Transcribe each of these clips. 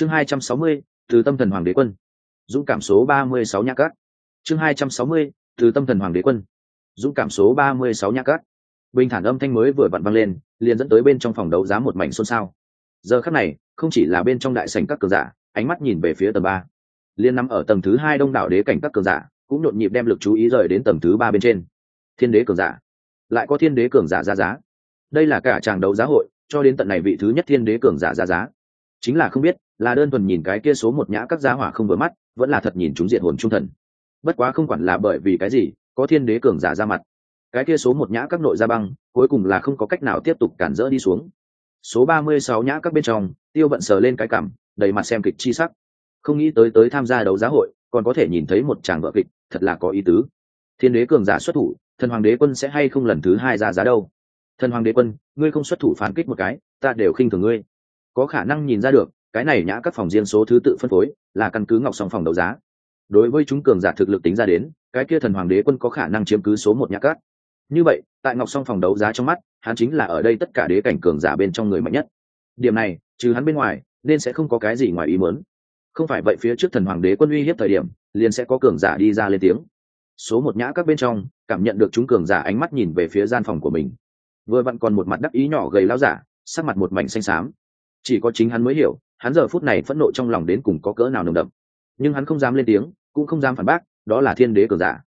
chương hai trăm sáu mươi, từ tâm thần hoàng đế quân. Dũng cảm số ba mươi sáu nhã cát. Chương hai trăm sáu mươi, từ tâm thần hoàng đế quân. Dũng cảm số ba mươi sáu nhã cát. Bình thản âm thanh mới vừa vặn vang lên, liền dẫn tới bên trong phòng đấu giá một mảnh xôn xao. Giờ khắc này, không chỉ là bên trong đại sảnh các cường giả, ánh mắt nhìn về phía tầng ba. Liên nằm ở tầng thứ hai đông đảo đế cảnh các cường giả, cũng nhộn nhịp đem lực chú ý rời đến tầng thứ ba bên trên. Thiên đế cường giả. Lại có thiên đế cường giả ra giá. Đây là cả tràng đấu giá hội, cho đến tận này vị thứ nhất thiên đế cường giả ra giá. Chính là không biết là đơn thuần nhìn cái kia số một nhã các gia hỏa không vừa mắt, vẫn là thật nhìn chúng diện hồn trung thần. Bất quá không quản là bởi vì cái gì, có thiên đế cường giả ra mặt. Cái kia số một nhã các nội gia băng, cuối cùng là không có cách nào tiếp tục cản rỡ đi xuống. Số ba mươi sáu nhã các bên trong, tiêu bận sờ lên cái cảm, đầy mặt xem kịch chi sắc. Không nghĩ tới tới tham gia đấu giá hội, còn có thể nhìn thấy một chàng vợ kịch, thật là có ý tứ. Thiên đế cường giả xuất thủ, thần hoàng đế quân sẽ hay không lần thứ hai ra giá đâu? Thần hoàng đế quân, ngươi không xuất thủ phán kích một cái, ta đều khinh thường ngươi. Có khả năng nhìn ra được cái này nhã các phòng riêng số thứ tự phân phối, là căn cứ ngọc song phòng đấu giá. Đối với chúng cường giả thực lực tính ra đến, cái kia thần hoàng đế quân có khả năng chiếm cứ số một nhã cát như vậy, tại ngọc song phòng đấu giá trong mắt, hắn chính là ở đây tất cả đế cảnh cường giả bên trong người mạnh nhất. Điểm này, trừ hắn bên ngoài, nên sẽ không có cái gì ngoài ý muốn. Không phải vậy phía trước thần hoàng đế quân uy hiếp thời điểm, liền sẽ có cường giả đi ra lên tiếng. Số một nhã các bên trong, cảm nhận được chúng cường giả ánh mắt nhìn về phía gian phòng của mình. Vừa vặn còn một mặt đắc ý nhỏ gầy lao giả, sắc mặt một mảnh xanh xám chỉ có chính hắn mới hiểu, hắn giờ phút này phẫn nộ trong lòng đến cùng có cỡ nào nồng đậm. Nhưng hắn không dám lên tiếng, cũng không dám phản bác, đó là thiên đế cường giả.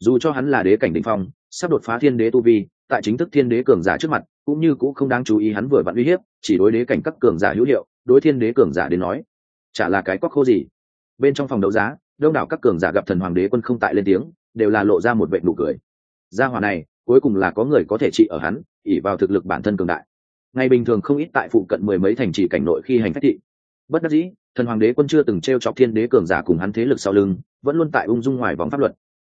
Dù cho hắn là đế cảnh định phong, sắp đột phá thiên đế tu vi, tại chính thức thiên đế cường giả trước mặt, cũng như cũng không đáng chú ý hắn vừa vặn uy hiếp, chỉ đối đế cảnh các cường giả hữu hiệu, đối thiên đế cường giả đến nói, chả là cái quắc khô gì. Bên trong phòng đấu giá, đông đảo các cường giả gặp thần hoàng đế quân không tại lên tiếng, đều là lộ ra một vệ nụ cười. Gia hòa này, cuối cùng là có người có thể trị ở hắn ỉ vào thực lực bản thân cường đại ngày bình thường không ít tại phụ cận mười mấy thành trì cảnh nội khi hành phách thị. Bất đắc dĩ, thần hoàng đế quân chưa từng t r e o chọc thiên đế cường giả cùng hắn thế lực sau lưng, vẫn luôn tại ung dung ngoài vòng pháp luật.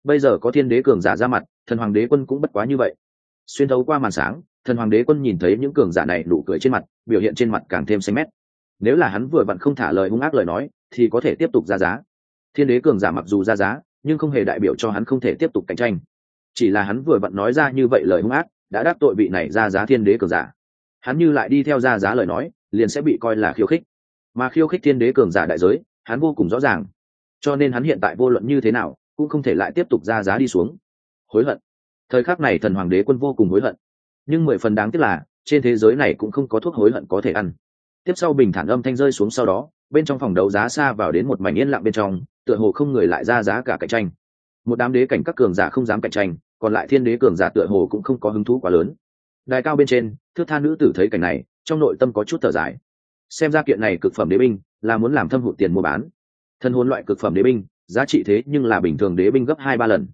Bây giờ có thiên đế cường giả ra mặt, thần hoàng đế quân cũng bất quá như vậy. Xuyên thấu qua màn sáng, thần hoàng đế quân nhìn thấy những cường giả này nụ cười trên mặt, biểu hiện trên mặt càng thêm xanh mét. Nếu là hắn vừa vặn không thả lời hung ác lời nói, thì có thể tiếp tục ra giá. Thiên đế cường giả mặc dù ra giá, nhưng không hề đại biểu cho hắn không thể tiếp tục cạnh tranh. Chỉ là hắn vừa vặn nói ra như vậy lời hung ác, đã đáp tội vị này ra giá thiên đế cường giả hắn như lại đi theo ra giá lời nói, liền sẽ bị coi là khiêu khích. Mà khiêu khích thiên đế cường giả đại giới, hắn vô cùng rõ ràng. Cho nên hắn hiện tại vô luận như thế nào, cũng không thể lại tiếp tục ra giá đi xuống. Hối hận. Thời khắc này thần hoàng đế quân vô cùng hối hận. Nhưng mười phần đáng tiếc là, trên thế giới này cũng không có thuốc hối hận có thể ăn. Tiếp sau bình thản âm thanh rơi xuống sau đó, bên trong phòng đấu giá xa vào đến một mảnh yên lặng bên trong, tựa hồ không người lại ra giá cả cạnh tranh. Một đám đế cảnh các cường giả không dám cạnh tranh, còn lại thiên đế cường giả tựa hồ cũng không có hứng thú quá lớn đài cao bên trên, thước tha nữ tử thấy cảnh này, trong nội tâm có chút thở dài. Xem ra kiện này cực phẩm đế binh, là muốn làm thâm hụt tiền mua bán. Thân hồn loại cực phẩm đế binh, giá trị thế nhưng là bình thường đế binh gấp hai ba lần.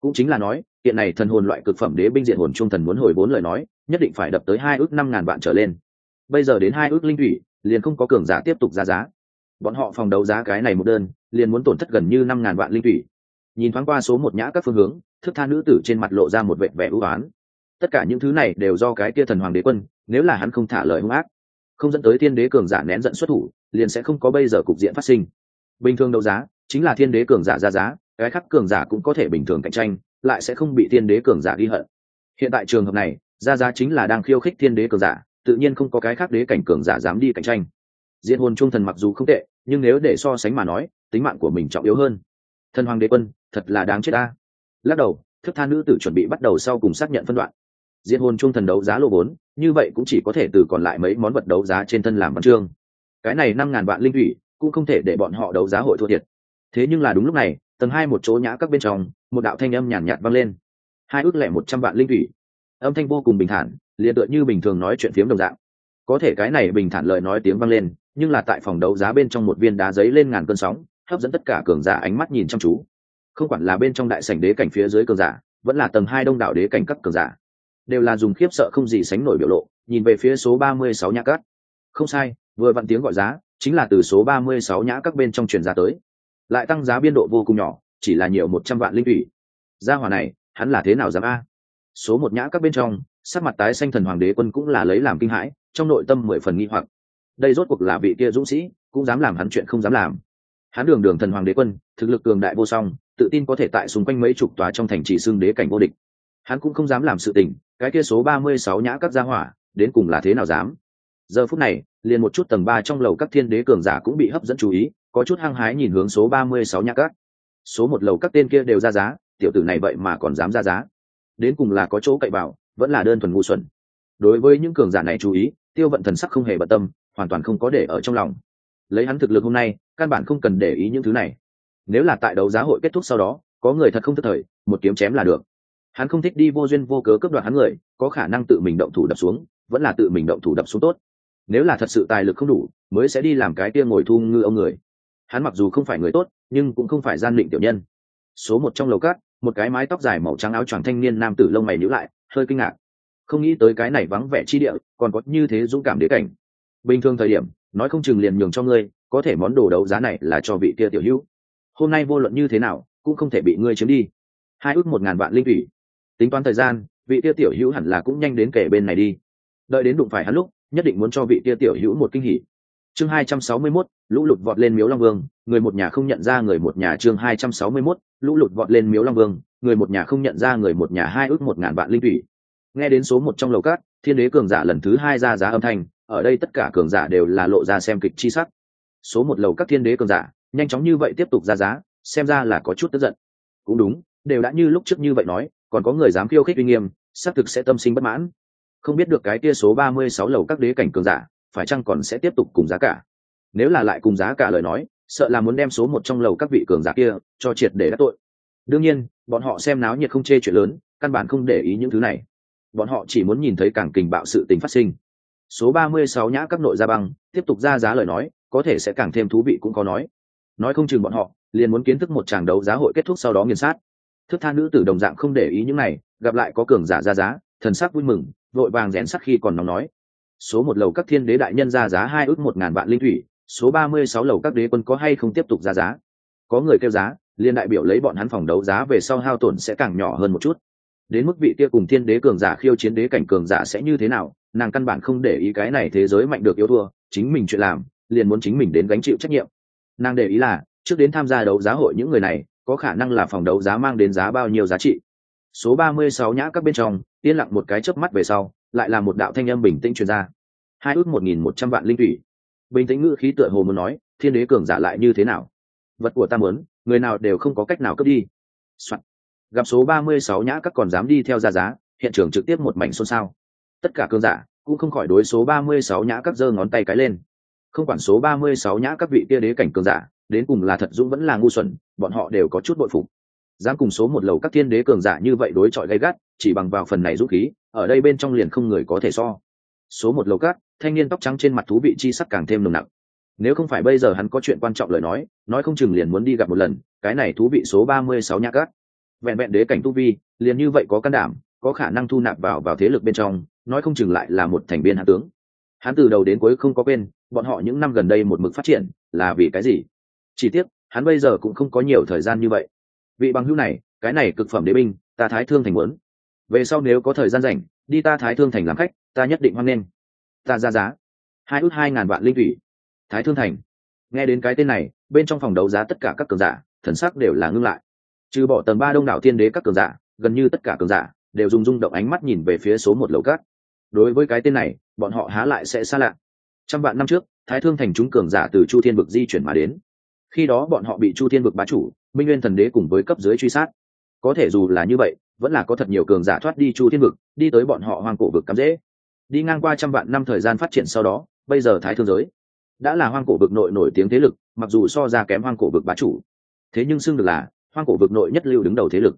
Cũng chính là nói, kiện này thần hồn loại cực phẩm đế binh diện hồn trung thần muốn hồi vốn lời nói, nhất định phải đập tới hai ước năm ngàn vạn trở lên. Bây giờ đến hai ước linh thủy, liền không có cường giả tiếp tục ra giá. Bọn họ phòng đấu giá cái này một đơn, liền muốn tổn thất gần như năm ngàn vạn linh thủy. Nhìn thoáng qua số một nhã các phương hướng thức tha nữ tử trên mặt lộ ra một vệ vẻ ưu oán tất cả những thứ này đều do cái kia thần hoàng đế quân, nếu là hắn không thả lời hung ác, không dẫn tới thiên đế cường giả nén giận xuất thủ, liền sẽ không có bây giờ cục diện phát sinh. Bình thường đấu giá, chính là thiên đế cường giả ra giá, cái khác cường giả cũng có thể bình thường cạnh tranh, lại sẽ không bị thiên đế cường giả ghi hận. Hiện tại trường hợp này, ra giá chính là đang khiêu khích thiên đế cường giả, tự nhiên không có cái khác đế cảnh cường giả dám đi cạnh tranh. Diện hồn trung thần mặc dù không tệ, nhưng nếu để so sánh mà nói, tính mạng của mình trọng yếu hơn. Thần hoàng đế quân, thật là đáng chết ta lắc đầu, thức tha nữ tử chuẩn bị bắt đầu sau cùng xác nhận phân đoạn diện hồn trung thần đấu giá lô vốn như vậy cũng chỉ có thể từ còn lại mấy món vật đấu giá trên thân làm văn chương. Cái này năm ngàn vạn linh thủy cũng không thể để bọn họ đấu giá hội thua thiệt. Thế nhưng là đúng lúc này tầng hai một chỗ nhã các bên trong một đạo thanh âm nhàn nhạt, nhạt vang lên. Hai ước lẻ một trăm vạn linh thủy. Âm thanh vô cùng bình thản liền tựa như bình thường nói chuyện phiếm đồng dạng. Có thể cái này bình thản lời nói tiếng vang lên nhưng là tại phòng đấu giá bên trong một viên đá giấy lên ngàn cơn sóng hấp dẫn tất cả cường giả ánh mắt nhìn chăm chú. Không quản là bên trong đại sảnh đế cảnh phía dưới cường giả vẫn là tầng hai đông đảo đế cảnh các cường giả đều là dùng khiếp sợ không gì sánh nổi biểu lộ, nhìn về phía số ba mươi sáu nhã cát. Không sai, vừa vặn tiếng gọi giá chính là từ số ba mươi sáu nhã các bên trong truyền ra tới. Lại tăng giá biên độ vô cùng nhỏ, chỉ là nhiều một trăm vạn linh thủy. Gia hỏa này, hắn là thế nào dám a? Số một nhã các bên trong, sắc mặt tái xanh thần hoàng đế quân cũng là lấy làm kinh hãi, trong nội tâm mười phần nghi hoặc. Đây rốt cuộc là vị kia dũng sĩ, cũng dám làm hắn chuyện không dám làm. Hắn đường đường thần hoàng đế quân, thực lực cường đại vô song, tự tin có thể tại xung quanh mấy chục tòa trong thành trì xương đế cảnh vô địch hắn cũng không dám làm sự tình, cái kia số ba mươi sáu nhã các gia hỏa, đến cùng là thế nào dám? Giờ phút này, liền một chút tầng ba trong lầu các thiên đế cường giả cũng bị hấp dẫn chú ý, có chút hăng hái nhìn hướng số ba mươi sáu nhã các. Số một lầu các tên kia đều ra giá, tiểu tử này vậy mà còn dám ra giá. Đến cùng là có chỗ cậy bảo vẫn là đơn thuần ngu xuẩn. Đối với những cường giả này chú ý, tiêu vận thần sắc không hề bận tâm, hoàn toàn không có để ở trong lòng. Lấy hắn thực lực hôm nay, căn bản không cần để ý những thứ này. Nếu là tại đấu giá hội kết thúc sau đó, có người thật không thất thời, một kiếm chém là được hắn không thích đi vô duyên vô cớ cướp đoạt hắn người, có khả năng tự mình động thủ đập xuống, vẫn là tự mình động thủ đập xuống tốt. Nếu là thật sự tài lực không đủ, mới sẽ đi làm cái kia ngồi thu ngư ông người. Hắn mặc dù không phải người tốt, nhưng cũng không phải gian định tiểu nhân. Số một trong lầu cát, một cái mái tóc dài màu trắng áo choàng thanh niên nam tử lông mày nhíu lại, hơi kinh ngạc. Không nghĩ tới cái này vắng vẻ chi địa, còn có như thế dũng cảm đế cảnh. Bình thường thời điểm, nói không chừng liền nhường cho ngươi, có thể món đồ đấu giá này là cho vị kia tiểu hữu. Hôm nay vô luận như thế nào, cũng không thể bị ngươi chiếm đi. Hai ước một ngàn vạn linh thủy tính toán thời gian vị tia tiểu hữu hẳn là cũng nhanh đến kể bên này đi. Đợi đến đụng phải hắn lúc nhất định muốn cho vị tia tiểu hữu một kinh hỉ. Chương hai trăm sáu mươi 261, lũ lụt vọt lên miếu long vương. Người một nhà không nhận ra người một nhà chương hai trăm sáu mươi 261, lũ lụt vọt lên miếu long vương. Người một nhà không nhận ra người một nhà hai ước một ngàn vạn linh thủy. Nghe đến số một trong lầu cát thiên đế cường giả lần thứ hai ra giá âm thanh. Ở đây tất cả cường giả đều là lộ ra xem kịch chi sắc. Số một lầu các thiên đế cường giả nhanh chóng như vậy tiếp tục ra giá xem ra là có chút tức giận. Cũng đúng đều đã như lúc trước như vậy nói còn có người dám khiêu khích uy nghiêm, xác thực sẽ tâm sinh bất mãn. Không biết được cái kia số ba mươi sáu lầu các đế cảnh cường giả, phải chăng còn sẽ tiếp tục cùng giá cả? Nếu là lại cùng giá cả lời nói, sợ là muốn đem số một trong lầu các vị cường giả kia cho triệt để đắc tội. Đương nhiên, bọn họ xem náo nhiệt không chê chuyện lớn, căn bản không để ý những thứ này. Bọn họ chỉ muốn nhìn thấy càng kình bạo sự tình phát sinh. Số ba mươi sáu nhã các nội gia băng, tiếp tục ra giá lời nói, có thể sẽ càng thêm thú vị cũng có nói. Nói không chừng bọn họ, liền muốn kiến thức một tràng đấu giá hội kết thúc sau đó nghiền sát thức tha nữ tử đồng dạng không để ý những này, gặp lại có cường giả ra giá, thần sắc vui mừng, vội vàng rèn sắc khi còn nóng nói. Số một lầu các thiên đế đại nhân ra giá hai ước một ngàn vạn linh thủy, số ba mươi sáu lầu các đế quân có hay không tiếp tục ra giá? Có người kêu giá, liên đại biểu lấy bọn hắn phòng đấu giá về sau hao tổn sẽ càng nhỏ hơn một chút. Đến mức vị kia cùng thiên đế cường giả khiêu chiến đế cảnh cường giả sẽ như thế nào, nàng căn bản không để ý cái này thế giới mạnh được yếu thua, chính mình chuyện làm, liền muốn chính mình đến gánh chịu trách nhiệm. Nàng để ý là, trước đến tham gia đấu giá hội những người này có khả năng là phòng đấu giá mang đến giá bao nhiêu giá trị. Số ba mươi sáu nhã các bên trong, yên lặng một cái chớp mắt về sau, lại là một đạo thanh âm bình tĩnh truyền ra. Hai ước một nghìn một trăm vạn linh thủy. Bình tĩnh ngữ khí tựa hồ muốn nói, thiên đế cường giả lại như thế nào? Vật của ta muốn, người nào đều không có cách nào cướp đi、Soạn. gặp số ba mươi sáu nhã các còn dám đi theo ra giá, hiện trường trực tiếp một mảnh xôn xao. Tất cả cường giả cũng không khỏi đối số ba mươi sáu nhã các giơ ngón tay cái lên. Không quản số ba mươi sáu nhã các vị kia đế cảnh cường giả, đến cùng là thật dũng vẫn là ngu xuẩn bọn họ đều có chút bội phục. Dám cùng số một lầu các thiên đế cường giả như vậy đối chọi gay gắt chỉ bằng vào phần này rút khí ở đây bên trong liền không người có thể so. Số một lầu các thanh niên tóc trắng trên mặt thú vị chi sắc càng thêm nồng nặng nếu không phải bây giờ hắn có chuyện quan trọng lời nói nói không chừng liền muốn đi gặp một lần cái này thú vị số ba mươi sáu nhã gác, vẹn vẹn đế cảnh tu vi liền như vậy có can đảm có khả năng thu nạp vào vào thế lực bên trong nói không chừng lại là một thành viên hạ tướng. Hắn từ đầu đến cuối không có quên bọn họ những năm gần đây một mực phát triển là vì cái gì? Chỉ tiếc hắn bây giờ cũng không có nhiều thời gian như vậy. Vị bằng hữu này, cái này cực phẩm đế binh, ta thái thương thành muốn. Về sau nếu có thời gian rảnh, đi ta thái thương thành làm khách, ta nhất định hoan nghênh. Ta ra giá. Hai ước hai ngàn vạn linh thủy. Thái thương thành. Nghe đến cái tên này, bên trong phòng đấu giá tất cả các cường giả, thần sắc đều là ngưng lại. Trừ bỏ tầng ba đông đảo thiên đế các cường giả, gần như tất cả cường giả đều dùng rung động ánh mắt nhìn về phía số một lầu cát đối với cái tên này, bọn họ há lại sẽ xa lạ. Trăm vạn năm trước, thái thương thành chúng cường giả từ chu thiên vực di chuyển mà đến khi đó bọn họ bị chu thiên vực bá chủ, minh nguyên thần đế cùng với cấp dưới truy sát. Có thể dù là như vậy, vẫn là có thật nhiều cường giả thoát đi chu thiên vực, đi tới bọn họ hoang cổ vực cắm dễ. Đi ngang qua trăm vạn năm thời gian phát triển sau đó, bây giờ thái thương giới đã là hoang cổ vực nội nổi tiếng thế lực, mặc dù so ra kém hoang cổ vực bá chủ. Thế nhưng xưng được là hoang cổ vực nội nhất lưu đứng đầu thế lực.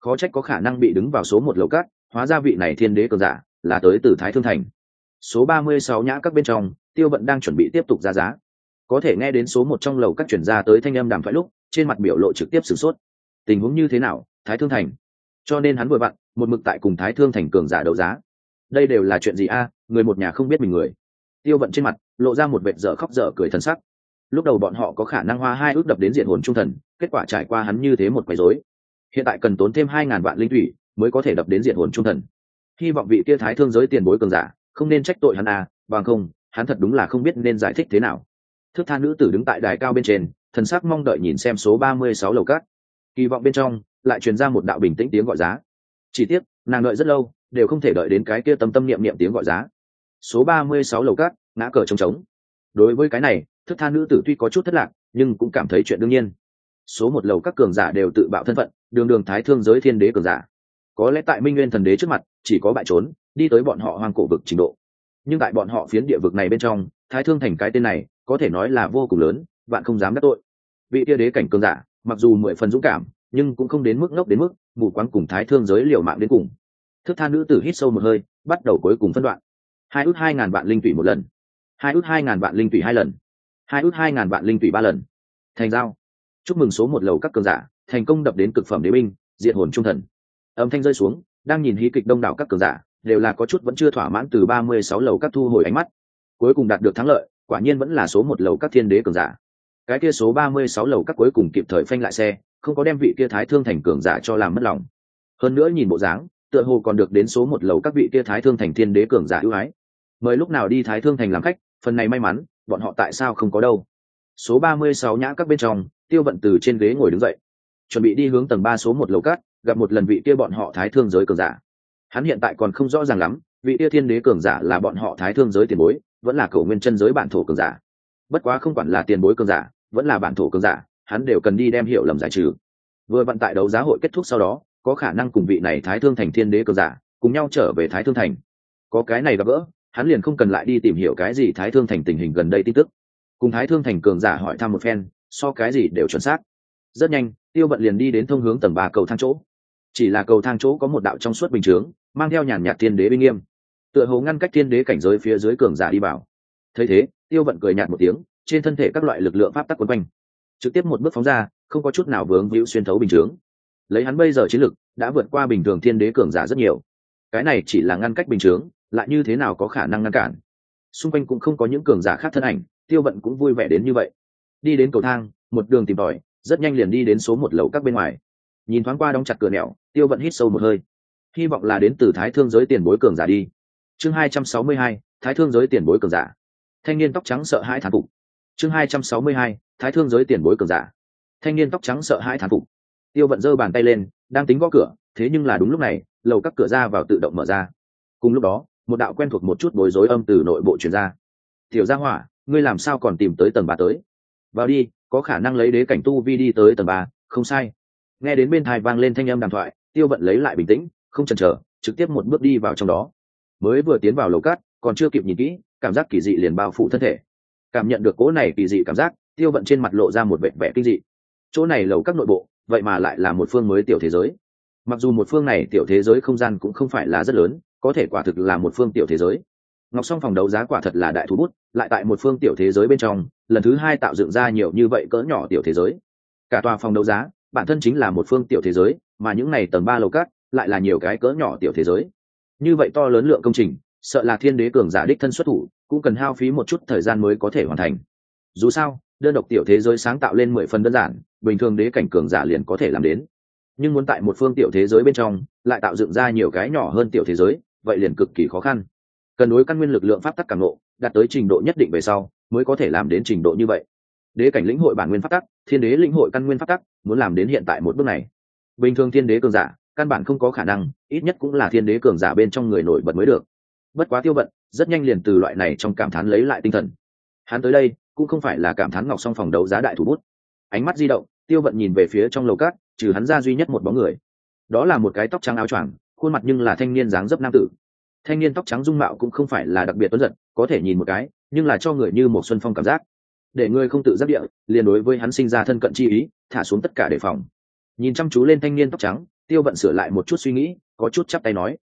Khó trách có khả năng bị đứng vào số một lầu cát, hóa ra vị này thiên đế cường giả là tới từ thái thương thành. Số ba mươi sáu nhã các bên trong, tiêu vận đang chuẩn bị tiếp tục ra giá có thể nghe đến số một trong lầu các chuyển ra tới thanh âm đàm thoại lúc, trên mặt biểu lộ trực tiếp sửng sốt. Tình huống như thế nào, thái thương thành? Cho nên hắn vừa vặn, một mực tại cùng thái thương thành cường giả đấu giá. Đây đều là chuyện gì a, người một nhà không biết mình người. Tiêu vận trên mặt, lộ ra một vệt dở khóc dở cười thân sắc. Lúc đầu bọn họ có khả năng hoa hai ước đập đến diện hồn trung thần, kết quả trải qua hắn như thế một quấy rối. Hiện tại cần tốn thêm hai ngàn vạn linh thủy mới có thể đập đến diện hồn trung thần. Hy vọng vị kia thái thương giới tiền bối cường giả, không nên trách tội hắn à bằng không, hắn thật đúng là không biết nên giải thích thế nào. Thước tha nữ tử đứng tại đài cao bên trên, thần sắc mong đợi nhìn xem số ba mươi sáu lầu cát. Kỳ vọng bên trong, lại truyền ra một đạo bình tĩnh tiếng gọi giá. Chỉ tiếc, nàng đợi rất lâu, đều không thể đợi đến cái kia tâm tâm niệm niệm tiếng gọi giá. Số ba mươi sáu lầu cát, ngã cờ trống trống. Đối với cái này thức tha nữ tử tuy có chút thất lạc, nhưng cũng cảm thấy chuyện đương nhiên. Số một lầu các cường giả đều tự bạo thân phận, đường đường thái thương giới thiên đế cường giả. Có lẽ tại minh nguyên thần đế trước mặt, chỉ có bại trốn, đi tới bọn họ hoang cổ vực trình độ. Nhưng tại bọn họ phiến địa vực này bên trong, thái thương thành cái tên này có thể nói là vô cùng lớn bạn không dám đắc tội. Vị tia đế cảnh cường giả, mặc dù mười phần dũng cảm, nhưng cũng không đến mức ngốc đến mức mù quáng cùng thái thương giới liều mạng đến cùng. Thức tha nữ tử hít sâu một hơi, bắt đầu cuối cùng phân đoạn. Hai ước hai ngàn vạn linh tủy một lần. Hai ước hai ngàn vạn linh tủy hai lần. Hai ước hai ngàn vạn linh tủy ba lần. Thành giao. Chúc mừng số một lầu các cường giả, thành công đập đến cực phẩm đế binh diện hồn trung thần. Âm thanh rơi xuống, đang nhìn hí kịch đông đảo các cường giả, đều là có chút vẫn chưa thỏa mãn từ ba mươi sáu lầu các thu hồi ánh mắt. Cuối cùng đạt được thắng lợi quả nhiên vẫn là số một lầu các thiên đế cường giả. Cái kia số ba mươi sáu lầu các cuối cùng kịp thời phanh lại xe, không có đem vị kia thái thương thành cường giả cho làm mất lòng. Hơn nữa nhìn bộ dáng, tựa hồ còn được đến số một lầu các vị kia thái thương thành thiên đế cường giả ưu ái. Mời lúc nào đi thái thương thành làm khách, phần này may mắn, bọn họ tại sao không có đâu. Số ba mươi sáu nhã các bên trong, tiêu vận từ trên ghế ngồi đứng dậy. Chuẩn bị đi hướng tầng ba số một lầu cát gặp một lần vị kia bọn họ thái thương giới cường giả. Hắn hiện tại còn không rõ ràng lắm, vị kia thiên đế cường giả là bọn họ thái thương giới tiền bối vẫn là cầu nguyên chân giới bản thổ cường giả. Bất quá không quản là tiền bối cường giả, vẫn là bản thổ cường giả, hắn đều cần đi đem hiểu lầm giải trừ. Vừa vận tại đấu giá hội kết thúc sau đó, có khả năng cùng vị này thái thương thành thiên đế cường giả cùng nhau trở về thái thương thành. Có cái này gặp gỡ, hắn liền không cần lại đi tìm hiểu cái gì thái thương thành tình hình gần đây tin tức. Cùng thái thương thành cường giả hỏi thăm một phen, so cái gì đều chuẩn xác. Rất nhanh, tiêu bận liền đi đến thông hướng tầng ba cầu thang chỗ. Chỉ là cầu thang chỗ có một đạo trong suốt bình chướng, mang theo nhàn nhạt thiên đế binh nghiêm tựa hồ ngăn cách thiên đế cảnh giới phía dưới cường giả đi vào. Thấy thế, tiêu vận cười nhạt một tiếng, trên thân thể các loại lực lượng pháp tắc quấn quanh. Trực tiếp một bước phóng ra, không có chút nào vướng víu xuyên thấu bình chướng. Lấy hắn bây giờ chiến lực, đã vượt qua bình thường thiên đế cường giả rất nhiều. Cái này chỉ là ngăn cách bình chướng, lại như thế nào có khả năng ngăn cản? Xung quanh cũng không có những cường giả khác thân ảnh, tiêu vận cũng vui vẻ đến như vậy. Đi đến cầu thang, một đường tìm tòi, rất nhanh liền đi đến số một lầu các bên ngoài. Nhìn thoáng qua đóng chặt cửa nẻo, tiêu vận hít sâu một hơi. Hy vọng là đến từ thái thương giới tiền bối cường giả đi chương hai trăm sáu mươi hai, thái thương giới tiền bối cường giả. Thanh niên tóc trắng sợ hãi thán phục. Chương hai trăm sáu mươi hai, thái thương giới tiền bối cường giả. Thanh niên tóc trắng sợ hãi thán phục. Tiêu vận giơ bàn tay lên, đang tính gõ cửa, thế nhưng là đúng lúc này, lầu các cửa ra vào tự động mở ra. Cùng lúc đó, một đạo quen thuộc một chút bối rối âm từ nội bộ truyền ra. Tiểu gia hỏa, ngươi làm sao còn tìm tới tầng ba tới? Vào đi, có khả năng lấy đế cảnh tu vi đi tới tầng ba, không sai. Nghe đến bên thai vang lên thanh âm đàm thoại, tiêu vận lấy lại bình tĩnh, không chần chờ, trực tiếp một bước đi vào trong đó mới vừa tiến vào lầu cát, còn chưa kịp nhìn kỹ, cảm giác kỳ dị liền bao phủ thân thể. Cảm nhận được cố này kỳ dị cảm giác, tiêu vận trên mặt lộ ra một vẻ vẻ kinh dị. Chỗ này lầu các nội bộ, vậy mà lại là một phương mới tiểu thế giới. Mặc dù một phương này tiểu thế giới không gian cũng không phải là rất lớn, có thể quả thực là một phương tiểu thế giới. Ngọc song phòng đấu giá quả thật là đại thú bút, lại tại một phương tiểu thế giới bên trong, lần thứ hai tạo dựng ra nhiều như vậy cỡ nhỏ tiểu thế giới. Cả tòa phòng đấu giá, bản thân chính là một phương tiểu thế giới, mà những này tầng ba lầu cát lại là nhiều cái cỡ nhỏ tiểu thế giới như vậy to lớn lượng công trình, sợ là thiên đế cường giả đích thân xuất thủ, cũng cần hao phí một chút thời gian mới có thể hoàn thành. Dù sao, đơn độc tiểu thế giới sáng tạo lên mười phần đơn giản, bình thường đế cảnh cường giả liền có thể làm đến. Nhưng muốn tại một phương tiểu thế giới bên trong, lại tạo dựng ra nhiều cái nhỏ hơn tiểu thế giới, vậy liền cực kỳ khó khăn. Cần đối căn nguyên lực lượng pháp tắc càng lộ, đạt tới trình độ nhất định về sau, mới có thể làm đến trình độ như vậy. Đế cảnh lĩnh hội bản nguyên pháp tắc, thiên đế lĩnh hội căn nguyên pháp tắc, muốn làm đến hiện tại một bước này. Bình thường thiên đế cường giả căn bản không có khả năng, ít nhất cũng là thiên đế cường giả bên trong người nổi bật mới được. Bất quá tiêu bận rất nhanh liền từ loại này trong cảm thán lấy lại tinh thần. Hắn tới đây, cũng không phải là cảm thán ngọc song phòng đấu giá đại thủ bút. Ánh mắt di động, tiêu bận nhìn về phía trong lầu cát, trừ hắn ra duy nhất một bóng người. Đó là một cái tóc trắng áo choàng, khuôn mặt nhưng là thanh niên dáng dấp nam tử. Thanh niên tóc trắng dung mạo cũng không phải là đặc biệt tuấn giật, có thể nhìn một cái, nhưng là cho người như một xuân phong cảm giác. Để người không tự giác địa, liền đối với hắn sinh ra thân cận chi ý, thả xuống tất cả đề phòng. Nhìn chăm chú lên thanh niên tóc trắng tiêu bận sửa lại một chút suy nghĩ có chút chắp tay nói.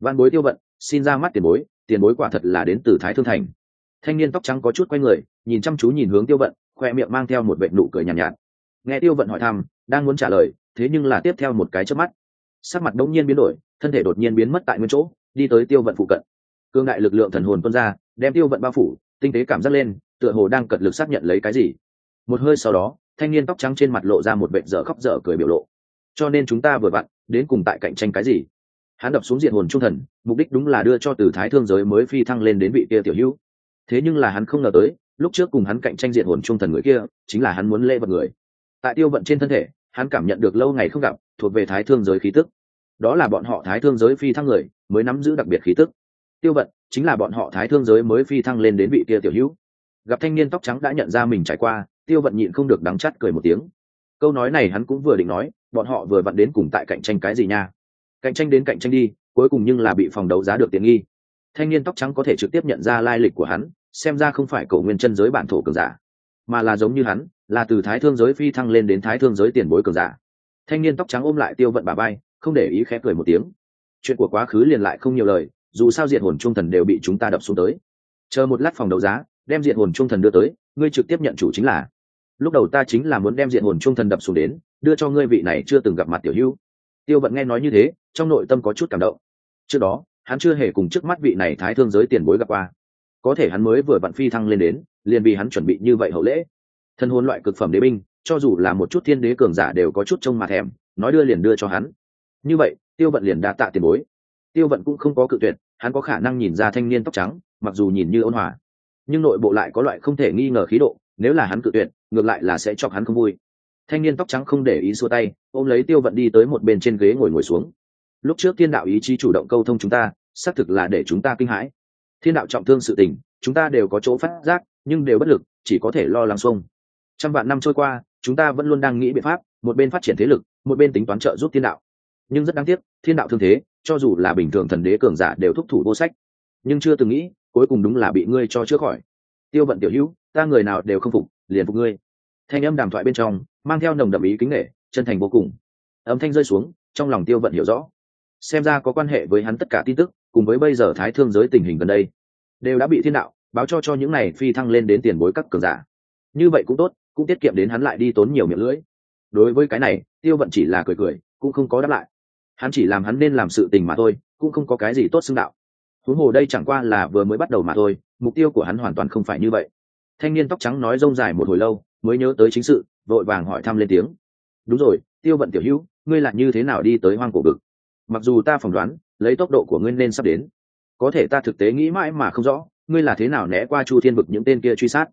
Văn bối tiêu bận xin ra mắt tiền bối tiền bối quả thật là đến từ thái thương thành. Thanh niên tóc trắng có chút quay người nhìn chăm chú nhìn hướng tiêu bận khoe miệng mang theo một vệ nụ cười nhàn nhạt, nhạt. Nghe tiêu bận hỏi thăm đang muốn trả lời thế nhưng là tiếp theo một cái chớp mắt. Sắc mặt đống nhiên biến đổi thân thể đột nhiên biến mất tại nguyên chỗ đi tới tiêu vận phụ cận. Cương đại lực lượng thần hồn tuôn ra đem tiêu vận bao phủ tinh tế cảm giác lên tựa hồ đang cật lực xác nhận lấy cái gì. Một hơi sau đó thanh niên tóc trắng trên mặt lộ ra một vệ dở khóc dở cười biểu lộ cho nên chúng ta vừa vặn, đến cùng tại cạnh tranh cái gì? Hắn đập xuống diện hồn trung thần, mục đích đúng là đưa cho từ thái thương giới mới phi thăng lên đến vị kia tiểu hữu. Thế nhưng là hắn không ngờ tới, lúc trước cùng hắn cạnh tranh diện hồn trung thần người kia, chính là hắn muốn lễ vật người. Tại tiêu vận trên thân thể, hắn cảm nhận được lâu ngày không gặp, thuộc về thái thương giới khí tức. Đó là bọn họ thái thương giới phi thăng người, mới nắm giữ đặc biệt khí tức. Tiêu vận, chính là bọn họ thái thương giới mới phi thăng lên đến vị kia tiểu hữu. Gặp thanh niên tóc trắng đã nhận ra mình trải qua, tiêu vận nhịn không được đắng chắt cười một tiếng. Câu nói này hắn cũng vừa định nói bọn họ vừa vặn đến cùng tại cạnh tranh cái gì nha? Cạnh tranh đến cạnh tranh đi, cuối cùng nhưng là bị phòng đấu giá được tiện nghi. Thanh niên tóc trắng có thể trực tiếp nhận ra lai lịch của hắn, xem ra không phải cầu nguyên chân giới bản thổ cường giả, mà là giống như hắn, là từ thái thương giới phi thăng lên đến thái thương giới tiền bối cường giả. Thanh niên tóc trắng ôm lại tiêu vận bà bay, không để ý khẽ cười một tiếng. Chuyện của quá khứ liền lại không nhiều lời, dù sao diện hồn trung thần đều bị chúng ta đập xuống tới. Chờ một lát phòng đấu giá, đem diện hồn trung thần đưa tới, ngươi trực tiếp nhận chủ chính là lúc đầu ta chính là muốn đem diện hồn trung thần đập xuống đến, đưa cho ngươi vị này chưa từng gặp mặt tiểu hữu. Tiêu vận nghe nói như thế, trong nội tâm có chút cảm động. Trước đó, hắn chưa hề cùng trước mắt vị này thái thương giới tiền bối gặp qua. Có thể hắn mới vừa vặn phi thăng lên đến, liền vì hắn chuẩn bị như vậy hậu lễ. Thân hôn loại cực phẩm đế binh, cho dù là một chút thiên đế cường giả đều có chút trông mà thèm, nói đưa liền đưa cho hắn. Như vậy, tiêu vận liền đã tạ tiền bối. Tiêu vận cũng không có cự tuyệt, hắn có khả năng nhìn ra thanh niên tóc trắng, mặc dù nhìn như ôn hòa, nhưng nội bộ lại có loại không thể nghi ngờ khí độ nếu là hắn cự tuyệt, ngược lại là sẽ chọc hắn không vui. Thanh niên tóc trắng không để ý xua tay, ôm lấy tiêu vận đi tới một bên trên ghế ngồi ngồi xuống. Lúc trước thiên đạo ý chí chủ động câu thông chúng ta, xác thực là để chúng ta kinh hãi. Thiên đạo trọng thương sự tình, chúng ta đều có chỗ phát giác, nhưng đều bất lực, chỉ có thể lo lắng xuông trăm vạn năm trôi qua, chúng ta vẫn luôn đang nghĩ biện pháp, một bên phát triển thế lực, một bên tính toán trợ giúp thiên đạo. Nhưng rất đáng tiếc, thiên đạo thương thế, cho dù là bình thường thần đế cường giả đều thúc thủ vô sách. Nhưng chưa từng nghĩ, cuối cùng đúng là bị ngươi cho chữa khỏi. Tiêu vận tiểu hữu ta người nào đều không phục, liền phục ngươi. Thanh âm đàm thoại bên trong, mang theo nồng đậm ý kính nghệ chân thành vô cùng. Âm thanh rơi xuống, trong lòng tiêu vận hiểu rõ. Xem ra có quan hệ với hắn tất cả tin tức, cùng với bây giờ thái thương giới tình hình gần đây, đều đã bị thiên đạo báo cho cho những này phi thăng lên đến tiền bối các cường giả. Như vậy cũng tốt, cũng tiết kiệm đến hắn lại đi tốn nhiều miệng lưỡi. Đối với cái này, tiêu vận chỉ là cười cười, cũng không có đáp lại. Hắn chỉ làm hắn nên làm sự tình mà thôi, cũng không có cái gì tốt xưng đạo. Huống hồ đây chẳng qua là vừa mới bắt đầu mà thôi, mục tiêu của hắn hoàn toàn không phải như vậy thanh niên tóc trắng nói rông dài một hồi lâu, mới nhớ tới chính sự, vội vàng hỏi thăm lên tiếng. Đúng rồi, tiêu vận tiểu hữu, ngươi là như thế nào đi tới hoang cổ vực? Mặc dù ta phỏng đoán, lấy tốc độ của ngươi nên sắp đến, có thể ta thực tế nghĩ mãi mà không rõ, ngươi là thế nào né qua chu thiên vực những tên kia truy sát?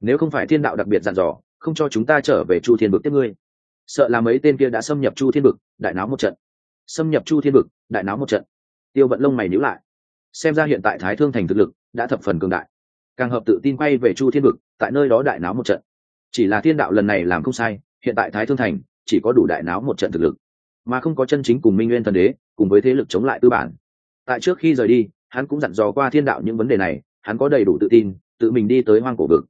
Nếu không phải thiên đạo đặc biệt dặn dò, không cho chúng ta trở về chu thiên vực tiếp ngươi. Sợ là mấy tên kia đã xâm nhập chu thiên vực, đại náo một trận. Xâm nhập chu thiên vực, đại náo một trận. Tiêu vận lông mày nhíu lại. Xem ra hiện tại thái thương thành thực lực đã thập phần cường đại càng hợp tự tin quay về chu thiên vực, tại nơi đó đại náo một trận. Chỉ là thiên đạo lần này làm không sai, hiện tại thái thương thành chỉ có đủ đại náo một trận thực lực, mà không có chân chính cùng minh nguyên thần đế cùng với thế lực chống lại tư bản. Tại trước khi rời đi, hắn cũng dặn dò qua thiên đạo những vấn đề này, hắn có đầy đủ tự tin, tự mình đi tới hoang cổ vực.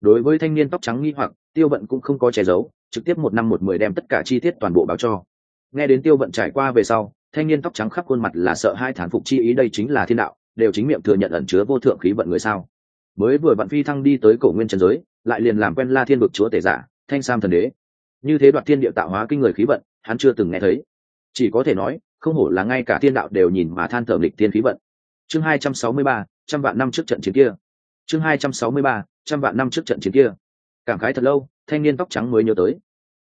Đối với thanh niên tóc trắng nghi hoặc, tiêu vận cũng không có che giấu, trực tiếp một năm một mười đem tất cả chi tiết toàn bộ báo cho. Nghe đến tiêu vận trải qua về sau, thanh niên tóc trắng khắp khuôn mặt là sợ hai thán phục chi ý đây chính là thiên đạo, đều chính miệng thừa nhận ẩn chứa vô thượng khí vận người sao mới vừa vận phi thăng đi tới cổ nguyên trần giới, lại liền làm quen la thiên vực chúa tể giả, thanh sam thần đế. Như thế đoạt thiên địa tạo hóa kinh người khí vận, hắn chưa từng nghe thấy. Chỉ có thể nói, không hổ là ngay cả thiên đạo đều nhìn mà than thở lịch thiên khí vận. Chương hai trăm sáu mươi ba, trăm vạn năm trước trận chiến kia. Chương hai trăm sáu mươi ba, trăm vạn năm trước trận chiến kia. Cảm khái thật lâu, thanh niên tóc trắng mới nhớ tới.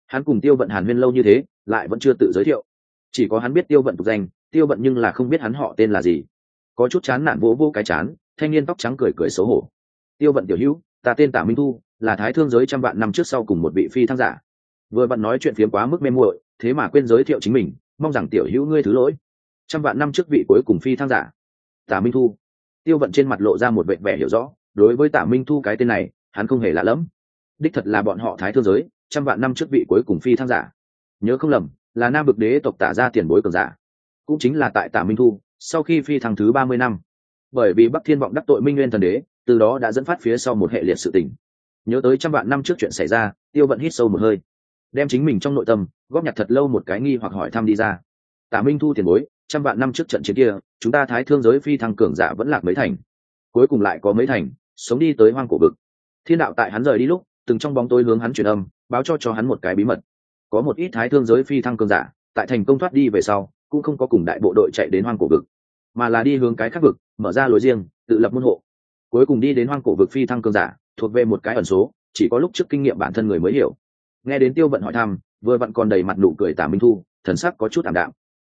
Hắn cùng tiêu vận hàn huyên lâu như thế, lại vẫn chưa tự giới thiệu. Chỉ có hắn biết tiêu vận tục danh, tiêu vận nhưng là không biết hắn họ tên là gì. Có chút chán nản vỗ vô cái chán, thanh niên tóc trắng cười cười xấu hổ tiêu vận tiểu hữu, ta tên tả minh thu, là thái thương giới trăm vạn năm trước sau cùng một vị phi thăng giả. Vừa vặn nói chuyện phiếm quá mức mê muội, thế mà quên giới thiệu chính mình, mong rằng tiểu hữu ngươi thứ lỗi. Trăm vạn năm trước vị cuối cùng phi thăng giả. Tả minh thu. Tiêu vận trên mặt lộ ra một vẻ vẻ hiểu rõ, đối với tả minh thu cái tên này, hắn không hề lạ lẫm. Đích thật là bọn họ thái thương giới, trăm vạn năm trước vị cuối cùng phi thăng giả. Nhớ không lầm, là nam bực đế tộc tả ra tiền bối cường giả. Cũng chính là tại tả minh thu, sau khi phi thăng thứ ba mươi năm. Bởi vì bắc thiên vọng đắc tội minh nguyên thần đế từ đó đã dẫn phát phía sau một hệ liệt sự tình. Nhớ tới trăm vạn năm trước chuyện xảy ra, tiêu vận hít sâu một hơi. Đem chính mình trong nội tâm, góp nhặt thật lâu một cái nghi hoặc hỏi thăm đi ra. Tả minh thu tiền bối, trăm vạn năm trước trận chiến kia, chúng ta thái thương giới phi thăng cường giả vẫn lạc mấy thành. Cuối cùng lại có mấy thành, sống đi tới hoang cổ vực. Thiên đạo tại hắn rời đi lúc, từng trong bóng tối hướng hắn truyền âm, báo cho cho hắn một cái bí mật. Có một ít thái thương giới phi thăng cường giả, tại thành công thoát đi về sau, cũng không có cùng đại bộ đội chạy đến hoang cổ vực, mà là đi hướng cái khác vực, mở ra lối riêng, tự lập môn hộ cuối cùng đi đến hoang cổ vực phi thăng cường giả, thuộc về một cái ẩn số, chỉ có lúc trước kinh nghiệm bản thân người mới hiểu. Nghe đến tiêu vận hỏi thăm, vừa vặn còn đầy mặt nụ cười tả minh thu, thần sắc có chút ảm đạm.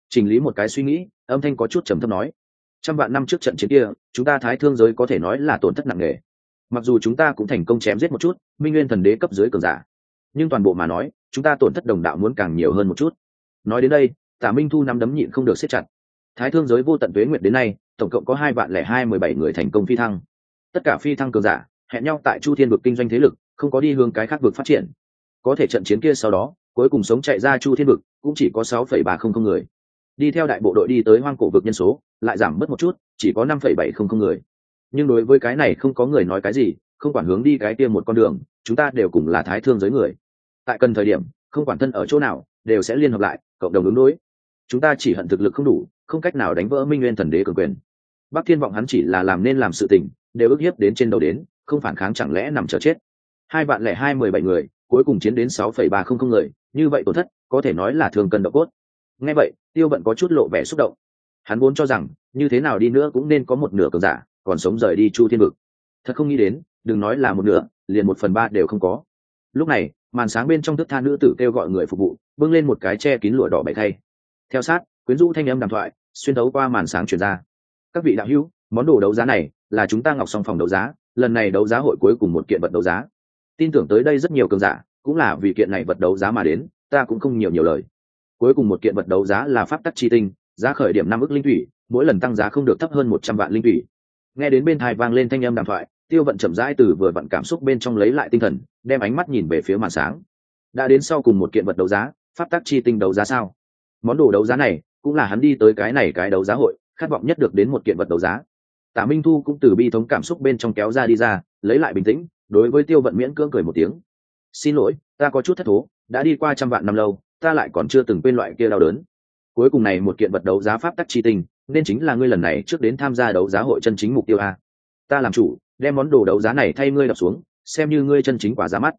Chỉnh lý một cái suy nghĩ, âm thanh có chút trầm thấp nói, trăm vạn năm trước trận chiến kia, chúng ta thái thương giới có thể nói là tổn thất nặng nề. Mặc dù chúng ta cũng thành công chém giết một chút, minh nguyên thần đế cấp dưới cường giả, nhưng toàn bộ mà nói, chúng ta tổn thất đồng đạo muốn càng nhiều hơn một chút. Nói đến đây, tả minh thu nắm đấm nhịn không được siết chặt. Thái thương giới vô tận tuế nguyệt đến nay, tổng cộng có hai vạn lẻ hai mười bảy người thành công phi thăng tất cả phi thăng cường giả, hẹn nhau tại chu thiên vực kinh doanh thế lực, không có đi hướng cái khác vực phát triển. Có thể trận chiến kia sau đó, cuối cùng sống chạy ra chu thiên vực, cũng chỉ có sáu phẩy ba không không người. Đi theo đại bộ đội đi tới hoang cổ vực nhân số, lại giảm mất một chút, chỉ có năm phẩy bảy không không người. Nhưng đối với cái này không có người nói cái gì, không quản hướng đi cái kia một con đường, chúng ta đều cùng là thái thương giới người. Tại cần thời điểm, không quản thân ở chỗ nào, đều sẽ liên hợp lại, cộng đồng ứng đối. Chúng ta chỉ hận thực lực không đủ, không cách nào đánh vỡ minh nguyên thần đế cường quyền. Bắc thiên vọng hắn chỉ là làm nên làm sự tình đều ức hiếp đến trên đầu đến, không phản kháng chẳng lẽ nằm chờ chết. Hai vạn lẻ hai mười bảy người, cuối cùng chiến đến sáu phẩy ba không không người, như vậy tổn thất, có thể nói là thường cần độ cốt. Nghe vậy, tiêu bận có chút lộ vẻ xúc động. Hắn vốn cho rằng, như thế nào đi nữa cũng nên có một nửa cường giả, còn sống rời đi chu thiên vực. Thật không nghĩ đến, đừng nói là một nửa, liền một phần ba đều không có. Lúc này, màn sáng bên trong thức tha nữ tử kêu gọi người phục vụ, bưng lên một cái che kín lụa đỏ bày thay. Theo sát, quyến rũ thanh âm đàm thoại, xuyên thấu qua màn sáng chuyển ra. Các vị đạo hữu, món đồ đấu giá này là chúng ta ngọc song phòng đấu giá, lần này đấu giá hội cuối cùng một kiện vật đấu giá. Tin tưởng tới đây rất nhiều cường giả, cũng là vì kiện này vật đấu giá mà đến, ta cũng không nhiều nhiều lời. Cuối cùng một kiện vật đấu giá là pháp tắc chi tinh, giá khởi điểm năm ước linh thủy, mỗi lần tăng giá không được thấp hơn một trăm vạn linh thủy. Nghe đến bên thai vang lên thanh âm đàm thoại, tiêu vận chậm rãi từ vừa vận cảm xúc bên trong lấy lại tinh thần, đem ánh mắt nhìn về phía màn sáng. Đã đến sau cùng một kiện vật đấu giá, pháp tắc chi tinh đấu giá sao? Món đồ đấu giá này, cũng là hắn đi tới cái này cái đấu giá hội, khát vọng nhất được đến một kiện vật đấu giá tả minh thu cũng từ bi thống cảm xúc bên trong kéo ra đi ra lấy lại bình tĩnh đối với tiêu vận miễn cưỡng cười một tiếng. Xin lỗi ta có chút thất thố đã đi qua trăm vạn năm lâu ta lại còn chưa từng quên loại kia đau đớn. Cuối cùng này một kiện vật đấu giá pháp tắc chi tình, nên chính là ngươi lần này trước đến tham gia đấu giá hội chân chính mục tiêu a. Ta làm chủ đem món đồ đấu giá này thay ngươi đập xuống xem như ngươi chân chính quả giá mắt.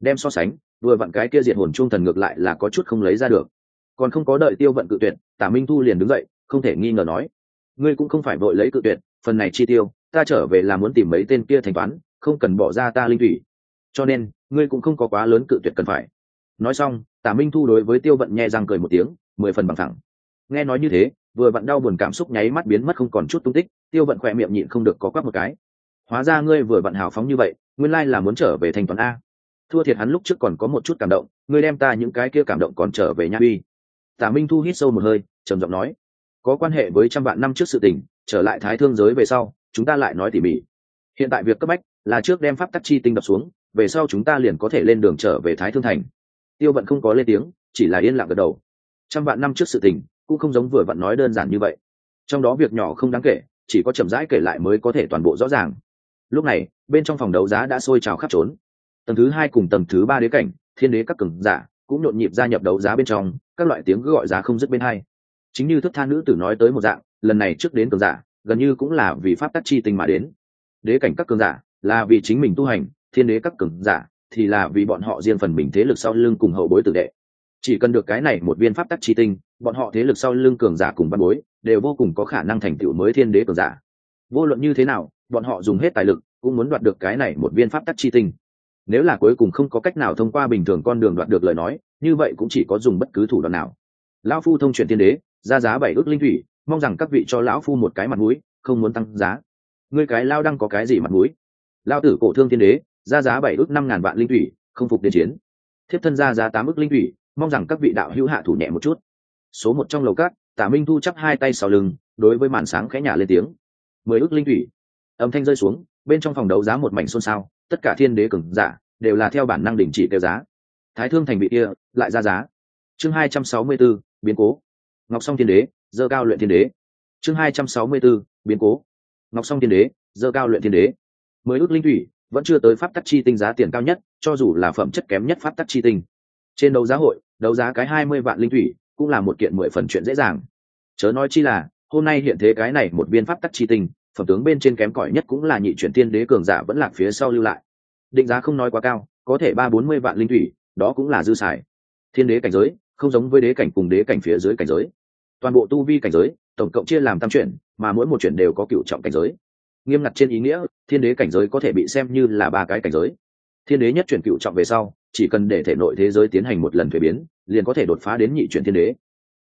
Đem so sánh vừa vặn cái kia diệt hồn trung thần ngược lại là có chút không lấy ra được. Còn không có đợi tiêu vận cự tuyệt tả minh thu liền đứng dậy không thể nghi ngờ nói ngươi cũng không phải vội lấy cự tuyệt phần này chi tiêu, ta trở về là muốn tìm mấy tên kia thanh toán, không cần bỏ ra ta linh thủy. Cho nên, ngươi cũng không có quá lớn cự tuyệt cần phải. Nói xong, tả minh thu đối với tiêu vận nhẹ răng cười một tiếng, mười phần bằng thẳng. Nghe nói như thế, vừa vặn đau buồn cảm xúc nháy mắt biến mất không còn chút tung tích, tiêu vận khỏe miệng nhịn không được có quắc một cái. Hóa ra ngươi vừa vặn hào phóng như vậy, nguyên lai là muốn trở về thanh toán a. Thua thiệt hắn lúc trước còn có một chút cảm động, ngươi đem ta những cái kia cảm động còn trở về nha uy. Tả minh thu hít sâu một hơi, trầm giọng nói, có quan hệ với trăm vạn năm trước sự tình trở lại thái thương giới về sau, chúng ta lại nói tỉ mỉ. Hiện tại việc cấp bách là trước đem pháp tắc chi tinh đập xuống, về sau chúng ta liền có thể lên đường trở về thái thương thành. Tiêu vận không có lên tiếng, chỉ là yên lặng gật đầu. Trăm vạn năm trước sự tình, cũng không giống vừa vặn nói đơn giản như vậy. Trong đó việc nhỏ không đáng kể, chỉ có chậm rãi kể lại mới có thể toàn bộ rõ ràng. Lúc này, bên trong phòng đấu giá đã sôi trào khắp trốn. Tầng thứ hai cùng tầng thứ ba đế cảnh, thiên đế các cường giả cũng nhộn nhịp gia nhập đấu giá bên trong, các loại tiếng gọi giá không dứt bên hai. Chính như thức tha nữ tử nói tới một dạng lần này trước đến cường giả, gần như cũng là vì pháp tắc chi tình mà đến. Đế cảnh các cường giả là vì chính mình tu hành, thiên đế các cường giả thì là vì bọn họ riêng phần mình thế lực sau lưng cùng hậu bối tử đệ. Chỉ cần được cái này một viên pháp tắc chi tinh bọn họ thế lực sau lưng cường giả cùng văn bối đều vô cùng có khả năng thành tựu mới thiên đế cường giả. Vô luận như thế nào, bọn họ dùng hết tài lực cũng muốn đoạt được cái này một viên pháp tắc chi tinh nếu là cuối cùng không có cách nào thông qua bình thường con đường đoạt được lời nói, như vậy cũng chỉ có dùng bất cứ thủ đoạn nào. Lão phu thông truyền thiên đế, ra giá bảy ước linh thủy mong rằng các vị cho lão phu một cái mặt mũi không muốn tăng giá. Ngươi cái lao đang có cái gì mặt mũi? Lao tử cổ thương thiên đế ra giá bảy ước năm ngàn vạn linh thủy không phục đến chiến. Thiếp thân ra giá tám ước linh thủy mong rằng các vị đạo hữu hạ thủ nhẹ một chút. Số một trong lầu cát tả minh thu chắp hai tay sau lưng đối với màn sáng khẽ nhả lên tiếng. Mười ước linh thủy. Âm thanh rơi xuống bên trong phòng đấu giá một mảnh xôn xao tất cả thiên đế cường giả đều là theo bản năng đình chỉ kêu giá. Thái thương thành bị kia lại ra giá. Chương hai trăm sáu mươi 264, biến cố. Ngọc song thiên đế dơ cao luyện thiên đế. Chương hai trăm sáu mươi 264, biến cố. Ngọc song thiên đế dơ cao luyện thiên đế. Mới ước linh thủy vẫn chưa tới pháp tắc chi tinh giá tiền cao nhất cho dù là phẩm chất kém nhất pháp tắc chi tinh. Trên đấu giá hội đấu giá cái hai mươi vạn linh thủy cũng là một kiện mười phần chuyện dễ dàng. Chớ nói chi là hôm nay hiện thế cái này một viên pháp tắc chi tinh phẩm tướng bên trên kém cỏi nhất cũng là nhị chuyển tiên đế cường giả vẫn lạc phía sau lưu lại. Định giá không nói quá cao có thể ba bốn mươi vạn linh thủy đó cũng là dư xài. Thiên đế cảnh giới không giống với đế cảnh cùng đế cảnh phía dưới cảnh giới toàn bộ tu vi cảnh giới, tổng cộng chia làm tam chuyển, mà mỗi một chuyển đều có cựu trọng cảnh giới. Nghiêm ngặt trên ý nghĩa, thiên đế cảnh giới có thể bị xem như là ba cái cảnh giới. Thiên đế nhất chuyển cựu trọng về sau, chỉ cần để thể nội thế giới tiến hành một lần thuế biến, liền có thể đột phá đến nhị chuyển thiên đế.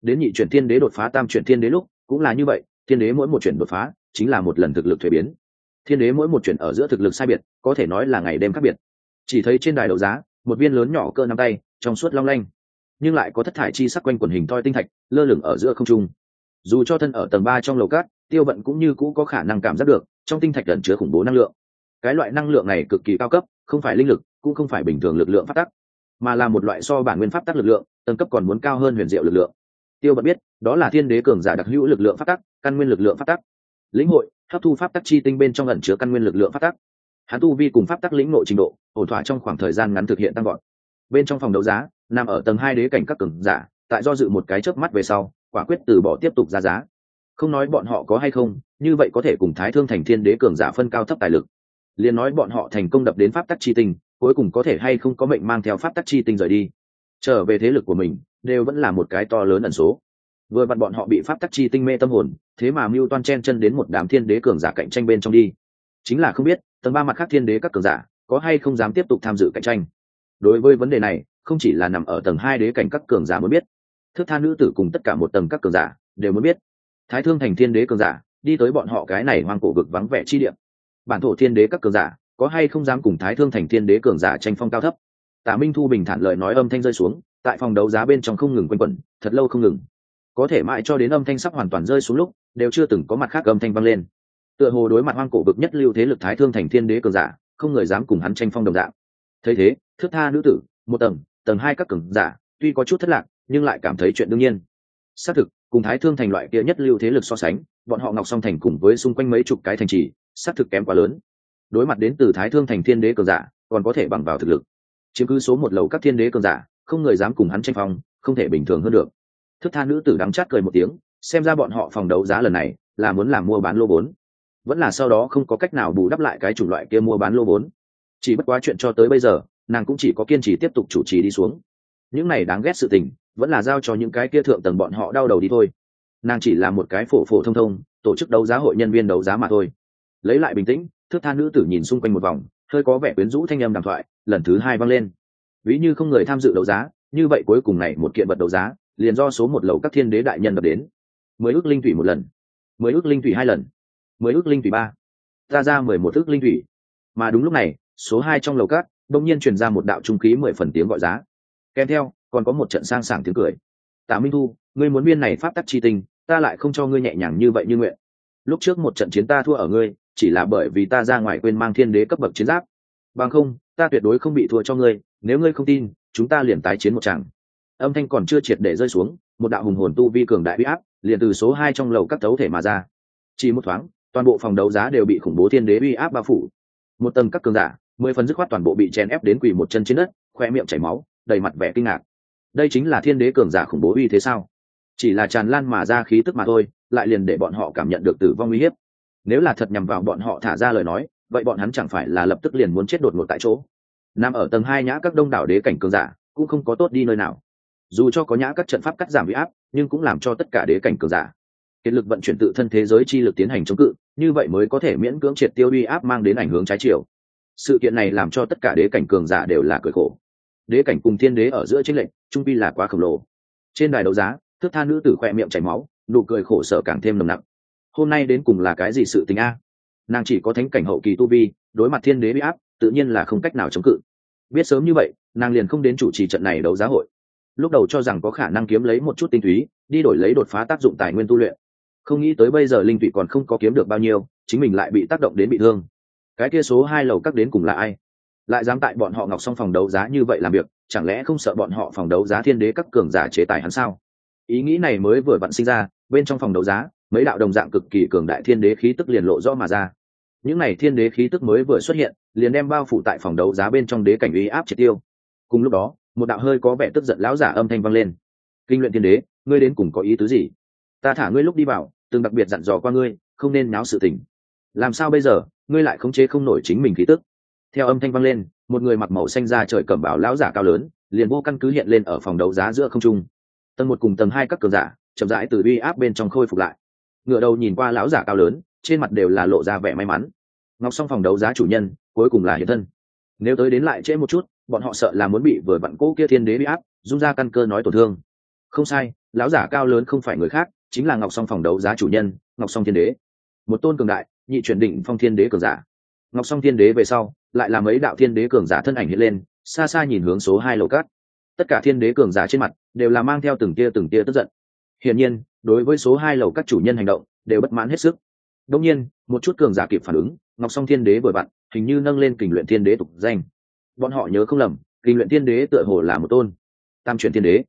Đến nhị chuyển thiên đế đột phá tam chuyển thiên đế lúc, cũng là như vậy, thiên đế mỗi một chuyển đột phá, chính là một lần thực lực thuế biến. Thiên đế mỗi một chuyển ở giữa thực lực sai biệt, có thể nói là ngày đêm khác biệt. Chỉ thấy trên đài đấu giá, một viên lớn nhỏ cơ năm tay, trong suốt long lanh nhưng lại có thất thải chi sắc quanh quần hình toi tinh thạch, lơ lửng ở giữa không trung. Dù cho thân ở tầng ba trong lầu cát, tiêu vận cũng như cũ có khả năng cảm giác được, trong tinh thạch ẩn chứa khủng bố năng lượng. Cái loại năng lượng này cực kỳ cao cấp, không phải linh lực, cũng không phải bình thường lực lượng phát tắc, mà là một loại so bản nguyên pháp tắc lực lượng, tầng cấp còn muốn cao hơn huyền diệu lực lượng. Tiêu vận biết, đó là thiên đế cường giả đặc hữu lực lượng phát tắc, căn nguyên lực lượng phát tắc. Lĩnh hội, hấp thu pháp tắc chi tinh bên trong ẩn chứa căn nguyên lực lượng phát tắc. Hắn tu vi cùng pháp tắc lĩnh nội trình độ, ổn thỏa trong khoảng thời gian ngắn thực hiện tăng gọn bên trong phòng đấu giá, nằm ở tầng hai đế cảnh các cường giả, tại do dự một cái chớp mắt về sau, quả quyết từ bỏ tiếp tục ra giá. Không nói bọn họ có hay không, như vậy có thể cùng thái thương thành thiên đế cường giả phân cao thấp tài lực. Liền nói bọn họ thành công đập đến pháp tắc chi tinh, cuối cùng có thể hay không có mệnh mang theo pháp tắc chi tinh rời đi. Trở về thế lực của mình, đều vẫn là một cái to lớn ẩn số. Vừa vặn bọn họ bị pháp tắc chi tinh mê tâm hồn, thế mà mưu toan chen chân đến một đám thiên đế cường giả cạnh tranh bên trong đi. Chính là không biết, tầng ba mặt khác thiên đế các cường giả, có hay không dám tiếp tục tham dự cạnh tranh đối với vấn đề này, không chỉ là nằm ở tầng hai đế cảnh các cường giả mới biết, thức tha nữ tử cùng tất cả một tầng các cường giả đều mới biết. Thái thương thành thiên đế cường giả đi tới bọn họ cái này hoang cổ vực vắng vẻ chi điểm bản thổ thiên đế các cường giả có hay không dám cùng thái thương thành thiên đế cường giả tranh phong cao thấp? Tả minh thu bình thản lời nói âm thanh rơi xuống, tại phòng đấu giá bên trong không ngừng quanh quẩn, thật lâu không ngừng. Có thể mãi cho đến âm thanh sắp hoàn toàn rơi xuống lúc, đều chưa từng có mặt khác âm thanh vang lên. Tựa hồ đối mặt hoang cổ vực nhất lưu thế lực thái thương thành thiên đế cường giả, không người dám cùng hắn tranh phong đồng dạng thấy thế, thước tha nữ tử, một tầng tầng hai các cường giả, tuy có chút thất lạc, nhưng lại cảm thấy chuyện đương nhiên. Xác thực, cùng thái thương thành loại kia nhất lưu thế lực so sánh, bọn họ ngọc song thành cùng với xung quanh mấy chục cái thành trì, xác thực kém quá lớn. Đối mặt đến từ thái thương thành thiên đế cường giả, còn có thể bằng vào thực lực. Chiếm cứ số một lầu các thiên đế cường giả, không người dám cùng hắn tranh phong, không thể bình thường hơn được. Thức tha nữ tử đắng chát cười một tiếng, xem ra bọn họ phòng đấu giá lần này là muốn làm mua bán lô vốn vẫn là sau đó không có cách nào bù đắp lại cái chủng loại kia mua bán lô vốn chỉ bất quá chuyện cho tới bây giờ, nàng cũng chỉ có kiên trì tiếp tục chủ trì đi xuống. Những này đáng ghét sự tình, vẫn là giao cho những cái kia thượng tầng bọn họ đau đầu đi thôi. Nàng chỉ là một cái phổ phổ thông thông, tổ chức đấu giá hội nhân viên đấu giá mà thôi. Lấy lại bình tĩnh, thước tha nữ tử nhìn xung quanh một vòng, hơi có vẻ quyến rũ thanh âm đàm thoại, lần thứ hai vang lên. Ví như không người tham dự đấu giá, như vậy cuối cùng này một kiện vật đấu giá, liền do số một lầu các thiên đế đại nhân đập đến. Mười ước linh thủy một lần. Mười ước linh thủy hai lần. Mười ước linh thủy ba. Ra ra mười một ước linh thủy. Mà đúng lúc này số hai trong lầu cát, đông nhiên truyền ra một đạo trung khí mười phần tiếng gọi giá. Kèm theo còn có một trận sang sảng tiếng cười. Tạ minh thu ngươi muốn viên này pháp tắc chi tình ta lại không cho ngươi nhẹ nhàng như vậy như nguyện. Lúc trước một trận chiến ta thua ở ngươi chỉ là bởi vì ta ra ngoài quên mang thiên đế cấp bậc chiến giáp. Bằng không ta tuyệt đối không bị thua cho ngươi nếu ngươi không tin chúng ta liền tái chiến một chàng âm thanh còn chưa triệt để rơi xuống một đạo hùng hồn tu vi cường đại huy áp liền từ số hai trong lầu các tấu thể mà ra. Chỉ một thoáng toàn bộ phòng đấu giá đều bị khủng bố thiên đế uy áp bao phủ. Một tầng các cường giả mười phần dứt khoát toàn bộ bị chèn ép đến quỳ một chân trên đất, khoe miệng chảy máu, đầy mặt vẻ kinh ngạc. Đây chính là thiên đế cường giả khủng bố uy thế sao? Chỉ là tràn lan mà ra khí tức mà thôi, lại liền để bọn họ cảm nhận được tử vong uy hiếp. Nếu là thật nhằm vào bọn họ thả ra lời nói, vậy bọn hắn chẳng phải là lập tức liền muốn chết đột ngột tại chỗ? Nằm ở tầng hai nhã các đông đảo đế cảnh cường giả, cũng không có tốt đi nơi nào. Dù cho có nhã các trận pháp cắt giảm huy áp, nhưng cũng làm cho tất cả đế cảnh cường giả. Kiệt lực vận chuyển tự thân thế giới chi lực tiến hành chống cự, như vậy mới có thể miễn cưỡng triệt tiêu uy áp mang đến ảnh hướng trái chiều sự kiện này làm cho tất cả đế cảnh cường giả đều là cười khổ. Đế cảnh cùng thiên đế ở giữa chính lệnh trung pi là quá khổng lồ. Trên đài đấu giá, thước tha nữ tử khoe miệng chảy máu, nụ cười khổ sở càng thêm nồng nặc. Hôm nay đến cùng là cái gì sự tình a? Nàng chỉ có thánh cảnh hậu kỳ tu vi, đối mặt thiên đế bị áp, tự nhiên là không cách nào chống cự. Biết sớm như vậy, nàng liền không đến chủ trì trận này đấu giá hội. Lúc đầu cho rằng có khả năng kiếm lấy một chút tinh túy, đi đổi lấy đột phá tác dụng tài nguyên tu luyện. Không nghĩ tới bây giờ linh thủy còn không có kiếm được bao nhiêu, chính mình lại bị tác động đến bị thương cái kia số hai lầu các đến cùng là ai? Lại dám tại bọn họ ngọc xong phòng đấu giá như vậy làm việc, chẳng lẽ không sợ bọn họ phòng đấu giá thiên đế các cường giả chế tài hắn sao? Ý nghĩ này mới vừa vặn sinh ra, bên trong phòng đấu giá, mấy đạo đồng dạng cực kỳ cường đại thiên đế khí tức liền lộ rõ mà ra. Những n à y thiên đế khí tức mới vừa xuất hiện, liền đem bao phủ tại phòng đấu giá bên trong đế cảnh ý áp triệt tiêu. Cùng lúc đó, một đạo hơi có vẻ tức giận lão giả âm thanh vang lên. Kinh luyện thiên đế, ngươi đến cùng có ý tứ gì? Ta thả ngươi lúc đi vào, từng đặc biệt dặn dò qua ngươi, không nên náo sự tình. Làm sao bây giờ? Ngươi lại khống chế không nổi chính mình khí tức. Theo âm thanh vang lên, một người mặc màu xanh ra trời cẩm bảo lão giả cao lớn, liền vô căn cứ hiện lên ở phòng đấu giá giữa không trung. Tầng một cùng tầng hai các cường giả, chậm rãi từ uy áp bên trong khôi phục lại. Ngựa đầu nhìn qua lão giả cao lớn, trên mặt đều là lộ ra vẻ may mắn. Ngọc xong phòng đấu giá chủ nhân, cuối cùng là hiện thân. Nếu tới đến lại trễ một chút, bọn họ sợ là muốn bị vừa vặn cỗ kia thiên đế bị áp dung ra căn cơ nói tổn thương. Không sai, lão giả cao lớn không phải người khác, chính là ngọc song phòng đấu giá chủ nhân, ngọc song thiên đế. Một tôn cường đại nhị chuyển định phong thiên đế cường giả. Ngọc song thiên đế về sau, lại là mấy đạo thiên đế cường giả thân ảnh hiện lên, xa xa nhìn hướng số hai lầu cát. Tất cả thiên đế cường giả trên mặt đều là mang theo từng tia từng tia tức giận. Hiển nhiên, đối với số hai lầu các chủ nhân hành động đều bất mãn hết sức. Đông nhiên, một chút cường giả kịp phản ứng, ngọc song thiên đế vừa vặn, hình như nâng lên kình luyện thiên đế tục danh. Bọn họ nhớ không lầm, kình luyện thiên đế tựa hồ là một tôn tam truyền thiên đế,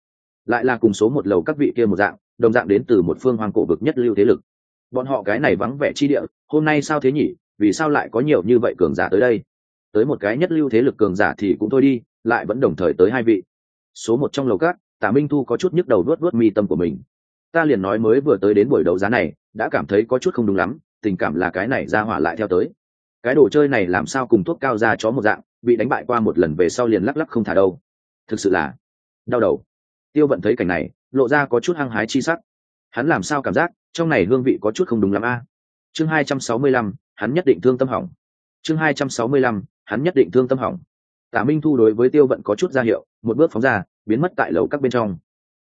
lại là cùng số một lầu các vị kia một dạng, đồng dạng đến từ một phương hoàng cổ vực nhất lưu thế lực bọn họ cái này vắng vẻ chi địa, hôm nay sao thế nhỉ? Vì sao lại có nhiều như vậy cường giả tới đây? Tới một cái nhất lưu thế lực cường giả thì cũng thôi đi, lại vẫn đồng thời tới hai vị. Số một trong lầu cát tả minh thu có chút nhức đầu nuốt nuốt mi tâm của mình. Ta liền nói mới vừa tới đến buổi đấu giá này, đã cảm thấy có chút không đúng lắm, tình cảm là cái này ra hỏa lại theo tới. Cái đồ chơi này làm sao cùng thuốc cao ra chó một dạng, bị đánh bại qua một lần về sau liền lắc lắc không thả đâu. Thực sự là đau đầu. Tiêu vận thấy cảnh này, lộ ra có chút hăng hái chi sắc. Hắn làm sao cảm giác trong này hương vị có chút không đúng lắm a. Chương hai trăm sáu mươi lăm, hắn nhất định thương tâm hỏng. Chương hai trăm sáu mươi lăm, hắn nhất định thương tâm hỏng. Tả minh thu đối với tiêu vận có chút ra hiệu, một bước phóng ra, biến mất tại lầu các bên trong.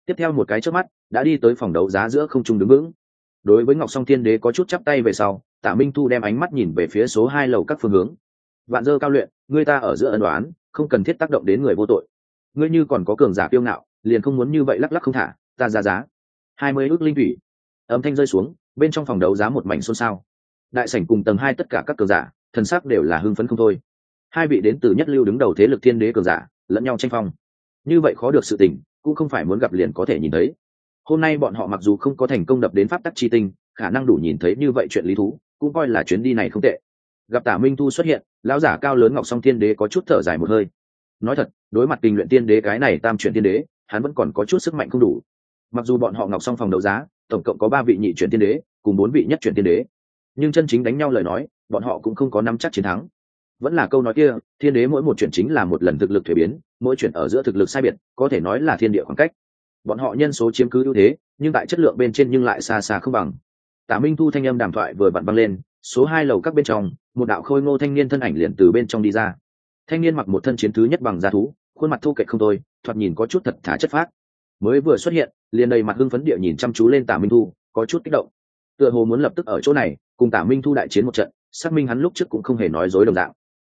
Tiếp theo một cái trước mắt, đã đi tới phòng đấu giá giữa không trung đứng vững. Đối với ngọc song thiên đế có chút chắp tay về sau, tả minh thu đem ánh mắt nhìn về phía số hai lầu các phương hướng. Vạn dơ cao luyện, người ta ở giữa ân đoán, không cần thiết tác động đến người vô tội. Ngươi như còn có cường giả kiêu ngạo, liền không muốn như vậy lắc lắc không thả, ta ra giá. Hai mươi ước linh thủy âm thanh rơi xuống, bên trong phòng đấu giá một mảnh xôn xao. Đại sảnh cùng tầng hai tất cả các cường giả, thần sắc đều là hưng phấn không thôi. Hai vị đến từ nhất lưu đứng đầu thế lực thiên đế cường giả, lẫn nhau tranh phong. Như vậy khó được sự tình, cũng không phải muốn gặp liền có thể nhìn thấy. Hôm nay bọn họ mặc dù không có thành công đập đến pháp tắc chi tinh, khả năng đủ nhìn thấy như vậy chuyện lý thú, cũng coi là chuyến đi này không tệ. Gặp tả minh thu xuất hiện, lão giả cao lớn ngọc song thiên đế có chút thở dài một hơi. Nói thật, đối mặt tình luyện tiên đế cái này tam chuyển tiên đế, hắn vẫn còn có chút sức mạnh không đủ. Mặc dù bọn họ ngọc song phòng đấu giá tổng cộng có ba vị nhị chuyển tiên đế, cùng bốn vị nhất chuyển tiên đế. Nhưng chân chính đánh nhau lời nói, bọn họ cũng không có nắm chắc chiến thắng. Vẫn là câu nói kia, thiên đế mỗi một chuyển chính là một lần thực lực thuế biến, mỗi chuyển ở giữa thực lực sai biệt, có thể nói là thiên địa khoảng cách. Bọn họ nhân số chiếm cứ ưu thế, nhưng tại chất lượng bên trên nhưng lại xa xa không bằng. Tả minh thu thanh âm đàm thoại vừa vặn văng lên, số hai lầu các bên trong, một đạo khôi ngô thanh niên thân ảnh liền từ bên trong đi ra. Thanh niên mặc một thân chiến thứ nhất bằng da thú, khuôn mặt thu kệch không thôi, thoạt nhìn có chút thật thả chất phát mới vừa xuất hiện liền đầy mặt hưng phấn địa nhìn chăm chú lên tả minh thu, có chút kích động. Tựa hồ muốn lập tức ở chỗ này, cùng tả minh thu đại chiến một trận, xác minh hắn lúc trước cũng không hề nói dối đồng dạng.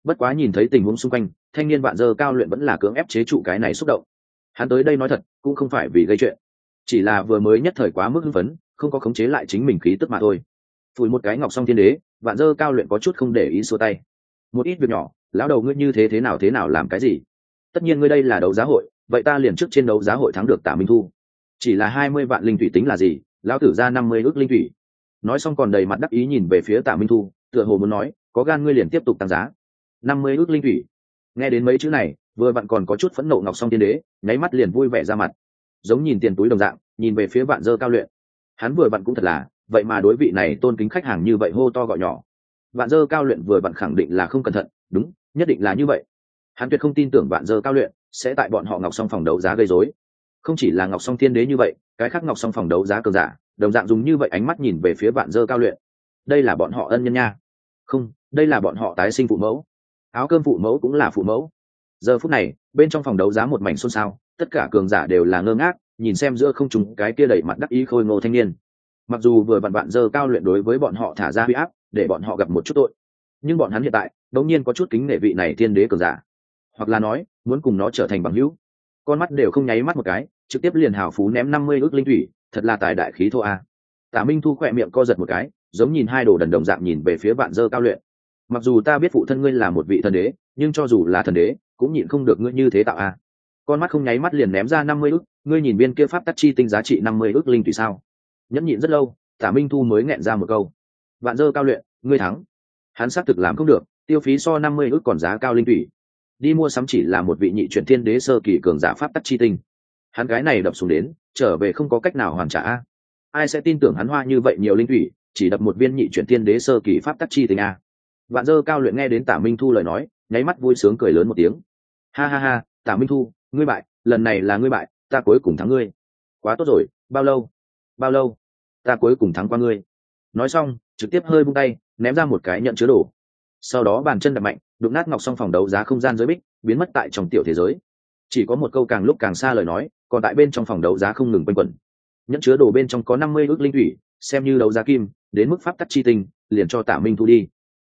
Bất quá nhìn thấy tình huống xung quanh, thanh niên bạn dơ cao luyện vẫn là cưỡng ép chế trụ cái này xúc động. Hắn tới đây nói thật, cũng không phải vì gây chuyện, chỉ là vừa mới nhất thời quá mức hưng phấn, không có khống chế lại chính mình khí tức mà thôi. Phủi một cái ngọc song thiên đế, vạn dơ cao luyện có chút không để ý xua tay. Một ít việc nhỏ, lão đầu ngươi như thế thế nào thế nào làm cái gì? Tất nhiên ngươi đây là đấu giá hội, vậy ta liền trước trên đấu giá hội thắng được tả minh thu chỉ là hai mươi vạn linh thủy tính là gì? Lão tử ra năm mươi ước linh thủy. Nói xong còn đầy mặt đắc ý nhìn về phía Tạ minh thu, tựa hồ muốn nói, có gan ngươi liền tiếp tục tăng giá. Năm mươi ước linh thủy. Nghe đến mấy chữ này, vừa vặn còn có chút phẫn nộ ngọc song tiên đế, nháy mắt liền vui vẻ ra mặt. Giống nhìn tiền túi đồng dạng, nhìn về phía vạn dơ cao luyện. Hắn vừa vặn cũng thật là, vậy mà đối vị này tôn kính khách hàng như vậy hô to gọi nhỏ. Vạn dơ cao luyện vừa vặn khẳng định là không cẩn thận, đúng, nhất định là như vậy. Hắn tuyệt không tin tưởng vạn dơ cao luyện sẽ tại bọn họ ngọc song phòng đấu giá gây dối không chỉ là ngọc song thiên đế như vậy, cái khác ngọc song phòng đấu giá cờ giả, đồng dạng dùng như vậy ánh mắt nhìn về phía vạn dơ cao luyện. Đây là bọn họ ân nhân nha. Không, đây là bọn họ tái sinh phụ mẫu. Áo cơm phụ mẫu cũng là phụ mẫu. Giờ phút này, bên trong phòng đấu giá một mảnh xôn xao, tất cả cường giả đều là ngơ ngác, nhìn xem giữa không trùng cái kia đẩy mặt đắc ý khôi ngô thanh niên. Mặc dù vừa vặn bạn dơ cao luyện đối với bọn họ thả ra huy áp, để bọn họ gặp một chút tội, nhưng bọn hắn hiện tại, đống nhiên có chút kính nể vị này thiên đế cường giả. Hoặc là nói, muốn cùng nó trở thành bằng hữu con mắt đều không nháy mắt một cái, trực tiếp liền hào phú ném năm mươi ước linh thủy, thật là tài đại khí thô a. Tả minh thu khỏe miệng co giật một cái, giống nhìn hai đồ đần đồng dạng nhìn về phía bạn dơ cao luyện. Mặc dù ta biết phụ thân ngươi là một vị thần đế, nhưng cho dù là thần đế, cũng nhịn không được ngươi như thế tạo a. Con mắt không nháy mắt liền ném ra năm mươi ước, ngươi nhìn viên kia pháp tắc chi tinh giá trị năm mươi ước linh thủy sao? Nhẫn nhịn rất lâu, tả minh thu mới nghẹn ra một câu. Vạn dơ cao luyện, ngươi thắng. Hắn xác thực làm không được, tiêu phí so năm mươi ước còn giá cao linh thủy đi mua sắm chỉ là một vị nhị chuyển thiên đế sơ kỳ cường giả pháp tắc chi tinh. Hắn gái này đập xuống đến, trở về không có cách nào hoàn trả. Ai sẽ tin tưởng hắn hoa như vậy nhiều linh thủy, chỉ đập một viên nhị chuyển thiên đế sơ kỳ pháp tắc chi tinh a? Vạn dơ cao luyện nghe đến tả minh thu lời nói, nháy mắt vui sướng cười lớn một tiếng. Ha ha ha, tả minh thu, ngươi bại, lần này là ngươi bại, ta cuối cùng thắng ngươi. Quá tốt rồi, bao lâu? Bao lâu? Ta cuối cùng thắng qua ngươi. Nói xong, trực tiếp hơi bung tay, ném ra một cái nhận chứa đồ. Sau đó bàn chân đập mạnh đụng nát ngọc xong phòng đấu giá không gian giới bích, biến mất tại trong tiểu thế giới. Chỉ có một câu càng lúc càng xa lời nói, còn tại bên trong phòng đấu giá không ngừng quanh quẩn. Nhẫn chứa đồ bên trong có năm mươi ước linh thủy, xem như đấu giá kim, đến mức pháp tắc chi tinh, liền cho tả minh thu đi.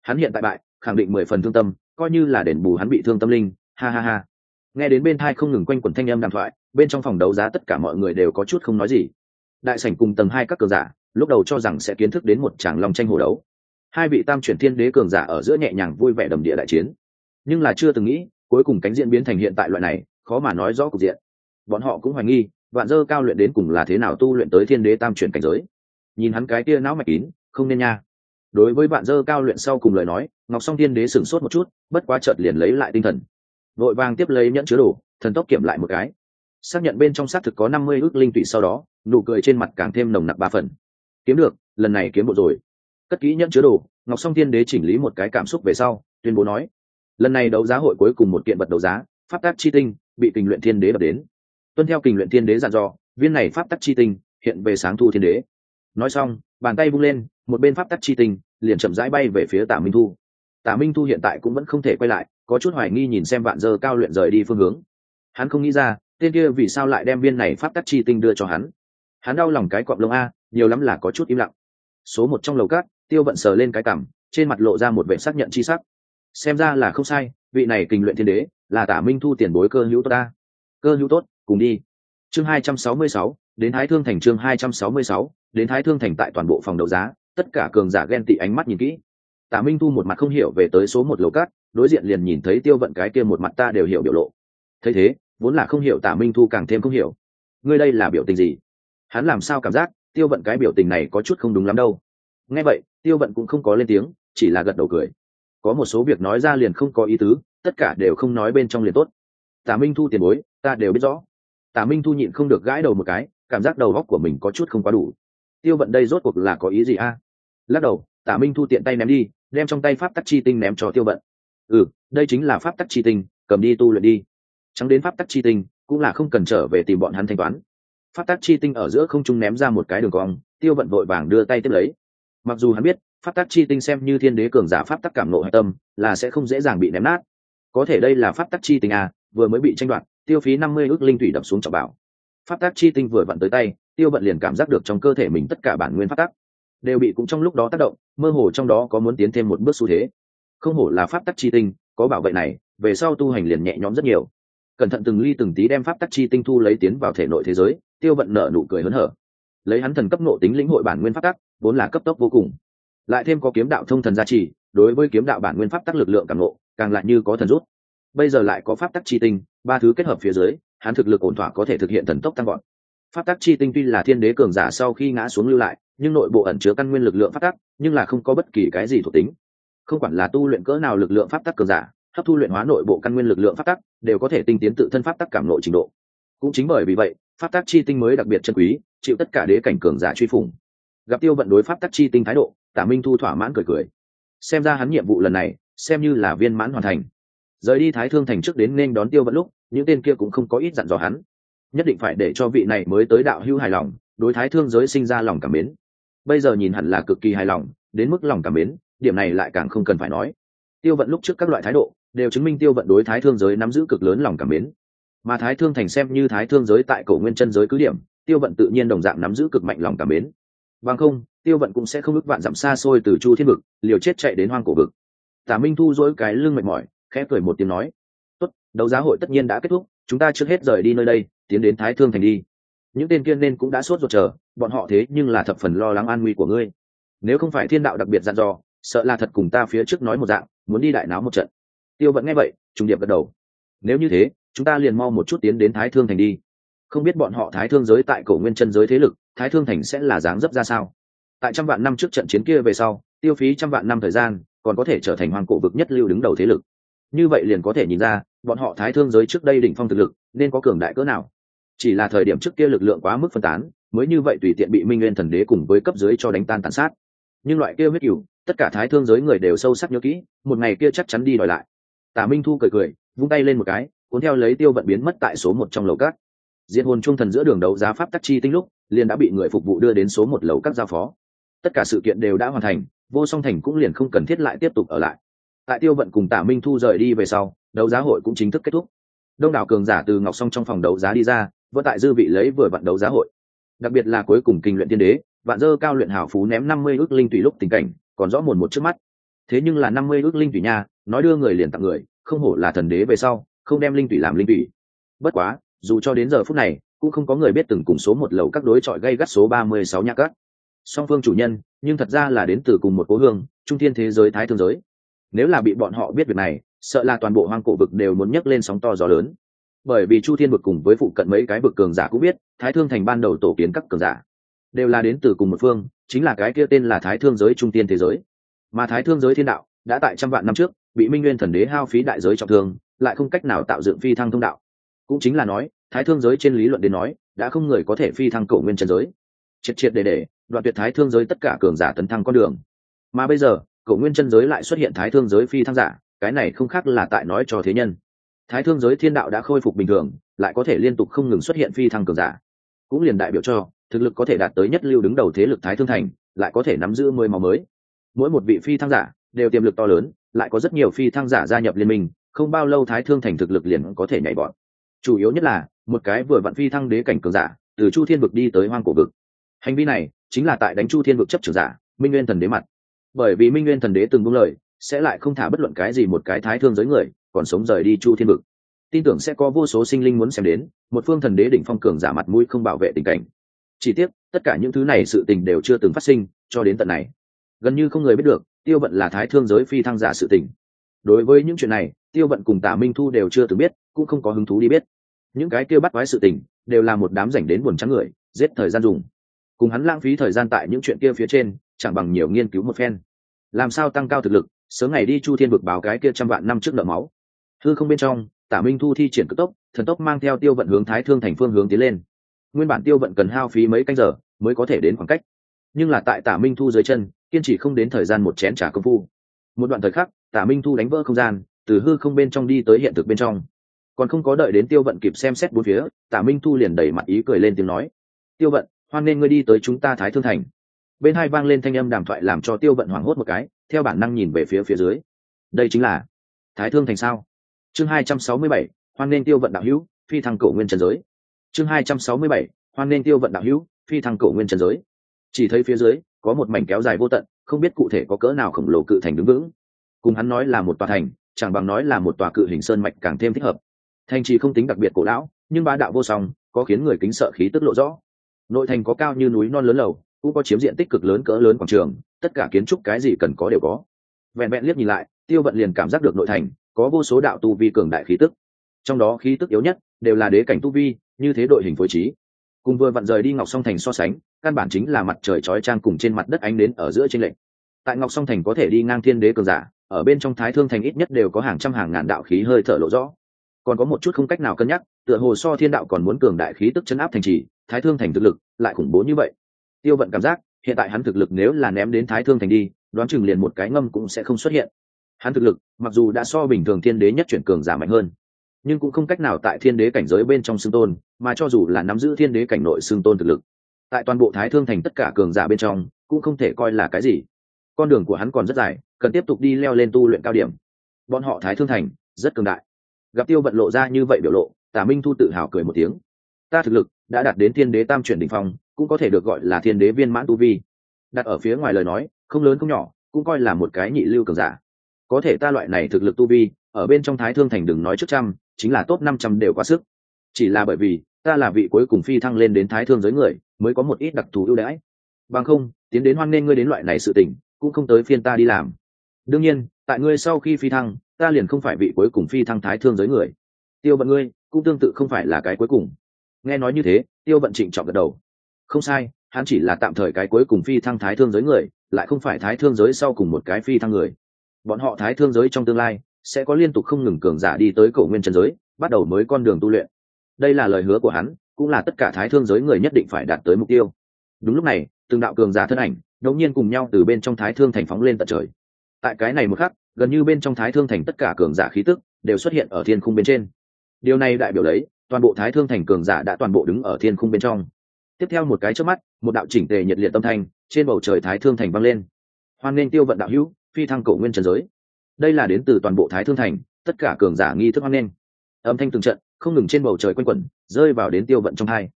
Hắn hiện tại bại, khẳng định mười phần thương tâm, coi như là đền bù hắn bị thương tâm linh, ha ha ha. Nghe đến bên thai không ngừng quanh quẩn thanh âm đàm thoại, bên trong phòng đấu giá tất cả mọi người đều có chút không nói gì. Đại sảnh cùng tầng hai các cờ giả, lúc đầu cho rằng sẽ kiến thức đến một tràng long tranh hồ đấu hai vị tam chuyển thiên đế cường giả ở giữa nhẹ nhàng vui vẻ đầm địa đại chiến. Nhưng là chưa từng nghĩ, cuối cùng cánh diễn biến thành hiện tại loại này, khó mà nói rõ cục diện. Bọn họ cũng hoài nghi, vạn dơ cao luyện đến cùng là thế nào tu luyện tới thiên đế tam chuyển cảnh giới. Nhìn hắn cái tia não mạch kín, không nên nha. Đối với vạn dơ cao luyện sau cùng lời nói, ngọc song thiên đế sửng sốt một chút, bất quá chợt liền lấy lại tinh thần. Vội vàng tiếp lấy nhẫn chứa đồ, thần tốc kiểm lại một cái. Xác nhận bên trong xác thực có năm mươi ước linh tụy sau đó, nụ cười trên mặt càng thêm nồng nặc ba phần. Kiếm được, lần này kiếm bộ rồi cất kỹ nhẫn chứa đồ, ngọc song thiên đế chỉnh lý một cái cảm xúc về sau, tuyên bố nói, lần này đấu giá hội cuối cùng một kiện vật đấu giá, pháp tác chi tinh, bị kình luyện thiên đế đập đến. Tuân theo kình luyện thiên đế dặn dò, viên này pháp tắc chi tinh hiện về sáng thu thiên đế. Nói xong, bàn tay vung lên, một bên pháp tắc chi tinh liền chậm rãi bay về phía tả minh thu. Tả minh thu hiện tại cũng vẫn không thể quay lại, có chút hoài nghi nhìn xem vạn dơ cao luyện rời đi phương hướng. Hắn không nghĩ ra, tên kia vì sao lại đem viên này pháp tắc chi tinh đưa cho hắn. Hắn đau lòng cái cọp lông a, nhiều lắm là có chút im lặng. Số một trong lầu cát tiêu vận sờ lên cái cằm, trên mặt lộ ra một vệ xác nhận chi sắc. Xem ra là không sai, vị này kình luyện thiên đế, là tả minh thu tiền bối cơ hữu tốt ta. Cơ hữu tốt, cùng đi. Chương hai trăm sáu mươi sáu, đến thái thương thành chương hai trăm sáu mươi sáu, đến thái thương thành tại toàn bộ phòng đấu giá, tất cả cường giả ghen tị ánh mắt nhìn kỹ. Tả minh thu một mặt không hiểu về tới số một lầu cát, đối diện liền nhìn thấy tiêu vận cái kia một mặt ta đều hiểu biểu lộ. Thấy thế, vốn là không hiểu tả minh thu càng thêm không hiểu. Ngươi đây là biểu tình gì? Hắn làm sao cảm giác tiêu vận cái biểu tình này có chút không đúng lắm đâu? Nghe vậy tiêu vận cũng không có lên tiếng, chỉ là gật đầu cười. Có một số việc nói ra liền không có ý tứ, tất cả đều không nói bên trong liền tốt. Tả minh thu tiền bối, ta đều biết rõ. Tả minh thu nhịn không được gãi đầu một cái, cảm giác đầu góc của mình có chút không quá đủ. Tiêu vận đây rốt cuộc là có ý gì a? Lắc đầu, tả minh thu tiện tay ném đi, đem trong tay pháp tắc chi tinh ném cho tiêu vận ừ đây chính là pháp tắc chi tinh, cầm đi tu luyện đi. Chẳng đến pháp tắc chi tinh, cũng là không cần trở về tìm bọn hắn thanh toán. Pháp tắc chi tinh ở giữa không trung ném ra một cái đường cong, tiêu vận vội vàng đưa tay tiếp lấy mặc dù hắn biết, pháp tắc chi tinh xem như thiên đế cường giả pháp tắc cảm nộ hạch tâm, là sẽ không dễ dàng bị ném nát. Có thể đây là pháp tắc chi tinh à vừa mới bị tranh đoạt, tiêu phí năm mươi ước linh thủy đập xuống trọng bảo. Pháp tắc chi tinh vừa vặn tới tay, tiêu vận liền cảm giác được trong cơ thể mình tất cả bản nguyên pháp tắc đều bị cũng trong lúc đó tác động, mơ hồ trong đó có muốn tiến thêm một bước xu thế. Không hổ là pháp tắc chi tinh, có bảo vệ này, về sau tu hành liền nhẹ nhõm rất nhiều. Cẩn thận từng ly từng tí đem pháp tắc chi tinh thu lấy tiến vào thể nội thế giới, tiêu vận nở nụ cười hớn hở. Lấy hắn thần cấp nộ tính lĩnh hội bản nguyên pháp tắc vốn là cấp tốc vô cùng. Lại thêm có kiếm đạo thông thần gia trì, đối với kiếm đạo bản nguyên pháp tắc lực lượng càng lộ càng lại như có thần rút. Bây giờ lại có pháp tắc chi tinh, ba thứ kết hợp phía dưới, hắn thực lực ổn thỏa có thể thực hiện thần tốc tăng gọn pháp tắc chi tinh tuy là thiên đế cường giả sau khi ngã xuống lưu lại, nhưng nội bộ ẩn chứa căn nguyên lực lượng pháp tắc, nhưng là không có bất kỳ cái gì thuộc tính. Không quản là tu luyện cỡ nào lực lượng pháp tắc cường giả, hấp thu luyện hóa nội bộ căn nguyên lực lượng pháp tắc, đều có thể tinh tiến tự thân pháp tắc cảm nội trình độ. Cũng chính bởi vì vậy, pháp tắc chi tinh mới đặc biệt chân quý, chịu tất cả đế cảnh cường giả truy phủng gặp tiêu vận đối pháp tắc chi tinh thái độ, tả minh thu thỏa mãn cười cười. Xem ra hắn nhiệm vụ lần này, xem như là viên mãn hoàn thành. Rời đi thái thương thành trước đến nên đón tiêu vận lúc, những tên kia cũng không có ít dặn dò hắn. Nhất định phải để cho vị này mới tới đạo hưu hài lòng, đối thái thương giới sinh ra lòng cảm mến. Bây giờ nhìn hẳn là cực kỳ hài lòng, đến mức lòng cảm mến, điểm này lại càng không cần phải nói. Tiêu vận lúc trước các loại thái độ, đều chứng minh tiêu vận đối thái thương giới nắm giữ cực lớn lòng cảm mến. Mà thái thương thành xem như thái thương giới tại cổ nguyên chân giới cứ điểm, tiêu vận tự nhiên đồng dạng nắm giữ cực mạnh lòng cảm mến bằng không, tiêu vận cũng sẽ không ước vạn dặm xa xôi từ chu thiên vực, liều chết chạy đến hoang cổ vực. Tả minh thu dỗi cái lưng mệt mỏi, khẽ cười một tiếng nói, tốt, đấu giá hội tất nhiên đã kết thúc, chúng ta trước hết rời đi nơi đây, tiến đến thái thương thành đi. Những tên kiên nên cũng đã sốt ruột chờ, bọn họ thế nhưng là thập phần lo lắng an nguy của ngươi. Nếu không phải thiên đạo đặc biệt dặn dò, sợ là thật cùng ta phía trước nói một dạng, muốn đi đại náo một trận. Tiêu vận nghe vậy, trùng điệp gật đầu. Nếu như thế, chúng ta liền mau một chút tiến đến thái thương thành đi. Không biết bọn họ thái thương giới tại cổ nguyên chân giới thế lực thái thương thành sẽ là dáng dấp ra sao? Tại trăm vạn năm trước trận chiến kia về sau, tiêu phí trăm vạn năm thời gian, còn có thể trở thành hoàng cổ vực nhất lưu đứng đầu thế lực. Như vậy liền có thể nhìn ra, bọn họ thái thương giới trước đây đỉnh phong thực lực, nên có cường đại cỡ nào. Chỉ là thời điểm trước kia lực lượng quá mức phân tán, mới như vậy tùy tiện bị minh nguyên thần đế cùng với cấp dưới cho đánh tan tàn sát. Nhưng loại kia huyết cửu tất cả thái thương giới người đều sâu sắc nhớ kỹ, một ngày kia chắc chắn đi đòi lại. Tả minh thu cười cười, vung tay lên một cái, cuốn theo lấy tiêu vận biến mất tại số một trong lầu cát diện hồn trung thần giữa đường đấu giá pháp tắc chi tinh lúc, liền đã bị người phục vụ đưa đến số một lầu các giao phó. Tất cả sự kiện đều đã hoàn thành, vô song thành cũng liền không cần thiết lại tiếp tục ở lại. Tại tiêu vận cùng tả minh thu rời đi về sau, đấu giá hội cũng chính thức kết thúc. Đông đảo cường giả từ ngọc song trong phòng đấu giá đi ra, vẫn tại dư vị lấy vừa vận đấu giá hội. Đặc biệt là cuối cùng kinh luyện tiên đế, vạn dơ cao luyện hảo phú ném năm mươi ước linh tùy lúc tình cảnh, còn rõ mồn một trước mắt. Thế nhưng là năm mươi ước linh tùy nha, nói đưa người liền tặng người, không hổ là thần đế về sau, không đem linh tùy làm linh tùy. Bất quá dù cho đến giờ phút này, cũng không có người biết từng cùng số một lầu các đối chọi gây gắt số ba mươi sáu nhã cắt song phương chủ nhân, nhưng thật ra là đến từ cùng một cố hương, trung thiên thế giới thái thương giới. Nếu là bị bọn họ biết việc này, sợ là toàn bộ hoang cổ vực đều muốn nhấc lên sóng to gió lớn. Bởi vì chu thiên vực cùng với phụ cận mấy cái vực cường giả cũng biết, thái thương thành ban đầu tổ kiến các cường giả, đều là đến từ cùng một phương, chính là cái kia tên là thái thương giới trung tiên thế giới. Mà thái thương giới thiên đạo, đã tại trăm vạn năm trước, bị minh nguyên thần đế hao phí đại giới trọng thương, lại không cách nào tạo dựng phi thăng thông đạo cũng chính là nói, thái thương giới trên lý luận đến nói, đã không người có thể phi thăng cổ nguyên trần giới. Triệt triệt để để, đoạn tuyệt thái thương giới tất cả cường giả tấn thăng con đường. Mà bây giờ, cổ nguyên chân giới lại xuất hiện thái thương giới phi thăng giả, cái này không khác là tại nói cho thế nhân. Thái thương giới thiên đạo đã khôi phục bình thường, lại có thể liên tục không ngừng xuất hiện phi thăng cường giả. Cũng liền đại biểu cho, thực lực có thể đạt tới nhất lưu đứng đầu thế lực thái thương thành, lại có thể nắm giữ mười màu mới. Mỗi một vị phi thăng giả, đều tiềm lực to lớn, lại có rất nhiều phi thăng giả gia nhập liên minh, không bao lâu thái thương thành thực lực liền có thể nhảy bọn chủ yếu nhất là, một cái vừa vặn phi thăng đế cảnh cường giả, từ chu thiên vực đi tới hoang cổ vực. Hành vi này chính là tại đánh chu thiên vực chấp trưởng giả, minh nguyên thần đế mặt. Bởi vì minh nguyên thần đế từng buông lời, sẽ lại không thả bất luận cái gì một cái thái thương giới người, còn sống rời đi chu thiên vực. Tin tưởng sẽ có vô số sinh linh muốn xem đến, một phương thần đế đỉnh phong cường giả mặt mũi không bảo vệ tình cảnh. Chỉ tiếc, tất cả những thứ này sự tình đều chưa từng phát sinh, cho đến tận này. Gần như không người biết được, tiêu vận là thái thương giới phi thăng giả sự tình đối với những chuyện này, tiêu vận cùng tả minh thu đều chưa từng biết, cũng không có hứng thú đi biết. Những cái kêu bắt quái sự tình, đều là một đám rảnh đến buồn trắng người, giết thời gian dùng. Cùng hắn lãng phí thời gian tại những chuyện kia phía trên, chẳng bằng nhiều nghiên cứu một phen. Làm sao tăng cao thực lực, sớm ngày đi chu thiên vực báo cái kia trăm vạn năm trước nợ máu. Thư không bên trong, tả minh thu thi triển cực tốc, thần tốc mang theo tiêu vận hướng thái thương thành phương hướng tiến lên. Nguyên bản tiêu vận cần hao phí mấy canh giờ, mới có thể đến khoảng cách. Nhưng là tại tả minh thu dưới chân, kiên trì không đến thời gian một chén trả công phu. Một đoạn thời khắc tả minh thu đánh vỡ không gian, từ hư không bên trong đi tới hiện thực bên trong. Còn không có đợi đến tiêu vận kịp xem xét bốn phía, tả minh thu liền đẩy mặt ý cười lên tiếng nói, tiêu vận, hoan nên ngươi đi tới chúng ta thái thương thành. Bên hai vang lên thanh âm đàm thoại làm cho tiêu vận hoảng hốt một cái, theo bản năng nhìn về phía phía dưới. Đây chính là thái thương thành sao? Chương hai trăm sáu mươi bảy, hoan nên tiêu vận đạo hữu, phi thăng cổ nguyên trần giới. Chương hai trăm sáu mươi bảy, hoan nên tiêu vận đạo hữu, phi thăng cổ nguyên trần giới. Chỉ thấy phía dưới, có một mảnh kéo dài vô tận, không biết cụ thể có cỡ nào khổng lồ cự thành đứng vững cùng hắn nói là một tòa thành, chẳng bằng nói là một tòa cự hình sơn mạch càng thêm thích hợp. Thành trì không tính đặc biệt cổ lão, nhưng bá đạo vô song, có khiến người kính sợ khí tức lộ rõ. Nội thành có cao như núi non lớn lầu, cũng có chiếm diện tích cực lớn cỡ lớn quảng trường, tất cả kiến trúc cái gì cần có đều có. Vẹn vẹn liếc nhìn lại, tiêu vận liền cảm giác được nội thành, có vô số đạo tu vi cường đại khí tức. Trong đó khí tức yếu nhất, đều là đế cảnh tu vi, như thế đội hình phối trí. Cùng vừa vặn rời đi ngọc song thành so sánh, căn bản chính là mặt trời chói trang cùng trên mặt đất ánh đến ở giữa trên lệnh tại ngọc song thành có thể đi ngang thiên đế cường giả ở bên trong thái thương thành ít nhất đều có hàng trăm hàng ngàn đạo khí hơi thở lộ rõ. Còn có một chút không cách nào cân nhắc, tựa hồ so thiên đạo còn muốn cường đại khí tức chấn áp thành trì, thái thương thành thực lực lại khủng bố như vậy. Tiêu vận cảm giác, hiện tại hắn thực lực nếu là ném đến thái thương thành đi, đoán chừng liền một cái ngâm cũng sẽ không xuất hiện. Hắn thực lực, mặc dù đã so bình thường thiên đế nhất chuyển cường giả mạnh hơn, nhưng cũng không cách nào tại thiên đế cảnh giới bên trong xương tôn, mà cho dù là nắm giữ thiên đế cảnh nội xương tôn thực lực, tại toàn bộ thái thương thành tất cả cường giả bên trong, cũng không thể coi là cái gì. Con đường của hắn còn rất dài cần tiếp tục đi leo lên tu luyện cao điểm. Bọn họ thái thương thành, rất cường đại. Gặp tiêu vận lộ ra như vậy biểu lộ, tả minh thu tự hào cười một tiếng. Ta thực lực đã đạt đến thiên đế tam chuyển đ ỉ n h phong, cũng có thể được gọi là thiên đế viên mãn tu vi. Đặt ở phía ngoài lời nói, không lớn không nhỏ, cũng coi là một cái nhị lưu cường giả. Có thể ta loại này thực lực tu vi, ở bên trong thái thương thành đừng nói trước trăm, chính là top năm trăm đều quá sức. Chỉ là bởi vì, ta là vị cuối cùng phi thăng lên đến thái thương giới người, mới có một ít đặc thù ưu đãi. Bằng không, tiến đến hoan nghênh ngươi đến loại này sự tình, cũng không tới phiên ta đi làm đương nhiên, tại ngươi sau khi phi thăng, ta liền không phải vị cuối cùng phi thăng thái thương giới người. Tiêu bận ngươi, cũng tương tự không phải là cái cuối cùng. Nghe nói như thế, tiêu bận trịnh trọng gật đầu. Không sai, hắn chỉ là tạm thời cái cuối cùng phi thăng thái thương giới người, lại không phải thái thương giới sau cùng một cái phi thăng người. Bọn họ thái thương giới trong tương lai, sẽ có liên tục không ngừng cường giả đi tới cổ nguyên trần giới, bắt đầu mới con đường tu luyện. Đây là lời hứa của hắn, cũng là tất cả thái thương giới người nhất định phải đạt tới mục tiêu. Đúng lúc này, từng đạo cường giả thân ảnh, đột nhiên cùng nhau từ bên trong thái thương thành phóng lên tận trời tại cái này một khắc, gần như bên trong thái thương thành tất cả cường giả khí tức đều xuất hiện ở thiên khung bên trên. Điều này đại biểu lấy toàn bộ thái thương thành cường giả đã toàn bộ đứng ở thiên khung bên trong. Tiếp theo một cái trước mắt, một đạo chỉnh tề nhiệt liệt tâm thanh trên bầu trời thái thương thành vang lên. Hoan nên tiêu vận đạo hữu, phi thăng cổ nguyên trần giới. Đây là đến từ toàn bộ thái thương thành, tất cả cường giả nghi thức hoan nên âm thanh từng trận, không ngừng trên bầu trời quanh quẩn, rơi vào đến tiêu vận trong hai.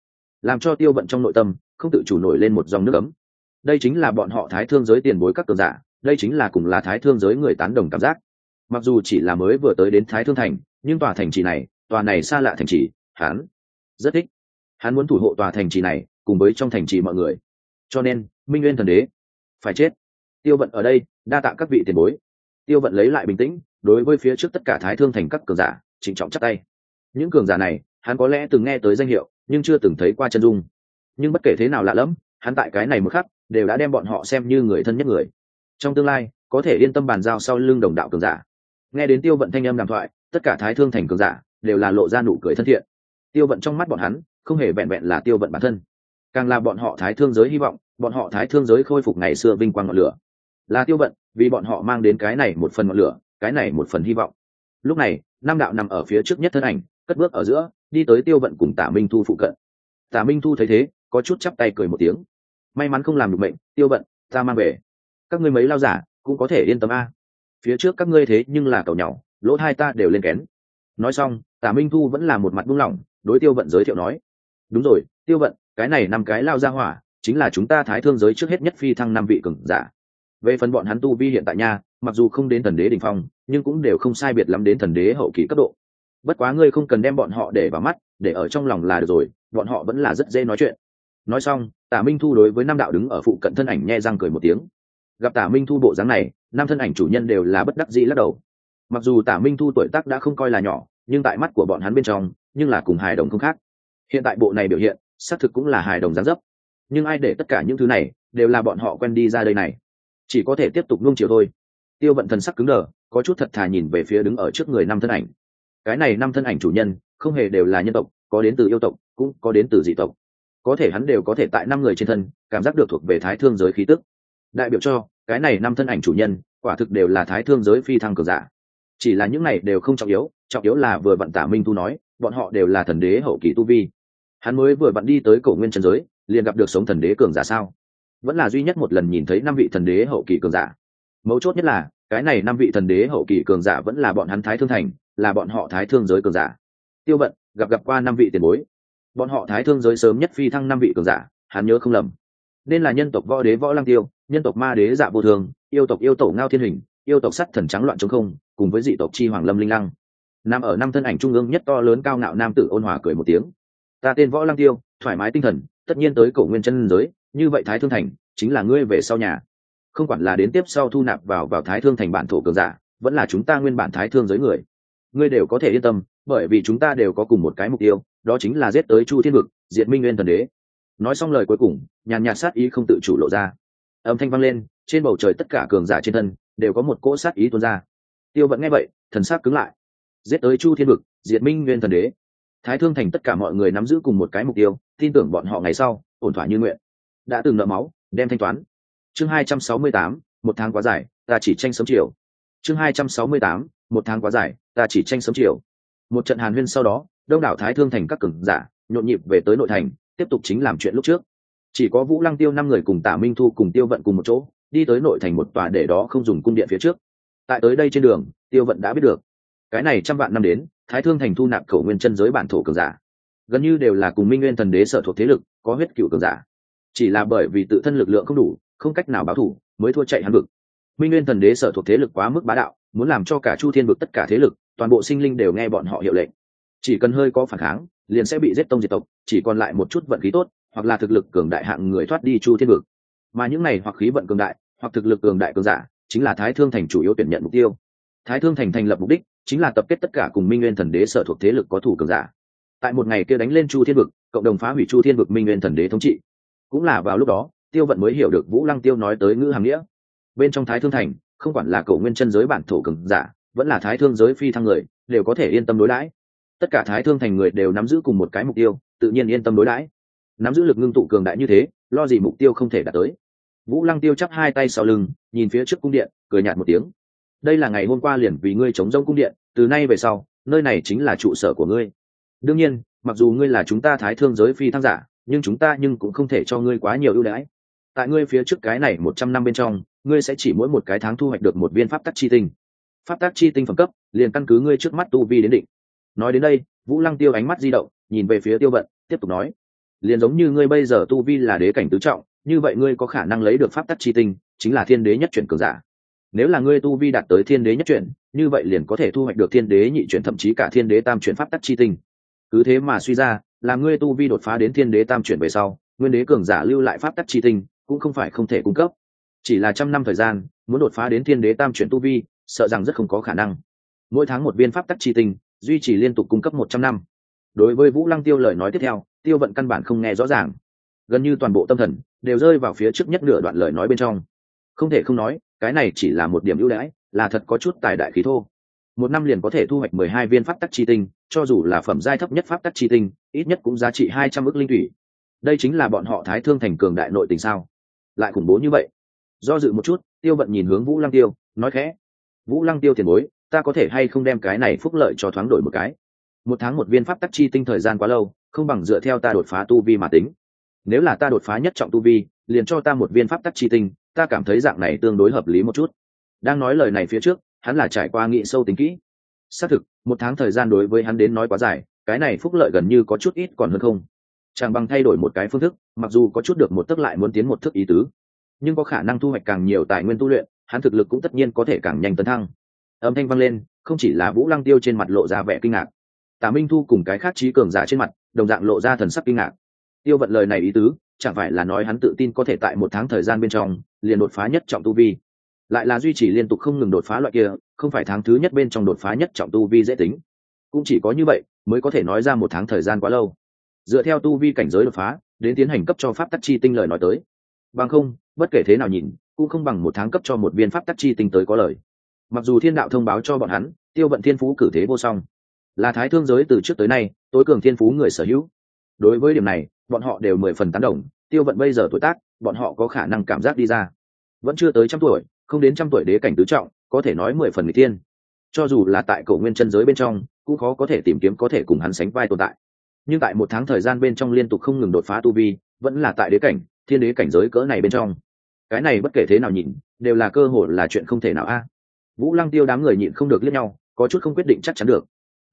Làm cho tiêu vận trong nội tâm không tự chủ nổi lên một dòng nước ấm. Đây chính là bọn họ thái thương giới tiền bối các cường giả đây chính là cùng là thái thương giới người tán đồng cảm giác. Mặc dù chỉ là mới vừa tới đến thái thương thành, nhưng tòa thành trì này, tòa này xa lạ thành trì hán rất thích. Hắn muốn thủ hộ tòa thành trì này, cùng với trong thành trì mọi người. Cho nên, minh nguyên thần đế, phải chết. Tiêu vận ở đây, đa tạ các vị tiền bối. Tiêu vận lấy lại bình tĩnh, đối với phía trước tất cả thái thương thành các cường giả, trịnh trọng chắc tay. Những cường giả này, hắn có lẽ từng nghe tới danh hiệu, nhưng chưa từng thấy qua chân dung. Nhưng bất kể thế nào lạ lẫm, hắn tại cái này một khắc, đều đã đem bọn họ xem như người thân nhất người trong tương lai, có thể yên tâm bàn giao sau lưng đồng đạo cường giả. Nghe đến tiêu vận thanh âm đàm thoại, tất cả thái thương thành cường giả đều là lộ ra nụ cười thân thiện. Tiêu vận trong mắt bọn hắn, không hề vẹn vẹn là tiêu vận bản thân. Càng là bọn họ thái thương giới hy vọng, bọn họ thái thương giới khôi phục ngày xưa vinh quang ngọn lửa. Là tiêu vận, vì bọn họ mang đến cái này một phần ngọn lửa, cái này một phần hy vọng. Lúc này nam đạo nằm ở phía trước nhất thân ảnh, cất bước ở giữa, đi tới tiêu vận cùng tả minh thu phụ cận. Tả minh thu thấy thế, có chút chắp tay cười một tiếng. May mắn không làm được mệnh, tiêu vận, ta mang về các ngươi mấy lao giả cũng có thể yên tâm a. Phía trước các ngươi thế nhưng là cầu nhỏ, lỗ hai ta đều lên kén. Nói xong tả minh thu vẫn là một mặt buông lỏng, đối tiêu vận giới thiệu nói, đúng rồi, tiêu vận, cái này năm cái lao ra hỏa, chính là chúng ta thái thương giới trước hết nhất phi thăng năm vị cường giả. Về phần bọn hắn tu vi hiện tại nha, mặc dù không đến thần đế đ ỉ n h phong, nhưng cũng đều không sai biệt lắm đến thần đế hậu kỳ cấp độ. Bất quá ngươi không cần đem bọn họ để vào mắt, để ở trong lòng là được rồi, bọn họ vẫn là rất dễ nói chuyện. Nói xong tả minh thu đối với năm đạo đứng ở phụ cận thân ảnh nhẹ răng cười một tiếng gặp tả minh thu bộ dáng này năm thân ảnh chủ nhân đều là bất đắc dĩ lắc đầu. Mặc dù tả minh thu tuổi tác đã không coi là nhỏ, nhưng tại mắt của bọn hắn bên trong, nhưng là cùng hài đồng không khác. Hiện tại bộ này biểu hiện, xác thực cũng là hài đồng gián dấp. Nhưng ai để tất cả những thứ này đều là bọn họ quen đi ra đây này? Chỉ có thể tiếp tục nuông chiều thôi. Tiêu vận thần sắc cứng đờ, có chút thật thà nhìn về phía đứng ở trước người năm thân ảnh. Cái này năm thân ảnh chủ nhân, không hề đều là nhân tộc, có đến từ yêu tộc, cũng có đến từ dị tộc. Có thể hắn đều có thể tại năm người trên thân, cảm giác được thuộc về thái thương giới khí tức đại biểu cho, cái này năm thân ảnh chủ nhân, quả thực đều là thái thương giới phi thăng cường giả. Chỉ là những này đều không trọng yếu trọng yếu là vừa vận tả minh tu nói, bọn họ đều là thần đế hậu kỳ tu vi. Hắn mới vừa vặn đi tới cổ nguyên trần giới, liền gặp được sống thần đế cường giả sao? Vẫn là duy nhất một lần nhìn thấy năm vị thần đế hậu kỳ cường giả. Mấu chốt nhất là, cái này năm vị thần đế hậu kỳ cường giả vẫn là bọn hắn thái thương thành, là bọn họ thái thương giới cường giả. Tiêu vận, gặp gặp qua năm vị tiền bối. Bọn họ thái thương giới sớm nhất phi thăng năm vị cường giả, hắn nhớ không lầm nên là nhân tộc võ đế võ lăng tiêu, nhân tộc ma đế dạ vô thường, yêu tộc yêu tổ ngao thiên hình, yêu tộc sắt thần trắng loạn chống không, cùng với dị tộc chi hoàng lâm linh lăng. Nằm ở năm thân ảnh trung ương nhất to lớn cao ngạo nam tử ôn hòa cười một tiếng. Ta tên võ lăng tiêu, thoải mái tinh thần, tất nhiên tới cổ nguyên chân giới, như vậy thái thương thành chính là ngươi về sau nhà. Không quản là đến tiếp sau thu nạp vào vào thái thương thành bản thổ cường giả, vẫn là chúng ta nguyên bản thái thương giới người. Ngươi đều có thể yên tâm, bởi vì chúng ta đều có cùng một cái mục tiêu, đó chính là giết tới chu thiên vực, diệt minh nguyên thần đế nói xong lời cuối cùng, nhàn nhạt sát ý không tự chủ lộ ra. Âm thanh vang lên, trên bầu trời tất cả cường giả trên thân đều có một cỗ sát ý tuôn ra. Tiêu vẫn nghe vậy, thần sắc cứng lại. Giết tới chu thiên vực, diệt minh nguyên thần đế. Thái thương thành tất cả mọi người nắm giữ cùng một cái mục tiêu, tin tưởng bọn họ ngày sau, ổn thỏa như nguyện. Đã từng nợ máu, đem thanh toán. Chương hai trăm sáu mươi tám, một tháng quá dài, ta chỉ tranh sớm chiều. Chương hai trăm sáu mươi tám, một tháng quá dài, ta chỉ tranh sớm chiều. Một trận hàn huyên sau đó, đông đảo thái thương thành các cường giả, nhộn nhịp về tới nội thành tiếp tục chính làm chuyện lúc trước. Chỉ có vũ lăng tiêu năm người cùng tả minh thu cùng tiêu vận cùng một chỗ, đi tới nội thành một tòa để đó không dùng cung điện phía trước. Tại tới đây trên đường, tiêu vận đã biết được. Cái này trăm vạn năm đến, thái thương thành thu nạp khẩu nguyên chân giới bản thổ cường giả. Gần như đều là cùng minh nguyên thần đế sở thuộc thế lực, có huyết cựu cường giả. Chỉ là bởi vì tự thân lực lượng không đủ, không cách nào báo thủ, mới thua chạy hắn vực. Minh nguyên thần đế sở thuộc thế lực quá mức bá đạo, muốn làm cho cả chu thiên vực tất cả thế lực, toàn bộ sinh linh đều nghe bọn họ hiệu lệnh. Chỉ cần hơi có phản kháng liền sẽ bị giết tông diệt tộc, chỉ còn lại một chút vận khí tốt, hoặc là thực lực cường đại hạng người thoát đi chu thiên vực. Mà những này hoặc khí vận cường đại, hoặc thực lực cường đại cường giả, chính là thái thương thành chủ yếu tuyển nhận mục tiêu. Thái thương thành thành lập mục đích, chính là tập kết tất cả cùng minh nguyên thần đế sở thuộc thế lực có thủ cường giả. Tại một ngày kia đánh lên chu thiên vực, cộng đồng phá hủy chu thiên vực minh nguyên thần đế thống trị. Cũng là vào lúc đó, tiêu vận mới hiểu được vũ lăng tiêu nói tới ngữ hàm nghĩa. Bên trong thái thương thành, không quản là cổ nguyên chân giới bản thổ cường giả, vẫn là thái thương giới phi thăng người, đều có thể yên tâm đối đãi tất cả thái thương thành người đều nắm giữ cùng một cái mục tiêu, tự nhiên yên tâm đối đãi. Nắm giữ lực ngưng tụ cường đại như thế, lo gì mục tiêu không thể đạt tới. Vũ lăng tiêu chắp hai tay sau lưng, nhìn phía trước cung điện, cười nhạt một tiếng. Đây là ngày hôm qua liền vì ngươi chống rông cung điện, từ nay về sau, nơi này chính là trụ sở của ngươi. Đương nhiên, mặc dù ngươi là chúng ta thái thương giới phi thăng giả, nhưng chúng ta nhưng cũng không thể cho ngươi quá nhiều ưu đãi. Tại ngươi phía trước cái này một trăm năm bên trong, ngươi sẽ chỉ mỗi một cái tháng thu hoạch được một viên pháp tắc chi tinh. Pháp tắc chi tinh phẩm cấp, liền căn cứ ngươi trước mắt tu vi đến định nói đến đây, vũ lăng tiêu ánh mắt di động, nhìn về phía tiêu vận, tiếp tục nói, liền giống như ngươi bây giờ tu vi là đế cảnh tứ trọng, như vậy ngươi có khả năng lấy được pháp tắc chi tinh, chính là thiên đế nhất chuyển cường giả. Nếu là ngươi tu vi đạt tới thiên đế nhất chuyển, như vậy liền có thể thu hoạch được thiên đế nhị chuyển, thậm chí cả thiên đế tam chuyển pháp tắc chi tinh. Cứ thế mà suy ra, là ngươi tu vi đột phá đến thiên đế tam chuyển về sau, nguyên đế cường giả lưu lại pháp tắc chi tinh, cũng không phải không thể cung cấp. Chỉ là trăm năm thời gian, muốn đột phá đến thiên đế tam chuyển tu vi, sợ rằng rất không có khả năng. Mỗi tháng một viên pháp tắc chi tinh duy trì liên tục cung cấp một trăm năm. Đối với vũ lăng tiêu lời nói tiếp theo, tiêu vận căn bản không nghe rõ ràng. Gần như toàn bộ tâm thần đều rơi vào phía trước nhất nửa đoạn lời nói bên trong. Không thể không nói, cái này chỉ là một điểm ưu đãi, là thật có chút tài đại khí thô. Một năm liền có thể thu hoạch mười hai viên pháp tắc chi tinh, cho dù là phẩm giai thấp nhất pháp tắc chi tinh, ít nhất cũng giá trị hai trăm ước linh thủy. Đây chính là bọn họ thái thương thành cường đại nội tình sao? Lại khủng bố như vậy. Do dự một chút, tiêu vận nhìn hướng vũ lăng tiêu, nói khẽ. Vũ lăng tiêu tiền bối ta có thể hay không đem cái này phúc lợi cho thoáng đổi một cái? Một tháng một viên pháp tắc chi tinh thời gian quá lâu, không bằng dựa theo ta đột phá tu vi mà tính. Nếu là ta đột phá nhất trọng tu vi, liền cho ta một viên pháp tắc chi tinh, ta cảm thấy dạng này tương đối hợp lý một chút. Đang nói lời này phía trước, hắn là trải qua nghị sâu tính kỹ. Xác thực, một tháng thời gian đối với hắn đến nói quá dài, cái này phúc lợi gần như có chút ít còn hơn không. Chẳng bằng thay đổi một cái phương thức, mặc dù có chút được một tức lại muốn tiến một thức ý tứ. Nhưng có khả năng thu hoạch càng nhiều tài nguyên tu luyện, hắn thực lực cũng tất nhiên có thể càng nhanh tấn thăng âm thanh vang lên, không chỉ là vũ lăng tiêu trên mặt lộ ra vẻ kinh ngạc, tả minh thu cùng cái khác trí cường giả trên mặt, đồng dạng lộ ra thần sắc kinh ngạc. Tiêu vận lời này ý tứ, chẳng phải là nói hắn tự tin có thể tại một tháng thời gian bên trong, liền đột phá nhất trọng tu vi. Lại là duy trì liên tục không ngừng đột phá loại kia, không phải tháng thứ nhất bên trong đột phá nhất trọng tu vi dễ tính. Cũng chỉ có như vậy, mới có thể nói ra một tháng thời gian quá lâu. Dựa theo tu vi cảnh giới đột phá, đến tiến hành cấp cho pháp tắc chi tinh lời nói tới. Bằng không, bất kể thế nào nhìn, cũng không bằng một tháng cấp cho một viên pháp tắc chi tinh tới có lời mặc dù thiên đạo thông báo cho bọn hắn, tiêu vận thiên phú cử thế vô song. Là thái thương giới từ trước tới nay, tối cường thiên phú người sở hữu. Đối với điểm này, bọn họ đều mười phần tán đồng, tiêu vận bây giờ tuổi tác, bọn họ có khả năng cảm giác đi ra. Vẫn chưa tới trăm tuổi, không đến trăm tuổi đế cảnh tứ trọng, có thể nói mười phần người tiên cho dù là tại cổ nguyên chân giới bên trong, cũng khó có thể tìm kiếm có thể cùng hắn sánh vai tồn tại. Nhưng tại một tháng thời gian bên trong liên tục không ngừng đột phá tu vi, vẫn là tại đế cảnh, thiên đế cảnh giới cỡ này bên trong. Cái này bất kể thế nào nhìn, đều là cơ hội là chuyện không thể nào a vũ lăng tiêu đám người nhịn không được liếc nhau, có chút không quyết định chắc chắn được.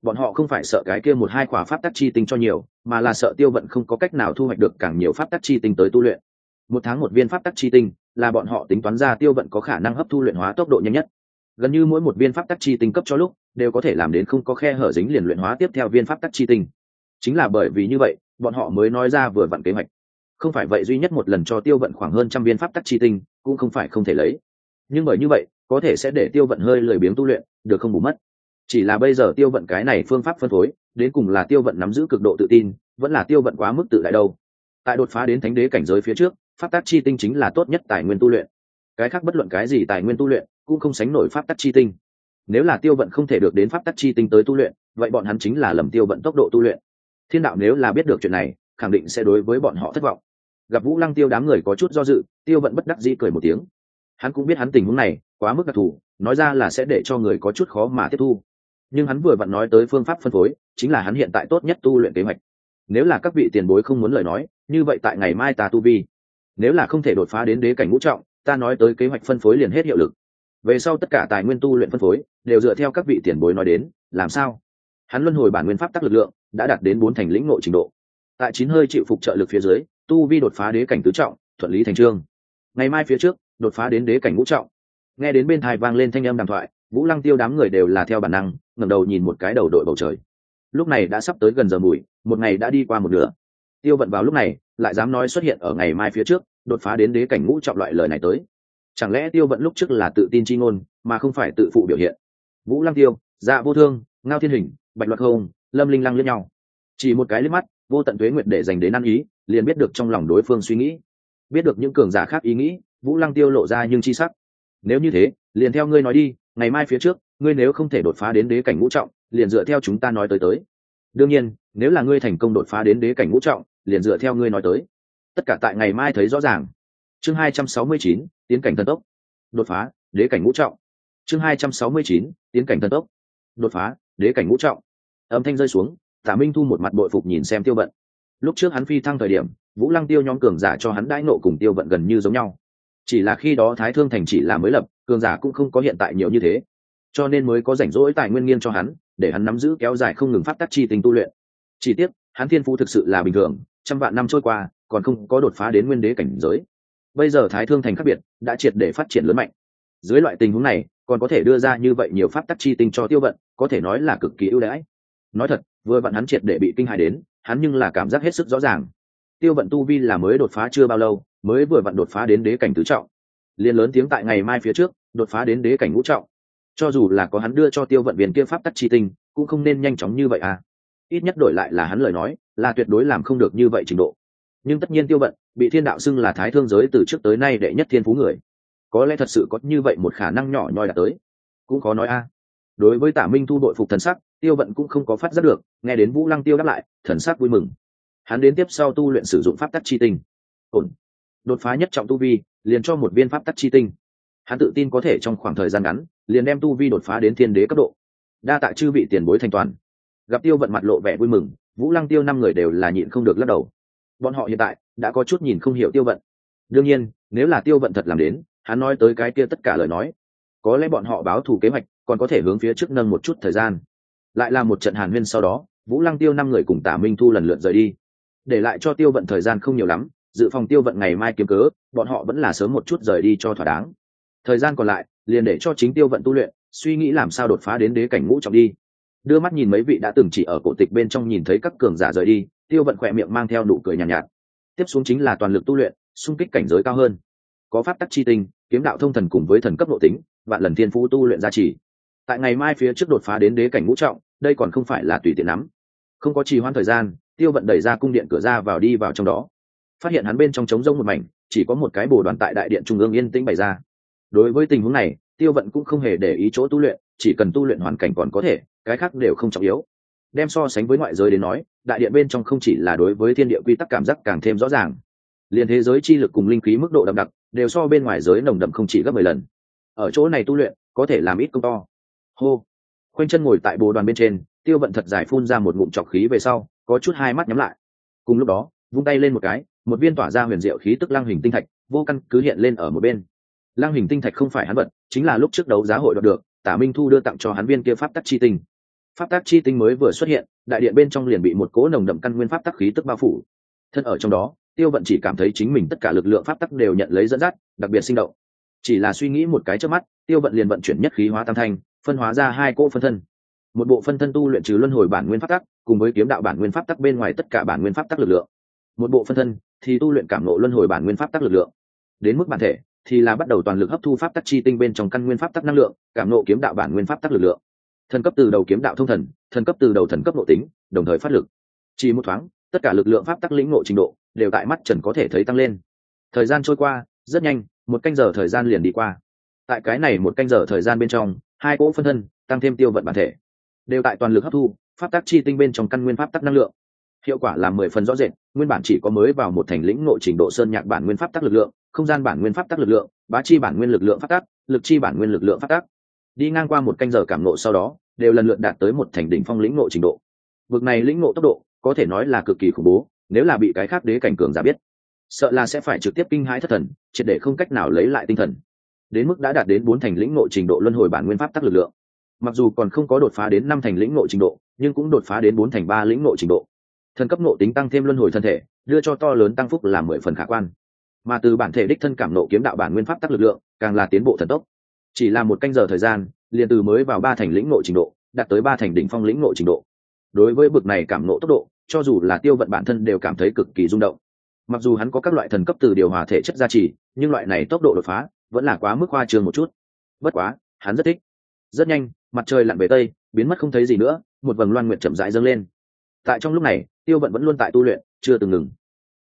Bọn họ không phải sợ cái kia một hai quả pháp tắc chi tinh cho nhiều, mà là sợ tiêu vận không có cách nào thu hoạch được càng nhiều pháp tắc chi tinh tới tu luyện. Một tháng một viên pháp tắc chi tinh, là bọn họ tính toán ra tiêu vận có khả năng hấp thu luyện hóa tốc độ nhanh nhất. Gần như mỗi một viên pháp tắc chi tinh cấp cho lúc, đều có thể làm đến không có khe hở dính liền luyện hóa tiếp theo viên pháp tắc chi tinh. Chính là bởi vì như vậy, bọn họ mới nói ra vừa vặn kế hoạch. Không phải vậy duy nhất một lần cho tiêu vận khoảng hơn trăm viên pháp tắc chi tinh, cũng không phải không thể lấy. Nhưng bởi như vậy có thể sẽ để tiêu vận hơi lười biếng tu luyện, được không bù mất. Chỉ là bây giờ tiêu vận cái này phương pháp phân phối, đến cùng là tiêu vận nắm giữ cực độ tự tin, vẫn là tiêu vận quá mức tự đại đâu. Tại đột phá đến thánh đế cảnh giới phía trước, pháp tắc chi tinh chính là tốt nhất tài nguyên tu luyện. Cái khác bất luận cái gì tài nguyên tu luyện, cũng không sánh nổi pháp tắc chi tinh. Nếu là tiêu vận không thể được đến pháp tắc chi tinh tới tu luyện, vậy bọn hắn chính là lầm tiêu vận tốc độ tu luyện. Thiên đạo nếu là biết được chuyện này, khẳng định sẽ đối với bọn họ thất vọng. Gặp vũ lăng tiêu đám người có chút do dự, tiêu vận bất đắc dĩ cười một tiếng. Hắn cũng biết hắn tình huống này quá mức đặc thù, nói ra là sẽ để cho người có chút khó mà tiếp thu. Nhưng hắn vừa vặn nói tới phương pháp phân phối, chính là hắn hiện tại tốt nhất tu luyện kế hoạch. Nếu là các vị tiền bối không muốn lời nói, như vậy tại ngày mai ta tu vi. Nếu là không thể đột phá đến đế cảnh ngũ trọng, ta nói tới kế hoạch phân phối liền hết hiệu lực. Về sau tất cả tài nguyên tu luyện phân phối, đều dựa theo các vị tiền bối nói đến, làm sao? Hắn luân hồi bản nguyên pháp tắc lực lượng, đã đạt đến bốn thành lĩnh ngộ trình độ. Tại chín hơi chịu phục trợ lực phía dưới, tu vi đột phá đế cảnh tứ trọng, thuận lý thành trương. Ngày mai phía trước, đột phá đến đế cảnh ngũ trọng nghe đến bên thai vang lên thanh âm đàm thoại vũ lăng tiêu đám người đều là theo bản năng ngẩng đầu nhìn một cái đầu đội bầu trời. Lúc này đã sắp tới gần giờ mùi một ngày đã đi qua một nửa. Tiêu vận vào lúc này lại dám nói xuất hiện ở ngày mai phía trước đột phá đến đế cảnh ngũ trọng loại lời này tới. Chẳng lẽ tiêu vận lúc trước là tự tin chi ngôn mà không phải tự phụ biểu hiện? Vũ lăng tiêu dạ vô thương ngao thiên hình bạch luật hồng, lâm linh lăng lẫn nhau. Chỉ một cái liếc mắt vô tận tuế nguyện để dành đến ăn ý liền biết được trong lòng đối phương suy nghĩ. Biết được những cường giả khác ý nghĩ vũ lăng tiêu lộ ra nhưng chi sắc nếu như thế, liền theo ngươi nói đi, ngày mai phía trước, ngươi nếu không thể đột phá đến đế cảnh ngũ trọng, liền dựa theo chúng ta nói tới tới. Đương nhiên, nếu là ngươi thành công đột phá đến đế cảnh ngũ trọng, liền dựa theo ngươi nói tới. Tất cả tại ngày mai thấy rõ ràng. Chương hai trăm sáu mươi chín, tiến cảnh thần tốc. Đột phá, đế cảnh ngũ trọng. Chương hai trăm sáu mươi chín, tiến cảnh thần tốc. Đột phá, đế cảnh ngũ trọng. Âm thanh rơi xuống, tả minh thu một mặt bội phục nhìn xem tiêu vận. Lúc trước hắn phi thăng thời điểm, vũ lăng tiêu nhóm cường giả cho hắn đãi nộ cùng tiêu vận gần như giống nhau chỉ là khi đó thái thương thành chỉ là mới lập, cường giả cũng không có hiện tại nhiều như thế. Cho nên mới có rảnh rỗi tài nguyên nghiên cho hắn, để hắn nắm giữ kéo dài không ngừng phát tác chi tình tu luyện. Chỉ tiếc, hắn thiên phú thực sự là bình thường, trăm vạn năm trôi qua, còn không có đột phá đến nguyên đế cảnh giới. Bây giờ thái thương thành khác biệt, đã triệt để phát triển lớn mạnh. Dưới loại tình huống này, còn có thể đưa ra như vậy nhiều pháp tắc chi tinh cho tiêu vận, có thể nói là cực kỳ ưu đãi. Nói thật, vừa vặn hắn triệt để bị kinh hài đến, hắn nhưng là cảm giác hết sức rõ ràng. Tiêu vận tu vi là mới đột phá chưa bao lâu mới vừa vặn đột phá đến đế cảnh tứ trọng. Liền lớn tiếng tại ngày mai phía trước, đột phá đến đế cảnh ngũ trọng. Cho dù là có hắn đưa cho tiêu vận viên kia pháp tắc chi tinh, cũng không nên nhanh chóng như vậy à. Ít nhất đổi lại là hắn lời nói, là tuyệt đối làm không được như vậy trình độ. Nhưng tất nhiên tiêu vận, bị thiên đạo xưng là thái thương giới từ trước tới nay đệ nhất thiên phú người. Có lẽ thật sự có như vậy một khả năng nhỏ nhoi đã tới. Cũng khó nói a. Đối với tả minh thu đội phục thần sắc, tiêu vận cũng không có phát giác được, nghe đến vũ lăng tiêu đáp lại, thần sắc vui mừng. Hắn đến tiếp sau tu luyện sử dụng pháp tắc chi tinh. Ổn đột phá nhất trọng tu vi, liền cho một viên pháp tắc chi tinh. Hắn tự tin có thể trong khoảng thời gian ngắn, liền đem tu vi đột phá đến thiên đế cấp độ. Đa tạ chư vị tiền bối thành toàn. Gặp tiêu vận mặt lộ vẻ vui mừng, vũ lăng tiêu năm người đều là nhịn không được lắc đầu. Bọn họ hiện tại đã có chút nhìn không hiểu tiêu vận. Đương nhiên, nếu là tiêu vận thật làm đến, hắn nói tới cái kia tất cả lời nói, có lẽ bọn họ báo thù kế hoạch còn có thể hướng phía trước nâng một chút thời gian. Lại là một trận hàn huyên sau đó, vũ lăng tiêu năm người cùng tả minh thu lần lượt rời đi. Để lại cho tiêu vận thời gian không nhiều lắm dự phòng tiêu vận ngày mai kiếm cớ bọn họ vẫn là sớm một chút rời đi cho thỏa đáng. Thời gian còn lại liền để cho chính tiêu vận tu luyện suy nghĩ làm sao đột phá đến đế cảnh ngũ trọng đi. Đưa mắt nhìn mấy vị đã từng chỉ ở cổ tịch bên trong nhìn thấy các cường giả rời đi tiêu vận khỏe miệng mang theo nụ cười nhàn nhạt, nhạt. Tiếp xuống chính là toàn lực tu luyện xung kích cảnh giới cao hơn. Có pháp tắc chi tinh kiếm đạo thông thần cùng với thần cấp nội tính vạn lần thiên phú tu luyện gia trì. Tại ngày mai phía trước đột phá đến đế cảnh ngũ trọng đây còn không phải là tùy tiện lắm. Không có trì hoãn thời gian tiêu vận đẩy ra cung điện cửa ra vào đi vào trong đó phát hiện hắn bên trong trống rông một mảnh, chỉ có một cái bồ đoàn tại đại điện trung ương yên tĩnh bày ra. Đối với tình huống này, tiêu vận cũng không hề để ý chỗ tu luyện, chỉ cần tu luyện hoàn cảnh còn có thể, cái khác đều không trọng yếu. Đem so sánh với ngoại giới đến nói, đại điện bên trong không chỉ là đối với thiên địa quy tắc cảm giác càng thêm rõ ràng. Liền thế giới chi lực cùng linh khí mức độ đậm đặc, đều so bên ngoài giới nồng đậm không chỉ gấp mười lần. Ở chỗ này tu luyện, có thể làm ít công to. Hô. Khoanh chân ngồi tại bồ đoàn bên trên, tiêu vận thật dài phun ra một ngụm trọc khí về sau, có chút hai mắt nhắm lại. Cùng lúc đó, vung tay lên một cái một viên tỏa ra huyền diệu khí tức lăng hình tinh thạch, vô căn cứ hiện lên ở một bên. Lăng hình tinh thạch không phải hắn vật, chính là lúc trước đấu giá hội đoạt được, tả minh thu đưa tặng cho hắn viên kia pháp tắc chi tinh. Pháp tắc chi tinh mới vừa xuất hiện, đại điện bên trong liền bị một cỗ nồng đậm căn nguyên pháp tắc khí tức bao phủ. Thân ở trong đó, tiêu vận chỉ cảm thấy chính mình tất cả lực lượng pháp tắc đều nhận lấy dẫn dắt, đặc biệt sinh động. Chỉ là suy nghĩ một cái trước mắt, tiêu vận liền vận chuyển nhất khí hóa tam thanh, phân hóa ra hai cỗ phân thân. Một bộ phân thân tu luyện trừ luân hồi bản nguyên pháp tắc, cùng với kiếm đạo bản nguyên pháp tắc bên ngoài tất cả bản nguyên pháp tắc lực lượng một bộ phân thân thì tu luyện cảm nộ luân hồi bản nguyên pháp tắc lực lượng. Đến mức bản thể thì là bắt đầu toàn lực hấp thu pháp tắc chi tinh bên trong căn nguyên pháp tắc năng lượng, cảm nộ kiếm đạo bản nguyên pháp tắc lực lượng. Thần cấp từ đầu kiếm đạo thông thần thần cấp từ đầu thần cấp nội tính, đồng thời phát lực. Chỉ một thoáng, tất cả lực lượng pháp tắc lĩnh ngộ trình độ đều tại mắt trần có thể thấy tăng lên. Thời gian trôi qua, rất nhanh, một canh giờ thời gian liền đi qua. Tại cái này một canh giờ thời gian bên trong, hai cỗ phân thân tăng thêm tiêu vận bản thể. Đều tại toàn lực hấp thu, pháp tắc chi tinh bên trong căn nguyên pháp tắc năng lượng hiệu quả là mười phần rõ rệt, nguyên bản chỉ có mới vào một thành lĩnh nội trình độ sơn nhạc bản nguyên pháp tắc lực lượng, không gian bản nguyên pháp tắc lực lượng, bá chi bản nguyên lực lượng pháp tắc, lực chi bản nguyên lực lượng pháp tắc. Đi ngang qua một canh giờ cảm nộ sau đó, đều lần lượt đạt tới một thành đỉnh phong lĩnh nội trình độ. Vực này lĩnh ngộ tốc độ, có thể nói là cực kỳ khủng bố, nếu là bị cái khác đế cảnh cường giả biết, sợ là sẽ phải trực tiếp kinh hãi thất thần, triệt để không cách nào lấy lại tinh thần. Đến mức đã đạt đến bốn thành lĩnh nội trình độ luân hồi bản nguyên pháp tắc lực lượng. Mặc dù còn không có đột phá đến năm thành lĩnh nội trình độ, nhưng cũng đột phá đến bốn thành ba lĩnh nội trình độ thần cấp nộ tính tăng thêm luân hồi thân thể, đưa cho to lớn tăng phúc là mười phần khả quan. Mà từ bản thể đích thân cảm nộ kiếm đạo bản nguyên pháp tắc lực lượng, càng là tiến bộ thần tốc. Chỉ là một canh giờ thời gian, liền từ mới vào ba thành lĩnh nội trình độ, đạt tới ba thành đỉnh phong lĩnh nội trình độ. Đối với bực này cảm nộ tốc độ, cho dù là tiêu vận bản thân đều cảm thấy cực kỳ rung động. Mặc dù hắn có các loại thần cấp từ điều hòa thể chất gia trì, nhưng loại này tốc độ đột phá vẫn là quá mức hoa trường một chút. Bất quá, hắn rất thích. Rất nhanh, mặt trời lặn về tây, biến mất không thấy gì nữa, một vầng loan nguyện chậm rãi dâng lên tại trong lúc này, tiêu vận vẫn luôn tại tu luyện, chưa từng ngừng.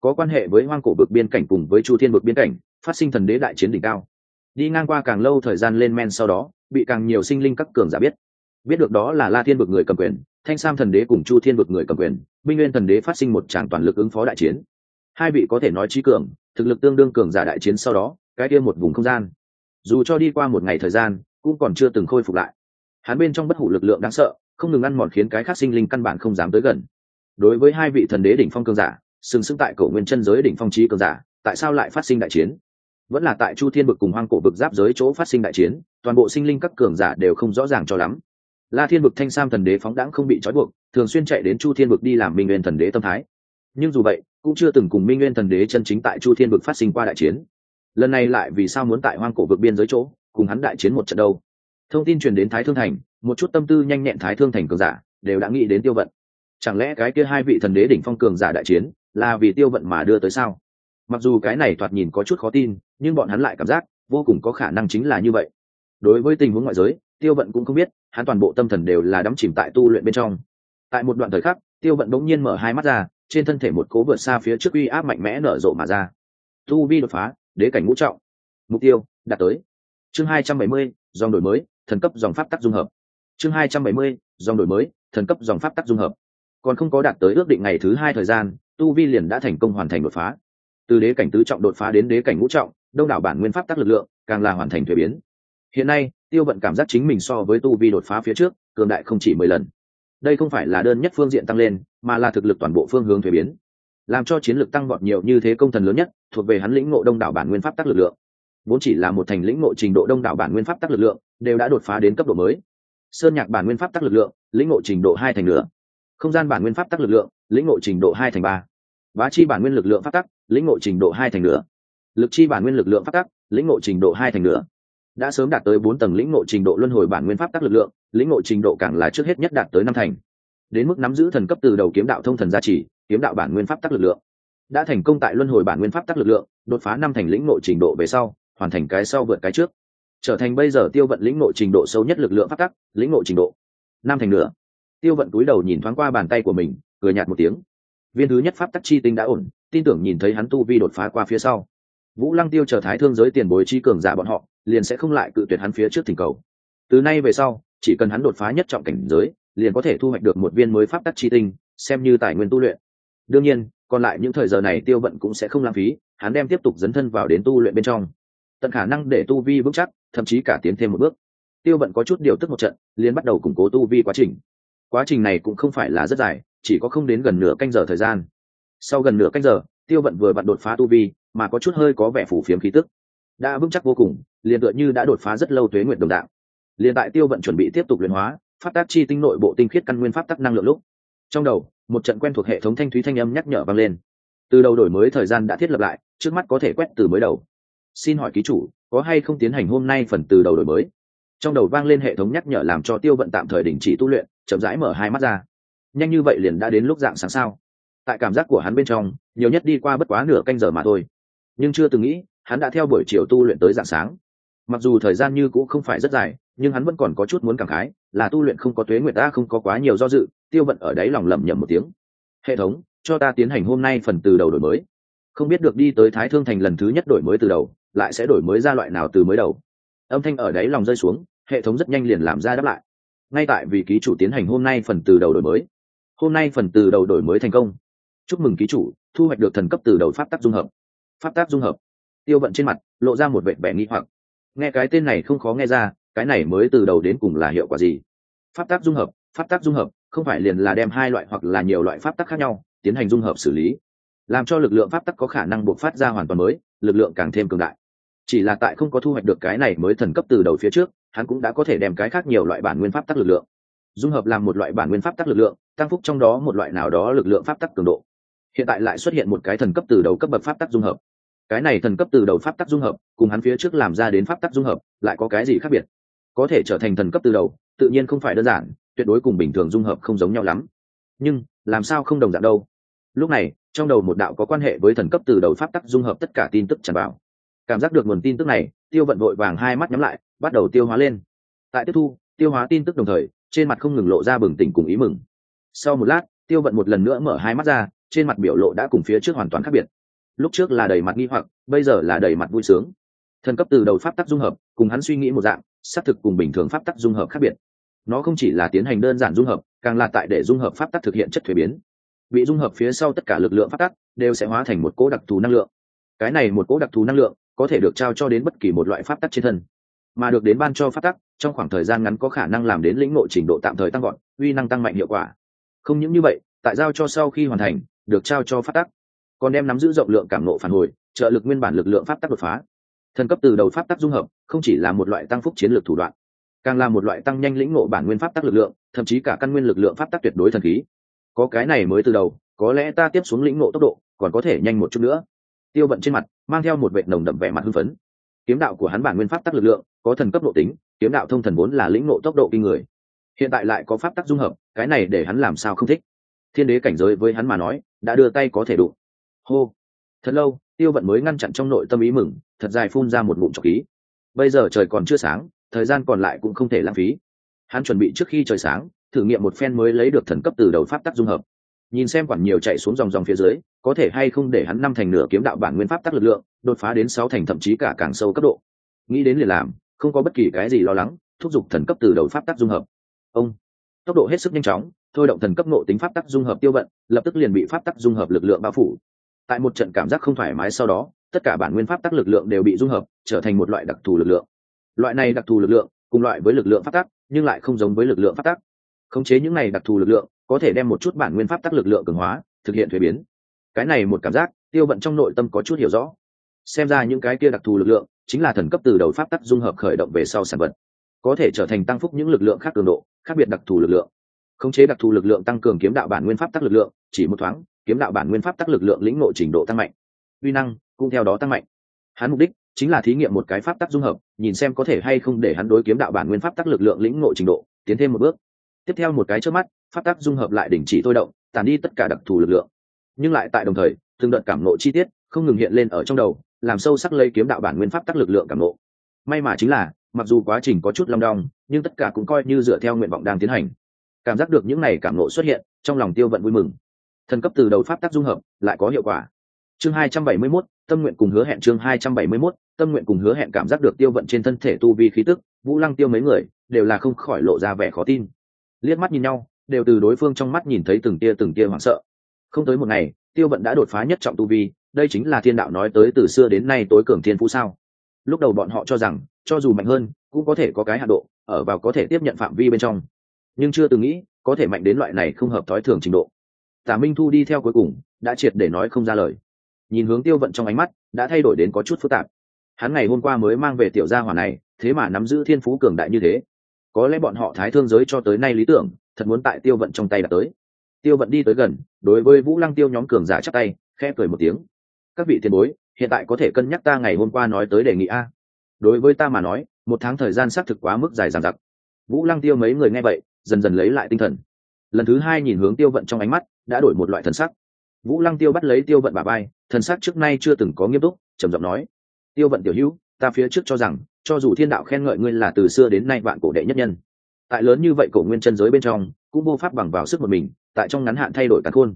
Có quan hệ với hoang cổ vực biên cảnh cùng với chu thiên vực biên cảnh, phát sinh thần đế đại chiến đỉnh cao. Đi ngang qua càng lâu thời gian lên men sau đó, bị càng nhiều sinh linh các cường giả biết. Biết được đó là la thiên vực người cầm quyền, thanh sam thần đế cùng chu thiên vực người cầm quyền, minh nguyên thần đế phát sinh một tràng toàn lực ứng phó đại chiến. Hai vị có thể nói trí cường, thực lực tương đương cường giả đại chiến sau đó, cái kia một vùng không gian. Dù cho đi qua một ngày thời gian, cũng còn chưa từng khôi phục lại. Hắn bên trong bất hủ lực lượng đáng sợ không ngừng ăn mòn khiến cái khác sinh linh căn bản không dám tới gần. Đối với hai vị thần đế đỉnh phong cường giả, sừng sững tại cổ nguyên chân giới đỉnh phong trí cường giả, tại sao lại phát sinh đại chiến? Vẫn là tại chu thiên vực cùng hoang cổ vực giáp giới chỗ phát sinh đại chiến, toàn bộ sinh linh các cường giả đều không rõ ràng cho lắm. La thiên vực thanh sam thần đế phóng đãng không bị trói buộc, thường xuyên chạy đến chu thiên vực đi làm minh nguyên thần đế tâm thái. Nhưng dù vậy, cũng chưa từng cùng minh nguyên thần đế chân chính tại chu thiên vực phát sinh qua đại chiến. Lần này lại vì sao muốn tại hoang cổ vực biên giới chỗ, cùng hắn đại chiến một trận đâu? Thông tin truyền đến thái thương thành một chút tâm tư nhanh nhẹn thái thương thành cường giả đều đã nghĩ đến tiêu vận. Chẳng lẽ cái kia hai vị thần đế đỉnh phong cường giả đại chiến là vì tiêu vận mà đưa tới sao? Mặc dù cái này thoạt nhìn có chút khó tin, nhưng bọn hắn lại cảm giác vô cùng có khả năng chính là như vậy. Đối với tình huống ngoại giới, tiêu vận cũng không biết, hắn toàn bộ tâm thần đều là đắm chìm tại tu luyện bên trong. Tại một đoạn thời khắc, tiêu vận bỗng nhiên mở hai mắt ra, trên thân thể một cố vượt xa phía trước uy áp mạnh mẽ nở rộ mà ra. Tu vi đột phá, đế cảnh ngũ trọng. Mục tiêu đạt tới. Chương hai trăm bảy mươi, dòng đổi mới, thần cấp dòng pháp tắc dung hợp chương hai trăm bảy mươi, dòng đổi mới, thần cấp dòng pháp tắc dung hợp. Còn không có đạt tới ước định ngày thứ hai thời gian, tu vi liền đã thành công hoàn thành đột phá. Từ đế cảnh tứ trọng đột phá đến đế cảnh ngũ trọng, đông đảo bản nguyên pháp tắc lực lượng càng là hoàn thành thuế biến. Hiện nay, tiêu vận cảm giác chính mình so với tu vi đột phá phía trước, cường đại không chỉ mười lần. Đây không phải là đơn nhất phương diện tăng lên, mà là thực lực toàn bộ phương hướng thuế biến. Làm cho chiến lược tăng vọt nhiều như thế công thần lớn nhất, thuộc về hắn lĩnh ngộ đông đảo bản nguyên pháp tắc lực lượng. Vốn chỉ là một thành lĩnh ngộ trình độ đông đảo bản nguyên pháp tắc lực lượng, đều đã đột phá đến cấp độ mới sơn nhạc bản nguyên pháp tắc lực lượng, lĩnh ngộ trình độ hai thành nửa. Không gian bản nguyên pháp tắc lực lượng, lĩnh ngộ trình độ hai thành ba. Bá chi bản nguyên lực lượng pháp tắc, lĩnh ngộ trình độ hai thành nửa. Lực chi bản nguyên lực lượng pháp tắc, lĩnh ngộ trình độ hai thành nửa. Đã sớm đạt tới bốn tầng lĩnh ngộ trình độ luân hồi bản nguyên pháp tắc lực lượng, lĩnh ngộ trình độ càng là trước hết nhất đạt tới năm thành. Đến mức nắm giữ thần cấp từ đầu kiếm đạo thông thần gia trì, kiếm đạo bản nguyên pháp tắc lực lượng. Đã thành công tại luân hồi bản nguyên pháp tắc lực lượng, đột phá năm thành lĩnh ngộ trình độ về sau, hoàn thành cái sau vượt cái trước trở thành bây giờ tiêu vận lĩnh nội trình độ sâu nhất lực lượng pháp tắc, lĩnh nội trình độ. Năm thành nửa. Tiêu vận cúi đầu nhìn thoáng qua bàn tay của mình, cười nhạt một tiếng. Viên thứ nhất pháp tắc chi tinh đã ổn, tin tưởng nhìn thấy hắn tu vi đột phá qua phía sau. Vũ lăng tiêu chờ thái thương giới tiền bối chi cường giả bọn họ, liền sẽ không lại cự tuyệt hắn phía trước thỉnh cầu. Từ nay về sau, chỉ cần hắn đột phá nhất trọng cảnh giới, liền có thể thu hoạch được một viên mới pháp tắc chi tinh, xem như tài nguyên tu luyện. Đương nhiên, còn lại những thời giờ này tiêu vận cũng sẽ không lãng phí, hắn đem tiếp tục dấn thân vào đến tu luyện bên trong. Tận khả năng để tu vi vững chắc thậm chí cả tiến thêm một bước. Tiêu vận có chút điều tức một trận, liền bắt đầu củng cố tu vi quá trình. Quá trình này cũng không phải là rất dài, chỉ có không đến gần nửa canh giờ thời gian. Sau gần nửa canh giờ, tiêu vận vừa vặn đột phá tu vi, mà có chút hơi có vẻ phủ phiếm khí tức. Đã vững chắc vô cùng, liền tựa như đã đột phá rất lâu tuế nguyện đồng đạo. Liền tại tiêu vận chuẩn bị tiếp tục luyện hóa phát tác chi tinh nội bộ tinh khiết căn nguyên pháp tắc năng lượng lúc. Trong đầu, một trận quen thuộc hệ thống thanh thúy thanh âm nhắc nhở vang lên. Từ đầu đổi mới thời gian đã thiết lập lại, trước mắt có thể quét từ mới đầu. Xin hỏi ký chủ có hay không tiến hành hôm nay phần từ đầu đổi mới. Trong đầu vang lên hệ thống nhắc nhở làm cho tiêu vận tạm thời đình chỉ tu luyện, chậm rãi mở hai mắt ra. Nhanh như vậy liền đã đến lúc dạng sáng sao? Tại cảm giác của hắn bên trong, nhiều nhất đi qua bất quá nửa canh giờ mà thôi. Nhưng chưa từng nghĩ, hắn đã theo buổi chiều tu luyện tới dạng sáng. Mặc dù thời gian như cũng không phải rất dài, nhưng hắn vẫn còn có chút muốn cảm khái, là tu luyện không có tuế nguyệt ta không có quá nhiều do dự, tiêu vận ở đấy lòng lẩm nhẩm một tiếng. Hệ thống, cho ta tiến hành hôm nay phần từ đầu đổi mới. Không biết được đi tới thái thương thành lần thứ nhất đổi mới từ đầu lại sẽ đổi mới ra loại nào từ mới đầu. Âm thanh ở đấy lòng rơi xuống, hệ thống rất nhanh liền làm ra đáp lại. Ngay tại vì ký chủ tiến hành hôm nay phần từ đầu đổi mới, hôm nay phần từ đầu đổi mới thành công. Chúc mừng ký chủ, thu hoạch được thần cấp từ đầu pháp tác dung hợp. Pháp tác dung hợp. Tiêu vận trên mặt, lộ ra một vệ vẻ nghi hoặc. Nghe cái tên này không khó nghe ra, cái này mới từ đầu đến cùng là hiệu quả gì? Pháp tác dung hợp, pháp tác dung hợp, không phải liền là đem hai loại hoặc là nhiều loại pháp tắc khác nhau, tiến hành dung hợp xử lý. Làm cho lực lượng pháp tắc có khả năng buộc phát ra hoàn toàn mới lực lượng càng thêm cường đại. Chỉ là tại không có thu hoạch được cái này mới thần cấp từ đầu phía trước, hắn cũng đã có thể đem cái khác nhiều loại bản nguyên pháp tắc lực lượng. Dung hợp làm một loại bản nguyên pháp tắc lực lượng, tăng phúc trong đó một loại nào đó lực lượng pháp tắc cường độ. Hiện tại lại xuất hiện một cái thần cấp từ đầu cấp bậc pháp tắc dung hợp. Cái này thần cấp từ đầu pháp tắc dung hợp, cùng hắn phía trước làm ra đến pháp tắc dung hợp, lại có cái gì khác biệt? Có thể trở thành thần cấp từ đầu, tự nhiên không phải đơn giản, tuyệt đối cùng bình thường dung hợp không giống nhau lắm. Nhưng, làm sao không đồng dạng đâu? Lúc này trong đầu một đạo có quan hệ với thần cấp từ đầu pháp tắc dung hợp tất cả tin tức tràn vào. Cảm giác được nguồn tin tức này, tiêu vận vội vàng hai mắt nhắm lại, bắt đầu tiêu hóa lên. Tại tiếp thu, tiêu hóa tin tức đồng thời, trên mặt không ngừng lộ ra bừng tỉnh cùng ý mừng. Sau một lát, tiêu vận một lần nữa mở hai mắt ra, trên mặt biểu lộ đã cùng phía trước hoàn toàn khác biệt. Lúc trước là đầy mặt nghi hoặc, bây giờ là đầy mặt vui sướng. Thần cấp từ đầu pháp tắc dung hợp, cùng hắn suy nghĩ một dạng, xác thực cùng bình thường pháp tắc dung hợp khác biệt. Nó không chỉ là tiến hành đơn giản dung hợp, càng là tại để dung hợp pháp tắc thực hiện chất thuế biến bị dung hợp phía sau tất cả lực lượng pháp tắc đều sẽ hóa thành một cỗ đặc thù năng lượng. Cái này một cỗ đặc thù năng lượng có thể được trao cho đến bất kỳ một loại pháp tắc trên thân, mà được đến ban cho pháp tắc, trong khoảng thời gian ngắn có khả năng làm đến lĩnh ngộ trình độ tạm thời tăng gọn uy năng tăng mạnh hiệu quả. Không những như vậy, tại giao cho sau khi hoàn thành, được trao cho pháp tắc. Còn đem nắm giữ rộng lượng cảm nộ phản hồi, trợ lực nguyên bản lực lượng pháp tắc đột phá. Thần cấp từ đầu pháp tắc dung hợp, không chỉ là một loại tăng phúc chiến lược thủ đoạn, càng là một loại tăng nhanh lĩnh ngộ bản nguyên pháp tắc lực lượng, thậm chí cả căn nguyên lực lượng pháp tắc tuyệt đối thần khí có cái này mới từ đầu, có lẽ ta tiếp xuống lĩnh ngộ tốc độ, còn có thể nhanh một chút nữa. Tiêu vận trên mặt, mang theo một vệ nồng đậm vẻ mặt hưng phấn. Kiếm đạo của hắn bản nguyên pháp tắc lực lượng, có thần cấp độ tính, kiếm đạo thông thần vốn là lĩnh ngộ tốc độ kinh người. Hiện tại lại có pháp tắc dung hợp, cái này để hắn làm sao không thích? Thiên đế cảnh giới với hắn mà nói, đã đưa tay có thể đụng hô! Thật lâu, tiêu vận mới ngăn chặn trong nội tâm ý mừng, thật dài phun ra một ngụm trọc khí. Bây giờ trời còn chưa sáng, thời gian còn lại cũng không thể lãng phí. Hắn chuẩn bị trước khi trời sáng thử nghiệm một phen mới lấy được thần cấp từ đầu pháp tắc dung hợp. Nhìn xem quản nhiều chạy xuống dòng dòng phía dưới, có thể hay không để hắn năm thành nửa kiếm đạo bản nguyên pháp tắc lực lượng, đột phá đến sáu thành thậm chí cả càng sâu cấp độ. Nghĩ đến liền làm, không có bất kỳ cái gì lo lắng, thúc giục thần cấp từ đầu pháp tắc dung hợp. Ông, tốc độ hết sức nhanh chóng, thôi động thần cấp nộ tính pháp tắc dung hợp tiêu vận, lập tức liền bị pháp tắc dung hợp lực lượng bao phủ. Tại một trận cảm giác không thoải mái sau đó, tất cả bản nguyên pháp tắc lực lượng đều bị dung hợp, trở thành một loại đặc thù lực lượng. Loại này đặc thù lực lượng, cùng loại với lực lượng pháp tắc, nhưng lại không giống với lực lượng pháp tắc khống chế những này đặc thù lực lượng, có thể đem một chút bản nguyên pháp tắc lực lượng cường hóa, thực hiện thuế biến. Cái này một cảm giác, tiêu vận trong nội tâm có chút hiểu rõ. Xem ra những cái kia đặc thù lực lượng, chính là thần cấp từ đầu pháp tắc dung hợp khởi động về sau sản vật. Có thể trở thành tăng phúc những lực lượng khác cường độ, khác biệt đặc thù lực lượng. Khống chế đặc thù lực lượng tăng cường kiếm đạo bản nguyên pháp tắc lực lượng, chỉ một thoáng, kiếm đạo bản nguyên pháp tắc lực lượng lĩnh ngộ trình độ tăng mạnh. Uy năng cũng theo đó tăng mạnh. Hắn mục đích chính là thí nghiệm một cái pháp tắc dung hợp, nhìn xem có thể hay không để hắn đối kiếm đạo bản nguyên pháp tắc lực lượng lĩnh ngộ trình độ, tiến thêm một bước tiếp theo một cái trước mắt pháp tắc dung hợp lại đình chỉ thôi động tàn đi tất cả đặc thù lực lượng. Nhưng lại tại đồng thời từng đợt cảm nộ chi tiết không ngừng hiện lên ở trong đầu làm sâu sắc lây kiếm đạo bản nguyên pháp tắc lực lượng cảm nộ may mà chính là mặc dù quá trình có chút long đong nhưng tất cả cũng coi như dựa theo nguyện vọng đang tiến hành. Cảm giác được những này cảm nộ xuất hiện trong lòng tiêu vận vui mừng. Thần cấp từ đầu pháp tắc dung hợp lại có hiệu quả. Chương hai trăm bảy mươi 271, tâm nguyện cùng hứa hẹn chương hai trăm bảy mươi 271, tâm nguyện cùng hứa hẹn cảm giác được tiêu vận trên thân thể tu vi khí tức vũ lăng tiêu mấy người đều là không khỏi lộ ra vẻ khó tin liếc mắt nhìn nhau, đều từ đối phương trong mắt nhìn thấy từng tia từng tia hoảng sợ. Không tới một ngày, tiêu vận đã đột phá nhất trọng tu vi, đây chính là thiên đạo nói tới từ xưa đến nay tối cường thiên phú sao? Lúc đầu bọn họ cho rằng, cho dù mạnh hơn, cũng có thể có cái hạ độ, ở vào có thể tiếp nhận phạm vi bên trong. Nhưng chưa từng nghĩ, có thể mạnh đến loại này không hợp thói thường trình độ. Tả minh thu đi theo cuối cùng, đã triệt để nói không ra lời. Nhìn hướng tiêu vận trong ánh mắt, đã thay đổi đến có chút phức tạp. Hắn ngày hôm qua mới mang về tiểu gia hỏa này, thế mà nắm giữ thiên phú cường đại như thế có lẽ bọn họ thái thương giới cho tới nay lý tưởng, thật muốn tại tiêu vận trong tay đã tới. Tiêu vận đi tới gần, đối với vũ lăng tiêu nhóm cường giả chắc tay, khẽ cười một tiếng. Các vị tiền bối, hiện tại có thể cân nhắc ta ngày hôm qua nói tới đề nghị a? Đối với ta mà nói, một tháng thời gian xác thực quá mức dài dằng dặc. Vũ lăng tiêu mấy người nghe vậy, dần dần lấy lại tinh thần. Lần thứ hai nhìn hướng tiêu vận trong ánh mắt, đã đổi một loại thần sắc. Vũ lăng tiêu bắt lấy tiêu vận bà bay thần sắc trước nay chưa từng có nghiêm túc, trầm giọng nói. Tiêu vận tiểu hữu, ta phía trước cho rằng cho dù thiên đạo khen ngợi ngươi là từ xưa đến nay vạn cổ đệ nhất nhân. Tại lớn như vậy cổ nguyên chân giới bên trong, cũng vô pháp bằng vào sức một mình, tại trong ngắn hạn thay đổi cắn khôn.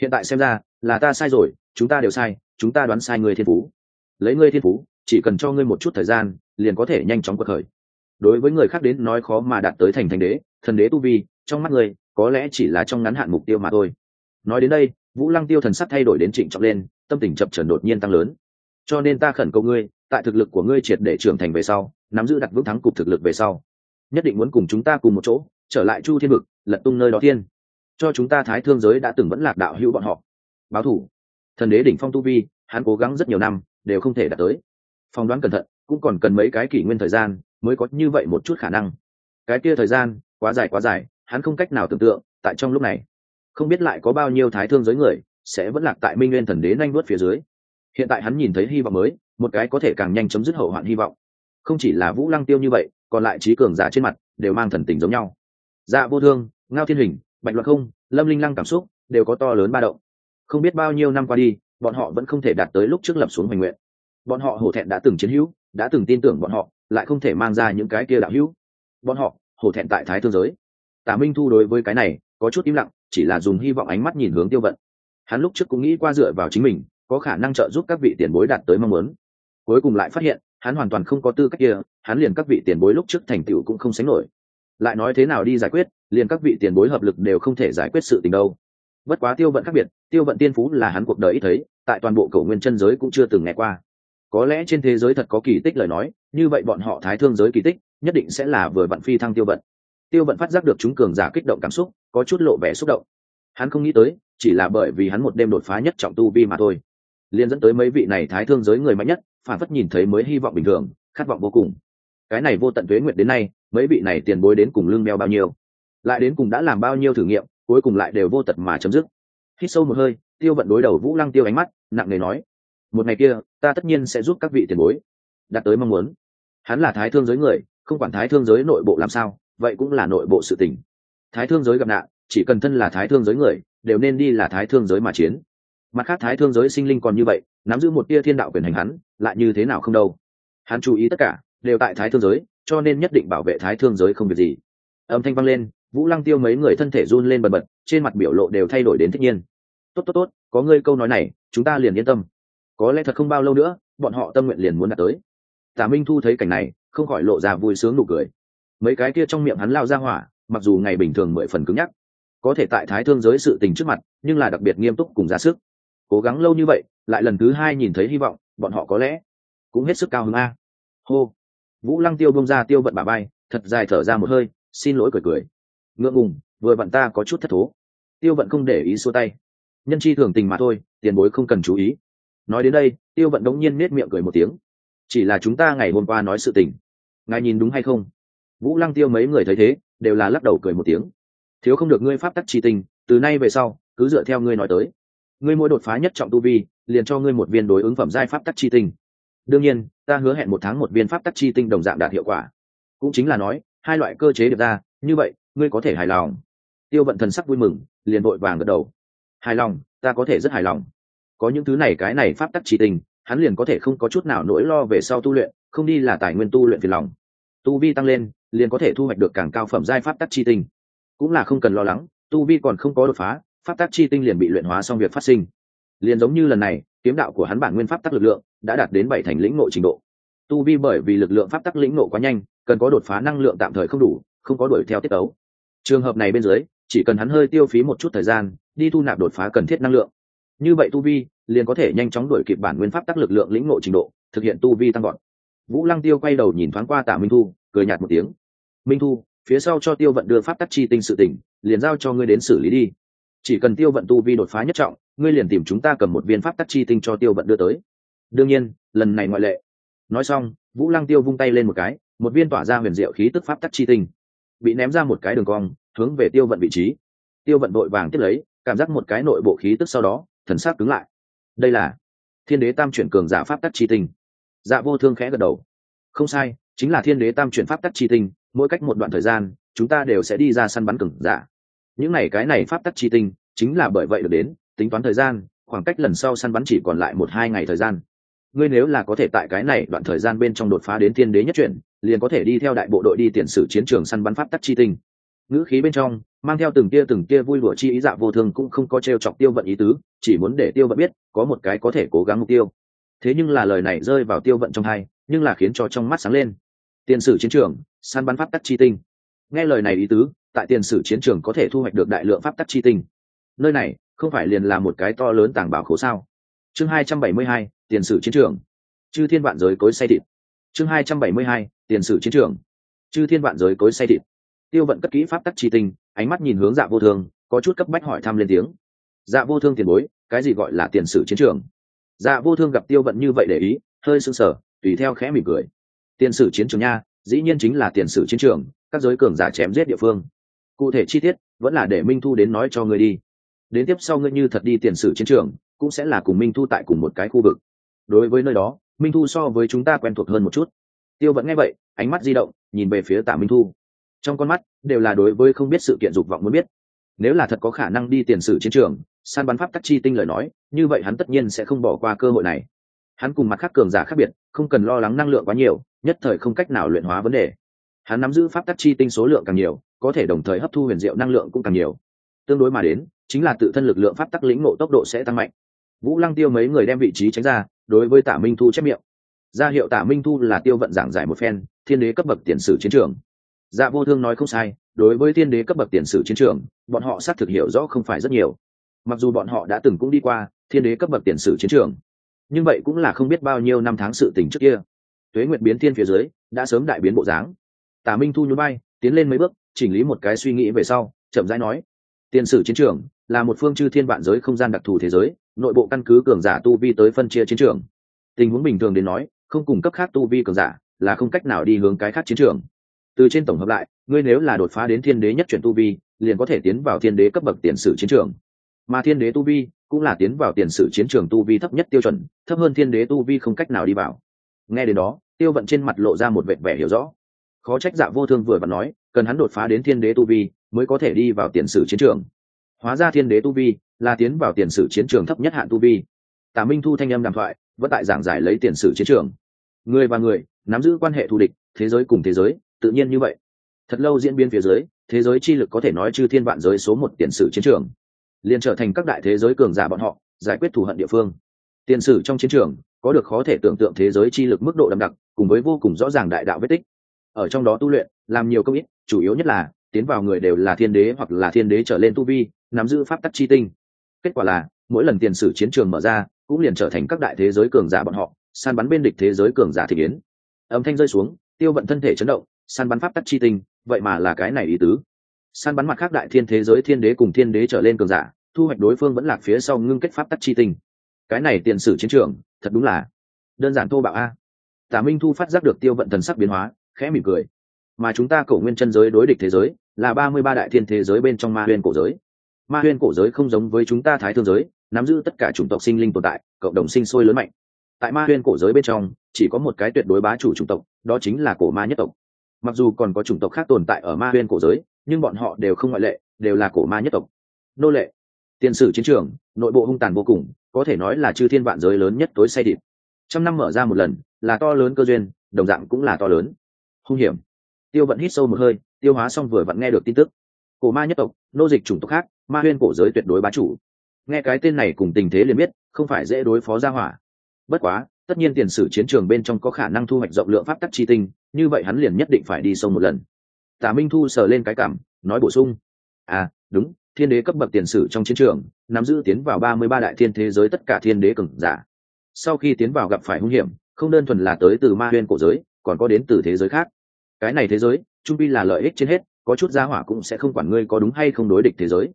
Hiện tại xem ra, là ta sai rồi, chúng ta đều sai, chúng ta đoán sai ngươi thiên phú. Lấy ngươi thiên phú, chỉ cần cho ngươi một chút thời gian, liền có thể nhanh chóng cuộc khởi. Đối với người khác đến nói khó mà đạt tới thành thành đế, thần đế tu vi, trong mắt ngươi, có lẽ chỉ là trong ngắn hạn mục tiêu mà thôi. Nói đến đây, vũ lăng tiêu thần sắc thay đổi đến trịnh trọng lên, tâm tình chập trần đột nhiên tăng lớn. Cho nên ta khẩn cầu ngươi tại thực lực của ngươi triệt để trưởng thành về sau, nắm giữ đặt vững thắng cục thực lực về sau. Nhất định muốn cùng chúng ta cùng một chỗ, trở lại chu thiên vực, lật tung nơi đó thiên. Cho chúng ta thái thương giới đã từng vẫn lạc đạo hữu bọn họ. Báo thủ. Thần đế đỉnh phong tu vi, hắn cố gắng rất nhiều năm, đều không thể đạt tới. Phỏng đoán cẩn thận, cũng còn cần mấy cái kỷ nguyên thời gian, mới có như vậy một chút khả năng. Cái kia thời gian, quá dài quá dài, hắn không cách nào tưởng tượng, tại trong lúc này, không biết lại có bao nhiêu thái thương giới người, sẽ vẫn lạc tại minh nguyên thần đế nhanh nuốt phía dưới. Hiện tại hắn nhìn thấy hy vọng mới một cái có thể càng nhanh chấm dứt hậu hoạn hy vọng. Không chỉ là vũ lăng tiêu như vậy, còn lại trí cường giả trên mặt đều mang thần tình giống nhau. Dạ vô thương, ngao thiên hình, bạch luật không, lâm linh lăng cảm xúc đều có to lớn ba động. Không biết bao nhiêu năm qua đi, bọn họ vẫn không thể đạt tới lúc trước lập xuống hoành nguyện. Bọn họ hổ thẹn đã từng chiến hữu, đã từng tin tưởng bọn họ, lại không thể mang ra những cái kia đạo hữu. Bọn họ hổ thẹn tại thái thương giới. Tả minh thu đối với cái này có chút im lặng, chỉ là dùng hy vọng ánh mắt nhìn hướng tiêu vận. Hắn lúc trước cũng nghĩ qua dựa vào chính mình, có khả năng trợ giúp các vị tiền bối đạt tới mong muốn cuối cùng lại phát hiện, hắn hoàn toàn không có tư cách kia, hắn liền các vị tiền bối lúc trước thành tựu cũng không sánh nổi. Lại nói thế nào đi giải quyết, liền các vị tiền bối hợp lực đều không thể giải quyết sự tình đâu. Bất quá tiêu vận khác biệt, tiêu vận tiên phú là hắn cuộc đời ít thấy, tại toàn bộ cầu nguyên chân giới cũng chưa từng nghe qua. Có lẽ trên thế giới thật có kỳ tích lời nói, như vậy bọn họ thái thương giới kỳ tích, nhất định sẽ là vừa vận phi thăng tiêu vận. Tiêu vận phát giác được chúng cường giả kích động cảm xúc, có chút lộ vẻ xúc động. Hắn không nghĩ tới, chỉ là bởi vì hắn một đêm đột phá nhất trọng tu vi mà thôi. Liên dẫn tới mấy vị này thái thương giới người mạnh nhất phản phất nhìn thấy mới hy vọng bình thường, khát vọng vô cùng. Cái này vô tận tuế nguyệt đến nay, mấy vị này tiền bối đến cùng lưng đeo bao nhiêu? Lại đến cùng đã làm bao nhiêu thử nghiệm, cuối cùng lại đều vô tật mà chấm dứt. Hít sâu một hơi, tiêu vận đối đầu vũ lăng tiêu ánh mắt, nặng nề nói, một ngày kia, ta tất nhiên sẽ giúp các vị tiền bối. Đạt tới mong muốn. Hắn là thái thương giới người, không quản thái thương giới nội bộ làm sao, vậy cũng là nội bộ sự tình. Thái thương giới gặp nạn, chỉ cần thân là thái thương giới người, đều nên đi là thái thương giới mà chiến mặt khác thái thương giới sinh linh còn như vậy, nắm giữ một tia thiên đạo quyền hành hắn, lại như thế nào không đâu. Hắn chú ý tất cả, đều tại thái thương giới, cho nên nhất định bảo vệ thái thương giới không việc gì. Âm thanh vang lên, vũ lăng tiêu mấy người thân thể run lên bần bật, trên mặt biểu lộ đều thay đổi đến thích nhiên. Tốt tốt tốt, có ngươi câu nói này, chúng ta liền yên tâm. Có lẽ thật không bao lâu nữa, bọn họ tâm nguyện liền muốn đạt tới. Tả minh thu thấy cảnh này, không khỏi lộ ra vui sướng nụ cười. Mấy cái kia trong miệng hắn lao ra hỏa, mặc dù ngày bình thường mười phần cứng nhắc, có thể tại thái thương giới sự tình trước mặt, nhưng là đặc biệt nghiêm túc cùng ra sức cố gắng lâu như vậy, lại lần thứ hai nhìn thấy hy vọng, bọn họ có lẽ cũng hết sức cao hơn a. Hô. Vũ lăng tiêu bông ra tiêu vận bà bay thật dài thở ra một hơi, xin lỗi cười cười. Ngượng ngùng, vừa vặn ta có chút thất thố. Tiêu vận không để ý xua tay. Nhân chi thường tình mà thôi, tiền bối không cần chú ý. Nói đến đây, tiêu vận đống nhiên nết miệng cười một tiếng. Chỉ là chúng ta ngày hôm qua nói sự tình. Ngài nhìn đúng hay không? Vũ lăng tiêu mấy người thấy thế, đều là lắc đầu cười một tiếng. Thiếu không được ngươi pháp tắc trì tình, từ nay về sau, cứ dựa theo ngươi nói tới ngươi mỗi đột phá nhất trọng tu vi, liền cho ngươi một viên đối ứng phẩm giai pháp tắc chi tinh. Đương nhiên, ta hứa hẹn một tháng một viên pháp tắc chi tinh đồng dạng đạt hiệu quả. Cũng chính là nói, hai loại cơ chế được ra, như vậy, ngươi có thể hài lòng. Tiêu vận thần sắc vui mừng, liền vội vàng gật đầu. Hài lòng, ta có thể rất hài lòng. Có những thứ này, cái này pháp tắc chi tinh, hắn liền có thể không có chút nào nỗi lo về sau tu luyện, không đi là tài nguyên tu luyện phiền lòng. Tu vi tăng lên, liền có thể thu hoạch được càng cao phẩm giai pháp tắc chi tinh. Cũng là không cần lo lắng, tu vi còn không có đột phá pháp tắc chi tinh liền bị luyện hóa xong việc phát sinh. Liền giống như lần này, kiếm đạo của hắn bản nguyên pháp tắc lực lượng đã đạt đến bảy thành lĩnh ngộ trình độ. Tu vi bởi vì lực lượng pháp tắc lĩnh ngộ quá nhanh, cần có đột phá năng lượng tạm thời không đủ, không có đuổi theo tiết tấu. Trường hợp này bên dưới, chỉ cần hắn hơi tiêu phí một chút thời gian, đi thu nạp đột phá cần thiết năng lượng. Như vậy tu vi liền có thể nhanh chóng đuổi kịp bản nguyên pháp tắc lực lượng lĩnh ngộ trình độ, thực hiện tu vi tăng gọn vũ lăng tiêu quay đầu nhìn thoáng qua tả minh thu, cười nhạt một tiếng. Minh thu, phía sau cho tiêu vận đưa pháp tắc chi tinh sự tỉnh, liền giao cho ngươi đến xử lý đi chỉ cần tiêu vận tu vi đột phá nhất trọng, ngươi liền tìm chúng ta cầm một viên pháp tắc chi tinh cho tiêu vận đưa tới. Đương nhiên, lần này ngoại lệ. Nói xong, vũ lăng tiêu vung tay lên một cái, một viên tỏa ra huyền diệu khí tức pháp tắc chi tinh, bị ném ra một cái đường cong, hướng về tiêu vận vị trí. Tiêu vận đội vàng tiếp lấy, cảm giác một cái nội bộ khí tức sau đó, thần sắc cứng lại. Đây là thiên đế tam chuyển cường giả pháp tắc chi tinh. Dạ vô thương khẽ gật đầu. Không sai, chính là thiên đế tam chuyển pháp tắc chi tinh, mỗi cách một đoạn thời gian, chúng ta đều sẽ đi ra săn bắn cường giả những này cái này pháp tắc chi tinh, chính là bởi vậy được đến, tính toán thời gian, khoảng cách lần sau săn bắn chỉ còn lại một hai ngày thời gian. Ngươi nếu là có thể tại cái này đoạn thời gian bên trong đột phá đến thiên đế nhất chuyển, liền có thể đi theo đại bộ đội đi tiền sử chiến trường săn bắn pháp tắc chi tinh. Ngữ khí bên trong, mang theo từng tia từng tia vui lụa chi ý dạ vô thương cũng không có t r e o chọc tiêu vận ý tứ, chỉ muốn để tiêu vận biết, có một cái có thể cố gắng mục tiêu. Thế nhưng là lời này rơi vào tiêu vận trong hai, nhưng là khiến cho trong mắt sáng lên. Tiền sử chiến trường, săn bắn pháp tắc chi tinh. Nghe lời này ý tứ tại tiền sử chiến trường có thể thu hoạch được đại lượng pháp tắc chi tinh. Nơi này không phải liền là một cái to lớn tàng bảo khố sao? Chương hai trăm bảy mươi hai, tiền sử chiến trường. Chư thiên vạn giới cối say thịt. Chương hai trăm bảy mươi hai, tiền sử chiến trường. Chư thiên vạn giới cối say thịt. Tiêu vận cất kỹ pháp tắc chi tinh, ánh mắt nhìn hướng dạ vô thương, có chút cấp bách hỏi thăm lên tiếng. Dạ vô thương tiền bối, cái gì gọi là tiền sử chiến trường? Dạ vô thương gặp tiêu vận như vậy để ý, hơi sưng sở tùy theo khẽ mỉm cười. Tiền sử chiến trường nha, dĩ nhiên chính là tiền sử chiến trường, các giới cường giả chém giết địa phương cụ thể chi tiết vẫn là để minh thu đến nói cho ngươi đi. Đến tiếp sau ngươi như thật đi tiền sử chiến trường, cũng sẽ là cùng minh thu tại cùng một cái khu vực. Đối với nơi đó, minh thu so với chúng ta quen thuộc hơn một chút. Tiêu vẫn nghe vậy, ánh mắt di động, nhìn về phía tạ minh thu. Trong con mắt, đều là đối với không biết sự kiện dục vọng muốn biết. Nếu là thật có khả năng đi tiền sử chiến trường, san bắn pháp tắc chi tinh lời nói, như vậy hắn tất nhiên sẽ không bỏ qua cơ hội này. Hắn cùng mặt khác cường giả khác biệt, không cần lo lắng năng lượng quá nhiều, nhất thời không cách nào luyện hóa vấn đề. Hắn nắm giữ pháp tắc chi tinh số lượng càng nhiều có thể đồng thời hấp thu huyền diệu năng lượng cũng càng nhiều. Tương đối mà đến, chính là tự thân lực lượng pháp tắc lĩnh ngộ tốc độ sẽ tăng mạnh. Vũ lăng tiêu mấy người đem vị trí tránh ra, đối với tả minh thu chép miệng. Ra hiệu tả minh thu là tiêu vận giảng giải một phen, thiên đế cấp bậc tiền sử chiến trường. Dạ vô thương nói không sai, đối với thiên đế cấp bậc tiền sử chiến trường, bọn họ xác thực hiểu rõ không phải rất nhiều. Mặc dù bọn họ đã từng cũng đi qua thiên đế cấp bậc tiền sử chiến trường, nhưng vậy cũng là không biết bao nhiêu năm tháng sự tình trước kia. Tuế nguyệt biến thiên phía dưới, đã sớm đại biến bộ dáng. Tả minh thu nhún bay tiến lên mấy bước chỉnh lý một cái suy nghĩ về sau, chậm rãi nói tiền sử chiến trường là một phương chư thiên vạn giới không gian đặc thù thế giới, nội bộ căn cứ cường giả tu vi tới phân chia chiến trường. Tình huống bình thường đến nói, không cung cấp khác tu vi cường giả là không cách nào đi hướng cái khác chiến trường. Từ trên tổng hợp lại, ngươi nếu là đột phá đến thiên đế nhất chuyển tu vi, liền có thể tiến vào thiên đế cấp bậc tiền sử chiến trường. Mà thiên đế tu vi cũng là tiến vào tiền sử chiến trường tu vi thấp nhất tiêu chuẩn, thấp hơn thiên đế tu vi không cách nào đi vào. Nghe đến đó, tiêu vận trên mặt lộ ra một vệt vẻ hiểu rõ khó trách dạ vô thương vừa và nói, cần hắn đột phá đến thiên đế tu vi, mới có thể đi vào tiền sử chiến trường. Hóa ra thiên đế tu vi là tiến vào tiền sử chiến trường thấp nhất hạn tu vi. Tả minh thu thanh âm đàm thoại, vẫn tại giảng giải lấy tiền sử chiến trường. Người và người, nắm giữ quan hệ thù địch, thế giới cùng thế giới, tự nhiên như vậy. Thật lâu diễn biến phía dưới, thế giới chi lực có thể nói chư thiên vạn giới số một tiền sử chiến trường. Liền trở thành các đại thế giới cường giả bọn họ, giải quyết thù hận địa phương. Tiền sử trong chiến trường, có được khó thể tưởng tượng thế giới chi lực mức độ đậm đặc, cùng với vô cùng rõ ràng đại đạo vết tích ở trong đó tu luyện, làm nhiều công ít, chủ yếu nhất là, tiến vào người đều là thiên đế hoặc là thiên đế trở lên tu vi, nắm giữ pháp tắc chi tinh. Kết quả là, mỗi lần tiền sử chiến trường mở ra, cũng liền trở thành các đại thế giới cường giả bọn họ, săn bắn bên địch thế giới cường giả thị kiến âm thanh rơi xuống, tiêu vận thân thể chấn động, săn bắn pháp tắc chi tinh, vậy mà là cái này ý tứ. Săn bắn mặt khác đại thiên thế giới thiên đế cùng thiên đế trở lên cường giả, thu hoạch đối phương vẫn lạc phía sau ngưng kết pháp tắc chi tinh. Cái này tiền sử chiến trường, thật đúng là đơn giản thô bạo a. Tả minh thu phát giác được tiêu vận thần sắc biến hóa khẽ mỉm cười. Mà chúng ta cổ nguyên chân giới đối địch thế giới là ba mươi ba đại thiên thế giới bên trong ma huyên cổ giới. Ma huyên cổ giới không giống với chúng ta thái thương giới, nắm giữ tất cả chủng tộc sinh linh tồn tại, cộng đồng sinh sôi lớn mạnh. Tại ma huyên cổ giới bên trong, chỉ có một cái tuyệt đối bá chủ chủng tộc, đó chính là cổ ma nhất tộc. Mặc dù còn có chủng tộc khác tồn tại ở ma huyên cổ giới, nhưng bọn họ đều không ngoại lệ, đều là cổ ma nhất tộc. Nô lệ. Tiền sử chiến trường, nội bộ hung tàn vô cùng, có thể nói là chư thiên vạn giới lớn nhất tối say địp trăm năm mở ra một lần, là to lớn cơ duyên, đồng dạng cũng là to lớn hung hiểm. Tiêu vận hít sâu một hơi, tiêu hóa xong vừa vặn nghe được tin tức. Cổ ma nhất tộc, nô dịch chủng tộc khác, ma huyên cổ giới tuyệt đối bá chủ. Nghe cái tên này cùng tình thế liền biết, không phải dễ đối phó ra hỏa. Bất quá, tất nhiên tiền sử chiến trường bên trong có khả năng thu hoạch rộng lượng pháp tắc chi tinh, như vậy hắn liền nhất định phải đi sâu một lần. Tả minh thu sờ lên cái cảm, nói bổ sung. À đúng, thiên đế cấp bậc tiền sử trong chiến trường, nắm giữ tiến vào ba mươi ba đại thiên thế giới tất cả thiên đế cường giả. Sau khi tiến vào gặp phải hung hiểm, không đơn thuần là tới từ ma huyên cổ giới, còn có đến từ thế giới khác cái này thế giới, trung bi là lợi ích trên hết, có chút gia hỏa cũng sẽ không quản ngươi có đúng hay không đối địch thế giới.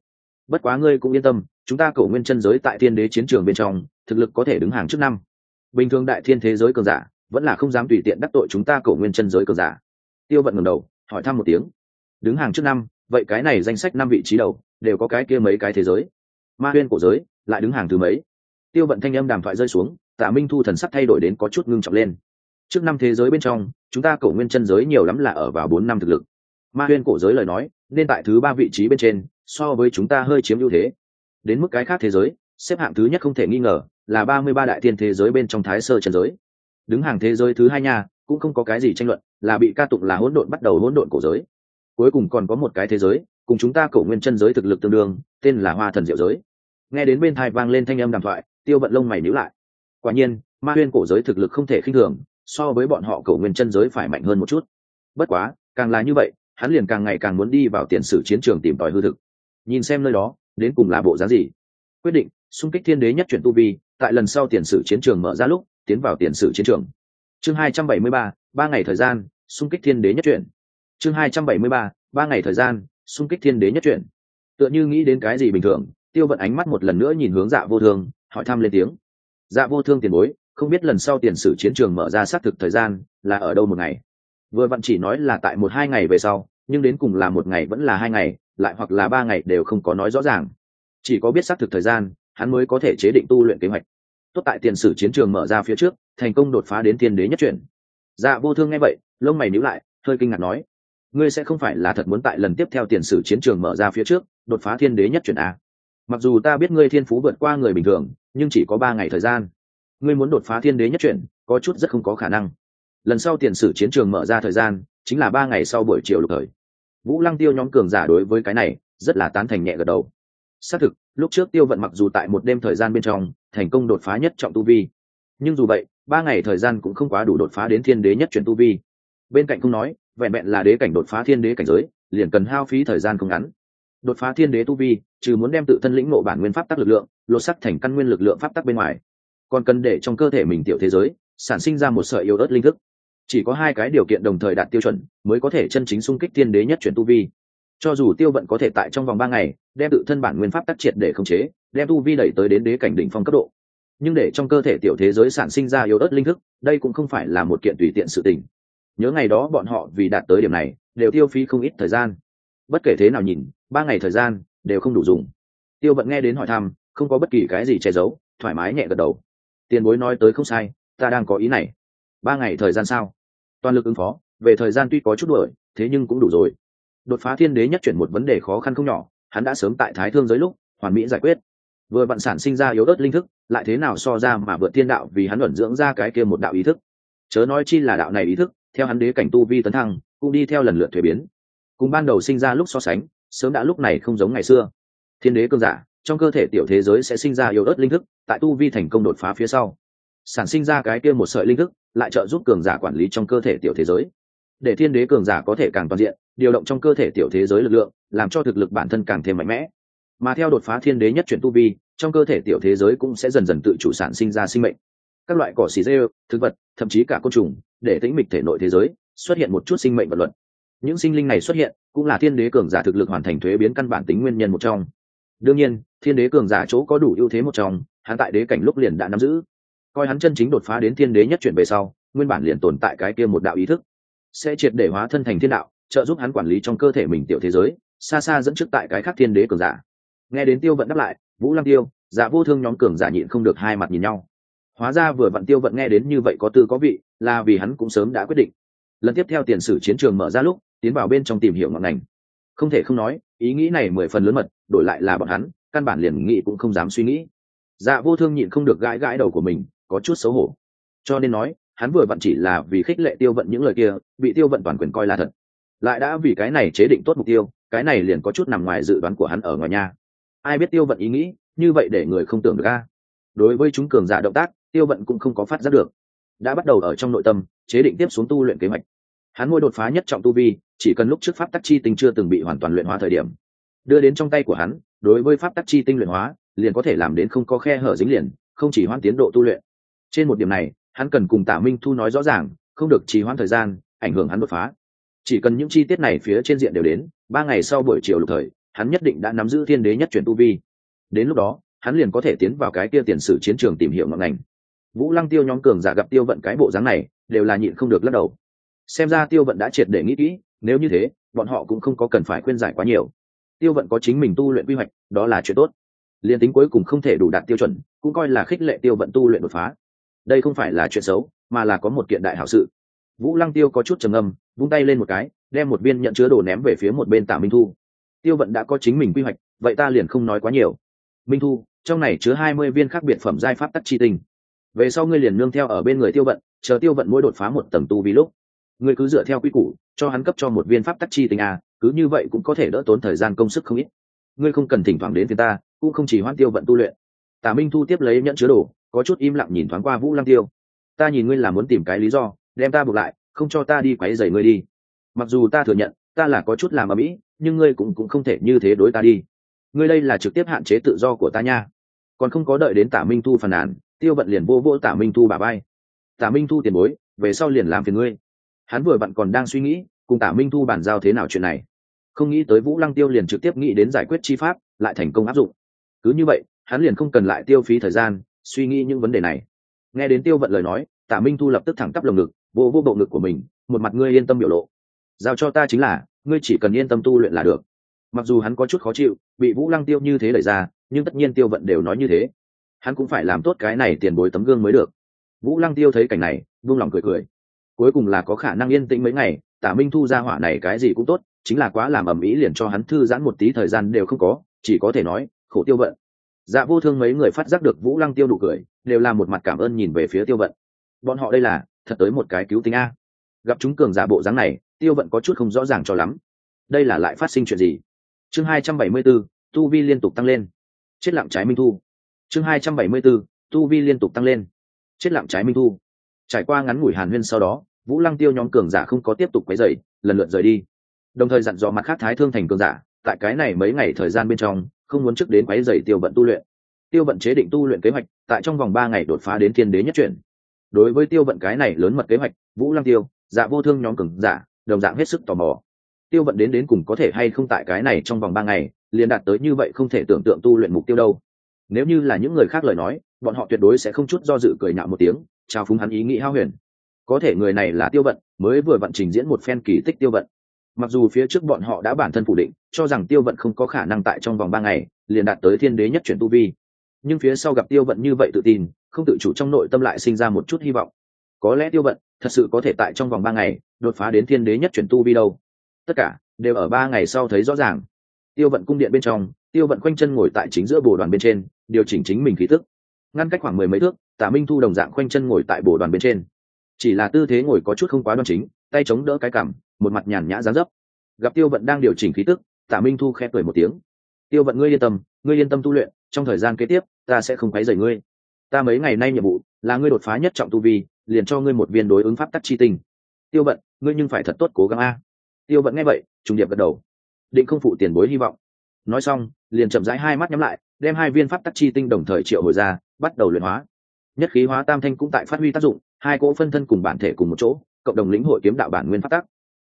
Bất quá ngươi cũng yên tâm, chúng ta cầu nguyên chân giới tại thiên đế chiến trường bên trong, thực lực có thể đứng hàng trước năm. Bình thường đại thiên thế giới cường giả, vẫn là không dám tùy tiện đắc tội chúng ta cầu nguyên chân giới cường giả. Tiêu vận ngầm đầu, hỏi thăm một tiếng. Đứng hàng trước năm, vậy cái này danh sách năm vị trí đầu, đều có cái kia mấy cái thế giới? Ma huyên cổ giới, lại đứng hàng thứ mấy? Tiêu vận thanh âm đàm thoại rơi xuống, tạ minh thu thần sắc thay đổi đến có chút ngưng trọng lên trước năm thế giới bên trong, chúng ta cổ nguyên chân giới nhiều lắm là ở vào bốn năm thực lực. Ma huyên cổ giới lời nói, nên tại thứ ba vị trí bên trên, so với chúng ta hơi chiếm ưu thế. Đến mức cái khác thế giới, xếp hạng thứ nhất không thể nghi ngờ, là ba mươi ba đại tiên thế giới bên trong thái sơ chân giới. Đứng hàng thế giới thứ hai nha, cũng không có cái gì tranh luận, là bị ca tụng là hỗn độn bắt đầu hỗn độn cổ giới. Cuối cùng còn có một cái thế giới, cùng chúng ta cổ nguyên chân giới thực lực tương đương, tên là hoa thần diệu giới. Nghe đến bên thai vang lên thanh âm đàm thoại, tiêu vận lông mày níu lại. Quả nhiên, ma huyên cổ giới thực lực không thể khinh thường so với bọn họ cầu nguyên chân giới phải mạnh hơn một chút. Bất quá, càng là như vậy, hắn liền càng ngày càng muốn đi vào tiền sử chiến trường tìm tòi hư thực. Nhìn xem nơi đó, đến cùng là bộ giá gì? Quyết định, xung kích thiên đế nhất chuyển tu vi, tại lần sau tiền sử chiến trường mở ra lúc, tiến vào tiền sử chiến trường. Chương hai trăm bảy mươi ba ba ngày thời gian, xung kích thiên đế nhất chuyển. Chương hai trăm bảy mươi ba ba ngày thời gian, xung kích thiên đế nhất chuyển. Tựa như nghĩ đến cái gì bình thường, tiêu vận ánh mắt một lần nữa nhìn hướng dạ vô thương, hỏi thăm lên tiếng. Dạ vô thương tiền bối không biết lần sau tiền sử chiến trường mở ra xác thực thời gian là ở đâu một ngày. Vừa vặn chỉ nói là tại một hai ngày về sau, nhưng đến cùng là một ngày vẫn là hai ngày, lại hoặc là ba ngày đều không có nói rõ ràng. Chỉ có biết xác thực thời gian, hắn mới có thể chế định tu luyện kế hoạch. Tốt tại tiền sử chiến trường mở ra phía trước, thành công đột phá đến thiên đế nhất chuyển. Dạ vô thương nghe vậy, lông mày níu lại, hơi kinh ngạc nói, ngươi sẽ không phải là thật muốn tại lần tiếp theo tiền sử chiến trường mở ra phía trước, đột phá thiên đế nhất chuyển a mặc dù ta biết ngươi thiên phú vượt qua người bình thường, nhưng chỉ có ba ngày thời gian ngươi muốn đột phá thiên đế nhất chuyển, có chút rất không có khả năng. Lần sau tiền sử chiến trường mở ra thời gian, chính là ba ngày sau buổi chiều lục thời. Vũ lăng tiêu nhóm cường giả đối với cái này, rất là tán thành nhẹ gật đầu. Xác thực, lúc trước tiêu vận mặc dù tại một đêm thời gian bên trong, thành công đột phá nhất trọng tu vi, nhưng dù vậy, ba ngày thời gian cũng không quá đủ đột phá đến thiên đế nhất chuyển tu vi. Bên cạnh không nói, vẹn vẹn là đế cảnh đột phá thiên đế cảnh giới, liền cần hao phí thời gian không ngắn. Đột phá thiên đế tu vi, trừ muốn đem tự thân lĩnh ngộ bản nguyên pháp tắc lực lượng, lột sắc thành căn nguyên lực lượng pháp tắc bên ngoài còn cần để trong cơ thể mình tiểu thế giới, sản sinh ra một sợi yếu ớt linh thức. Chỉ có hai cái điều kiện đồng thời đạt tiêu chuẩn, mới có thể chân chính xung kích tiên đế nhất chuyển tu vi. Cho dù tiêu vận có thể tại trong vòng ba ngày, đem tự thân bản nguyên pháp tác triệt để khống chế, đem tu vi đẩy tới đến đế cảnh đỉnh phong cấp độ. Nhưng để trong cơ thể tiểu thế giới sản sinh ra yếu ớt linh thức, đây cũng không phải là một kiện tùy tiện sự tình. Nhớ ngày đó bọn họ vì đạt tới điểm này, đều tiêu phí không ít thời gian. Bất kể thế nào nhìn, ba ngày thời gian đều không đủ dùng. Tiêu vận nghe đến hỏi thăm, không có bất kỳ cái gì che giấu, thoải mái nhẹ gật đầu tiền bối nói tới không sai, ta đang có ý này. Ba ngày thời gian sao? Toàn lực ứng phó, về thời gian tuy có chút đuổi, thế nhưng cũng đủ rồi. Đột phá thiên đế nhất chuyển một vấn đề khó khăn không nhỏ, hắn đã sớm tại thái thương giới lúc, hoàn mỹ giải quyết. Vừa vận sản sinh ra yếu ớt linh thức, lại thế nào so ra mà vượt thiên đạo vì hắn luận dưỡng ra cái kia một đạo ý thức. Chớ nói chi là đạo này ý thức, theo hắn đế cảnh tu vi tấn thăng, cũng đi theo lần lượt thuế biến. Cùng ban đầu sinh ra lúc so sánh, sớm đã lúc này không giống ngày xưa. Thiên đế cơn giả trong cơ thể tiểu thế giới sẽ sinh ra yếu ớt linh thức, tại tu vi thành công đột phá phía sau. Sản sinh ra cái kia một sợi linh thức, lại trợ giúp cường giả quản lý trong cơ thể tiểu thế giới. Để thiên đế cường giả có thể càng toàn diện, điều động trong cơ thể tiểu thế giới lực lượng, làm cho thực lực bản thân càng thêm mạnh mẽ. Mà theo đột phá thiên đế nhất chuyển tu vi, trong cơ thể tiểu thế giới cũng sẽ dần dần tự chủ sản sinh ra sinh mệnh. Các loại cỏ xì dê thực vật, thậm chí cả côn trùng, để tĩnh mịch thể nội thế giới, xuất hiện một chút sinh mệnh vật luật. Những sinh linh này xuất hiện, cũng là thiên đế cường giả thực lực hoàn thành thuế biến căn bản tính nguyên nhân một trong đương nhiên, thiên đế cường giả chỗ có đủ ưu thế một trong, hắn tại đế cảnh lúc liền đã nắm giữ. Coi hắn chân chính đột phá đến thiên đế nhất chuyển về sau, nguyên bản liền tồn tại cái kia một đạo ý thức. Sẽ triệt để hóa thân thành thiên đạo, trợ giúp hắn quản lý trong cơ thể mình tiểu thế giới, xa xa dẫn trước tại cái khác thiên đế cường giả. Nghe đến tiêu vận đáp lại, vũ lăng tiêu giả vô thương nhóm cường giả nhịn không được hai mặt nhìn nhau. Hóa ra vừa vặn tiêu vận nghe đến như vậy có tư có vị, là vì hắn cũng sớm đã quyết định. Lần tiếp theo tiền sử chiến trường mở ra lúc, tiến vào bên trong tìm hiểu ngọn ngành. Không thể không nói, ý nghĩ này mười phần lớn mật đổi lại là bọn hắn, căn bản liền nghĩ cũng không dám suy nghĩ. Dạ vô thương nhịn không được gãi gãi đầu của mình, có chút xấu hổ. Cho nên nói, hắn vừa vặn chỉ là vì khích lệ tiêu vận những lời kia, bị tiêu vận toàn quyền coi là thật. Lại đã vì cái này chế định tốt mục tiêu, cái này liền có chút nằm ngoài dự đoán của hắn ở ngoài nhà. Ai biết tiêu vận ý nghĩ, như vậy để người không tưởng được a. Đối với chúng cường giả động tác, tiêu vận cũng không có phát giác được. Đã bắt đầu ở trong nội tâm, chế định tiếp xuống tu luyện kế hoạch. Hắn ngôi đột phá nhất trọng tu vi, chỉ cần lúc trước pháp tắc chi tinh chưa từng bị hoàn toàn luyện hóa thời điểm đưa đến trong tay của hắn, đối với pháp tắc chi tinh luyện hóa, liền có thể làm đến không có khe hở dính liền, không chỉ hoãn tiến độ tu luyện. Trên một điểm này, hắn cần cùng tả minh thu nói rõ ràng, không được trì hoãn thời gian, ảnh hưởng hắn đột phá. Chỉ cần những chi tiết này phía trên diện đều đến, ba ngày sau buổi chiều lục thời, hắn nhất định đã nắm giữ thiên đế nhất chuyển tu vi. Đến lúc đó, hắn liền có thể tiến vào cái kia tiền sử chiến trường tìm hiểu ngọn ngành. Vũ lăng tiêu nhóm cường giả gặp tiêu vận cái bộ dáng này, đều là nhịn không được lắc đầu. Xem ra tiêu vận đã triệt để nghĩ kỹ, nếu như thế, bọn họ cũng không có cần phải khuyên giải quá nhiều tiêu vận có chính mình tu luyện quy hoạch, đó là chuyện tốt. Liên tính cuối cùng không thể đủ đạt tiêu chuẩn, cũng coi là khích lệ tiêu vận tu luyện đột phá. Đây không phải là chuyện xấu, mà là có một kiện đại hảo sự. Vũ lăng tiêu có chút trầm âm vung tay lên một cái, đem một viên nhận chứa đồ ném về phía một bên Tả minh thu. Tiêu vận đã có chính mình quy hoạch, vậy ta liền không nói quá nhiều. Minh thu, trong này chứa hai mươi viên khác biệt phẩm giai pháp tắc chi tinh. Về sau ngươi liền nương theo ở bên người tiêu vận, chờ tiêu vận mỗi đột phá một tầng tu vì lúc. Ngươi cứ dựa theo quy củ, cho hắn cấp cho một viên pháp tắc chi tinh a cứ như vậy cũng có thể đỡ tốn thời gian công sức không ít. Ngươi không cần thỉnh thoảng đến thì ta, cũng không chỉ hoan tiêu vận tu luyện. Tả minh thu tiếp lấy nhận chứa đồ, có chút im lặng nhìn thoáng qua vũ lăng tiêu. Ta nhìn ngươi là muốn tìm cái lý do, đem ta buộc lại, không cho ta đi quấy rầy ngươi đi. Mặc dù ta thừa nhận, ta là có chút làm ở mỹ nhưng ngươi cũng cũng không thể như thế đối ta đi. Ngươi đây là trực tiếp hạn chế tự do của ta nha. Còn không có đợi đến tả minh thu phàn nàn, tiêu vận liền vô vô tả minh thu bà bay tả minh thu tiền bối, về sau liền làm phiền ngươi. Hắn vừa vặn còn đang suy nghĩ, cùng tả minh thu bàn giao thế nào chuyện này không nghĩ tới vũ lăng tiêu liền trực tiếp nghĩ đến giải quyết chi pháp, lại thành công áp dụng. Cứ như vậy, hắn liền không cần lại tiêu phí thời gian, suy nghĩ những vấn đề này. Nghe đến tiêu vận lời nói, tả minh thu lập tức thẳng tắp lồng ngực, vô vô bộ ngực của mình, một mặt ngươi yên tâm biểu lộ. Giao cho ta chính là, ngươi chỉ cần yên tâm tu luyện là được. Mặc dù hắn có chút khó chịu, bị vũ lăng tiêu như thế đẩy ra, nhưng tất nhiên tiêu vận đều nói như thế. Hắn cũng phải làm tốt cái này tiền bối tấm gương mới được. Vũ lăng tiêu thấy cảnh này vung lòng cười cười. Cuối cùng là có khả năng yên tĩnh mấy ngày, tả minh thu ra hỏa này cái gì cũng tốt chính là quá làm ầm ĩ liền cho hắn thư giãn một tí thời gian đều không có chỉ có thể nói khổ tiêu vận. Dạ vô thương mấy người phát giác được vũ lăng tiêu đủ cười đều là một mặt cảm ơn nhìn về phía tiêu vận. Bọn họ đây là thật tới một cái cứu tính a. Gặp chúng cường giả bộ dáng này tiêu vận có chút không rõ ràng cho lắm. Đây là lại phát sinh chuyện gì? Chương hai trăm bảy mươi 274, tu vi liên tục tăng lên. Chết lặng trái minh thu. Chương hai trăm bảy mươi 274, tu vi liên tục tăng lên. Chết lặng trái minh thu. Trải qua ngắn ngủi hàn huyên sau đó vũ lăng tiêu nhóm cường giả không có tiếp tục quấy dày lần lượt rời đi đồng thời dặn dò mặt khác thái thương thành cường giả, tại cái này mấy ngày thời gian bên trong, không muốn trước đến quấy dày tiêu vận tu luyện. Tiêu vận chế định tu luyện kế hoạch, tại trong vòng ba ngày đột phá đến thiên đế nhất chuyển. Đối với tiêu vận cái này lớn mật kế hoạch, vũ lăng tiêu dạ vô thương nhóm cường giả, đồng dạng hết sức tò mò. Tiêu vận đến đến cùng có thể hay không tại cái này trong vòng ba ngày, liền đạt tới như vậy không thể tưởng tượng tu luyện mục tiêu đâu. Nếu như là những người khác lời nói, bọn họ tuyệt đối sẽ không chút do dự cười nhạo một tiếng, trao phúng hắn ý nghĩ hao huyền. Có thể người này là tiêu vận, mới vừa vận trình diễn một phen kỳ tích tiêu vận mặc dù phía trước bọn họ đã bản thân phủ định, cho rằng tiêu vận không có khả năng tại trong vòng ba ngày, liền đạt tới thiên đế nhất chuyển tu vi. Nhưng phía sau gặp tiêu vận như vậy tự tin, không tự chủ trong nội tâm lại sinh ra một chút hy vọng. Có lẽ tiêu vận thật sự có thể tại trong vòng ba ngày, đột phá đến thiên đế nhất chuyển tu vi đâu. Tất cả đều ở ba ngày sau thấy rõ ràng. Tiêu vận cung điện bên trong, tiêu vận quanh chân ngồi tại chính giữa bồ đoàn bên trên, điều chỉnh chính mình khí tức. Ngăn cách khoảng mười mấy thước, tả minh thu đồng dạng quanh chân ngồi tại bồ đoàn bên trên. Chỉ là tư thế ngồi có chút không quá đoan chính, tay chống đỡ cái cằm một mặt nhàn nhã dáng dấp. Gặp tiêu vận đang điều chỉnh khí tức tả minh thu khẽ cười một tiếng. Tiêu vận ngươi yên tâm, ngươi yên tâm tu luyện, trong thời gian kế tiếp, ta sẽ không quấy rầy ngươi. Ta mấy ngày nay nhiệm vụ là ngươi đột phá nhất trọng tu vi, liền cho ngươi một viên đối ứng pháp tắc chi tinh. Tiêu vận, ngươi nhưng phải thật tốt cố gắng a. Tiêu vận nghe vậy, trùng điệp gật đầu. Định không phụ tiền bối hy vọng. Nói xong, liền chậm rãi hai mắt nhắm lại, đem hai viên pháp tắc chi tinh đồng thời triệu hồi ra, bắt đầu luyện hóa. Nhất khí hóa tam thanh cũng tại phát huy tác dụng, hai cỗ phân thân cùng bản thể cùng một chỗ, cộng đồng lĩnh hội kiếm đạo bản nguyên pháp tắc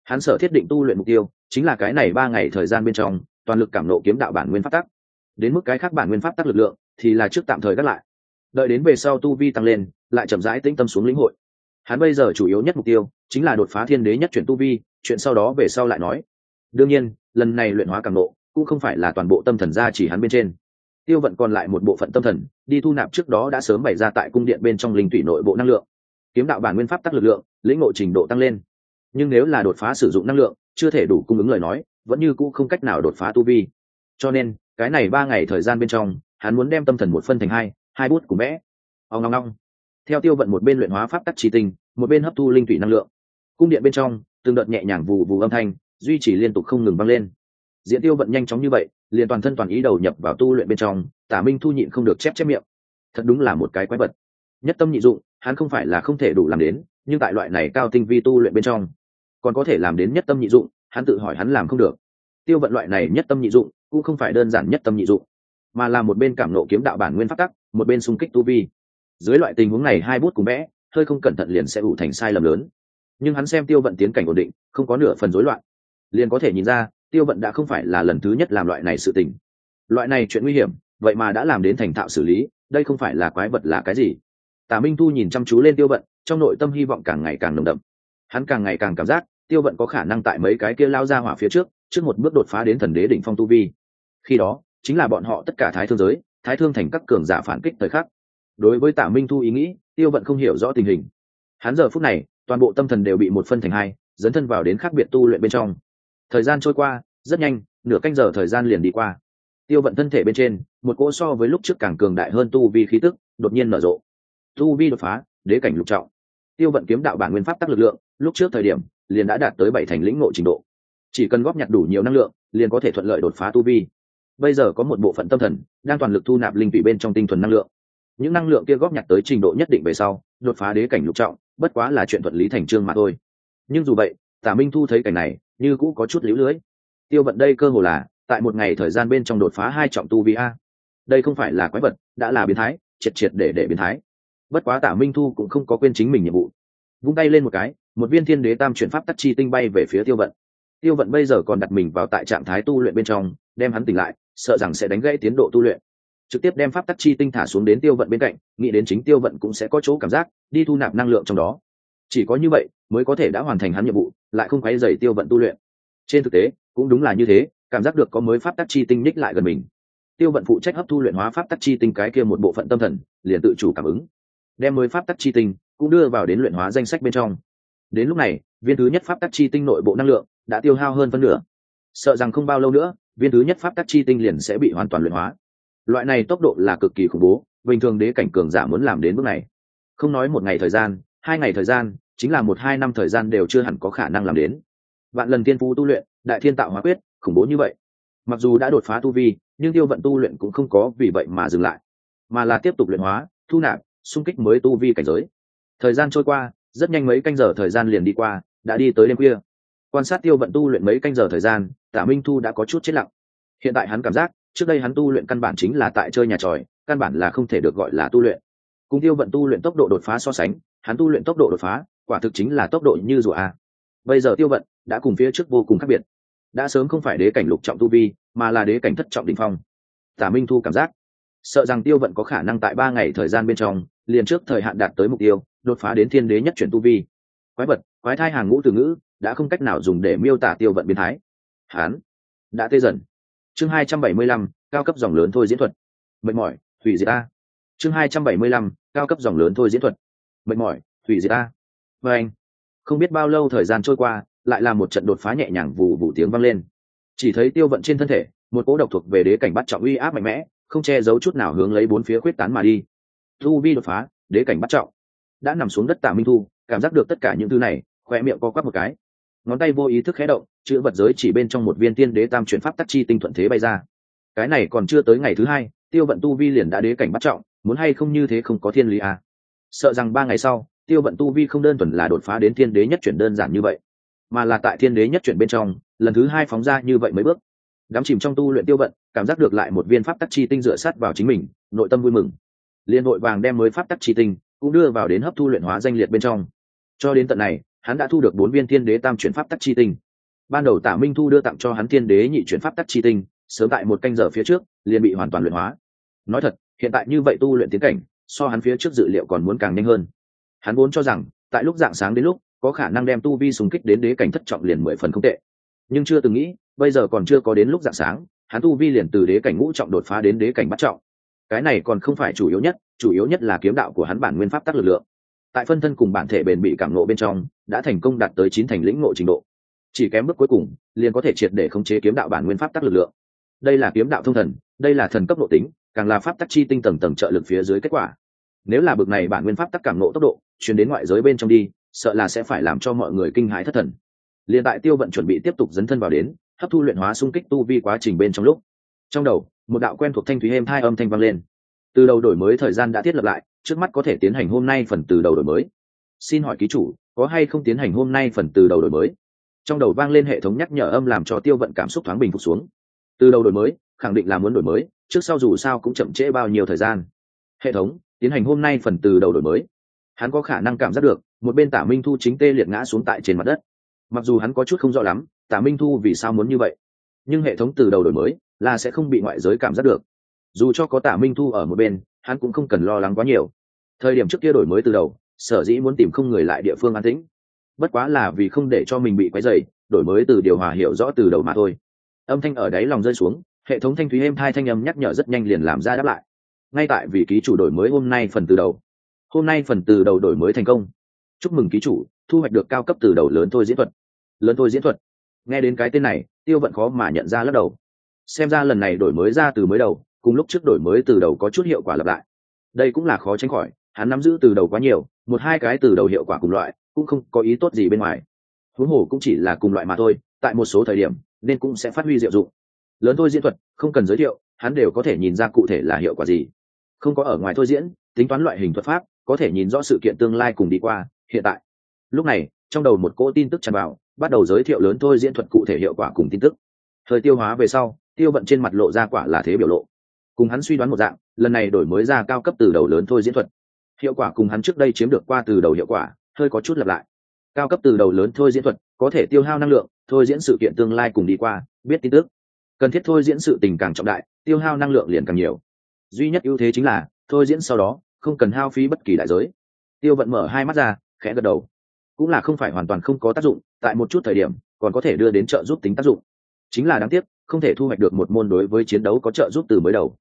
hắn sở thiết định tu luyện mục tiêu, chính là cái này ba ngày thời gian bên trong, toàn lực cảm nộ kiếm đạo bản nguyên pháp tắc. Đến mức cái khác bản nguyên pháp tắc lực lượng, thì là trước tạm thời gác lại. Đợi đến về sau tu vi tăng lên, lại chậm rãi tĩnh tâm xuống lĩnh hội. Hắn bây giờ chủ yếu nhất mục tiêu, chính là đột phá thiên đế nhất chuyển tu vi, chuyện sau đó về sau lại nói. Đương nhiên, lần này luyện hóa cảm nộ, cũng không phải là toàn bộ tâm thần ra chỉ hắn bên trên. Tiêu vận còn lại một bộ phận tâm thần, đi thu nạp trước đó đã sớm bày ra tại cung điện bên trong linh thủy nội bộ năng lượng. Kiếm đạo bản nguyên pháp tắc lực lượng, lĩnh ngộ trình độ tăng lên nhưng nếu là đột phá sử dụng năng lượng, chưa thể đủ cung ứng lời nói, vẫn như cũ không cách nào đột phá tu vi. Cho nên, cái này ba ngày thời gian bên trong, hắn muốn đem tâm thần một phân thành hai hai bút cùng vẽ ông ngong ngong theo tiêu vận một bên luyện hóa pháp tắc chi tinh, một bên hấp thu linh thủy năng lượng. Cung điện bên trong, từng đợt nhẹ nhàng vù vù âm thanh, duy trì liên tục không ngừng vang lên. Diễn tiêu vận nhanh chóng như vậy, liền toàn thân toàn ý đầu nhập vào tu luyện bên trong, tả minh thu nhịn không được chép chép miệng. Thật đúng là một cái quái vật. Nhất tâm nhị dụng, hắn không phải là không thể đủ làm đến, nhưng tại loại này cao tinh vi tu luyện bên trong còn có thể làm đến nhất tâm nhị dụng, hắn tự hỏi hắn làm không được. Tiêu vận loại này nhất tâm nhị dụng, cũng không phải đơn giản nhất tâm nhị dụng, mà là một bên cảm nộ kiếm đạo bản nguyên phát tắc, một bên xung kích tu vi. Dưới loại tình huống này hai bút cùng vẽ hơi không cẩn thận liền sẽ ủ thành sai lầm lớn. Nhưng hắn xem tiêu vận tiến cảnh ổn định, không có nửa phần rối loạn. Liền có thể nhìn ra, tiêu vận đã không phải là lần thứ nhất làm loại này sự tình. Loại này chuyện nguy hiểm, vậy mà đã làm đến thành thạo xử lý, đây không phải là quái vật là cái gì? Tả minh thu nhìn chăm chú lên tiêu vận, trong nội tâm hy vọng càng ngày càng nồng đậm. Hắn càng ngày càng cảm giác tiêu vận có khả năng tại mấy cái kia lao ra hỏa phía trước trước một bước đột phá đến thần đế đỉnh phong tu vi. Khi đó, chính là bọn họ tất cả thái thương giới, thái thương thành các cường giả phản kích thời khắc. Đối với tả minh thu ý nghĩ, tiêu vận không hiểu rõ tình hình. Hắn giờ phút này, toàn bộ tâm thần đều bị một phân thành hai, dấn thân vào đến khác biệt tu luyện bên trong. Thời gian trôi qua, rất nhanh, nửa canh giờ thời gian liền đi qua. Tiêu vận thân thể bên trên, một cỗ so với lúc trước càng cường đại hơn tu vi khí tức, đột nhiên nở rộ. Tu vi đột phá, đế cảnh lục trọng. Tiêu vận kiếm đạo bản nguyên pháp tắc lực lượng, lúc trước thời điểm liền đã đạt tới bảy thành lĩnh ngộ trình độ. Chỉ cần góp nhặt đủ nhiều năng lượng, liền có thể thuận lợi đột phá tu vi. Bây giờ có một bộ phận tâm thần đang toàn lực thu nạp linh vị bên trong tinh thuần năng lượng. Những năng lượng kia góp nhặt tới trình độ nhất định về sau, đột phá đế cảnh lục trọng, bất quá là chuyện thuận lý thành trương mà thôi. Nhưng dù vậy, tả minh thu thấy cảnh này, như cũ có chút lũ lưới. Tiêu vận đây cơ hồ là, tại một ngày thời gian bên trong đột phá hai trọng tu vi a. Đây không phải là quái vật, đã là biến thái, triệt triệt để để biến thái. Bất quá tả minh thu cũng không có quên chính mình nhiệm vụ. Vung tay lên một cái một viên thiên đế tam chuyển pháp tắc chi tinh bay về phía tiêu vận. Tiêu vận bây giờ còn đặt mình vào tại trạng thái tu luyện bên trong, đem hắn tỉnh lại, sợ rằng sẽ đánh gãy tiến độ tu luyện. Trực tiếp đem pháp tắc chi tinh thả xuống đến tiêu vận bên cạnh, nghĩ đến chính tiêu vận cũng sẽ có chỗ cảm giác, đi thu nạp năng lượng trong đó. Chỉ có như vậy, mới có thể đã hoàn thành hắn nhiệm vụ, lại không quấy dày tiêu vận tu luyện. Trên thực tế, cũng đúng là như thế, cảm giác được có mới pháp tắc chi tinh ních lại gần mình. Tiêu vận phụ trách hấp thu luyện hóa pháp tắc chi tinh cái kia một bộ phận tâm thần, liền tự chủ cảm ứng. Đem mới pháp tắc chi tinh cũng đưa vào đến luyện hóa danh sách bên trong đến lúc này, viên thứ nhất pháp tắc chi tinh nội bộ năng lượng đã tiêu hao hơn phân nửa. Sợ rằng không bao lâu nữa, viên thứ nhất pháp tắc chi tinh liền sẽ bị hoàn toàn luyện hóa. Loại này tốc độ là cực kỳ khủng bố, bình thường đế cảnh cường giả muốn làm đến bước này. Không nói một ngày thời gian, hai ngày thời gian, chính là một hai năm thời gian đều chưa hẳn có khả năng làm đến. Vạn lần tiên phú tu luyện, đại thiên tạo hóa quyết, khủng bố như vậy. Mặc dù đã đột phá tu vi, nhưng tiêu vận tu luyện cũng không có vì vậy mà dừng lại, mà là tiếp tục luyện hóa, thu nạp, xung kích mới tu vi cảnh giới. Thời gian trôi qua rất nhanh mấy canh giờ thời gian liền đi qua, đã đi tới đêm khuya. Quan sát tiêu vận tu luyện mấy canh giờ thời gian tả minh thu đã có chút chết lặng. Hiện tại hắn cảm giác, trước đây hắn tu luyện căn bản chính là tại chơi nhà tròi, căn bản là không thể được gọi là tu luyện. Cùng tiêu vận tu luyện tốc độ đột phá so sánh, hắn tu luyện tốc độ đột phá, quả thực chính là tốc độ như rùa a. Bây giờ tiêu vận đã cùng phía trước vô cùng khác biệt. Đã sớm không phải đế cảnh lục trọng tu vi, mà là đế cảnh thất trọng đ ỉ n h phong. Tả minh thu cảm giác sợ rằng tiêu vận có khả năng tại ba ngày thời gian bên trong, liền trước thời hạn đạt tới mục tiêu, đột phá đến thiên đế nhất chuyển tu vi. Quái vật, quái thai hàng ngũ từ ngữ, đã không cách nào dùng để miêu tả tiêu vận biến thái. Hán, đã tê dần. Chương hai trăm bảy mươi lăm, cao cấp dòng lớn thôi diễn thuật. Mệt mỏi thủy diệt ta chương hai trăm bảy mươi lăm, cao cấp dòng lớn thôi diễn thuật. Mệt mỏi thủy diệt ta và anh, không biết bao lâu thời gian trôi qua, lại là một trận đột phá nhẹ nhàng vù vù tiếng vang lên. Chỉ thấy tiêu vận trên thân thể, một cỗ độc thuộc về đế cảnh bắt trọng uy áp mạnh mẽ không che giấu chút nào hướng lấy bốn phía khuyết tán mà đi. Thu vi đột phá, đế cảnh bắt trọng. Đã nằm xuống đất tả minh thu, cảm giác được tất cả những thứ này khoe miệng co quắp một cái. Ngón tay vô ý thức khé động, chữ vật giới chỉ bên trong một viên tiên đế tam chuyển pháp tắc chi tinh thuận thế bay ra. Cái này còn chưa tới ngày thứ hai, tiêu vận tu vi liền đã đế cảnh bắt trọng, muốn hay không như thế không có thiên lý à. sợ rằng ba ngày sau, tiêu vận tu vi không đơn thuần là đột phá đến thiên đế nhất chuyển đơn giản như vậy, mà là tại thiên đế nhất chuyển bên trong, lần thứ hai phóng ra như vậy mấy bước đắm chìm trong tu luyện tiêu vận, cảm giác được lại một viên pháp tắc chi tinh dựa sát vào chính mình, nội tâm vui mừng. Liên hội vàng đem mới pháp tắc chi tinh cũng đưa vào đến hấp thu luyện hóa danh liệt bên trong. Cho đến tận này, hắn đã thu được bốn viên thiên đế tam chuyển pháp tắc chi tinh. Ban đầu tả minh thu đưa tặng cho hắn thiên đế nhị chuyển pháp tắc chi tinh, sớm tại một canh giờ phía trước, liền bị hoàn toàn luyện hóa. Nói thật, hiện tại như vậy tu luyện tiến cảnh, so hắn phía trước dự liệu còn muốn càng nhanh hơn. Hắn vốn cho rằng, tại lúc dạng sáng đến lúc, có khả năng đem tu vi súng kích đến đế cảnh thất trọng liền mười phần không tệ nhưng chưa từng nghĩ, bây giờ còn chưa có đến lúc dạng sáng, hắn tu vi liền từ đế cảnh ngũ trọng đột phá đến đế cảnh bắt trọng. Cái này còn không phải chủ yếu nhất, chủ yếu nhất là kiếm đạo của hắn bản nguyên pháp tắc lực lượng. Tại phân thân cùng bản thể bền bị cảm nộ bên trong, đã thành công đạt tới chín thành lĩnh ngộ trình độ. Chỉ kém bước cuối cùng, liền có thể triệt để khống chế kiếm đạo bản nguyên pháp tắc lực lượng. Đây là kiếm đạo thông thần, đây là thần cấp độ tính, càng là pháp tắc chi tinh tầng tầng trợ lực phía dưới kết quả. Nếu là bực này bản nguyên pháp tắc cảm nộ tốc độ, chuyển đến ngoại giới bên trong đi, sợ là sẽ phải làm cho mọi người kinh hãi thất thần liền tại tiêu vận chuẩn bị tiếp tục dấn thân vào đến, hấp thu luyện hóa xung kích tu vi quá trình bên trong lúc. Trong đầu, một đạo quen thuộc thanh thúy êm hai âm thanh vang lên. Từ đầu đổi mới thời gian đã thiết lập lại, trước mắt có thể tiến hành hôm nay phần từ đầu đổi mới. Xin hỏi ký chủ, có hay không tiến hành hôm nay phần từ đầu đổi mới? Trong đầu vang lên hệ thống nhắc nhở âm làm cho tiêu vận cảm xúc thoáng bình phục xuống. Từ đầu đổi mới, khẳng định là muốn đổi mới, trước sau dù sao cũng chậm trễ bao nhiêu thời gian. Hệ thống, tiến hành hôm nay phần từ đầu đổi mới. Hắn có khả năng cảm giác được, một bên tả minh thu chính tê liệt ngã xuống tại trên mặt đất mặc dù hắn có chút không rõ lắm, tả minh thu vì sao muốn như vậy, nhưng hệ thống từ đầu đổi mới là sẽ không bị ngoại giới cảm giác được. Dù cho có tả minh thu ở một bên, hắn cũng không cần lo lắng quá nhiều. Thời điểm trước kia đổi mới từ đầu, sở dĩ muốn tìm không người lại địa phương an tĩnh, bất quá là vì không để cho mình bị quấy dày đổi mới từ điều hòa hiểu rõ từ đầu mà thôi. Âm thanh ở đáy lòng rơi xuống, hệ thống thanh thúy êm hai thanh âm nhắc nhở rất nhanh liền làm ra đáp lại. Ngay tại vì ký chủ đổi mới hôm nay phần từ đầu, hôm nay phần từ đầu đổi mới thành công. Chúc mừng ký chủ, thu hoạch được cao cấp từ đầu lớn thôi diễn thuật lớn thôi diễn thuật. Nghe đến cái tên này, tiêu vận khó mà nhận ra lắc đầu. Xem ra lần này đổi mới ra từ mới đầu, cùng lúc trước đổi mới từ đầu có chút hiệu quả lặp lại. Đây cũng là khó tránh khỏi, hắn nắm giữ từ đầu quá nhiều, một hai cái từ đầu hiệu quả cùng loại, cũng không có ý tốt gì bên ngoài. Huống hồ cũng chỉ là cùng loại mà thôi, tại một số thời điểm, nên cũng sẽ phát huy diệu dụng. Lớn thôi diễn thuật, không cần giới thiệu, hắn đều có thể nhìn ra cụ thể là hiệu quả gì. Không có ở ngoài thôi diễn, tính toán loại hình thuật pháp, có thể nhìn rõ sự kiện tương lai cùng đi qua, hiện tại. Lúc này trong đầu một cỗ tin tức tràn vào, bắt đầu giới thiệu lớn thôi diễn thuật cụ thể hiệu quả cùng tin tức. Thời tiêu hóa về sau, tiêu vận trên mặt lộ ra quả là thế biểu lộ. Cùng hắn suy đoán một dạng, lần này đổi mới ra cao cấp từ đầu lớn thôi diễn thuật. Hiệu quả cùng hắn trước đây chiếm được qua từ đầu hiệu quả, hơi có chút lặp lại. Cao cấp từ đầu lớn thôi diễn thuật có thể tiêu hao năng lượng, thôi diễn sự kiện tương lai cùng đi qua, biết tin tức. Cần thiết thôi diễn sự tình càng trọng đại, tiêu hao năng lượng liền càng nhiều. Duy nhất ưu thế chính là, thôi diễn sau đó, không cần hao phí bất kỳ đại giới. Tiêu vận mở hai mắt ra, khẽ gật đầu cũng là không phải hoàn toàn không có tác dụng, tại một chút thời điểm, còn có thể đưa đến trợ giúp tính tác dụng. Chính là đáng tiếc, không thể thu hoạch được một môn đối với chiến đấu có trợ giúp từ mới đầu.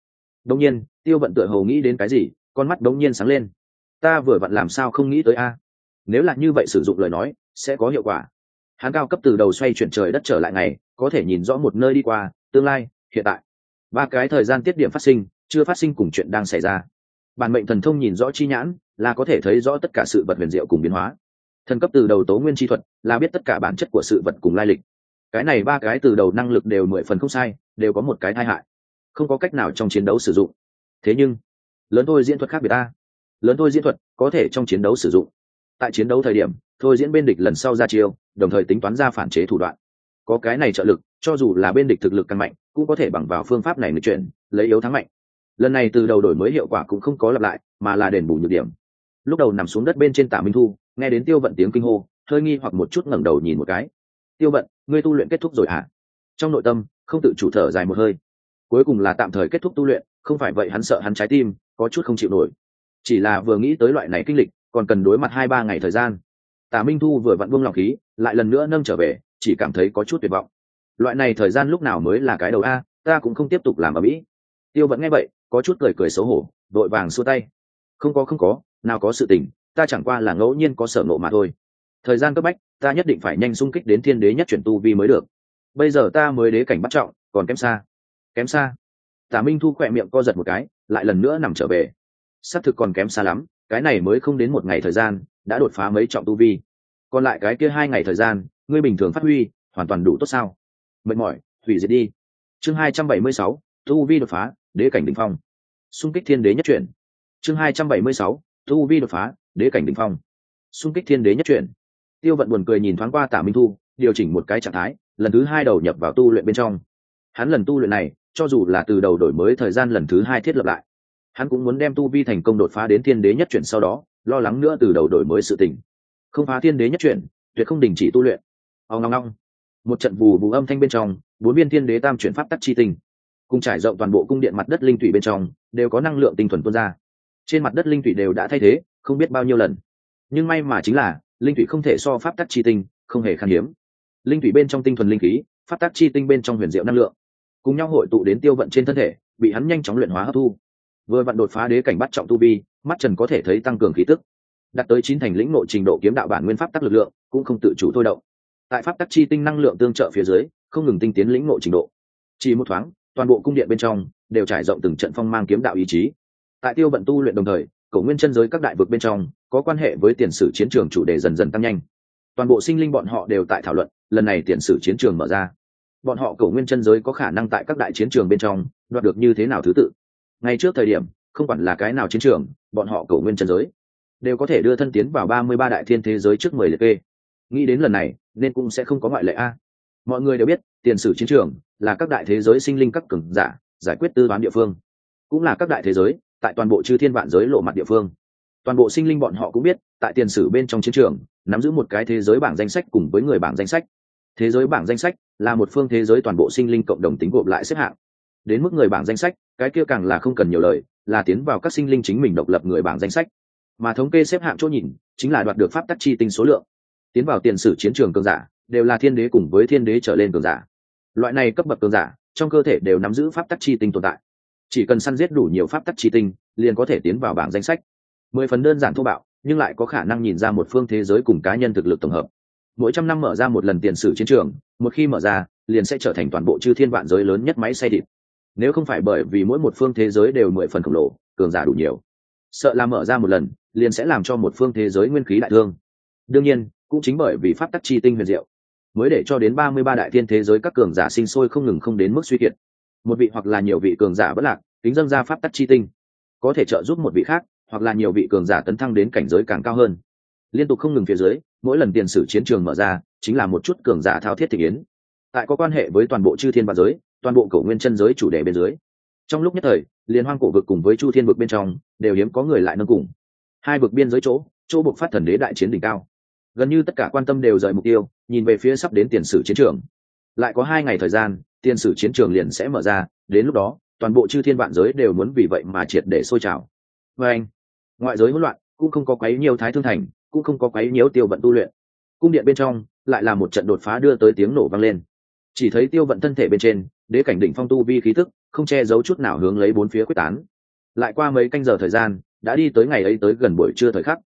Đông nhiên, tiêu vận tựa hầu nghĩ đến cái gì, con mắt Đông nhiên sáng lên. Ta vừa vặn làm sao không nghĩ tới a? Nếu là như vậy sử dụng lời nói, sẽ có hiệu quả. Hắn cao cấp từ đầu xoay chuyển trời đất trở lại ngày, có thể nhìn rõ một nơi đi qua, tương lai, hiện tại. Ba cái thời gian tiết điểm phát sinh, chưa phát sinh cùng chuyện đang xảy ra. Bản mệnh thần thông nhìn rõ chi nhãn, là có thể thấy rõ tất cả sự vật huyền diệu cùng biến hóa thần cấp từ đầu tố nguyên chi thuật, là biết tất cả bản chất của sự vật cùng lai lịch. Cái này ba cái từ đầu năng lực đều mười phần không sai, đều có một cái tai hại. Không có cách nào trong chiến đấu sử dụng. Thế nhưng, lớn thôi diễn thuật khác biệt ta. Lớn thôi diễn thuật có thể trong chiến đấu sử dụng. Tại chiến đấu thời điểm, thôi diễn bên địch lần sau ra chiêu, đồng thời tính toán ra phản chế thủ đoạn. Có cái này trợ lực, cho dù là bên địch thực lực càng mạnh, cũng có thể bằng vào phương pháp này người chuyển, lấy yếu thắng mạnh. Lần này từ đầu đổi mới hiệu quả cũng không có lặp lại, mà là đền bù nhược điểm. Lúc đầu nằm xuống đất bên trên tả minh thu nghe đến tiêu vận tiếng kinh hô, hơi nghi hoặc một chút ngẩng đầu nhìn một cái. Tiêu vận, ngươi tu luyện kết thúc rồi hả? Trong nội tâm, không tự chủ thở dài một hơi. Cuối cùng là tạm thời kết thúc tu luyện, không phải vậy hắn sợ hắn trái tim, có chút không chịu nổi. Chỉ là vừa nghĩ tới loại này kinh lịch, còn cần đối mặt hai ba ngày thời gian. Tả minh thu vừa vặn buông lòng khí, lại lần nữa nâng trở về, chỉ cảm thấy có chút tuyệt vọng. Loại này thời gian lúc nào mới là cái đầu a, ta cũng không tiếp tục làm ở mỹ. Tiêu vẫn nghe vậy, có chút cười cười xấu hổ, vội vàng xua tay. Không có không có, nào có sự tình ta chẳng qua là ngẫu nhiên có sở nộ mà thôi. Thời gian cấp bách, ta nhất định phải nhanh xung kích đến thiên đế nhất chuyển tu vi mới được. Bây giờ ta mới đế cảnh bắt trọng, còn kém xa. Kém xa. Tả minh thu khỏe miệng co giật một cái, lại lần nữa nằm trở về. Xác thực còn kém xa lắm, cái này mới không đến một ngày thời gian, đã đột phá mấy trọng tu vi. Còn lại cái kia hai ngày thời gian, ngươi bình thường phát huy, hoàn toàn đủ tốt sao? Mệt mỏi, hủy diệt đi. Chương hai trăm bảy mươi sáu, tu vi đột phá, đế cảnh đ ỉ n h phong. Xung kích thiên đế nhất chuyển. Chương hai trăm bảy mươi sáu, tu vi đột phá đế cảnh đ ỉ n h phong. Xung kích thiên đế nhất chuyển tiêu vận buồn cười nhìn thoáng qua tả minh thu, điều chỉnh một cái trạng thái, lần thứ hai đầu nhập vào tu luyện bên trong. Hắn lần tu luyện này, cho dù là từ đầu đổi mới thời gian lần thứ hai thiết lập lại, hắn cũng muốn đem tu vi thành công đột phá đến thiên đế nhất chuyển sau đó, lo lắng nữa từ đầu đổi mới sự tình. Không phá thiên đế nhất chuyển tuyệt không đình chỉ tu luyện. Ao ngong ngong một trận vù vù âm thanh bên trong, bốn viên thiên đế tam chuyển pháp tắc chi tinh, cùng trải rộng toàn bộ cung điện mặt đất linh thủy bên trong, đều có năng lượng tinh thuần tuôn ra. Trên mặt đất linh thủy đều đã thay thế không biết bao nhiêu lần. Nhưng may mà chính là, linh thủy không thể so pháp tắc chi tinh, không hề khan hiếm. Linh thủy bên trong tinh thuần linh khí, pháp tắc chi tinh bên trong huyền diệu năng lượng. Cùng nhau hội tụ đến tiêu vận trên thân thể, bị hắn nhanh chóng luyện hóa hấp thu. Vừa vặn đột phá đế cảnh bắt trọng tu vi, mắt trần có thể thấy tăng cường khí tức. Đạt tới chín thành lĩnh nội trình độ kiếm đạo bản nguyên pháp tắc lực lượng, cũng không tự chủ thôi động. Tại pháp tắc chi tinh năng lượng tương trợ phía dưới, không ngừng tinh tiến lĩnh nội trình độ. Chỉ một thoáng, toàn bộ cung điện bên trong, đều trải rộng từng trận phong mang kiếm đạo ý chí. Tại tiêu vận tu luyện đồng thời cổ nguyên chân giới các đại vực bên trong, có quan hệ với tiền sử chiến trường chủ đề dần dần tăng nhanh. Toàn bộ sinh linh bọn họ đều tại thảo luận, lần này tiền sử chiến trường mở ra. Bọn họ cổ nguyên chân giới có khả năng tại các đại chiến trường bên trong, đoạt được như thế nào thứ tự? Ngay trước thời điểm, không quản là cái nào chiến trường, bọn họ cổ nguyên chân giới đều có thể đưa thân tiến vào ba mươi ba đại thiên thế giới trước mười liệt kê. Nghĩ đến lần này, nên cũng sẽ không có ngoại lệ a. Mọi người đều biết, tiền sử chiến trường là các đại thế giới sinh linh các cường giả giải quyết tư toán địa phương, cũng là các đại thế giới tại toàn bộ chư thiên vạn giới lộ mặt địa phương. Toàn bộ sinh linh bọn họ cũng biết, tại tiền sử bên trong chiến trường, nắm giữ một cái thế giới bảng danh sách cùng với người bảng danh sách. Thế giới bảng danh sách là một phương thế giới toàn bộ sinh linh cộng đồng tính gộp lại xếp hạng. Đến mức người bảng danh sách, cái kia càng là không cần nhiều lời, là tiến vào các sinh linh chính mình độc lập người bảng danh sách. Mà thống kê xếp hạng chỗ nhìn, chính là đoạt được pháp tắc chi tinh số lượng. Tiến vào tiền sử chiến trường cường giả, đều là thiên đế cùng với thiên đế trở lên cường giả. Loại này cấp bậc cường giả, trong cơ thể đều nắm giữ pháp tắc chi tinh tồn tại chỉ cần săn giết đủ nhiều pháp tắc chi tinh, liền có thể tiến vào bảng danh sách. Mười phần đơn giản thô bạo, nhưng lại có khả năng nhìn ra một phương thế giới cùng cá nhân thực lực tổng hợp. Mỗi trăm năm mở ra một lần tiền sử chiến trường, một khi mở ra, liền sẽ trở thành toàn bộ chư thiên vạn giới lớn nhất máy xay thịt. Nếu không phải bởi vì mỗi một phương thế giới đều mười phần khổng lồ, cường giả đủ nhiều. Sợ là mở ra một lần, liền sẽ làm cho một phương thế giới nguyên khí đại thương. Đương nhiên, cũng chính bởi vì pháp tắc chi tinh huyền diệu, mới để cho đến ba mươi ba đại thiên thế giới các cường giả sinh sôi không ngừng không đến mức suy kiệt một vị hoặc là nhiều vị cường giả bất lạc tính dân ra pháp tắc chi tinh. Có thể trợ giúp một vị khác, hoặc là nhiều vị cường giả tấn thăng đến cảnh giới càng cao hơn. Liên tục không ngừng phía dưới, mỗi lần tiền sử chiến trường mở ra, chính là một chút cường giả thao thiết thị yến. Tại có quan hệ với toàn bộ chư thiên và giới, toàn bộ cổ nguyên chân giới chủ đề bên dưới. Trong lúc nhất thời, liên hoang cổ vực cùng với chu thiên vực bên trong, đều hiếm có người lại nâng cùng. Hai vực biên giới chỗ chỗ buộc phát thần đế đại chiến đỉnh cao. Gần như tất cả quan tâm đều rời mục tiêu, nhìn về phía sắp đến tiền sử chiến trường lại có hai ngày thời gian, tiên sử chiến trường liền sẽ mở ra, đến lúc đó, toàn bộ chư thiên vạn giới đều muốn vì vậy mà triệt để sôi trào. Và anh, ngoại giới hỗn loạn cũng không có quấy nhiều thái thương thành, cũng không có quấy nhiều tiêu vận tu luyện. Cung điện bên trong lại là một trận đột phá đưa tới tiếng nổ vang lên. Chỉ thấy tiêu vận thân thể bên trên, đế cảnh đỉnh phong tu vi khí tức không che giấu chút nào hướng lấy bốn phía quyết tán. Lại qua mấy canh giờ thời gian, đã đi tới ngày ấy tới gần buổi trưa thời khắc.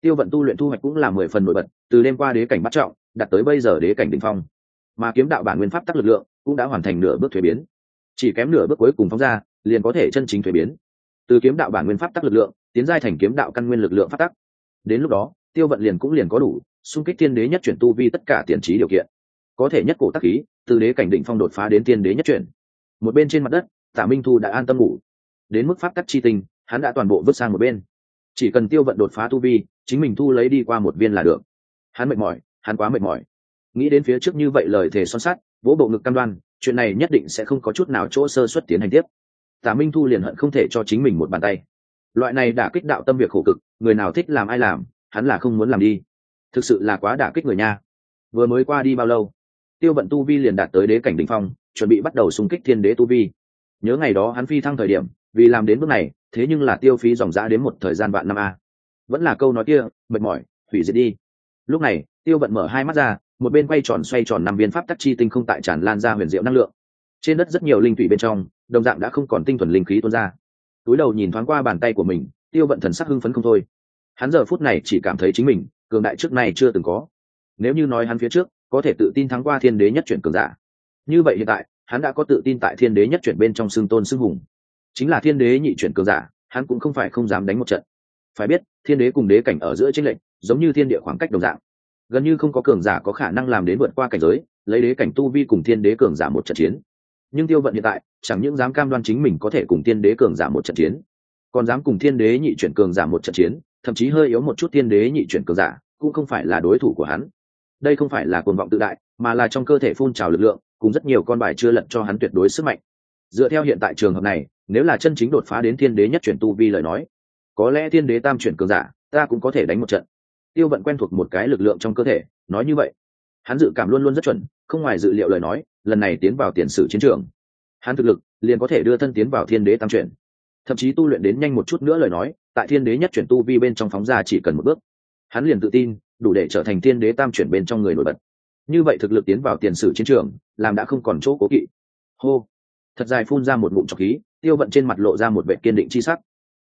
Tiêu vận tu luyện thu hoạch cũng là mười phần nổi bật, từ đêm qua đế cảnh bắt trọng đặt tới bây giờ đế cảnh đỉnh phong mà kiếm đạo bản nguyên pháp tắc lực lượng cũng đã hoàn thành nửa bước thuế biến. Chỉ kém nửa bước cuối cùng phóng ra liền có thể chân chính thuế biến. Từ kiếm đạo bản nguyên pháp tắc lực lượng tiến giai thành kiếm đạo căn nguyên lực lượng pháp tắc. Đến lúc đó tiêu vận liền cũng liền có đủ xung kích thiên đế nhất chuyển tu vi tất cả tiền trí điều kiện. Có thể nhất cổ tắc khí từ đế cảnh định phong đột phá đến thiên đế nhất chuyển. Một bên trên mặt đất tả minh thu đã an tâm ngủ. Đến mức pháp tắc chi tình, hắn đã toàn bộ vứt sang một bên. Chỉ cần tiêu vận đột phá tu vi chính mình thu lấy đi qua một viên là được. Hắn mệt mỏi hắn quá mệt mỏi nghĩ đến phía trước như vậy lời thề son sắt, vỗ bộ ngực cam đoan, chuyện này nhất định sẽ không có chút nào chỗ sơ xuất tiến hành tiếp. Tả minh thu liền hận không thể cho chính mình một bàn tay. Loại này đã kích đạo tâm việc khổ cực, người nào thích làm ai làm, hắn là không muốn làm đi. Thực sự là quá đả kích người nha. Vừa mới qua đi bao lâu? Tiêu vận tu vi liền đạt tới đế cảnh đ ỉ n h phong, chuẩn bị bắt đầu xung kích thiên đế tu vi. Nhớ ngày đó hắn phi thăng thời điểm, vì làm đến bước này, thế nhưng là tiêu phí dòng giã đến một thời gian vạn năm a. Vẫn là câu nói kia, mệt mỏi, hủy diệt đi. Lúc này, tiêu vận mở hai mắt ra một bên quay tròn xoay tròn năm viên pháp tắc chi tinh không tại tràn lan ra huyền diệu năng lượng. Trên đất rất nhiều linh thủy bên trong, đồng dạng đã không còn tinh thuần linh khí tuôn ra. Túi đầu nhìn thoáng qua bàn tay của mình, tiêu vận thần sắc hưng phấn không thôi. Hắn giờ phút này chỉ cảm thấy chính mình, cường đại trước này chưa từng có. Nếu như nói hắn phía trước, có thể tự tin thắng qua thiên đế nhất chuyển cường giả. Như vậy hiện tại, hắn đã có tự tin tại thiên đế nhất chuyển bên trong xương tôn xương hùng. Chính là thiên đế nhị chuyển cường giả, hắn cũng không phải không dám đánh một trận. Phải biết, thiên đế cùng đế cảnh ở giữa tranh lệnh giống như thiên địa khoảng cách đồng dạng gần như không có cường giả có khả năng làm đến vượt qua cảnh giới, lấy đế cảnh tu vi cùng thiên đế cường giả một trận chiến. Nhưng tiêu vận hiện tại, chẳng những dám cam đoan chính mình có thể cùng thiên đế cường giả một trận chiến, còn dám cùng thiên đế nhị chuyển cường giả một trận chiến, thậm chí hơi yếu một chút thiên đế nhị chuyển cường giả cũng không phải là đối thủ của hắn. Đây không phải là cuồng vọng tự đại, mà là trong cơ thể phun trào lực lượng, cùng rất nhiều con bài chưa lật cho hắn tuyệt đối sức mạnh. Dựa theo hiện tại trường hợp này, nếu là chân chính đột phá đến thiên đế nhất chuyển tu vi lời nói, có lẽ thiên đế tam chuyển cường giả, ta cũng có thể đánh một trận tiêu vận quen thuộc một cái lực lượng trong cơ thể, nói như vậy. Hắn dự cảm luôn luôn rất chuẩn, không ngoài dự liệu lời nói, lần này tiến vào tiền sử chiến trường. Hắn thực lực, liền có thể đưa thân tiến vào thiên đế tam chuyển. Thậm chí tu luyện đến nhanh một chút nữa lời nói, tại thiên đế nhất chuyển tu vi bên trong phóng ra chỉ cần một bước. Hắn liền tự tin, đủ để trở thành thiên đế tam chuyển bên trong người nổi bật. Như vậy thực lực tiến vào tiền sử chiến trường, làm đã không còn chỗ cố kỵ. Hô. Thật dài phun ra một ngụm trọc khí, tiêu vận trên mặt lộ ra một vệ kiên định chi sắc.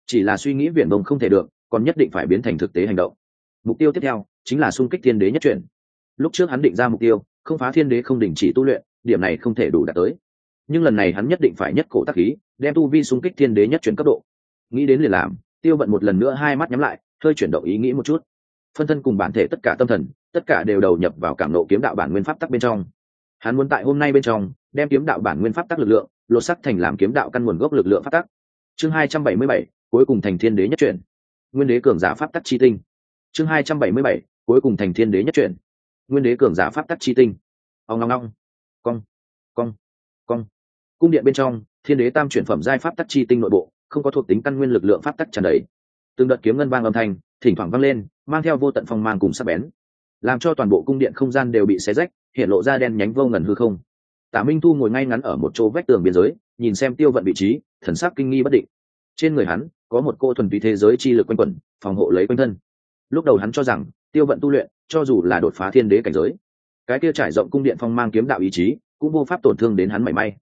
Chỉ là suy nghĩ viển vông không thể được, còn nhất định phải biến thành thực tế hành động mục tiêu tiếp theo chính là xung kích thiên đế nhất chuyển. Lúc trước hắn định ra mục tiêu, không phá thiên đế không đình chỉ tu luyện, điểm này không thể đủ đạt tới. Nhưng lần này hắn nhất định phải nhất cổ tác khí, đem tu vi xung kích thiên đế nhất chuyển cấp độ. Nghĩ đến liền làm, tiêu vận một lần nữa hai mắt nhắm lại, hơi chuyển động ý nghĩ một chút. Phân thân cùng bản thể tất cả tâm thần, tất cả đều đầu nhập vào cảm nộ kiếm đạo bản nguyên pháp tắc bên trong. Hắn muốn tại hôm nay bên trong, đem kiếm đạo bản nguyên pháp tắc lực lượng, lột sắc thành làm kiếm đạo căn nguồn gốc lực lượng pháp tắc. Chương hai trăm bảy mươi bảy, cuối cùng thành thiên đế nhất chuyển. Nguyên đế cường giả pháp tắc chi tinh chương hai trăm bảy mươi bảy, cuối cùng thành thiên đế nhất truyện. Nguyên đế cường giả pháp tắc chi tinh. Ông ngong ngong cong cong cong. Cung điện bên trong, thiên đế tam chuyển phẩm giai pháp tắc chi tinh nội bộ, không có thuộc tính căn nguyên lực lượng pháp tắc tràn đầy. Từng đợt kiếm ngân vang âm thanh, thỉnh thoảng vang lên, mang theo vô tận phong mang cùng sắc bén. Làm cho toàn bộ cung điện không gian đều bị xé rách, hiện lộ ra đen nhánh vô ngần hư không. Tả minh thu ngồi ngay ngắn ở một chỗ vách tường biên giới, nhìn xem tiêu vận vị trí, thần sắc kinh nghi bất định. Trên người hắn, có một cô thuần túy thế giới chi lực quanh quẩn, phòng hộ lấy quanh thân lúc đầu hắn cho rằng tiêu vận tu luyện, cho dù là đột phá thiên đế cảnh giới, cái kia trải rộng cung điện phong mang kiếm đạo ý chí, cũng vô pháp tổn thương đến hắn mảy may.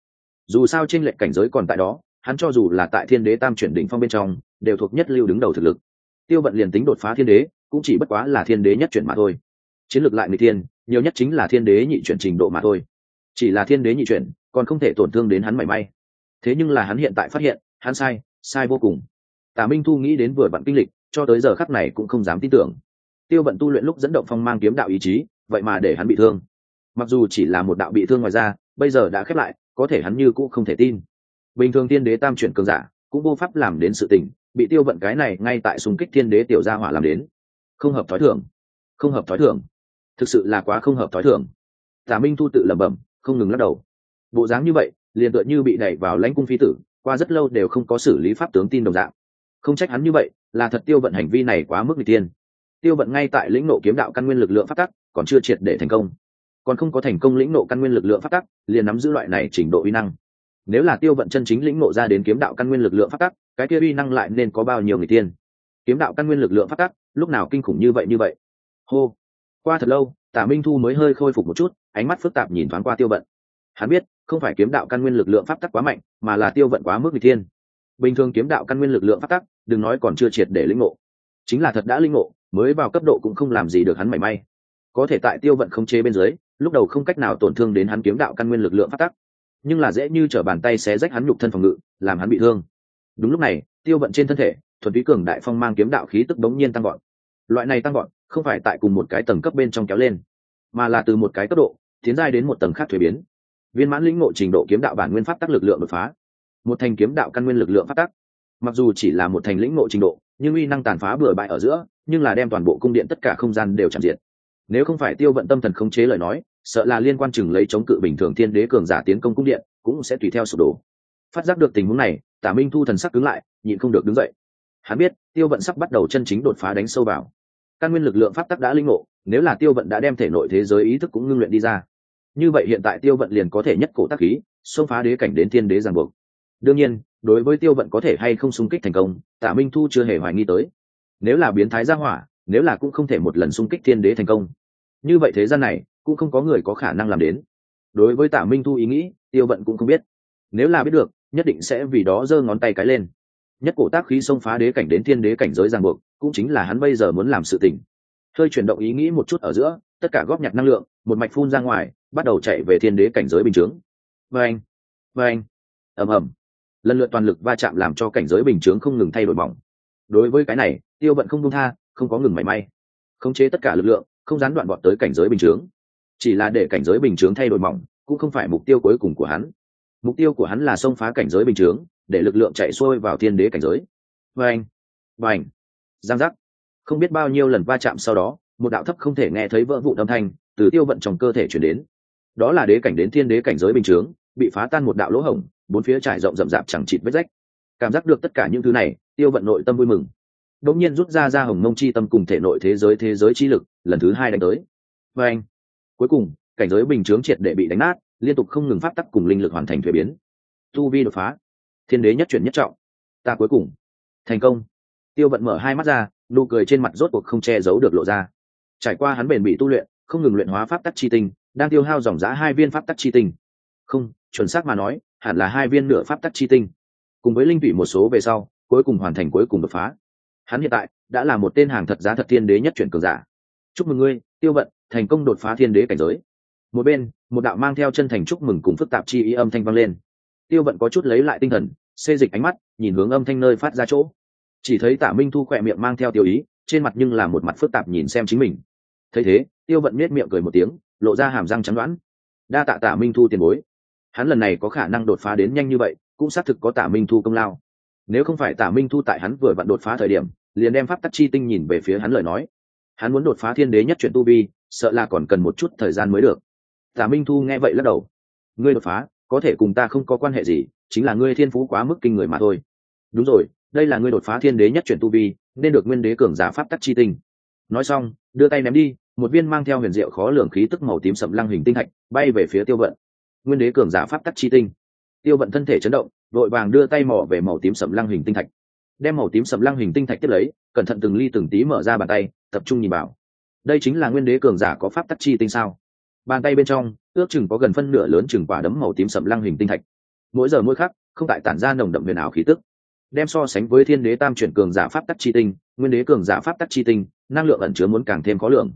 Dù sao trên lệnh cảnh giới còn tại đó, hắn cho dù là tại thiên đế tam chuyển đỉnh phong bên trong, đều thuộc nhất lưu đứng đầu thực lực. Tiêu vận liền tính đột phá thiên đế, cũng chỉ bất quá là thiên đế nhất chuyển mà thôi. Chiến lược lại người thiên, nhiều nhất chính là thiên đế nhị chuyển trình độ mà thôi. Chỉ là thiên đế nhị chuyển, còn không thể tổn thương đến hắn mảy may. Thế nhưng là hắn hiện tại phát hiện, hắn sai sai vô cùng. Tả minh thu nghĩ đến vừa vặn kinh lịch cho tới giờ khắc này cũng không dám tin tưởng. Tiêu vận tu luyện lúc dẫn động phong mang kiếm đạo ý chí, vậy mà để hắn bị thương. Mặc dù chỉ là một đạo bị thương ngoài ra bây giờ đã khép lại, có thể hắn như cũng không thể tin. Bình thường tiên đế tam chuyển cường giả, cũng vô pháp làm đến sự tình, bị tiêu vận cái này ngay tại xung kích thiên đế tiểu gia hỏa làm đến. Không hợp thói thường. Không hợp thói thường. Thực sự là quá không hợp thói thường. Tả minh thu tự lẩm bẩm, không ngừng lắc đầu. Bộ dáng như vậy, liền tựa như bị đẩy vào lãnh cung phi tử, qua rất lâu đều không có xử lý pháp tướng tin đồng dạng không trách hắn như vậy, là thật tiêu vận hành vi này quá mức n g tiên tiêu vận ngay tại lĩnh nộ kiếm đạo căn nguyên lực lượng phát tắc, còn chưa triệt để thành công. Còn không có thành công lĩnh nộ căn nguyên lực lượng phát tắc, liền nắm giữ loại này trình độ uy năng. Nếu là tiêu vận chân chính lĩnh nộ ra đến kiếm đạo căn nguyên lực lượng phát tắc, cái kia uy năng lại nên có bao nhiêu người tiên kiếm đạo căn nguyên lực lượng phát tắc, lúc nào kinh khủng như vậy như vậy? Hô! Qua thật lâu, tả minh thu mới hơi khôi phục một chút, ánh mắt phức tạp nhìn thoáng qua tiêu vận. Hắn biết, không phải kiếm đạo căn nguyên lực lượng pháp tắc quá mạnh, mà là tiêu vận quá mức người tiên thiên. Bình thường kiếm đạo căn nguyên lực lượng pháp tắc đừng nói còn chưa triệt để lĩnh ngộ. Chính là thật đã linh ngộ, mới vào cấp độ cũng không làm gì được hắn mảy may. Có thể tại tiêu vận không chế bên dưới, lúc đầu không cách nào tổn thương đến hắn kiếm đạo căn nguyên lực lượng phát tắc. Nhưng là dễ như t r ở bàn tay xé rách hắn nhục thân phòng ngự, làm hắn bị thương. Đúng lúc này, tiêu vận trên thân thể, thuần túy cường đại phong mang kiếm đạo khí tức bỗng nhiên tăng gọn loại này tăng gọn không phải tại cùng một cái tầng cấp bên trong kéo lên, mà là từ một cái cấp độ, tiến giai đến một tầng khác thuế biến. Viên mãn lĩnh ngộ trình độ kiếm đạo bản nguyên pháp tắc lực lượng đột phá. Một thành kiếm đạo căn nguyên lực lượng pháp tắc mặc dù chỉ là một thành lĩnh ngộ trình độ, nhưng uy năng tàn phá bừa bãi ở giữa, nhưng là đem toàn bộ cung điện tất cả không gian đều chạm diệt. Nếu không phải tiêu vận tâm thần không chế lời nói, sợ là liên quan chừng lấy chống cự bình thường thiên đế cường giả tiến công cung điện, cũng sẽ tùy theo sụp đổ. Phát giác được tình huống này, tả minh thu thần sắc cứng lại, nhịn không được đứng dậy. Hắn biết, tiêu vận sắp bắt đầu chân chính đột phá đánh sâu vào. Căn nguyên lực lượng pháp tắc đã linh ngộ, nếu là tiêu vận đã đem thể nội thế giới ý thức cũng ngưng luyện đi ra. Như vậy hiện tại tiêu vận liền có thể nhất cổ tác khí, xông phá đế cảnh đến thiên đế giàn buộc đương nhiên, đối với tiêu vận có thể hay không xung kích thành công, tạ minh thu chưa hề hoài nghi tới. Nếu là biến thái gia hỏa, nếu là cũng không thể một lần xung kích thiên đế thành công. Như vậy thế gian này, cũng không có người có khả năng làm đến. Đối với tạ minh thu ý nghĩ, tiêu vận cũng không biết. Nếu là biết được, nhất định sẽ vì đó giơ ngón tay cái lên. Nhất cổ tác khí xông phá đế cảnh đến thiên đế cảnh giới ràng buộc, cũng chính là hắn bây giờ muốn làm sự tình. Hơi chuyển động ý nghĩ một chút ở giữa, tất cả góp nhặt năng lượng, một mạch phun ra ngoài, bắt đầu chạy về thiên đế cảnh giới bình chướng. Vê anh vê anh ầm ầm lần lượt toàn lực va chạm làm cho cảnh giới bình chướng không ngừng thay đổi mỏng đối với cái này tiêu vận không buông tha không có ngừng mảy may. Khống chế tất cả lực lượng không gián đoạn bọn tới cảnh giới bình chướng. Chỉ là để cảnh giới bình chướng thay đổi mỏng cũng không phải mục tiêu cuối cùng của hắn. Mục tiêu của hắn là xông phá cảnh giới bình chướng để lực lượng chạy xuôi vào thiên đế cảnh giới. Bành, bành, giang giác. Không biết bao nhiêu lần va chạm sau đó một đạo thấp không thể nghe thấy vỡ vụ âm thanh từ tiêu vận trong cơ thể chuyển đến. Đó là đế cảnh đến thiên đế cảnh giới bình chướng bị phá tan một đạo lỗ hổng, bốn phía trải rộng rậm rạp chẳng chịt vết rách. Cảm giác được tất cả những thứ này, tiêu vận nội tâm vui mừng. Đột nhiên rút ra ra hồng mông chi tâm cùng thể nội thế giới thế giới chi lực, lần thứ hai đánh tới. Và anh, cuối cùng, cảnh giới bình chướng triệt để bị đánh nát, liên tục không ngừng phát tắc cùng linh lực hoàn thành thuế biến. Tu vi đột phá. Thiên đế nhất chuyển nhất trọng. Ta cuối cùng. Thành công. Tiêu vận mở hai mắt ra, nụ cười trên mặt rốt cuộc không che giấu được lộ ra. Trải qua hắn bền bị tu luyện, không ngừng luyện hóa pháp tắc chi tinh, đang tiêu hao dòng giá hai viên pháp tắc chi tinh không, chuẩn xác mà nói, hẳn là hai viên nửa pháp tắc chi tinh. Cùng với linh vị một số về sau, cuối cùng hoàn thành cuối cùng đột phá. Hắn hiện tại đã là một tên hàng thật giá thật thiên đế nhất chuyển cường giả. Chúc mừng ngươi, tiêu vận, thành công đột phá thiên đế cảnh giới. Một bên, một đạo mang theo chân thành chúc mừng cùng phức tạp chi ý âm thanh vang lên. Tiêu vận có chút lấy lại tinh thần, xê dịch ánh mắt, nhìn hướng âm thanh nơi phát ra chỗ. Chỉ thấy tả minh thu khỏe miệng mang theo tiêu ý, trên mặt nhưng là một mặt phức tạp nhìn xem chính mình. Thấy thế, tiêu vận miết miệng cười một tiếng, lộ ra hàm răng chắn đoán. Đa tạ tả minh thu tiền bối hắn lần này có khả năng đột phá đến nhanh như vậy, cũng xác thực có tả minh thu công lao. Nếu không phải tả minh thu tại hắn vừa vặn đột phá thời điểm, liền đem pháp tắc chi tinh nhìn về phía hắn lời nói. Hắn muốn đột phá thiên đế nhất chuyện tu vi, sợ là còn cần một chút thời gian mới được. Tả minh thu nghe vậy lắc đầu. Ngươi đột phá, có thể cùng ta không có quan hệ gì, chính là ngươi thiên phú quá mức kinh người mà thôi. Đúng rồi, đây là ngươi đột phá thiên đế nhất chuyển tu vi, nên được nguyên đế cường giả pháp tắc chi tinh. Nói xong, đưa tay ném đi, một viên mang theo huyền diệu khó lường khí tức màu tím sậm lăng hình tinh hạch bay về phía tiêu vận nguyên đế cường giả pháp tắc chi tinh. Tiêu vận thân thể chấn động, vội vàng đưa tay mỏ về màu tím sầm lăng hình tinh thạch. Đem màu tím sầm lăng hình tinh thạch tiếp lấy, cẩn thận từng ly từng tí mở ra bàn tay, tập trung nhìn vào. Đây chính là nguyên đế cường giả có pháp tắc chi tinh sao? Bàn tay bên trong, ước chừng có gần phân nửa lớn chừng quả đấm màu tím sầm lăng hình tinh thạch. Mỗi giờ mỗi khắc, không tại tản ra nồng đậm huyền ảo khí tức. Đem so sánh với thiên đế tam chuyển cường giả pháp tắc chi tinh, nguyên đế cường giả pháp tắc chi tinh, năng lượng ẩn chứa muốn càng thêm khó lượng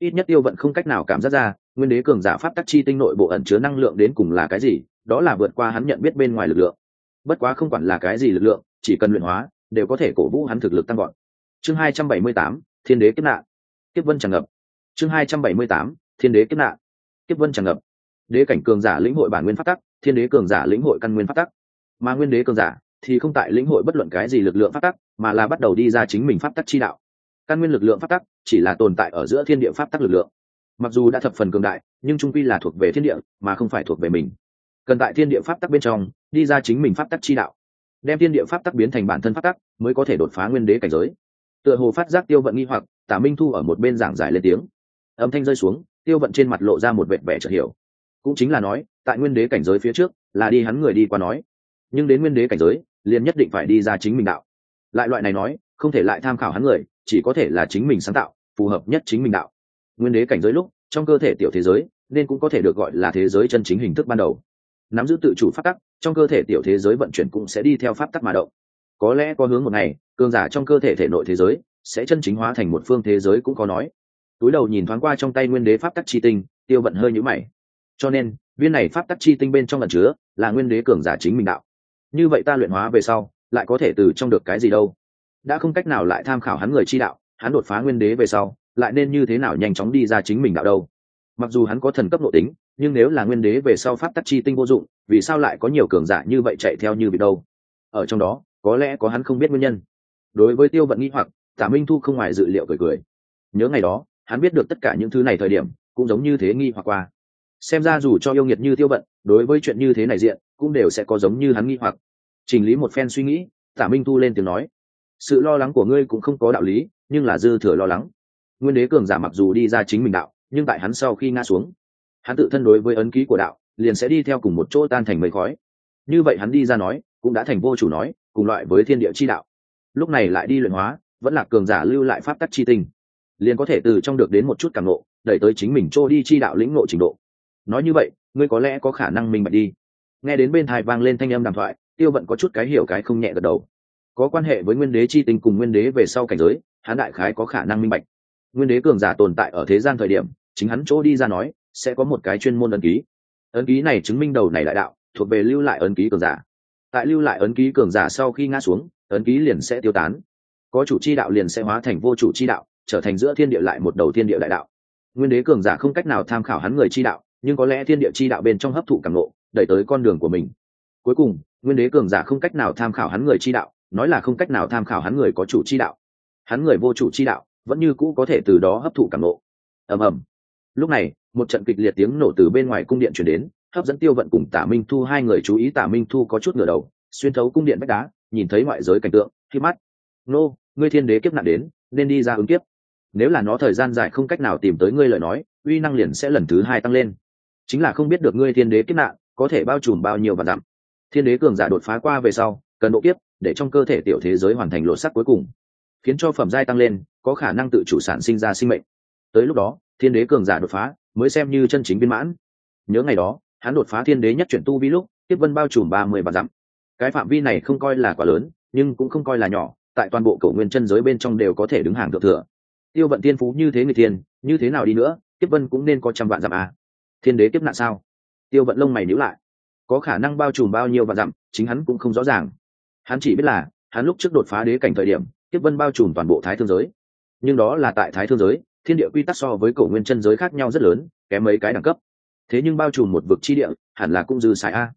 ít nhất tiêu vận không cách nào cảm giác ra nguyên đế cường giả pháp tắc chi tinh nội bộ ẩn chứa năng lượng đến cùng là cái gì, đó là vượt qua hắn nhận biết bên ngoài lực lượng. Bất quá không quản là cái gì lực lượng, chỉ cần luyện hóa, đều có thể cổ vũ hắn thực lực tăng gọn chương hai trăm bảy mươi tám, thiên đế kiếp nạn. Kiếp vân tràn ngập. Chương hai trăm bảy mươi tám, thiên đế kiếp nạn. Kiếp vân tràn ngập. Đế cảnh cường giả lĩnh hội bản nguyên pháp tắc, thiên đế cường giả lĩnh hội căn nguyên pháp tắc. Mà nguyên đế cường giả thì không tại lĩnh hội bất luận cái gì lực lượng pháp tắc, mà là bắt đầu đi ra chính mình pháp tắc chi đạo. Căn nguyên lực lượng pháp tắc chỉ là tồn tại ở giữa thiên địa pháp tắc lực lượng mặc dù đã thập phần cường đại, nhưng trung quy là thuộc về thiên địa, mà không phải thuộc về mình. Cần tại thiên địa pháp tắc bên trong, đi ra chính mình pháp tắc chi đạo. Đem thiên địa pháp tắc biến thành bản thân pháp tắc, mới có thể đột phá nguyên đế cảnh giới. Tựa hồ phát giác tiêu vận nghi hoặc, tả minh thu ở một bên giảng giải lên tiếng. Âm thanh rơi xuống, tiêu vận trên mặt lộ ra một vệt vẻ chợt hiểu. Cũng chính là nói, tại nguyên đế cảnh giới phía trước, là đi hắn người đi qua nói. Nhưng đến nguyên đế cảnh giới, liền nhất định phải đi ra chính mình đạo. Lại loại này nói, không thể lại tham khảo hắn người, chỉ có thể là chính mình sáng tạo, phù hợp nhất chính mình đạo nguyên đế cảnh giới lúc, trong cơ thể tiểu thế giới, nên cũng có thể được gọi là thế giới chân chính hình thức ban đầu. Nắm giữ tự chủ pháp tắc, trong cơ thể tiểu thế giới vận chuyển cũng sẽ đi theo pháp tắc mà động. Có lẽ có hướng một ngày, cường giả trong cơ thể thể nội thế giới sẽ chân chính hóa thành một phương thế giới cũng có nói. Túi đầu nhìn thoáng qua trong tay nguyên đế pháp tắc chi tinh, tiêu vận hơi nhũ mày. Cho nên, viên này pháp tắc chi tinh bên trong lần chứa là nguyên đế cường giả chính mình đạo. Như vậy ta luyện hóa về sau, lại có thể từ trong được cái gì đâu? Đã không cách nào lại tham khảo hắn người chi đạo, hắn đột phá nguyên đế về sau lại nên như thế nào nhanh chóng đi ra chính mình đạo đâu. Mặc dù hắn có thần cấp nội tính, nhưng nếu là nguyên đế về sau pháp tắc chi tinh vô dụng, vì sao lại có nhiều cường giả như vậy chạy theo như bị đâu? Ở trong đó, có lẽ có hắn không biết nguyên nhân. Đối với tiêu vận nghĩ hoặc tả minh thu không ngoài dự liệu cười cười. Nhớ ngày đó, hắn biết được tất cả những thứ này thời điểm, cũng giống như thế nghi hoặc qua. Xem ra dù cho yêu nghiệt như tiêu vận, đối với chuyện như thế này diện, cũng đều sẽ có giống như hắn nghi hoặc. Chỉnh lý một phen suy nghĩ tả minh thu lên tiếng nói. Sự lo lắng của ngươi cũng không có đạo lý, nhưng là dư thừa lo lắng nguyên đế cường giả mặc dù đi ra chính mình đạo, nhưng tại hắn sau khi ngã xuống, hắn tự thân đối với ấn ký của đạo, liền sẽ đi theo cùng một chỗ tan thành mây khói. Như vậy hắn đi ra nói, cũng đã thành vô chủ nói, cùng loại với thiên địa chi đạo. Lúc này lại đi luyện hóa, vẫn là cường giả lưu lại pháp tắc chi tinh. Liền có thể từ trong được đến một chút cảm nộ đẩy tới chính mình trô đi chi đạo lĩnh ngộ trình độ. Nói như vậy, ngươi có lẽ có khả năng minh bạch đi. Nghe đến bên thai vang lên thanh âm đàm thoại, tiêu vận có chút cái hiểu cái không nhẹ gật đầu. Có quan hệ với nguyên đế chi tinh cùng nguyên đế về sau cảnh giới, hắn đại khái có khả năng minh bạch nguyên đế cường giả tồn tại ở thế gian thời điểm, chính hắn chỗ đi ra nói, sẽ có một cái chuyên môn ấn ký. Ấn ký này chứng minh đầu này đại đạo, thuộc về lưu lại ấn ký cường giả. Tại lưu lại ấn ký cường giả sau khi ngã xuống, ấn ký liền sẽ tiêu tán. Có chủ chi đạo liền sẽ hóa thành vô chủ chi đạo, trở thành giữa thiên địa lại một đầu thiên địa đại đạo. Nguyên đế cường giả không cách nào tham khảo hắn người chi đạo, nhưng có lẽ thiên địa chi đạo bên trong hấp thụ cảm lộ đẩy tới con đường của mình. Cuối cùng, nguyên đế cường giả không cách nào tham khảo hắn người chi đạo, nói là không cách nào tham khảo hắn người có chủ chi đạo. Hắn người vô chủ chi đạo vẫn như cũ có thể từ đó hấp thụ cảm nộ. Ầm ầm. Lúc này, một trận kịch liệt tiếng nổ từ bên ngoài cung điện chuyển đến, hấp dẫn tiêu vận cùng tả minh thu, hai người chú ý tả minh thu có chút ngửa đầu, xuyên thấu cung điện bách đá, nhìn thấy ngoại giới cảnh tượng, khi mắt. Nô, ngươi thiên đế kiếp nạn đến, nên đi ra ứng kiếp. Nếu là nó thời gian dài không cách nào tìm tới ngươi lời nói, uy năng liền sẽ lần thứ hai tăng lên. Chính là không biết được ngươi thiên đế kiếp nạn, có thể bao trùm bao nhiêu và dặm. Thiên đế cường giả đột phá qua về sau, cần độ kiếp, để trong cơ thể tiểu thế giới hoàn thành lộ sắc cuối cùng khiến cho phẩm giai tăng lên, có khả năng tự chủ sản sinh ra sinh mệnh. Tới lúc đó, thiên đế cường giả đột phá, mới xem như chân chính viên mãn. Nhớ ngày đó, hắn đột phá thiên đế nhất chuyển tu vi lúc, tiếp vân bao trùm ba mươi vạn dặm. Cái phạm vi này không coi là quá lớn, nhưng cũng không coi là nhỏ, tại toàn bộ cầu nguyên chân giới bên trong đều có thể đứng hàng thượng thừa. Tiêu vận tiên phú như thế người thiên, như thế nào đi nữa, tiếp vân cũng nên có trăm vạn dặm à. thiên đế tiếp nạn sao? Tiêu vận lông mày nhíu lại. Có khả năng bao trùm bao nhiêu vạn dặm, chính hắn cũng không rõ ràng. Hắn chỉ biết là, hắn lúc trước đột phá đế cảnh thời điểm tiếp vân bao trùm toàn bộ thái thương giới. Nhưng đó là tại thái thương giới, thiên địa quy tắc so với cổ nguyên chân giới khác nhau rất lớn, kém mấy cái đẳng cấp. Thế nhưng bao trùm một vực chi địa, hẳn là cũng dư xài a.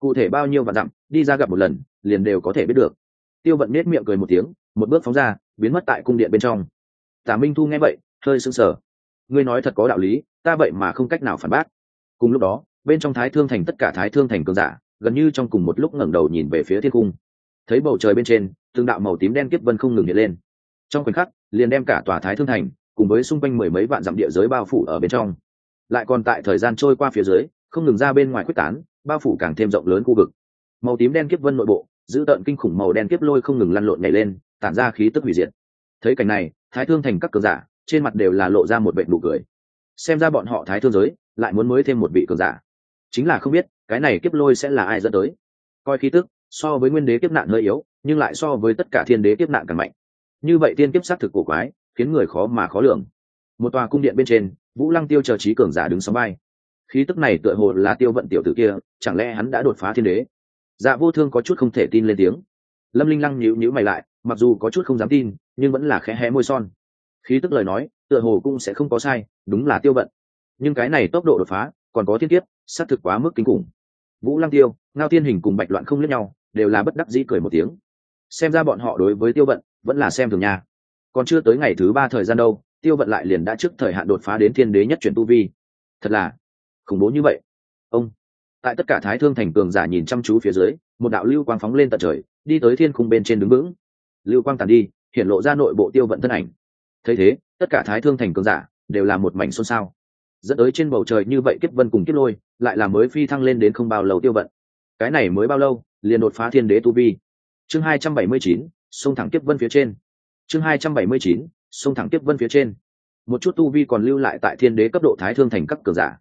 Cụ thể bao nhiêu vạn dặm, đi ra gặp một lần, liền đều có thể biết được. Tiêu vận nết miệng cười một tiếng, một bước phóng ra, biến mất tại cung điện bên trong. Tả minh thu nghe vậy, hơi sưng sờ. Ngươi nói thật có đạo lý, ta vậy mà không cách nào phản bác. Cùng lúc đó, bên trong thái thương thành tất cả thái thương thành cường giả, gần như trong cùng một lúc ngẩng đầu nhìn về phía thiên cung. Thấy bầu trời bên trên tương đạo màu tím đen kiếp vân không ngừng hiện lên. Trong khoảnh khắc, liền đem cả tòa thái thương thành, cùng với xung quanh mười mấy vạn dặm địa giới bao phủ ở bên trong. Lại còn tại thời gian trôi qua phía dưới, không ngừng ra bên ngoài quyết tán, bao phủ càng thêm rộng lớn khu vực. Màu tím đen kiếp vân nội bộ, giữ tợn kinh khủng màu đen kiếp lôi không ngừng lăn lộn nhảy lên, tản ra khí tức hủy diệt. Thấy cảnh này, thái thương thành các cường giả, trên mặt đều là lộ ra một bệnh nụ cười. Xem ra bọn họ thái thương giới, lại muốn mới thêm một vị cường giả. Chính là không biết, cái này kiếp lôi sẽ là ai dẫn tới. Coi khí tức, so với nguyên đế kiếp nạn hơi yếu nhưng lại so với tất cả thiên đế kiếp nạn càng mạnh. Như vậy tiên kiếp sát thực cổ quái, khiến người khó mà khó lường. Một tòa cung điện bên trên, vũ lăng tiêu chờ trí cường giả đứng sóng bay khí tức này tựa hồ là tiêu vận tiểu tử kia, chẳng lẽ hắn đã đột phá thiên đế? Dạ vô thương có chút không thể tin lên tiếng. Lâm linh lăng nhíu nhíu mày lại, mặc dù có chút không dám tin, nhưng vẫn là khẽ hé môi son. Khí tức lời nói, tựa hồ cũng sẽ không có sai, đúng là tiêu vận. Nhưng cái này tốc độ đột phá, còn có thiên kiếp, xác thực quá mức kinh khủng. Vũ lăng tiêu, ngao thiên hình cùng bạch loạn không lẫn nhau, đều là bất đắc dĩ cười một tiếng xem ra bọn họ đối với tiêu vận vẫn là xem thường nhà còn chưa tới ngày thứ ba thời gian đâu, tiêu vận lại liền đã trước thời hạn đột phá đến thiên đế nhất chuyển tu vi. Thật là khủng bố như vậy. Ông, tại tất cả thái thương thành cường giả nhìn chăm chú phía dưới, một đạo lưu quang phóng lên tận trời, đi tới thiên khung bên trên đứng vững. Lưu quang tàn đi, hiện lộ ra nội bộ tiêu vận thân ảnh. Thấy thế, tất cả thái thương thành cường giả đều là một mảnh xôn xao. Dẫn tới trên bầu trời như vậy kiếp vân cùng kiếp lôi, lại là mới phi thăng lên đến không bao lâu tiêu vận. Cái này mới bao lâu, liền đột phá thiên đế tu vi? Chương hai trăm bảy mươi chín sông thẳng tiếp vân phía trên. Chương hai trăm bảy mươi chín sông thẳng tiếp vân phía trên. Một chút tu vi còn lưu lại tại thiên đế cấp độ thái thương thành các cường giả.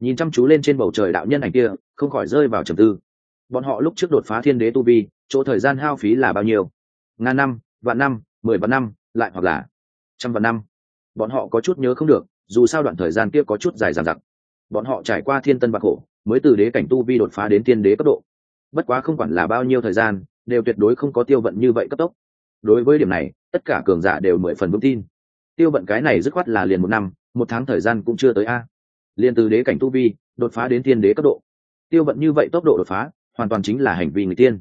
Nhìn chăm chú lên trên bầu trời đạo nhân ảnh kia, không khỏi rơi vào trầm tư. Bọn họ lúc trước đột phá thiên đế tu vi, chỗ thời gian hao phí là bao nhiêu? Ngàn năm, vạn năm, mười vạn năm, lại hoặc là trăm vạn năm. Bọn họ có chút nhớ không được, dù sao đoạn thời gian kia có chút dài dằng dặc. Bọn họ trải qua thiên tân bạc khổ, mới từ đế cảnh tu vi đột phá đến thiên đế cấp độ. Bất quá không quản là bao nhiêu thời gian đều tuyệt đối không có tiêu vận như vậy cấp tốc. Đối với điểm này, tất cả cường giả đều mười phần vững tin. Tiêu vận cái này dứt khoát là liền một năm, một tháng thời gian cũng chưa tới a. Liền từ đế cảnh tu vi, đột phá đến thiên đế cấp độ. Tiêu vận như vậy tốc độ đột phá, hoàn toàn chính là hành vi người tiên.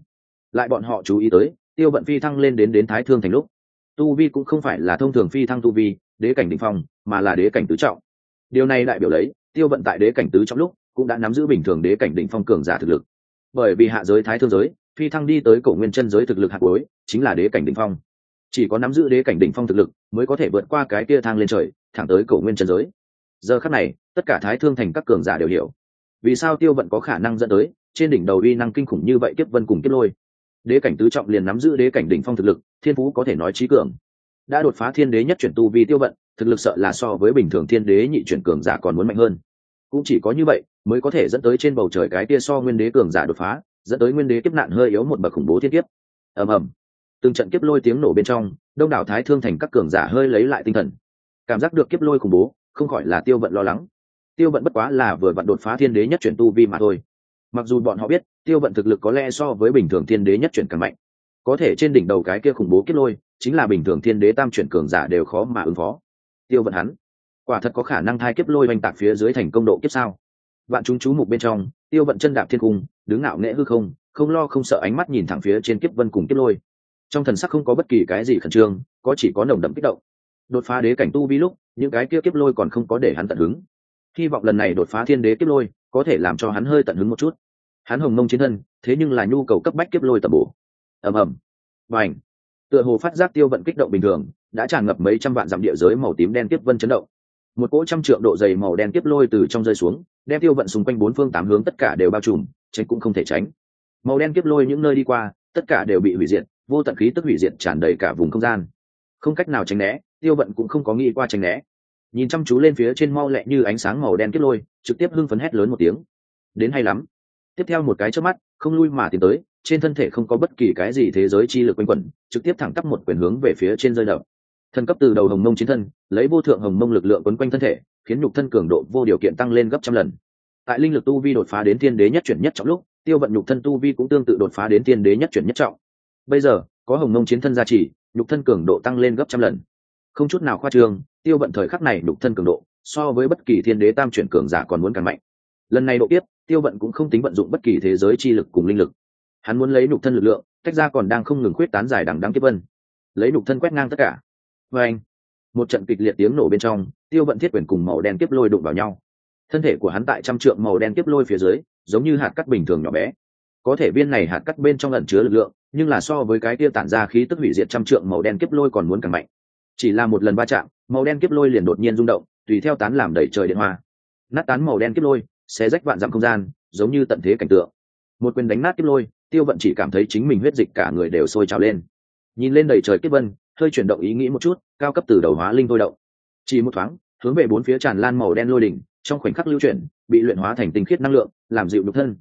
Lại bọn họ chú ý tới, tiêu vận phi thăng lên đến đến thái thương thành lúc. Tu vi cũng không phải là thông thường phi thăng tu vi, đế cảnh đỉnh phong, mà là đế cảnh tứ trọng. Điều này đại biểu lấy, tiêu vận tại đế cảnh tứ trong lúc, cũng đã nắm giữ bình thường đế cảnh đỉnh phong cường giả thực lực. Bởi vì hạ giới thái thương giới phi thăng đi tới cổ nguyên chân giới thực lực hạt cuối, chính là đế cảnh đỉnh phong. Chỉ có nắm giữ đế cảnh đỉnh phong thực lực, mới có thể vượt qua cái kia thang lên trời, thẳng tới cổ nguyên chân giới. Giờ khắc này, tất cả thái thương thành các cường giả đều hiểu. Vì sao tiêu vận có khả năng dẫn tới, trên đỉnh đầu uy năng kinh khủng như vậy kiếp vân cùng kiếp lôi? Đế cảnh tứ trọng liền nắm giữ đế cảnh đỉnh phong thực lực, thiên phú có thể nói trí cường. Đã đột phá thiên đế nhất chuyển tu vi tiêu vận, thực lực sợ là so với bình thường thiên đế nhị chuyển cường giả còn muốn mạnh hơn. Cũng chỉ có như vậy, mới có thể dẫn tới trên bầu trời cái kia so nguyên đế cường giả đột phá dẫn tới nguyên đế kiếp nạn hơi yếu một bậc khủng bố thiên kiếp. Ầm ầm. Từng trận kiếp lôi tiếng nổ bên trong, đông đảo thái thương thành các cường giả hơi lấy lại tinh thần. Cảm giác được kiếp lôi khủng bố, không khỏi là tiêu vận lo lắng. Tiêu vận bất quá là vừa vặn đột phá thiên đế nhất chuyển tu vi mà thôi. Mặc dù bọn họ biết, tiêu vận thực lực có lẽ so với bình thường thiên đế nhất chuyển càng mạnh. Có thể trên đỉnh đầu cái kia khủng bố kiếp lôi, chính là bình thường thiên đế tam chuyển cường giả đều khó mà ứng phó. Tiêu vận hắn, quả thật có khả năng thai kiếp lôi oanh tạc phía dưới thành công độ kiếp sao? Vạn chúng chú mục bên trong tiêu vận chân đạp thiên cung đứng ngạo nghễ hư không không lo không sợ ánh mắt nhìn thẳng phía trên kiếp vân cùng kiếp lôi. Trong thần sắc không có bất kỳ cái gì khẩn trương, có chỉ có nồng đậm kích động. Đột phá đế cảnh tu vi lúc, những cái kia kiếp lôi còn không có để hắn tận hứng. Hy vọng lần này đột phá thiên đế kiếp lôi, có thể làm cho hắn hơi tận hứng một chút. Hắn hồng mông chiến thân, thế nhưng là nhu cầu cấp bách kiếp lôi tập bổ. Ầm ầm. Và ảnh tựa hồ phát giác tiêu vận kích động bình thường, đã tràn ngập mấy trăm vạn dặm địa giới màu tím đen kiếp vân chấn động một cỗ trăm trượng độ dày màu đen kiếp lôi từ trong rơi xuống, đem tiêu vận xung quanh bốn phương tám hướng tất cả đều bao trùm, tránh cũng không thể tránh. Màu đen kiếp lôi những nơi đi qua, tất cả đều bị hủy diệt, vô tận khí tức hủy diệt tràn đầy cả vùng không gian. Không cách nào tránh né, tiêu vận cũng không có nghĩ qua tránh né. Nhìn chăm chú lên phía trên mau lẹ như ánh sáng màu đen kiếp lôi, trực tiếp hưng phấn hét lớn một tiếng. Đến hay lắm. Tiếp theo một cái trước mắt, không lui mà tiến tới, trên thân thể không có bất kỳ cái gì thế giới chi lực quanh quẩn, trực tiếp thẳng tắp một quyền hướng về phía trên rơi đập thần cấp từ đầu hồng mông chiến thân, lấy vô thượng hồng mông lực lượng quấn quanh thân thể, khiến nhục thân cường độ vô điều kiện tăng lên gấp trăm lần. Tại linh lực tu vi đột phá đến tiên đế nhất chuyển nhất trọng lúc, tiêu vận nhục thân tu vi cũng tương tự đột phá đến tiên đế nhất chuyển nhất trọng. Bây giờ, có hồng mông chiến thân gia trì, nhục thân cường độ tăng lên gấp trăm lần. Không chút nào khoa trương, tiêu vận thời khắc này nhục thân cường độ, so với bất kỳ thiên đế tam chuyển cường giả còn muốn càng mạnh. Lần này độ tiếp tiêu vận cũng không tính vận dụng bất kỳ thế giới chi lực cùng linh lực. Hắn muốn lấy nhục thân lực lượng, tách ra còn đang không ngừng khuyết tán giải đằng đắng kiếp vân. Lấy nhục thân quét ngang tất cả và anh, một trận kịch liệt tiếng nổ bên trong, tiêu vận thiết quyền cùng màu đen kiếp lôi đụng vào nhau. Thân thể của hắn tại trăm trượng màu đen kiếp lôi phía dưới, giống như hạt cắt bình thường nhỏ bé. Có thể viên này hạt cắt bên trong ẩn chứa lực lượng, nhưng là so với cái kia tản ra khí tức hủy diệt trăm trượng màu đen kiếp lôi còn muốn càng mạnh. Chỉ là một lần va chạm, màu đen kiếp lôi liền đột nhiên rung động, tùy theo tán làm đẩy trời điện hoa. Nát tán màu đen kiếp lôi sẽ rách vạn dặm không gian, giống như tận thế cảnh tượng. Một quyền đánh nát kiếp lôi, tiêu vận chỉ cảm thấy chính mình huyết dịch cả người đều sôi trào lên. Nhìn lên đầy trời kiếp vân hơi chuyển động ý nghĩ một chút, cao cấp từ đầu hóa linh thôi động. Chỉ một thoáng, hướng về bốn phía tràn lan màu đen lôi đỉnh, trong khoảnh khắc lưu chuyển, bị luyện hóa thành tinh khiết năng lượng, làm dịu nhục thân.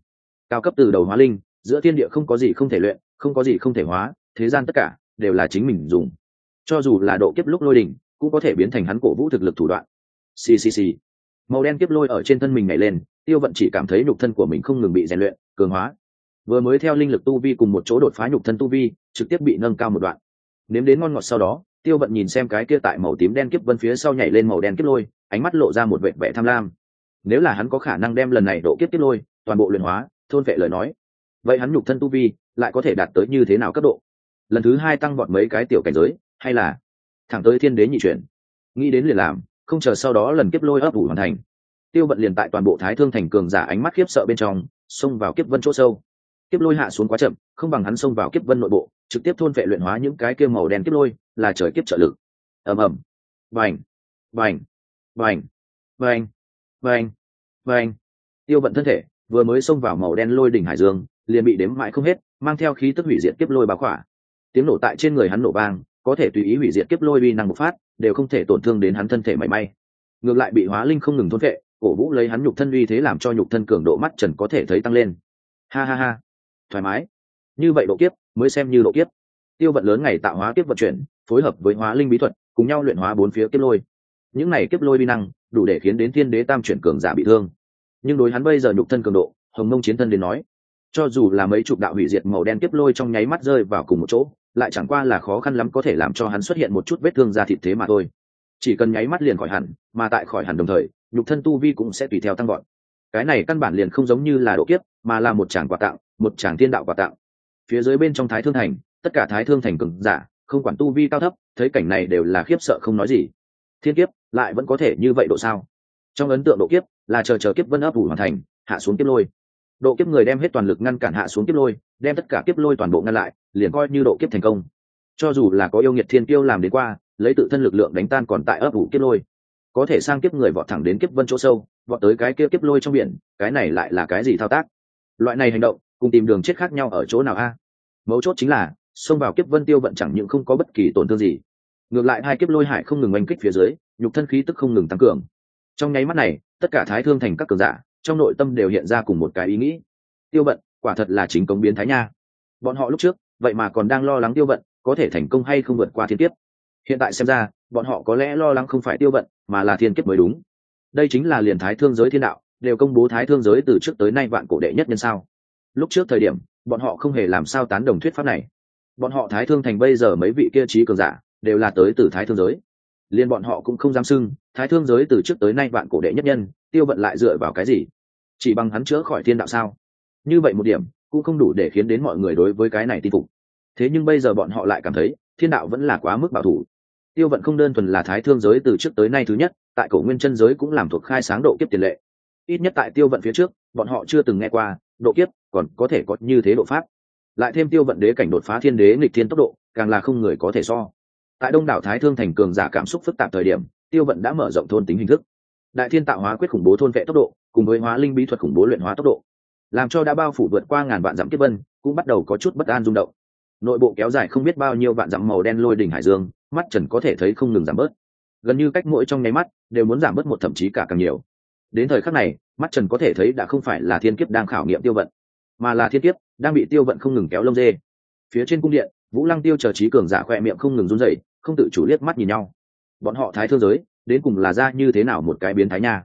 Cao cấp từ đầu hóa linh, giữa thiên địa không có gì không thể luyện, không có gì không thể hóa, thế gian tất cả đều là chính mình dùng. Cho dù là độ kiếp lúc lôi đỉnh, cũng có thể biến thành hắn cổ vũ thực lực thủ đoạn. Ccc màu đen kiếp lôi ở trên thân mình nhảy lên, tiêu vận chỉ cảm thấy nhục thân của mình không ngừng bị rèn luyện, cường hóa. Vừa mới theo linh lực tu vi cùng một chỗ đột phá nhục thân tu vi, trực tiếp bị nâng cao một đoạn nếm đến ngon ngọt sau đó, tiêu vận nhìn xem cái kia tại màu tím đen kiếp vân phía sau nhảy lên màu đen kiếp lôi, ánh mắt lộ ra một vệ vẻ tham lam. Nếu là hắn có khả năng đem lần này độ kiếp kiếp lôi, toàn bộ luyện hóa, thôn vệ lời nói, vậy hắn nhục thân tu vi lại có thể đạt tới như thế nào cấp độ? Lần thứ hai tăng bọn mấy cái tiểu cảnh giới, hay là thẳng tới thiên đế nhị chuyển? Nghĩ đến liền làm, không chờ sau đó lần kiếp lôi ấp ủ hoàn thành, tiêu vận liền tại toàn bộ thái thương thành cường giả ánh mắt khiếp sợ bên trong, xông vào kiếp vân chỗ sâu. Kiếp lôi hạ xuống quá chậm, không bằng hắn xông vào kiếp vân nội bộ trực tiếp thôn vệ luyện hóa những cái kia màu đen kiếp lôi, là trời kiếp trợ lực. Ầm ầm. Vành vành vành vành vành vành tiêu vận thân thể, vừa mới xông vào màu đen lôi đỉnh hải dương, liền bị đếm mãi không hết, mang theo khí tức hủy diệt kiếp lôi bá khỏa. Tiếng nổ tại trên người hắn nổ vang, có thể tùy ý hủy diệt kiếp lôi uy năng một phát, đều không thể tổn thương đến hắn thân thể mảy may. Ngược lại bị hóa linh không ngừng thôn vệ, cổ vũ lấy hắn nhục thân uy thế làm cho nhục thân cường độ mắt trần có thể thấy tăng lên. Ha ha ha. Thoải mái. Như vậy độ kiếp mới xem như độ kiếp. Tiêu vận lớn ngày tạo hóa kiếp vận chuyển, phối hợp với hóa linh bí thuật, cùng nhau luyện hóa bốn phía kiếp lôi. Những này kiếp lôi bi năng, đủ để khiến đến thiên đế tam chuyển cường giả bị thương. Nhưng đối hắn bây giờ nhục thân cường độ, hồng mông chiến thân đến nói, cho dù là mấy chục đạo hủy diệt màu đen kiếp lôi trong nháy mắt rơi vào cùng một chỗ, lại chẳng qua là khó khăn lắm có thể làm cho hắn xuất hiện một chút vết thương da thịt thế mà thôi. Chỉ cần nháy mắt liền khỏi hẳn, mà tại khỏi hẳn đồng thời, nhục thân tu vi cũng sẽ tùy theo tăng gọn cái này căn bản liền không giống như là độ kiếp, mà là một tràng quà tặng một tràng thiên đạo quà tặng phía dưới bên trong thái thương thành, tất cả thái thương thành cường giả, không quản tu vi cao thấp, thấy cảnh này đều là khiếp sợ không nói gì. Thiên kiếp, lại vẫn có thể như vậy độ sao? Trong ấn tượng độ kiếp là chờ chờ kiếp vân ấp ủ hoàn thành, hạ xuống kiếp lôi. Độ kiếp người đem hết toàn lực ngăn cản hạ xuống kiếp lôi, đem tất cả kiếp lôi toàn bộ ngăn lại, liền coi như độ kiếp thành công. Cho dù là có yêu nghiệt thiên kiêu làm đến qua, lấy tự thân lực lượng đánh tan còn tại ấp ủ kiếp lôi. Có thể sang kiếp người vọt thẳng đến kiếp vân chỗ sâu, vọt tới cái kia kiếp lôi trong biển, cái này lại là cái gì thao tác? Loại này hành động cùng tìm đường chết khác nhau ở chỗ nào a? Mấu chốt chính là, xông vào kiếp vân tiêu vận chẳng những không có bất kỳ tổn thương gì, ngược lại hai kiếp lôi hải không ngừng oanh kích phía dưới, nhục thân khí tức không ngừng tăng cường. Trong nháy mắt này, tất cả thái thương thành các cường giả, trong nội tâm đều hiện ra cùng một cái ý nghĩ. Tiêu vận, quả thật là chính công biến thái nha. Bọn họ lúc trước, vậy mà còn đang lo lắng tiêu vận có thể thành công hay không vượt qua thiên kiếp. Hiện tại xem ra, bọn họ có lẽ lo lắng không phải tiêu vận, mà là thiên kiếp mới đúng. Đây chính là liền thái thương giới thiên đạo, đều công bố thái thương giới từ trước tới nay vạn cổ đệ nhất nhân sao lúc trước thời điểm, bọn họ không hề làm sao tán đồng thuyết pháp này. Bọn họ thái thương thành bây giờ mấy vị kia trí cường giả, đều là tới từ thái thương giới. Liên bọn họ cũng không dám xưng, thái thương giới từ trước tới nay vạn cổ đệ nhất nhân, tiêu vận lại dựa vào cái gì? Chỉ bằng hắn chữa khỏi thiên đạo sao? Như vậy một điểm, cũng không đủ để khiến đến mọi người đối với cái này tin phục. Thế nhưng bây giờ bọn họ lại cảm thấy, thiên đạo vẫn là quá mức bảo thủ. Tiêu vận không đơn thuần là thái thương giới từ trước tới nay thứ nhất, tại cổ nguyên chân giới cũng làm thuộc khai sáng độ kiếp tiền lệ. Ít nhất tại tiêu vận phía trước, bọn họ chưa từng nghe qua độ kiếp, còn có thể có như thế độ pháp. Lại thêm tiêu vận đế cảnh đột phá thiên đế nghịch thiên tốc độ, càng là không người có thể so. Tại đông đảo thái thương thành cường giả cảm xúc phức tạp thời điểm, tiêu vận đã mở rộng thôn tính hình thức. Đại thiên tạo hóa quyết khủng bố thôn vệ tốc độ, cùng với hóa linh bí thuật khủng bố luyện hóa tốc độ, làm cho đã bao phủ vượt qua ngàn vạn dặm kiếp vân, cũng bắt đầu có chút bất an rung động. Nội bộ kéo dài không biết bao nhiêu vạn dặm màu đen lôi đỉnh hải dương, mắt trần có thể thấy không ngừng giảm bớt. Gần như cách mỗi trong nháy mắt, đều muốn giảm bớt một thậm chí cả càng nhiều. Đến thời khắc này mắt trần có thể thấy đã không phải là thiên kiếp đang khảo nghiệm tiêu vận, mà là thiên kiếp đang bị tiêu vận không ngừng kéo lông dê. Phía trên cung điện, vũ lăng tiêu chờ trí cường giả khỏe miệng không ngừng run rẩy, không tự chủ liếc mắt nhìn nhau. Bọn họ thái thương giới, đến cùng là ra như thế nào một cái biến thái nha.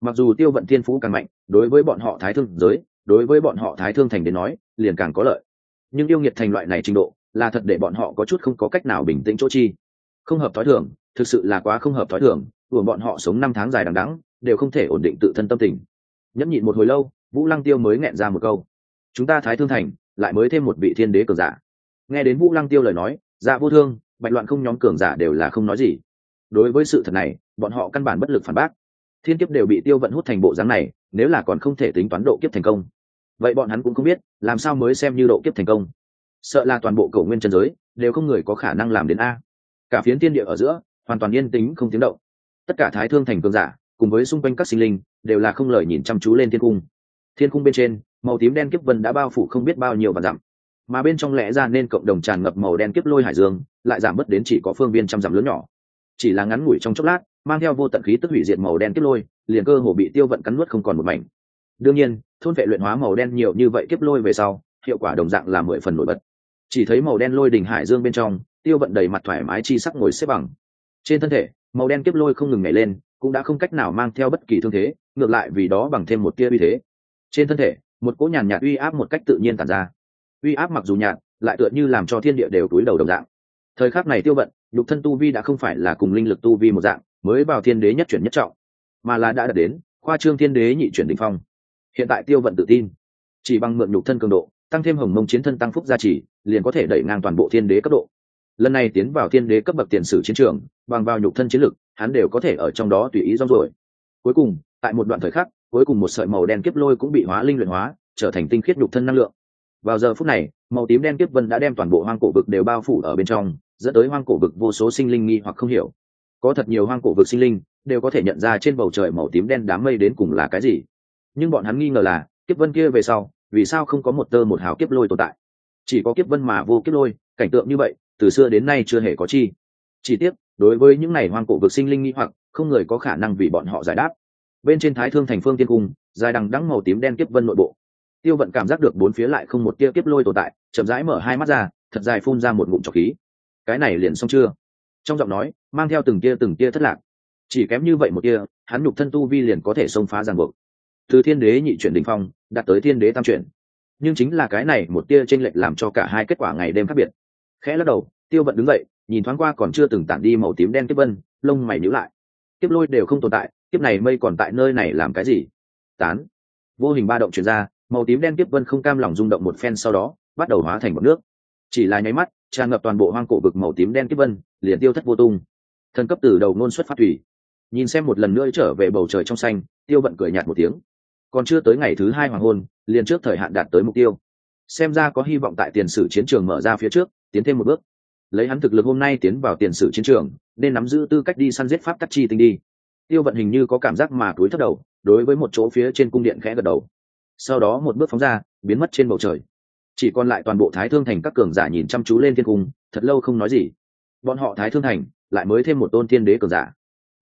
Mặc dù tiêu vận thiên phú càng mạnh, đối với bọn họ thái thương giới, đối với bọn họ thái thương thành đến nói, liền càng có lợi. Nhưng yêu nghiệt thành loại này trình độ, là thật để bọn họ có chút không có cách nào bình tĩnh chỗ chi. Không hợp thói thường, thực sự là quá không hợp thói thường của bọn họ sống năm tháng dài đằng đẵng, đều không thể ổn định tự thân tâm tình nhẫn nhịn một hồi lâu, vũ lăng tiêu mới nghẹn ra một câu. Chúng ta thái thương thành, lại mới thêm một vị thiên đế cường giả. Nghe đến vũ lăng tiêu lời nói dạ vô thương, bạch loạn không nhóm cường giả đều là không nói gì. Đối với sự thật này, bọn họ căn bản bất lực phản bác. Thiên kiếp đều bị tiêu vận hút thành bộ dáng này, nếu là còn không thể tính toán độ kiếp thành công. Vậy bọn hắn cũng không biết, làm sao mới xem như độ kiếp thành công. Sợ là toàn bộ cầu nguyên chân giới, đều không người có khả năng làm đến a. Cả phiến tiên địa ở giữa, hoàn toàn yên tĩnh không tiếng động. Tất cả thái thương thành cường giả, cùng với xung quanh các sinh linh đều là không lời nhìn chăm chú lên thiên cung. Thiên cung bên trên, màu tím đen kiếp vân đã bao phủ không biết bao nhiêu và dặm. Mà bên trong lẽ ra nên cộng đồng tràn ngập màu đen kiếp lôi hải dương, lại giảm mất đến chỉ có phương viên trăm dặm lớn nhỏ. Chỉ là ngắn ngủi trong chốc lát, mang theo vô tận khí tức hủy diệt màu đen kiếp lôi, liền cơ hồ bị tiêu vận cắn nuốt không còn một mảnh. Đương nhiên, thôn vệ luyện hóa màu đen nhiều như vậy kiếp lôi về sau, hiệu quả đồng dạng là mười phần nổi bật. Chỉ thấy màu đen lôi đỉnh hải dương bên trong, tiêu vận đầy mặt thoải mái chi sắc ngồi xếp bằng. Trên thân thể, màu đen kiếp lôi không ngừng nhảy lên cũng đã không cách nào mang theo bất kỳ thương thế, ngược lại vì đó bằng thêm một tia uy thế. Trên thân thể, một cỗ nhàn nhạt uy áp một cách tự nhiên tàn ra. Uy áp mặc dù nhạt, lại tựa như làm cho thiên địa đều túi đầu đồng dạng. Thời khắc này tiêu vận, nhục thân tu vi đã không phải là cùng linh lực tu vi một dạng, mới vào thiên đế nhất chuyển nhất trọng, mà là đã đạt đến khoa trương thiên đế nhị chuyển đ ỉ n h phong. Hiện tại tiêu vận tự tin, chỉ bằng mượn nhục thân cường độ, tăng thêm hồng mông chiến thân tăng phúc gia trì, liền có thể đẩy ngang toàn bộ thiên đế cấp độ. Lần này tiến vào thiên đế cấp bậc tiền sử chiến trường, bằng vào nhục thân chiến lực hắn đều có thể ở trong đó tùy ý rong rồi cuối cùng, tại một đoạn thời khắc, cuối cùng một sợi màu đen kiếp lôi cũng bị hóa linh luyện hóa, trở thành tinh khiết nhục thân năng lượng. Vào giờ phút này, màu tím đen kiếp vân đã đem toàn bộ hoang cổ vực đều bao phủ ở bên trong, dẫn tới hoang cổ vực vô số sinh linh nghi hoặc không hiểu. Có thật nhiều hoang cổ vực sinh linh đều có thể nhận ra trên bầu trời màu tím đen đám mây đến cùng là cái gì. Nhưng bọn hắn nghi ngờ là, kiếp vân kia về sau, vì sao không có một tơ một hào kiếp lôi tồn tại? Chỉ có kiếp vân mà vô kiếp lôi, cảnh tượng như vậy, từ xưa đến nay chưa hề có chi. Chỉ tiếc đối với những này hoang cổ vực sinh linh nghi hoặc, không người có khả năng vì bọn họ giải đáp. Bên trên thái thương thành phương tiên cung, dài đằng đắng màu tím đen kiếp vân nội bộ. Tiêu vận cảm giác được bốn phía lại không một tia kiếp lôi tồn tại, chậm rãi mở hai mắt ra, thật dài phun ra một ngụm trọc khí. Cái này liền xong chưa? Trong giọng nói, mang theo từng tia từng tia thất lạc. Chỉ kém như vậy một tia, hắn nhục thân tu vi liền có thể xông phá ràng buộc. Từ thiên đế nhị chuyển đình phong, đạt tới thiên đế tam chuyển. Nhưng chính là cái này một tia tranh lệch làm cho cả hai kết quả ngày đêm khác biệt. Khẽ lắc đầu tiêu vận đứng dậy, nhìn thoáng qua còn chưa từng tản đi màu tím đen kiếp vân, lông mày nhíu lại. Kiếp lôi đều không tồn tại, kiếp này mây còn tại nơi này làm cái gì? Tán. Vô hình ba động chuyển ra, màu tím đen kiếp vân không cam lòng rung động một phen sau đó, bắt đầu hóa thành một nước. Chỉ là nháy mắt, tràn ngập toàn bộ hoang cổ vực màu tím đen kiếp vân, liền tiêu thất vô tung. Thần cấp từ đầu ngôn xuất phát thủy. Nhìn xem một lần nữa trở về bầu trời trong xanh, tiêu vận cười nhạt một tiếng. Còn chưa tới ngày thứ hai hoàng hôn, liền trước thời hạn đạt tới mục tiêu. Xem ra có hy vọng tại tiền sử chiến trường mở ra phía trước, tiến thêm một bước lấy hắn thực lực hôm nay tiến vào tiền sử chiến trường, nên nắm giữ tư cách đi săn giết pháp tắc chi tinh đi. Tiêu vận hình như có cảm giác mà túi thất đầu, đối với một chỗ phía trên cung điện khẽ gật đầu. Sau đó một bước phóng ra, biến mất trên bầu trời. Chỉ còn lại toàn bộ thái thương thành các cường giả nhìn chăm chú lên thiên cung, thật lâu không nói gì. Bọn họ thái thương thành, lại mới thêm một tôn thiên đế cường giả.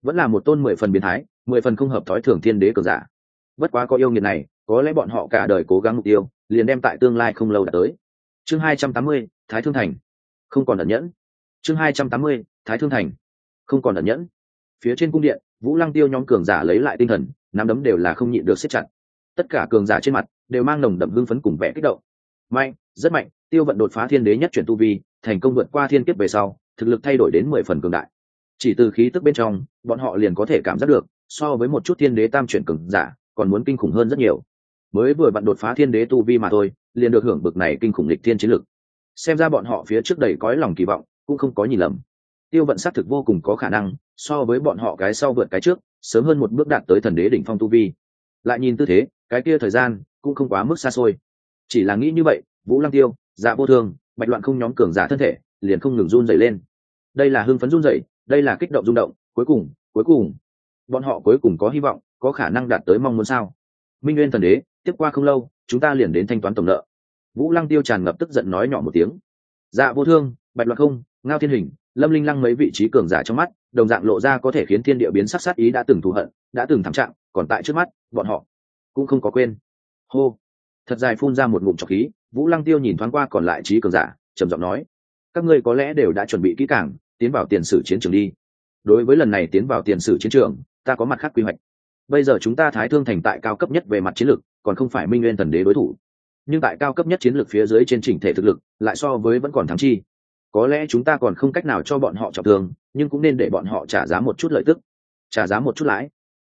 Vẫn là một tôn mười phần biến thái, mười phần không hợp thói thường thiên đế cường giả. Bất quá có yêu nghiệt này, có lẽ bọn họ cả đời cố gắng mục tiêu, liền đem tại tương lai không lâu đã tới. Chương hai trăm tám mươi, thái thương thành không còn ẩn nhẫn. Chương hai trăm tám mươi, thái thương thành. Không còn ẩn nhẫn. Phía trên cung điện, vũ lăng tiêu nhóm cường giả lấy lại tinh thần, nắm đấm đều là không nhịn được xếp chặt. Tất cả cường giả trên mặt đều mang nồng đậm hưng phấn cùng vẻ kích động. Mạnh, rất mạnh, tiêu vận đột phá thiên đế nhất chuyển tu vi, thành công vượt qua thiên kiếp về sau, thực lực thay đổi đến mười phần cường đại. Chỉ từ khí tức bên trong, bọn họ liền có thể cảm giác được, so với một chút thiên đế tam chuyển cường giả, còn muốn kinh khủng hơn rất nhiều. Mới vừa bận đột phá thiên đế tu vi mà thôi, liền được hưởng bực này kinh khủng lịch thiên chiến lực xem ra bọn họ phía trước đầy cõi lòng kỳ vọng, cũng không có nhìn lầm. Tiêu vận xác thực vô cùng có khả năng, so với bọn họ cái sau vượt cái trước, sớm hơn một bước đạt tới thần đế đỉnh phong tu vi. Lại nhìn tư thế, cái kia thời gian cũng không quá mức xa xôi. Chỉ là nghĩ như vậy, vũ lăng tiêu dạ vô thương, bạch loạn không nhóm cường giả thân thể, liền không ngừng run dậy lên. Đây là hưng phấn run dậy đây là kích động rung động, cuối cùng cuối cùng. Bọn họ cuối cùng có hy vọng, có khả năng đạt tới mong muốn sao? Minh nguyên thần đế, tiếp qua không lâu, chúng ta liền đến thanh toán tổng nợ vũ lăng tiêu tràn ngập tức giận nói nhỏ một tiếng. Dạ vô thương, bạch loạn không, ngao thiên hình, lâm linh lăng mấy vị trí cường giả trong mắt, đồng dạng lộ ra có thể khiến thiên địa biến sắc sát ý đã từng thù hận, đã từng thảm trạng, còn tại trước mắt, bọn họ cũng không có quên. Hô. Thật dài phun ra một ngụm trọc khí, vũ lăng tiêu nhìn thoáng qua còn lại trí cường giả, trầm giọng nói, các ngươi có lẽ đều đã chuẩn bị kỹ càng, tiến vào tiền sử chiến trường đi. Đối với lần này tiến vào tiền sử chiến trường, ta có mặt khác quy hoạch. Bây giờ chúng ta thái thương thành tại cao cấp nhất về mặt chiến lược, còn không phải minh nguyên thần đế đối thủ nhưng tại cao cấp nhất chiến lược phía dưới trên chỉnh thể thực lực, lại so với vẫn còn thắng chi. Có lẽ chúng ta còn không cách nào cho bọn họ trọng thương, nhưng cũng nên để bọn họ trả giá một chút lợi tức. Trả giá một chút lãi.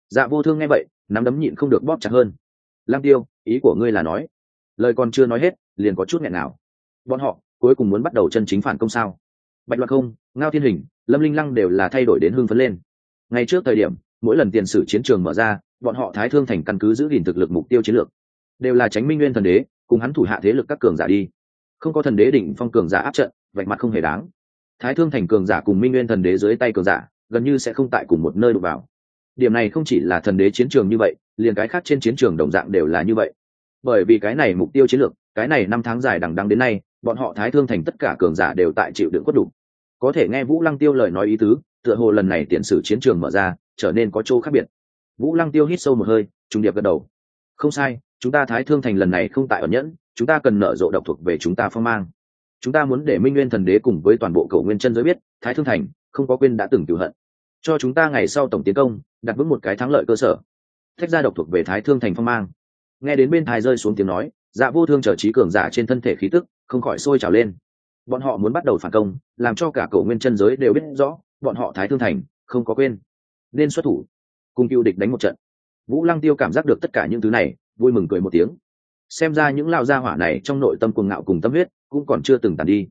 Dạ vô thương nghe vậy, nắm đấm nhịn không được bóp chặt hơn. Lang tiêu, ý của ngươi là nói. Lời còn chưa nói hết, liền có chút nghẹn nào. Bọn họ, cuối cùng muốn bắt đầu chân chính phản công sao? Bạch loạn không, ngao thiên hình, lâm linh lăng đều là thay đổi đến hưng phấn lên. Ngay trước thời điểm, mỗi lần tiền sử chiến trường mở ra, bọn họ thái thương thành căn cứ giữ gìn thực lực mục tiêu chiến lược, đều là tránh minh nguyên thần đế cùng hắn thủ hạ thế lực các cường giả đi. Không có thần đế đỉnh phong cường giả áp trận, vạch mặt không hề đáng. Thái thương thành cường giả cùng minh nguyên thần đế dưới tay cường giả, gần như sẽ không tại cùng một nơi đụng vào. Điểm này không chỉ là thần đế chiến trường như vậy, liền cái khác trên chiến trường đồng dạng đều là như vậy. Bởi vì cái này mục tiêu chiến lược, cái này năm tháng dài đằng đằng đến nay, bọn họ thái thương thành tất cả cường giả đều tại chịu đựng quất đủ. Có thể nghe vũ lăng tiêu lời nói ý tứ, tựa hồ lần này tiền sử chiến trường mở ra, trở nên có chỗ khác biệt. Vũ lăng tiêu hít sâu một hơi trung điệp gật đầu. Không sai chúng ta thái thương thành lần này không tại ẩn nhẫn, chúng ta cần nợ rộ độc thuộc về chúng ta phong mang. Chúng ta muốn để minh nguyên thần đế cùng với toàn bộ cầu nguyên chân giới biết, thái thương thành, không có quên đã từng cựu hận. Cho chúng ta ngày sau tổng tiến công, đặt vững một cái thắng lợi cơ sở. Thách ra độc thuộc về thái thương thành phong mang. Nghe đến bên thái rơi xuống tiếng nói dạ vô thương trở trí cường giả trên thân thể khí tức, không khỏi sôi trào lên. Bọn họ muốn bắt đầu phản công, làm cho cả cầu nguyên chân giới đều biết rõ, bọn họ thái thương thành, không có quên. Nên xuất thủ, cùng cựu địch đánh một trận. Vũ lăng tiêu cảm giác được tất cả những thứ này vui mừng cười một tiếng. Xem ra những lao gia hỏa này trong nội tâm cuồng ngạo cùng tâm huyết cũng còn chưa từng tàn đi.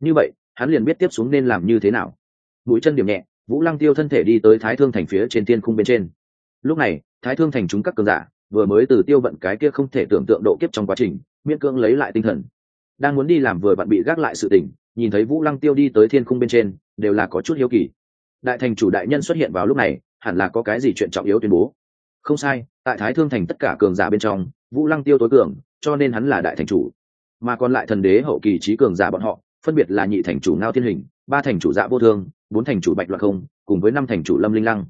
Như vậy, hắn liền biết tiếp xuống nên làm như thế nào. Mũi chân điểm nhẹ, vũ lăng tiêu thân thể đi tới thái thương thành phía trên tiên khung bên trên. Lúc này, thái thương thành chúng các cường giả, vừa mới từ tiêu vận cái kia không thể tưởng tượng độ kiếp trong quá trình, miễn cưỡng lấy lại tinh thần. Đang muốn đi làm vừa bạn bị gác lại sự tình, nhìn thấy vũ lăng tiêu đi tới thiên khung bên trên, đều là có chút hiếu kỳ. Đại thành chủ đại nhân xuất hiện vào lúc này, hẳn là có cái gì chuyện trọng yếu tuyên bố không sai, tại thái thương thành tất cả cường giả bên trong, vũ lăng tiêu tối cường, cho nên hắn là đại thành chủ. Mà còn lại thần đế hậu kỳ trí cường giả bọn họ, phân biệt là nhị thành chủ ngao thiên hình, ba thành chủ dạ vô thương, bốn thành chủ bạch loạn không, cùng với năm thành chủ lâm linh lăng.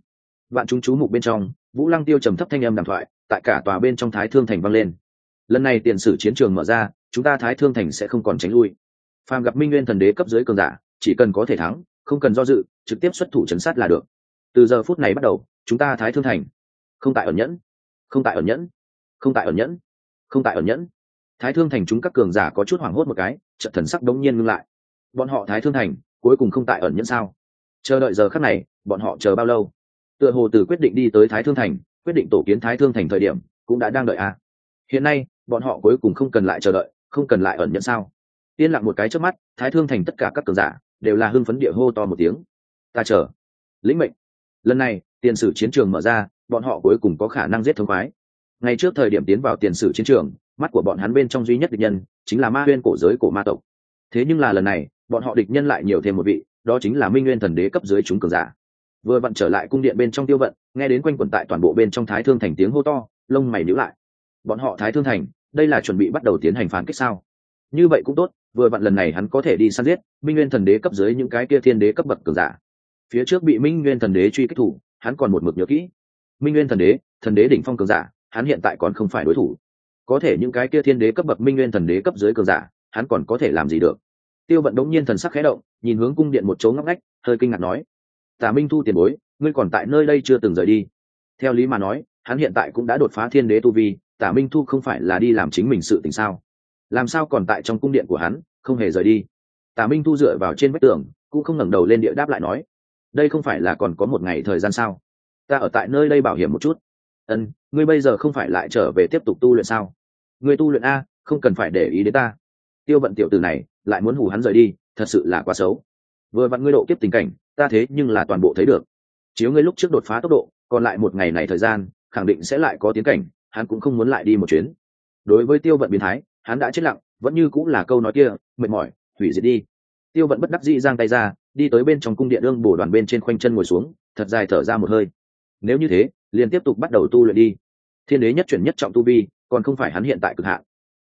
Vạn chúng chú mục bên trong, vũ lăng tiêu trầm thấp thanh âm đàm thoại, tại cả tòa bên trong thái thương thành vang lên. Lần này tiền sử chiến trường mở ra, chúng ta thái thương thành sẽ không còn tránh lui. Phàm gặp minh nguyên thần đế cấp dưới cường giả, chỉ cần có thể thắng, không cần do dự, trực tiếp xuất thủ chấn sát là được. Từ giờ phút này bắt đầu, chúng ta thái thương thành không tại ẩn nhẫn. Không tại ẩn nhẫn. Không tại ẩn nhẫn. Không tại ẩn nhẫn. Thái thương thành chúng các cường giả có chút hoảng hốt một cái, trận thần sắc đống nhiên ngưng lại. Bọn họ thái thương thành, cuối cùng không tại ẩn nhẫn sao? Chờ đợi giờ khắc này, bọn họ chờ bao lâu? Tựa hồ từ quyết định đi tới thái thương thành, quyết định tổ kiến thái thương thành thời điểm, cũng đã đang đợi a à. hiện nay, bọn họ cuối cùng không cần lại chờ đợi, không cần lại ẩn nhẫn sao? Yên lặng một cái trước mắt, thái thương thành tất cả các cường giả, đều là hưng phấn địa hô to một tiếng. Ta chờ. Lĩnh mệnh. Lần này, tiền sử chiến trường mở ra bọn họ cuối cùng có khả năng giết thống khoái. Ngay trước thời điểm tiến vào tiền sử chiến trường, mắt của bọn hắn bên trong duy nhất địch nhân chính là ma huyên cổ giới cổ ma tộc. Thế nhưng là lần này, bọn họ địch nhân lại nhiều thêm một vị, đó chính là minh nguyên thần đế cấp dưới chúng cường giả. Vừa vặn trở lại cung điện bên trong tiêu vận, nghe đến quanh quẩn tại toàn bộ bên trong thái thương thành tiếng hô to, lông mày nhíu lại. Bọn họ thái thương thành, đây là chuẩn bị bắt đầu tiến hành phán kích sao? Như vậy cũng tốt, vừa vặn lần này hắn có thể đi săn giết minh nguyên thần đế cấp dưới những cái kia thiên đế cấp bậc cường giả. Phía trước bị minh nguyên thần đế truy kích thủ, hắn còn một mực nhớ kỹ minh nguyên thần đế thần đế đỉnh phong cường giả, hắn hiện tại còn không phải đối thủ. Có thể những cái kia thiên đế cấp bậc minh nguyên thần đế cấp dưới cường giả, hắn còn có thể làm gì được? Tiêu vận đống nhiên thần sắc khẽ động, nhìn hướng cung điện một chỗ ngóc ngách, hơi kinh ngạc nói tả minh thu tiền bối, ngươi còn tại nơi đây chưa từng rời đi. Theo lý mà nói, hắn hiện tại cũng đã đột phá thiên đế tu vi tả minh thu không phải là đi làm chính mình sự tình sao? Làm sao còn tại trong cung điện của hắn, không hề rời đi? Tả minh thu dựa vào trên vách tường, cũng không ngẩng đầu lên địa đáp lại nói, đây không phải là còn có một ngày thời gian sao? Ta ở tại nơi đây bảo hiểm một chút. Ân, ngươi bây giờ không phải lại trở về tiếp tục tu luyện sao? Ngươi tu luyện a, không cần phải để ý đến ta. Tiêu vận tiểu tử này, lại muốn hù hắn rời đi, thật sự là quá xấu. Vừa vặn ngươi độ kiếp tình cảnh, ta thế nhưng là toàn bộ thấy được. Chiếu ngươi lúc trước đột phá tốc độ, còn lại một ngày này thời gian, khẳng định sẽ lại có tiến cảnh, hắn cũng không muốn lại đi một chuyến. Đối với tiêu vận biến thái, hắn đã chết lặng, vẫn như cũng là câu nói kia, mệt mỏi, hủy diệt đi. Tiêu vận bất đắc dĩ giang tay ra, đi tới bên trong cung điện ương bổ đoàn bên trên khoanh chân ngồi xuống, thật dài thở ra một hơi nếu như thế liền tiếp tục bắt đầu tu luyện đi. Thiên đế nhất chuyển nhất trọng tu vi còn không phải hắn hiện tại cực hạn.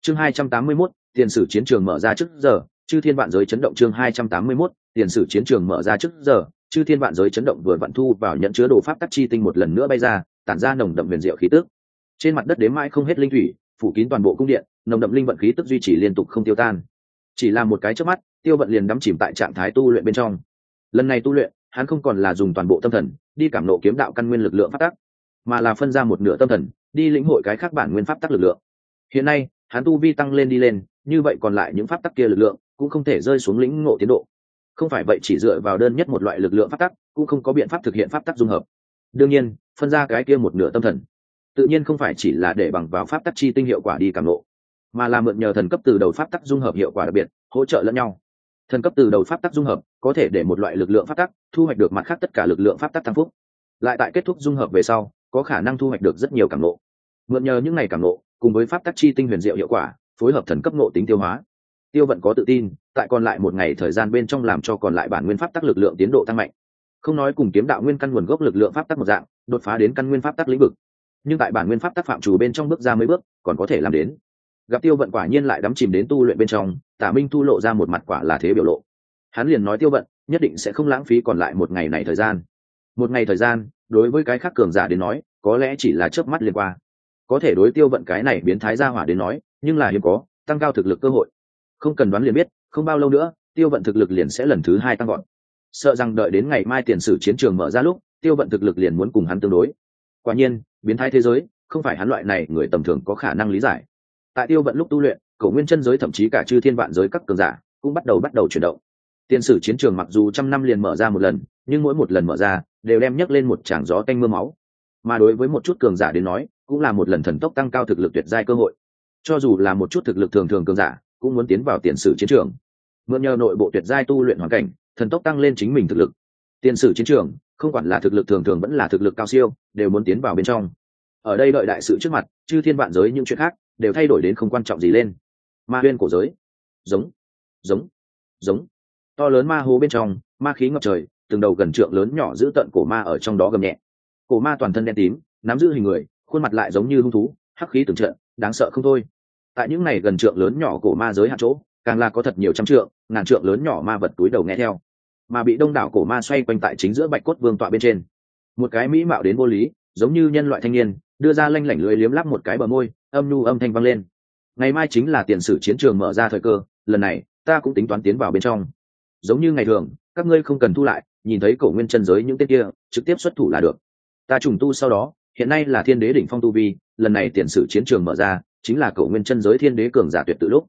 Chương hai trăm tám mươi 281, tiền sử chiến trường mở ra trước giờ chư thiên vạn giới chấn động chương hai trăm tám mươi 281, tiền sử chiến trường mở ra trước giờ chư thiên vạn giới chấn động vừa vặn thu vào nhận chứa đồ pháp tắc chi tinh một lần nữa bay ra tản ra nồng đậm huyền diệu khí tức. Trên mặt đất đếm mãi không hết linh thủy phủ kín toàn bộ cung điện nồng đậm linh vận khí tức duy trì liên tục không tiêu tan. Chỉ là một cái trước mắt tiêu vận liền đắm chìm tại trạng thái tu luyện bên trong. Lần này tu luyện hắn không còn là dùng toàn bộ tâm thần đi cảm nộ kiếm đạo căn nguyên lực lượng phát tắc, mà là phân ra một nửa tâm thần, đi lĩnh hội cái khác bản nguyên pháp tắc lực lượng. Hiện nay, hắn tu vi tăng lên đi lên, như vậy còn lại những pháp tắc kia lực lượng cũng không thể rơi xuống lĩnh ngộ tiến độ. Không phải vậy chỉ dựa vào đơn nhất một loại lực lượng pháp tắc, cũng không có biện pháp thực hiện pháp tắc dung hợp. Đương nhiên, phân ra cái kia một nửa tâm thần, tự nhiên không phải chỉ là để bằng vào pháp tắc chi tinh hiệu quả đi cảm lộ mà là mượn nhờ thần cấp từ đầu pháp tắc dung hợp hiệu quả đặc biệt, hỗ trợ lẫn nhau thần cấp từ đầu pháp tắc dung hợp có thể để một loại lực lượng pháp tắc thu hoạch được mặt khác tất cả lực lượng pháp tắc tăng phúc. Lại tại kết thúc dung hợp về sau có khả năng thu hoạch được rất nhiều cảm nộ. mượn nhờ những ngày cảm nộ, cùng với pháp tắc chi tinh huyền diệu hiệu quả phối hợp thần cấp nộ tính tiêu hóa. Tiêu vận có tự tin tại còn lại một ngày thời gian bên trong làm cho còn lại bản nguyên pháp tắc lực lượng tiến độ tăng mạnh. Không nói cùng kiếm đạo nguyên căn nguồn gốc lực lượng pháp tắc một dạng đột phá đến căn nguyên pháp tắc lĩnh vực. Nhưng tại bản nguyên pháp tác phạm chủ bên trong bước ra mấy bước còn có thể làm đến. Gặp tiêu vận quả nhiên lại đắm chìm đến tu luyện bên trong tả minh thu lộ ra một mặt quả là thế biểu lộ. Hắn liền nói tiêu vận, nhất định sẽ không lãng phí còn lại một ngày này thời gian. Một ngày thời gian, đối với cái khác cường giả đến nói, có lẽ chỉ là chớp mắt liền qua. Có thể đối tiêu vận cái này biến thái ra hỏa đến nói, nhưng là hiếm có, tăng cao thực lực cơ hội. Không cần đoán liền biết, không bao lâu nữa, tiêu vận thực lực liền sẽ lần thứ hai tăng gọn sợ rằng đợi đến ngày mai tiền sử chiến trường mở ra lúc, tiêu vận thực lực liền muốn cùng hắn tương đối. Quả nhiên, biến thái thế giới, không phải hắn loại này người tầm thường có khả năng lý giải. Tại tiêu vận lúc tu luyện cổ nguyên chân giới thậm chí cả chư thiên vạn giới các cường giả cũng bắt đầu bắt đầu chuyển động. Tiền sử chiến trường mặc dù trăm năm liền mở ra một lần, nhưng mỗi một lần mở ra đều đem nhấc lên một tràng gió tanh mưa máu. Mà đối với một chút cường giả đến nói, cũng là một lần thần tốc tăng cao thực lực tuyệt giai cơ hội. Cho dù là một chút thực lực thường thường cường giả, cũng muốn tiến vào tiền sử chiến trường. Mượn nhờ nội bộ tuyệt giai tu luyện hoàn cảnh, thần tốc tăng lên chính mình thực lực. Tiền sử chiến trường, không quản là thực lực thường thường vẫn là thực lực cao siêu, đều muốn tiến vào bên trong. Ở đây đợi đại sự trước mặt, chư thiên vạn giới những chuyện khác đều thay đổi đến không quan trọng gì lên ma huyên cổ giới. Giống giống giống. To lớn ma hố bên trong, ma khí ngập trời, từng đầu gần trượng lớn nhỏ giữ tận cổ ma ở trong đó gầm nhẹ. Cổ ma toàn thân đen tím, nắm giữ hình người, khuôn mặt lại giống như hung thú, hắc khí từng trận, đáng sợ không thôi. Tại những này gần trượng lớn nhỏ cổ ma giới hạn chỗ, càng là có thật nhiều trăm trượng, ngàn trượng lớn nhỏ ma vật túi đầu nghe theo. Mà bị đông đảo cổ ma xoay quanh tại chính giữa bạch cốt vương tọa bên trên. Một cái mỹ mạo đến vô lý, giống như nhân loại thanh niên, đưa ra lanh lảnh lưới liếm lắp một cái bờ môi, âm nhu âm thanh vang lên ngày mai chính là tiền sử chiến trường mở ra thời cơ, lần này, ta cũng tính toán tiến vào bên trong. Giống như ngày thường, các ngươi không cần thu lại, nhìn thấy cổ nguyên chân giới những tên kia, trực tiếp xuất thủ là được. Ta trùng tu sau đó, hiện nay là thiên đế đỉnh phong tu vi, lần này tiền sử chiến trường mở ra, chính là cổ nguyên chân giới thiên đế cường giả tuyệt tự lúc.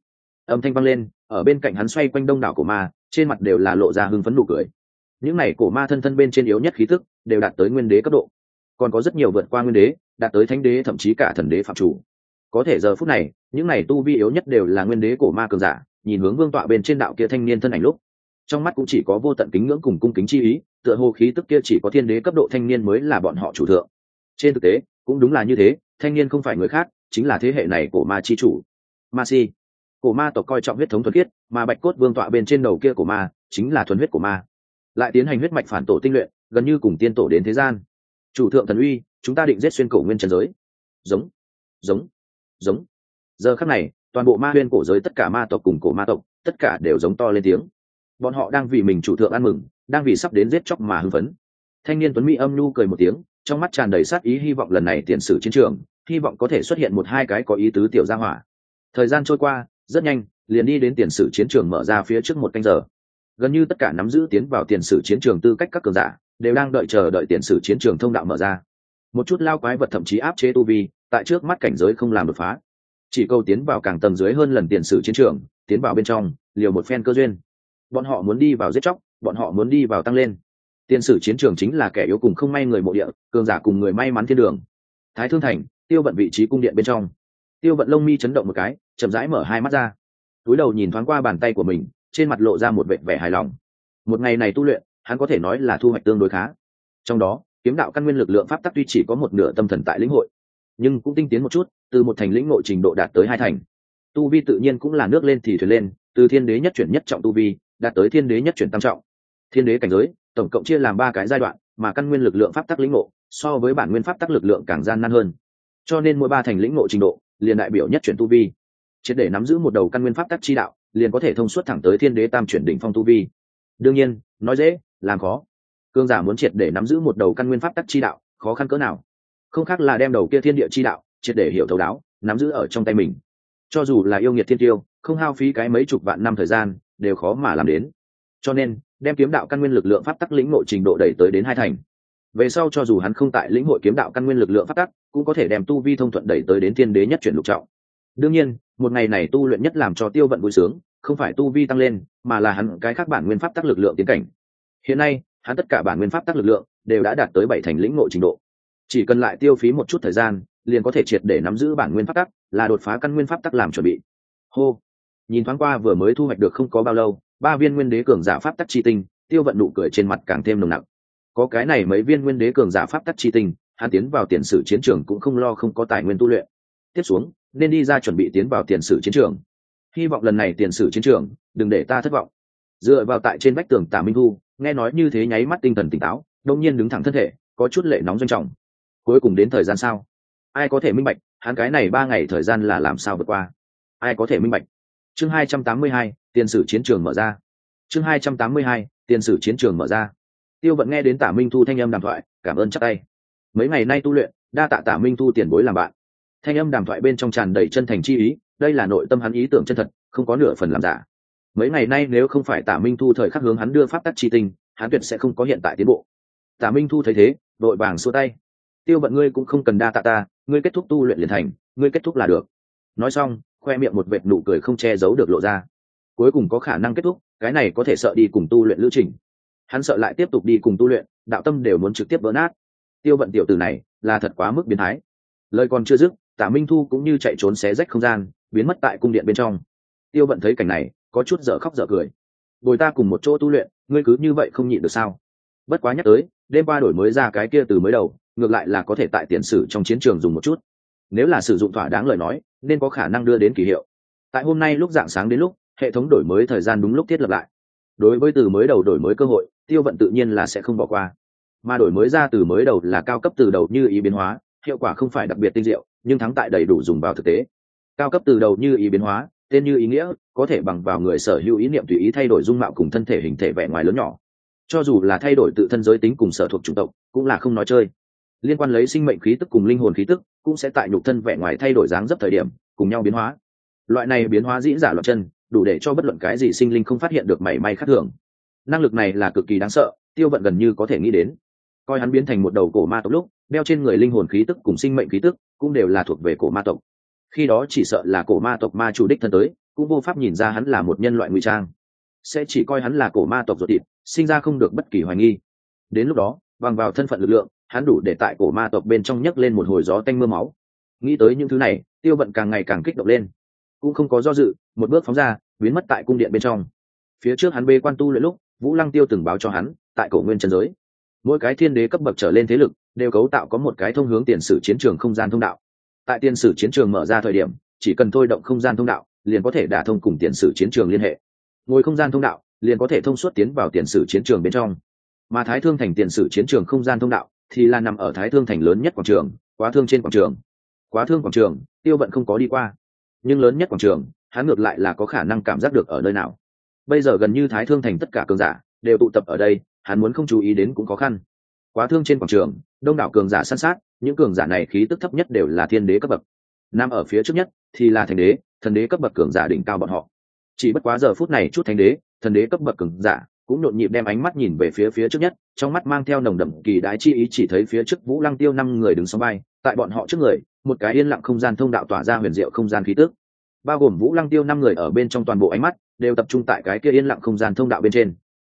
Âm thanh vang lên, ở bên cạnh hắn xoay quanh đông đảo cổ ma, trên mặt đều là lộ ra hưng phấn nụ cười. Những này cổ ma thân thân bên trên yếu nhất khí tức, đều đạt tới nguyên đế cấp độ. Còn có rất nhiều vượt qua nguyên đế, đạt tới thánh đế thậm chí cả thần đế phạm chủ có thể giờ phút này, những này tu vi yếu nhất đều là nguyên đế cổ ma cường giả, nhìn hướng vương tọa bên trên đạo kia thanh niên thân ảnh lúc. Trong mắt cũng chỉ có vô tận kính ngưỡng cùng cung kính chi ý, tựa hồ khí tức kia chỉ có thiên đế cấp độ thanh niên mới là bọn họ chủ thượng. Trên thực tế, cũng đúng là như thế, thanh niên không phải người khác, chính là thế hệ này cổ ma chi chủ. Ma si. Cổ ma tộc coi trọng huyết thống thuần khiết, mà bạch cốt vương tọa bên trên đầu kia của ma, chính là thuần huyết của ma. Lại tiến hành huyết mạch phản tổ tinh luyện, gần như cùng tiên tổ đến thế gian. Chủ thượng thần uy, chúng ta định giết xuyên cổ nguyên trần giới. Giống. Giống giống. Giờ khắc này, toàn bộ ma huyên cổ giới, tất cả ma tộc cùng cổ ma tộc, tất cả đều giống to lên tiếng. Bọn họ đang vì mình chủ thượng ăn mừng, đang vì sắp đến giết chóc mà hưng phấn. Thanh niên tuấn mỹ âm nhu cười một tiếng, trong mắt tràn đầy sát ý hy vọng lần này tiền sử chiến trường, hy vọng có thể xuất hiện một hai cái có ý tứ tiểu gia hỏa. Thời gian trôi qua, rất nhanh, liền đi đến tiền sử chiến trường mở ra phía trước một canh giờ. Gần như tất cả nắm giữ tiến vào tiền sử chiến trường tư cách các cường giả, đều đang đợi chờ đợi tiền sử chiến trường thông đạo mở ra. Một chút lao quái vật thậm chí áp chế tu vi tại trước mắt cảnh giới không làm đột phá. Chỉ câu tiến vào càng tầng dưới hơn lần tiền sử chiến trường, tiến vào bên trong, liều một phen cơ duyên. Bọn họ muốn đi vào giết chóc, bọn họ muốn đi vào tăng lên. Tiền sử chiến trường chính là kẻ yếu cùng không may người mộ địa, cường giả cùng người may mắn thiên đường. Thái thương thành, tiêu vận vị trí cung điện bên trong. Tiêu vận lông mi chấn động một cái, chậm rãi mở hai mắt ra. Túi đầu nhìn thoáng qua bàn tay của mình, trên mặt lộ ra một vệ vẻ hài lòng. Một ngày này tu luyện, hắn có thể nói là thu hoạch tương đối khá. Trong đó, kiếm đạo căn nguyên lực lượng pháp tắc tuy chỉ có một nửa tâm thần tại lĩnh hội nhưng cũng tinh tiến một chút, từ một thành lĩnh ngộ trình độ đạt tới hai thành. Tu vi tự nhiên cũng là nước lên thì thuyền lên, từ thiên đế nhất chuyển nhất trọng tu vi, đạt tới thiên đế nhất chuyển tam trọng. Thiên đế cảnh giới, tổng cộng chia làm ba cái giai đoạn, mà căn nguyên lực lượng pháp tắc lĩnh ngộ, so với bản nguyên pháp tắc lực lượng càng gian nan hơn. Cho nên mỗi ba thành lĩnh ngộ trình độ, liền đại biểu nhất chuyển tu vi. Triệt để nắm giữ một đầu căn nguyên pháp tắc chi đạo, liền có thể thông suốt thẳng tới thiên đế tam chuyển đỉnh phong tu vi. Đương nhiên, nói dễ, làm khó. Cương giả muốn triệt để nắm giữ một đầu căn nguyên pháp tắc chi đạo, khó khăn cỡ nào không khác là đem đầu kia thiên địa chi đạo triệt để hiểu thấu đáo, nắm giữ ở trong tay mình. Cho dù là yêu nghiệt thiên tiêu, không hao phí cái mấy chục vạn năm thời gian, đều khó mà làm đến. Cho nên, đem kiếm đạo căn nguyên lực lượng pháp tắc lĩnh nội trình độ đẩy tới đến hai thành. Về sau cho dù hắn không tại lĩnh hội kiếm đạo căn nguyên lực lượng pháp tắc, cũng có thể đem tu vi thông thuận đẩy tới đến thiên đế nhất chuyển lục trọng. Đương nhiên, một ngày này tu luyện nhất làm cho tiêu vận vui sướng, không phải tu vi tăng lên, mà là hắn cái khác bản nguyên pháp tắc lực lượng tiến cảnh. Hiện nay, hắn tất cả bản nguyên pháp tắc lực lượng đều đã đạt tới bảy thành lĩnh ngộ trình độ chỉ cần lại tiêu phí một chút thời gian, liền có thể triệt để nắm giữ bản nguyên pháp tắc, là đột phá căn nguyên pháp tắc làm chuẩn bị. Hô. Nhìn thoáng qua vừa mới thu hoạch được không có bao lâu, ba viên nguyên đế cường giả pháp tắc chi tinh, tiêu vận nụ cười trên mặt càng thêm nồng nặc. Có cái này mấy viên nguyên đế cường giả pháp tắc chi tinh, hắn tiến vào tiền sử chiến trường cũng không lo không có tài nguyên tu luyện. Tiếp xuống, nên đi ra chuẩn bị tiến vào tiền sử chiến trường. Hy vọng lần này tiền sử chiến trường, đừng để ta thất vọng. Dựa vào tại trên vách tường tả minh thu, nghe nói như thế nháy mắt tinh thần tỉnh táo đông nhiên đứng thẳng thân thể, có chút lệ nóng doanh trọng cuối cùng đến thời gian sao? Ai có thể minh bạch, hắn cái này ba ngày thời gian là làm sao vượt qua? Ai có thể minh bạch? Chương hai trăm tám mươi hai, tiền sử chiến trường mở ra. Chương hai trăm tám mươi hai, tiền sử chiến trường mở ra. Tiêu vận nghe đến tả minh thu thanh âm đàm thoại, cảm ơn chắc tay. Mấy ngày nay tu luyện, đa tạ tả minh thu tiền bối làm bạn. Thanh âm đàm thoại bên trong tràn đầy chân thành chi ý, đây là nội tâm hắn ý tưởng chân thật, không có nửa phần làm giả. Mấy ngày nay nếu không phải tả minh thu thời khắc hướng hắn đưa pháp tắc chi tinh, hắn tuyệt sẽ không có hiện tại tiến bộ. Tả minh thu thấy thế đội vàng xua tay tiêu vận ngươi cũng không cần đa tạ ta, ngươi kết thúc tu luyện liền thành, ngươi kết thúc là được. Nói xong, khoe miệng một vệt nụ cười không che giấu được lộ ra. Cuối cùng có khả năng kết thúc, cái này có thể sợ đi cùng tu luyện lữ trình. Hắn sợ lại tiếp tục đi cùng tu luyện, đạo tâm đều muốn trực tiếp vỡ nát. Tiêu vận tiểu tử này, là thật quá mức biến thái. Lời còn chưa dứt tả minh thu cũng như chạy trốn xé rách không gian, biến mất tại cung điện bên trong. Tiêu vận thấy cảnh này, có chút dở khóc dở cười. Bồi ta cùng một chỗ tu luyện, ngươi cứ như vậy không nhịn được sao? Bất quá nhắc tới đêm qua đổi mới ra cái kia từ mới đầu, ngược lại là có thể tại tiền sử trong chiến trường dùng một chút. Nếu là sử dụng thỏa đáng lời nói, nên có khả năng đưa đến kỳ hiệu. Tại hôm nay lúc dạng sáng đến lúc, hệ thống đổi mới thời gian đúng lúc thiết lập lại. Đối với từ mới đầu đổi mới cơ hội, tiêu vận tự nhiên là sẽ không bỏ qua. Mà đổi mới ra từ mới đầu là cao cấp từ đầu như ý biến hóa, hiệu quả không phải đặc biệt tinh diệu, nhưng thắng tại đầy đủ dùng vào thực tế. Cao cấp từ đầu như ý biến hóa, tên như ý nghĩa, có thể bằng vào người sở hữu ý niệm tùy ý thay đổi dung mạo cùng thân thể hình thể vẻ ngoài lớn nhỏ cho dù là thay đổi tự thân giới tính cùng sở thuộc chủng tộc, cũng là không nói chơi. Liên quan lấy sinh mệnh khí tức cùng linh hồn khí tức, cũng sẽ tại nhục thân vẻ ngoài thay đổi dáng dấp thời điểm, cùng nhau biến hóa. Loại này biến hóa dĩ giả loạt chân, đủ để cho bất luận cái gì sinh linh không phát hiện được mảy may khác thường. Năng lực này là cực kỳ đáng sợ, tiêu vận gần như có thể nghĩ đến. Coi hắn biến thành một đầu cổ ma tộc lúc, đeo trên người linh hồn khí tức cùng sinh mệnh khí tức, cũng đều là thuộc về cổ ma tộc. Khi đó chỉ sợ là cổ ma tộc ma chủ đích thân tới, cũng vô pháp nhìn ra hắn là một nhân loại ngụy trang. Sẽ chỉ coi hắn là cổ ma tộc ruột thịt sinh ra không được bất kỳ hoài nghi. Đến lúc đó, bằng vào thân phận lực lượng, hắn đủ để tại cổ ma tộc bên trong nhấc lên một hồi gió tanh mưa máu. Nghĩ tới những thứ này, tiêu vận càng ngày càng kích động lên. Cũng không có do dự, một bước phóng ra, biến mất tại cung điện bên trong. Phía trước hắn bê quan tu luyện lúc, vũ lăng tiêu từng báo cho hắn, tại cổ nguyên trần giới, mỗi cái thiên đế cấp bậc trở lên thế lực, đều cấu tạo có một cái thông hướng tiền sử chiến trường không gian thông đạo. Tại tiền sử chiến trường mở ra thời điểm, chỉ cần thôi động không gian thông đạo, liền có thể đả thông cùng tiền sử chiến trường liên hệ. Ngồi không gian thông đạo liền có thể thông suốt tiến vào tiền sử chiến trường bên trong. Mà thái thương thành tiền sử chiến trường không gian thông đạo thì là nằm ở thái thương thành lớn nhất quảng trường, quá thương trên quảng trường. Quá thương quảng trường, tiêu vận không có đi qua. Nhưng lớn nhất quảng trường, hắn ngược lại là có khả năng cảm giác được ở nơi nào. Bây giờ gần như thái thương thành tất cả cường giả đều tụ tập ở đây, hắn muốn không chú ý đến cũng khó khăn. Quá thương trên quảng trường, đông đảo cường giả săn sát, những cường giả này khí tức thấp nhất đều là thiên đế cấp bậc. Nằm ở phía trước nhất thì là thành đế, thần đế cấp bậc cường giả đỉnh cao bọn họ. Chỉ bất quá giờ phút này chút thánh đế thần đế cấp bậc cường giả, cũng nhộn nhịp đem ánh mắt nhìn về phía phía trước nhất, trong mắt mang theo nồng đậm kỳ đái chi ý chỉ thấy phía trước vũ lăng tiêu năm người đứng sóng bay, tại bọn họ trước người, một cái yên lặng không gian thông đạo tỏa ra huyền diệu không gian khí tước bao gồm vũ lăng tiêu năm người ở bên trong toàn bộ ánh mắt, đều tập trung tại cái kia yên lặng không gian thông đạo bên trên.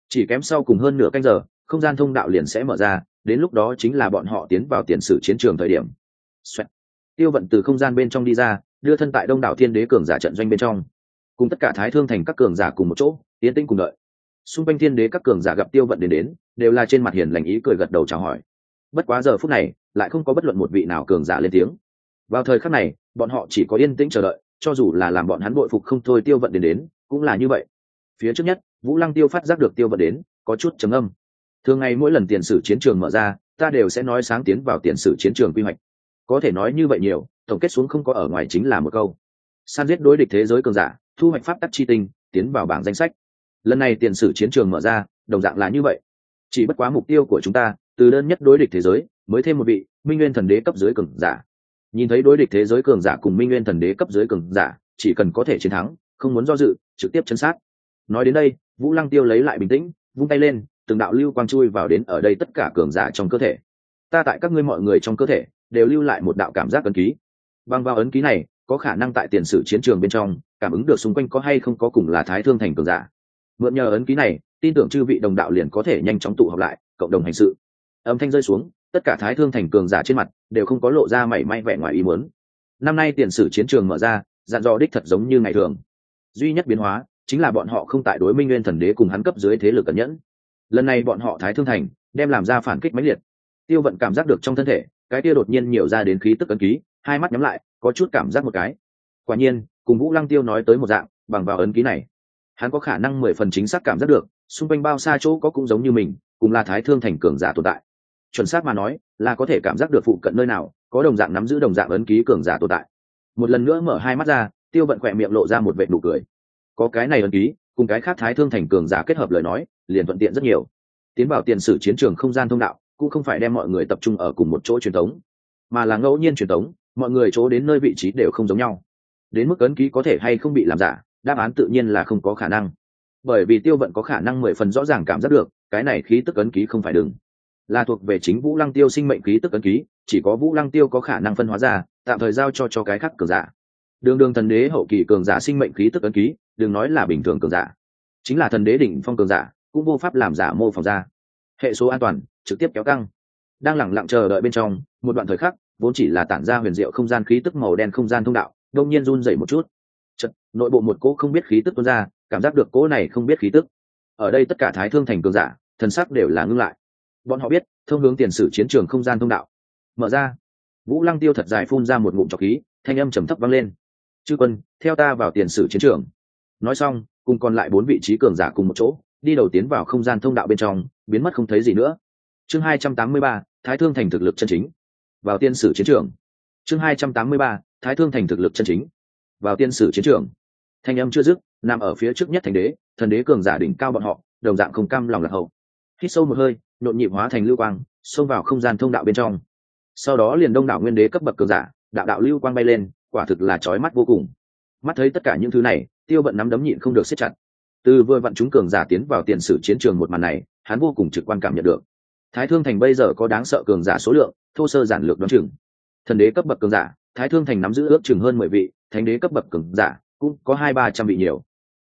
Chỉ kém sau cùng hơn nửa canh giờ, không gian thông đạo liền sẽ mở ra, đến lúc đó chính là bọn họ tiến vào tiền sử chiến trường thời điểm. Xoẹt. tiêu vận từ không gian bên trong đi ra, đưa thân tại đông đảo thiên đế cường giả trận doanh bên trong. Cùng tất cả thái thương thành các cường giả cùng một chỗ tiến tĩnh cùng đợi. Xung quanh thiên đế các cường giả gặp tiêu vận đến đến, đều là trên mặt hiền lành ý cười gật đầu chào hỏi. Bất quá giờ phút này, lại không có bất luận một vị nào cường giả lên tiếng. Vào thời khắc này, bọn họ chỉ có yên tĩnh chờ đợi, cho dù là làm bọn hắn bội phục không thôi tiêu vận đến đến, cũng là như vậy. Phía trước nhất, vũ lăng tiêu phát giác được tiêu vận đến, có chút trầm âm thường ngày mỗi lần tiền sử chiến trường mở ra, ta đều sẽ nói sáng tiến vào tiền sử chiến trường quy hoạch. Có thể nói như vậy nhiều, tổng kết xuống không có ở ngoài chính là một câu. San giết đối địch thế giới cường giả, thu hoạch pháp tắc chi tinh, tiến vào bảng danh sách lần này tiền sử chiến trường mở ra, đồng dạng là như vậy. Chỉ bất quá mục tiêu của chúng ta, từ đơn nhất đối địch thế giới, mới thêm một vị, minh nguyên thần đế cấp dưới cường giả. Nhìn thấy đối địch thế giới cường giả cùng minh nguyên thần đế cấp dưới cường giả, chỉ cần có thể chiến thắng, không muốn do dự, trực tiếp chân sát. Nói đến đây, vũ lăng tiêu lấy lại bình tĩnh, vung tay lên, từng đạo lưu quang chui vào đến ở đây tất cả cường giả trong cơ thể. Ta tại các ngươi mọi người trong cơ thể, đều lưu lại một đạo cảm giác ấn ký. Bằng vào ấn ký này, có khả năng tại tiền sử chiến trường bên trong, cảm ứng được xung quanh có hay không có cùng là thái thương thành cường giả mượn nhờ ấn ký này, tin tưởng chư vị đồng đạo liền có thể nhanh chóng tụ họp lại, cộng đồng hành sự. Âm thanh rơi xuống, tất cả thái thương thành cường giả trên mặt đều không có lộ ra mảy may vẻ ngoài ý muốn. Năm nay tiền sử chiến trường mở ra, dặn dò đích thật giống như ngày thường. Duy nhất biến hóa chính là bọn họ không tại đối minh nguyên thần đế cùng hắn cấp dưới thế lực cẩn nhẫn. Lần này bọn họ thái thương thành đem làm ra phản kích mãnh liệt. Tiêu vận cảm giác được trong thân thể, cái kia đột nhiên nhiều ra đến khí tức ấn ký, hai mắt nhắm lại, có chút cảm giác một cái. Quả nhiên, cùng vũ lăng tiêu nói tới một dạng, bằng vào ấn ký này hắn có khả năng mười phần chính xác cảm giác được, xung quanh bao xa chỗ có cũng giống như mình, cùng là thái thương thành cường giả tồn tại. Chuẩn xác mà nói, là có thể cảm giác được phụ cận nơi nào, có đồng dạng nắm giữ đồng dạng ấn ký cường giả tồn tại. Một lần nữa mở hai mắt ra, tiêu vận khỏe miệng lộ ra một vệ nụ cười. Có cái này ấn ký, cùng cái khác thái thương thành cường giả kết hợp lời nói, liền thuận tiện rất nhiều. Tiến vào tiền sử chiến trường không gian thông đạo, cũng không phải đem mọi người tập trung ở cùng một chỗ truyền thống, mà là ngẫu nhiên truyền thống, mọi người chỗ đến nơi vị trí đều không giống nhau. Đến mức ấn ký có thể hay không bị làm giả đáp án tự nhiên là không có khả năng. Bởi vì tiêu vận có khả năng mười phần rõ ràng cảm giác được, cái này khí tức ấn ký không phải đừng là thuộc về chính vũ lăng tiêu sinh mệnh khí tức ấn ký, chỉ có vũ lăng tiêu có khả năng phân hóa ra, tạm thời giao cho cho cái khác cường giả. Đường đường thần đế hậu kỳ cường giả sinh mệnh khí tức ấn ký, đừng nói là bình thường cường giả. Chính là thần đế đỉnh phong cường giả, cũng vô pháp làm giả mô phỏng ra. Hệ số an toàn, trực tiếp kéo căng. Đang lẳng lặng chờ đợi bên trong, một đoạn thời khắc, vốn chỉ là tản ra huyền diệu không gian khí tức màu đen không gian thông đạo đông nhiên run dậy một chút nội bộ một cỗ không biết khí tức tuôn ra, cảm giác được cỗ này không biết khí tức. Ở đây tất cả thái thương thành cường giả, thần sắc đều là ngưng lại. Bọn họ biết, thông hướng tiền sử chiến trường không gian thông đạo. Mở ra. Vũ lăng tiêu thật dài phun ra một ngụm trọc khí, thanh âm trầm thấp vang lên. Chư quân, theo ta vào tiền sử chiến trường. Nói xong, cùng còn lại bốn vị trí cường giả cùng một chỗ, đi đầu tiến vào không gian thông đạo bên trong, biến mất không thấy gì nữa. Chương hai trăm tám mươi ba, thái thương thành thực lực chân chính. Vào tiên sử chiến trường. Chương hai trăm tám mươi ba, thái thương thành thực lực chân chính. Vào tiên sử chiến trường thanh âm chưa dứt, nằm ở phía trước nhất thành đế, thần đế cường giả đỉnh cao bọn họ, đồng dạng không cam lòng lạc hậu. Hít sâu một hơi, nhộn nhịp hóa thành lưu quang, xông vào không gian thông đạo bên trong. Sau đó liền đông đảo nguyên đế cấp bậc cường giả, đạo đạo lưu quang bay lên, quả thực là trói mắt vô cùng. Mắt thấy tất cả những thứ này, tiêu bận nắm đấm nhịn không được siết chặt. Từ vừa vặn chúng cường giả tiến vào tiền sử chiến trường một màn này, hắn vô cùng trực quan cảm nhận được. Thái thương thành bây giờ có đáng sợ cường giả số lượng, thô sơ giản lược đoán chừng. Thần đế cấp bậc cường giả, thái thương thành nắm giữ ước chừng hơn mười vị, thánh đế cấp bậc cường giả cũng có hai ba trăm vị nhiều.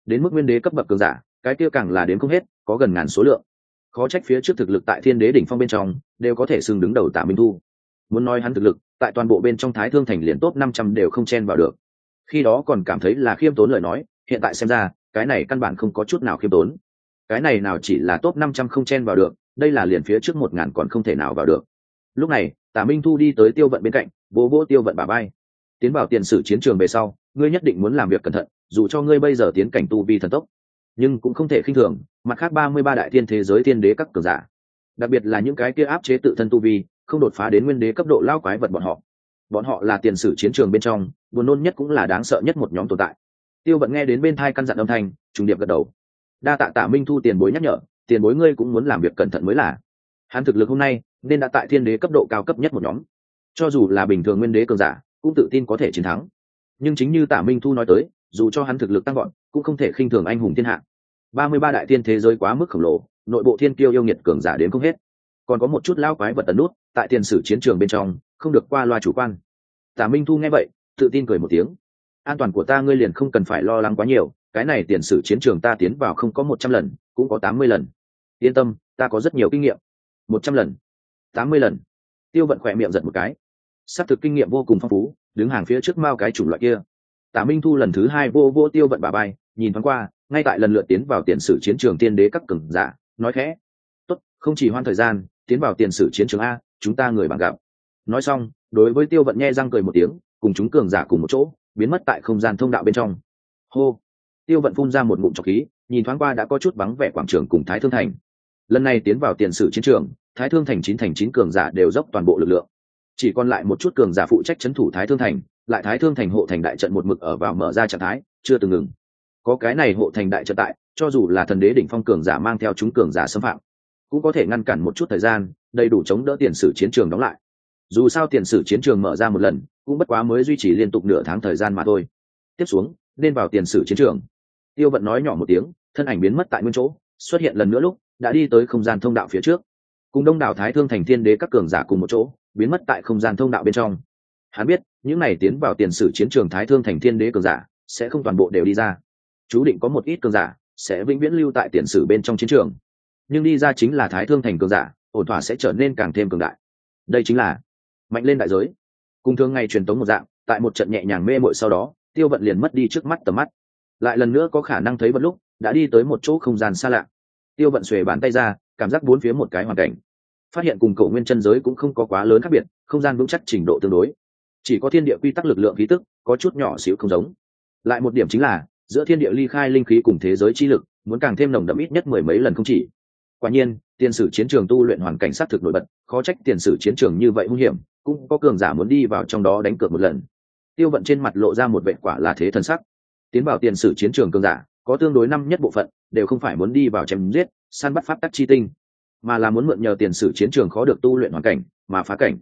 Đến mức nguyên đế cấp bậc cường giả, cái kia càng là đến không hết, có gần ngàn số lượng. Khó trách phía trước thực lực tại thiên đế đỉnh phong bên trong, đều có thể xưng đứng đầu tả minh thu. Muốn nói hắn thực lực, tại toàn bộ bên trong thái thương thành liền tốt năm trăm đều không chen vào được. Khi đó còn cảm thấy là khiêm tốn lời nói, hiện tại xem ra, cái này căn bản không có chút nào khiêm tốn. Cái này nào chỉ là top năm trăm không chen vào được, đây là liền phía trước một ngàn còn không thể nào vào được. Lúc này, tả minh thu đi tới tiêu vận bên cạnh, vỗ vỗ tiêu vận bà bay tiến vào tiền sử chiến trường về sau ngươi nhất định muốn làm việc cẩn thận, dù cho ngươi bây giờ tiến cảnh tu vi thần tốc, nhưng cũng không thể khinh thường, mặt khác ba mươi ba đại thiên thế giới thiên đế các cường giả, đặc biệt là những cái kia áp chế tự thân tu vi, không đột phá đến nguyên đế cấp độ lao quái vật bọn họ. Bọn họ là tiền sử chiến trường bên trong, buồn nôn nhất cũng là đáng sợ nhất một nhóm tồn tại. Tiêu vận nghe đến bên thai căn dặn âm thanh, trùng điệp gật đầu. Đa tạ tạ minh thu tiền bối nhắc nhở, tiền bối ngươi cũng muốn làm việc cẩn thận mới là. Hắn thực lực hôm nay, nên đã tại thiên đế cấp độ cao cấp nhất một nhóm. Cho dù là bình thường nguyên đế cường giả, cũng tự tin có thể chiến thắng nhưng chính như Tả minh thu nói tới, dù cho hắn thực lực tăng gọn cũng không thể khinh thường anh hùng thiên hạ. Ba mươi ba đại tiên thế giới quá mức khổng lồ, nội bộ thiên kiêu yêu nghiệt cường giả đến không hết. Còn có một chút lao quái vật tấn nút, tại tiền sử chiến trường bên trong, không được qua loa chủ quan. Tả minh thu nghe vậy, tự tin cười một tiếng. An toàn của ta ngươi liền không cần phải lo lắng quá nhiều, cái này tiền sử chiến trường ta tiến vào không có một trăm lần, cũng có tám mươi lần. Yên tâm, ta có rất nhiều kinh nghiệm. Một trăm lần. Tám mươi lần. Tiêu vận khỏe miệng giật một cái. S á c thực kinh nghiệm vô cùng phong phú đứng hàng phía trước mao cái chủng loại kia. Tả minh thu lần thứ hai vô vô tiêu vận bà bay, nhìn thoáng qua, ngay tại lần lượt tiến vào tiền sử chiến trường tiên đế các cường giả, nói khẽ, tốt, không chỉ hoan thời gian, tiến vào tiền sử chiến trường a, chúng ta người bằng gặp. Nói xong, đối với tiêu vận nhe răng cười một tiếng, cùng chúng cường giả cùng một chỗ, biến mất tại không gian thông đạo bên trong. Hô! Tiêu vận phun ra một ngụm trọc khí, nhìn thoáng qua đã có chút vắng vẻ quảng trường cùng thái thương thành. Lần này tiến vào tiền sử chiến trường, thái thương thành chín thành chín cường giả đều dốc toàn bộ lực lượng chỉ còn lại một chút cường giả phụ trách c h ấ n thủ thái thương thành, lại thái thương thành hộ thành đại trận một mực ở vào mở ra trạng thái, chưa từng ngừng. Có cái này hộ thành đại trận tại, cho dù là thần đế đỉnh phong cường giả mang theo chúng cường giả xâm phạm, cũng có thể ngăn cản một chút thời gian, đầy đủ chống đỡ tiền sử chiến trường đóng lại. Dù sao tiền sử chiến trường mở ra một lần, cũng bất quá mới duy trì liên tục nửa tháng thời gian mà thôi. Tiếp xuống, nên vào tiền sử chiến trường. Tiêu vận nói nhỏ một tiếng, thân ảnh biến mất tại nguyên chỗ, xuất hiện lần nữa lúc, đã đi tới không gian thông đạo phía trước. Cùng đông đảo thái thương thành thiên đế các cường giả cùng một chỗ biến mất tại không gian thông đạo bên trong. Hắn biết, những này tiến vào tiền sử chiến trường thái thương thành thiên đế cường giả sẽ không toàn bộ đều đi ra. Chú định có một ít cường giả sẽ vĩnh viễn lưu tại tiền sử bên trong chiến trường. Nhưng đi ra chính là thái thương thành cường giả, ổn thỏa sẽ trở nên càng thêm cường đại. Đây chính là mạnh lên đại giới. Cùng thương ngày truyền tống một dạng, tại một trận nhẹ nhàng mê mội sau đó, tiêu vận liền mất đi trước mắt tầm mắt. Lại lần nữa có khả năng thấy vật lúc, đã đi tới một chỗ không gian xa lạ. Tiêu vận xuề bàn tay ra, cảm giác bốn phía một cái hoàn cảnh phát hiện cùng cổ nguyên chân giới cũng không có quá lớn khác biệt, không gian vững chắc trình độ tương đối. Chỉ có thiên địa quy tắc lực lượng khí tức, có chút nhỏ xíu không giống. Lại một điểm chính là, giữa thiên địa ly khai linh khí cùng thế giới chi lực, muốn càng thêm nồng đậm ít nhất mười mấy lần không chỉ. Quả nhiên tiền sử chiến trường tu luyện hoàn cảnh xác thực nổi bật, khó trách tiền sử chiến trường như vậy hung hiểm, cũng có cường giả muốn đi vào trong đó đánh cược một lần. Tiêu vận trên mặt lộ ra một vệ quả là thế thần sắc. Tiến vào tiền sử chiến trường cường giả, có tương đối năm nhất bộ phận, đều không phải muốn đi vào chém giết, săn bắt pháp tắc chi tinh mà là muốn mượn nhờ tiền sử chiến trường khó được tu luyện hoàn cảnh mà phá cảnh.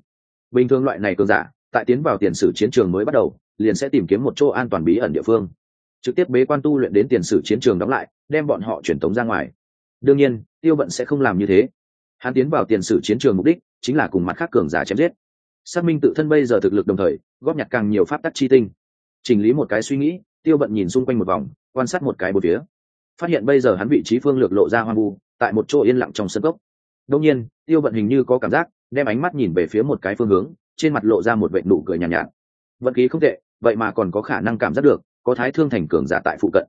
Bình thường loại này cường giả, tại tiến vào tiền sử chiến trường mới bắt đầu, liền sẽ tìm kiếm một chỗ an toàn bí ẩn địa phương. Trực tiếp bế quan tu luyện đến tiền sử chiến trường đóng lại, đem bọn họ truyền tống ra ngoài. Đương nhiên, tiêu vận sẽ không làm như thế. Hắn tiến vào tiền sử chiến trường mục đích chính là cùng mặt khác cường giả chém giết. Xác minh tự thân bây giờ thực lực đồng thời, góp nhặt càng nhiều pháp tắc chi tinh. Chỉnh lý một cái suy nghĩ, tiêu bận nhìn xung quanh một vòng, quan sát một cái một phía. Phát hiện bây giờ hắn vị trí phương lược lộ ra hoang vu, tại một chỗ yên lặng trong sân gốc đông nhiên tiêu vận hình như có cảm giác đem ánh mắt nhìn về phía một cái phương hướng trên mặt lộ ra một vệ nụ cười nhàn nhạt, nhạt. Vận khí không tệ vậy mà còn có khả năng cảm giác được có thái thương thành cường giả tại phụ cận.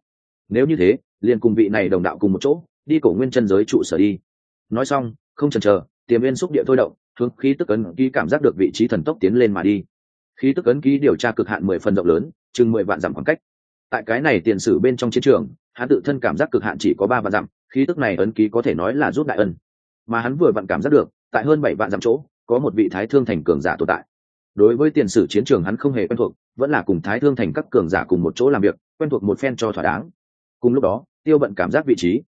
Nếu như thế liền cùng vị này đồng đạo cùng một chỗ đi cổ nguyên chân giới trụ sở đi. Nói xong không chần chờ tiềm viên xúc địa thôi động hướng khí tức ấn ký cảm giác được vị trí thần tốc tiến lên mà đi. Khí tức ấn ký điều tra cực hạn mười phần rộng lớn chừng mười vạn dặm khoảng cách. Tại cái này tiền sử bên trong chiến trường hắn tự thân cảm giác cực hạn chỉ có ba vạn dặm khí tức này ấn ký có thể nói là rút đại ân mà hắn vừa vặn cảm giác được, tại hơn bảy vạn dặm chỗ, có một vị thái thương thành cường giả tồn tại. Đối với tiền sử chiến trường hắn không hề quen thuộc, vẫn là cùng thái thương thành các cường giả cùng một chỗ làm việc, quen thuộc một phen cho thỏa đáng. Cùng lúc đó, tiêu bận cảm giác vị trí.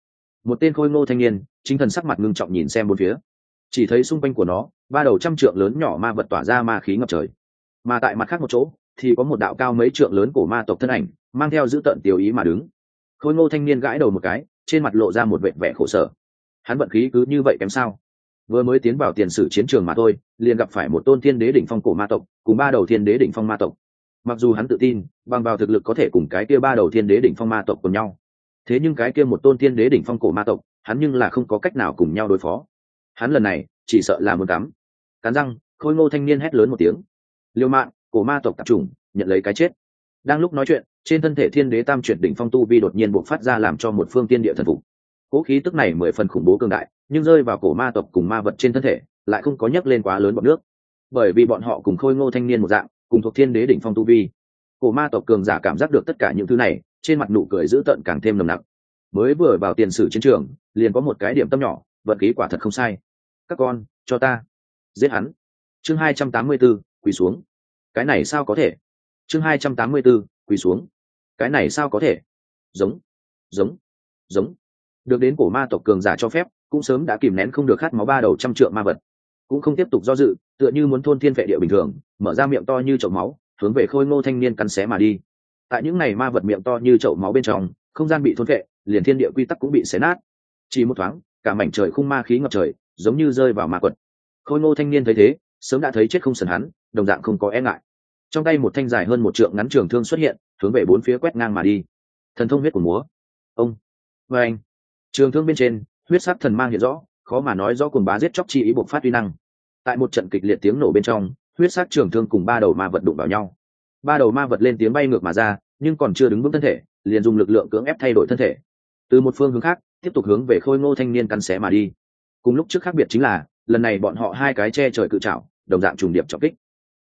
Một tên khôi ngô thanh niên, chính thần sắc mặt ngưng trọng nhìn xem bốn phía. Chỉ thấy xung quanh của nó, ba đầu trăm trượng lớn nhỏ ma vật tỏa ra ma khí ngập trời. Mà tại mặt khác một chỗ, thì có một đạo cao mấy trượng lớn của ma tộc thân ảnh, mang theo giữ tận tiểu ý mà đứng. Khôi ngô thanh niên gãi đầu một cái, trên mặt lộ ra một vệ vẻ khổ sở hắn vận khí cứ như vậy kém sao? Vừa mới tiến vào tiền sử chiến trường mà thôi, liền gặp phải một tôn thiên đế đỉnh phong cổ ma tộc, cùng ba đầu thiên đế đỉnh phong ma tộc. Mặc dù hắn tự tin, bằng vào thực lực có thể cùng cái kia ba đầu thiên đế đỉnh phong ma tộc cùng nhau. Thế nhưng cái kia một tôn thiên đế đỉnh phong cổ ma tộc, hắn nhưng là không có cách nào cùng nhau đối phó. Hắn lần này, chỉ sợ là muốn cắm. Cắn răng, khôi ngô thanh niên hét lớn một tiếng. Liêu mạng, cổ ma tộc tập trung nhận lấy cái chết. Đang lúc nói chuyện, trên thân thể thiên đế tam chuyển đỉnh phong tu vi đột nhiên bộc phát ra làm cho một phương tiên địa thần phục cố khí tức này mười phần khủng bố cường đại nhưng rơi vào cổ ma tộc cùng ma vật trên thân thể lại không có nhấc lên quá lớn bọn nước. Bởi vì bọn họ cùng khôi ngô thanh niên một dạng cùng thuộc thiên đế đỉnh phong tu vi. Cổ ma tộc cường giả cảm giác được tất cả những thứ này trên mặt nụ cười dữ tợn càng thêm nồng nặc. Mới vừa vào tiền sử chiến trường liền có một cái điểm tâm nhỏ vận khí quả thật không sai. Các con cho ta. Giết hắn. Chương hai trăm tám mươi 284, quỳ xuống. Cái này sao có thể? Chương hai trăm tám mươi 284, quỳ xuống. Cái này sao có thể? Giống. Giống. Giống được đến cổ ma tộc cường giả cho phép, cũng sớm đã kìm nén không được khát máu ba đầu trăm trượng ma vật. Cũng không tiếp tục do dự, tựa như muốn thôn thiên vệ địa bình thường, mở ra miệng to như chậu máu, hướng về khôi ngô thanh niên căn xé mà đi. Tại những ngày ma vật miệng to như chậu máu bên trong, không gian bị thôn vệ, liền thiên địa quy tắc cũng bị xé nát. Chỉ một thoáng, cả mảnh trời khung ma khí ngập trời, giống như rơi vào ma quật. Khôi ngô thanh niên thấy thế, sớm đã thấy chết không sần hắn, đồng dạng không có e ngại. Trong tay một thanh dài hơn một trượng ngắn trường thương xuất hiện, hướng về bốn phía quét ngang mà đi. Thần thông huyết của múa. Ông. Và anh trường thương bên trên, huyết sắc thần mang hiện rõ, khó mà nói rõ cùng bá giết chóc chi ý bộc phát uy năng. Tại một trận kịch liệt tiếng nổ bên trong, huyết sắc trường thương cùng ba đầu ma vật đụng vào nhau. Ba đầu ma vật lên tiếng bay ngược mà ra, nhưng còn chưa đứng vững thân thể, liền dùng lực lượng cưỡng ép thay đổi thân thể. Từ một phương hướng khác, tiếp tục hướng về khôi ngô thanh niên căn xé mà đi. Cùng lúc trước khác biệt chính là, lần này bọn họ hai cái che trời cự trạo đồng dạng trùng điệp trọng kích.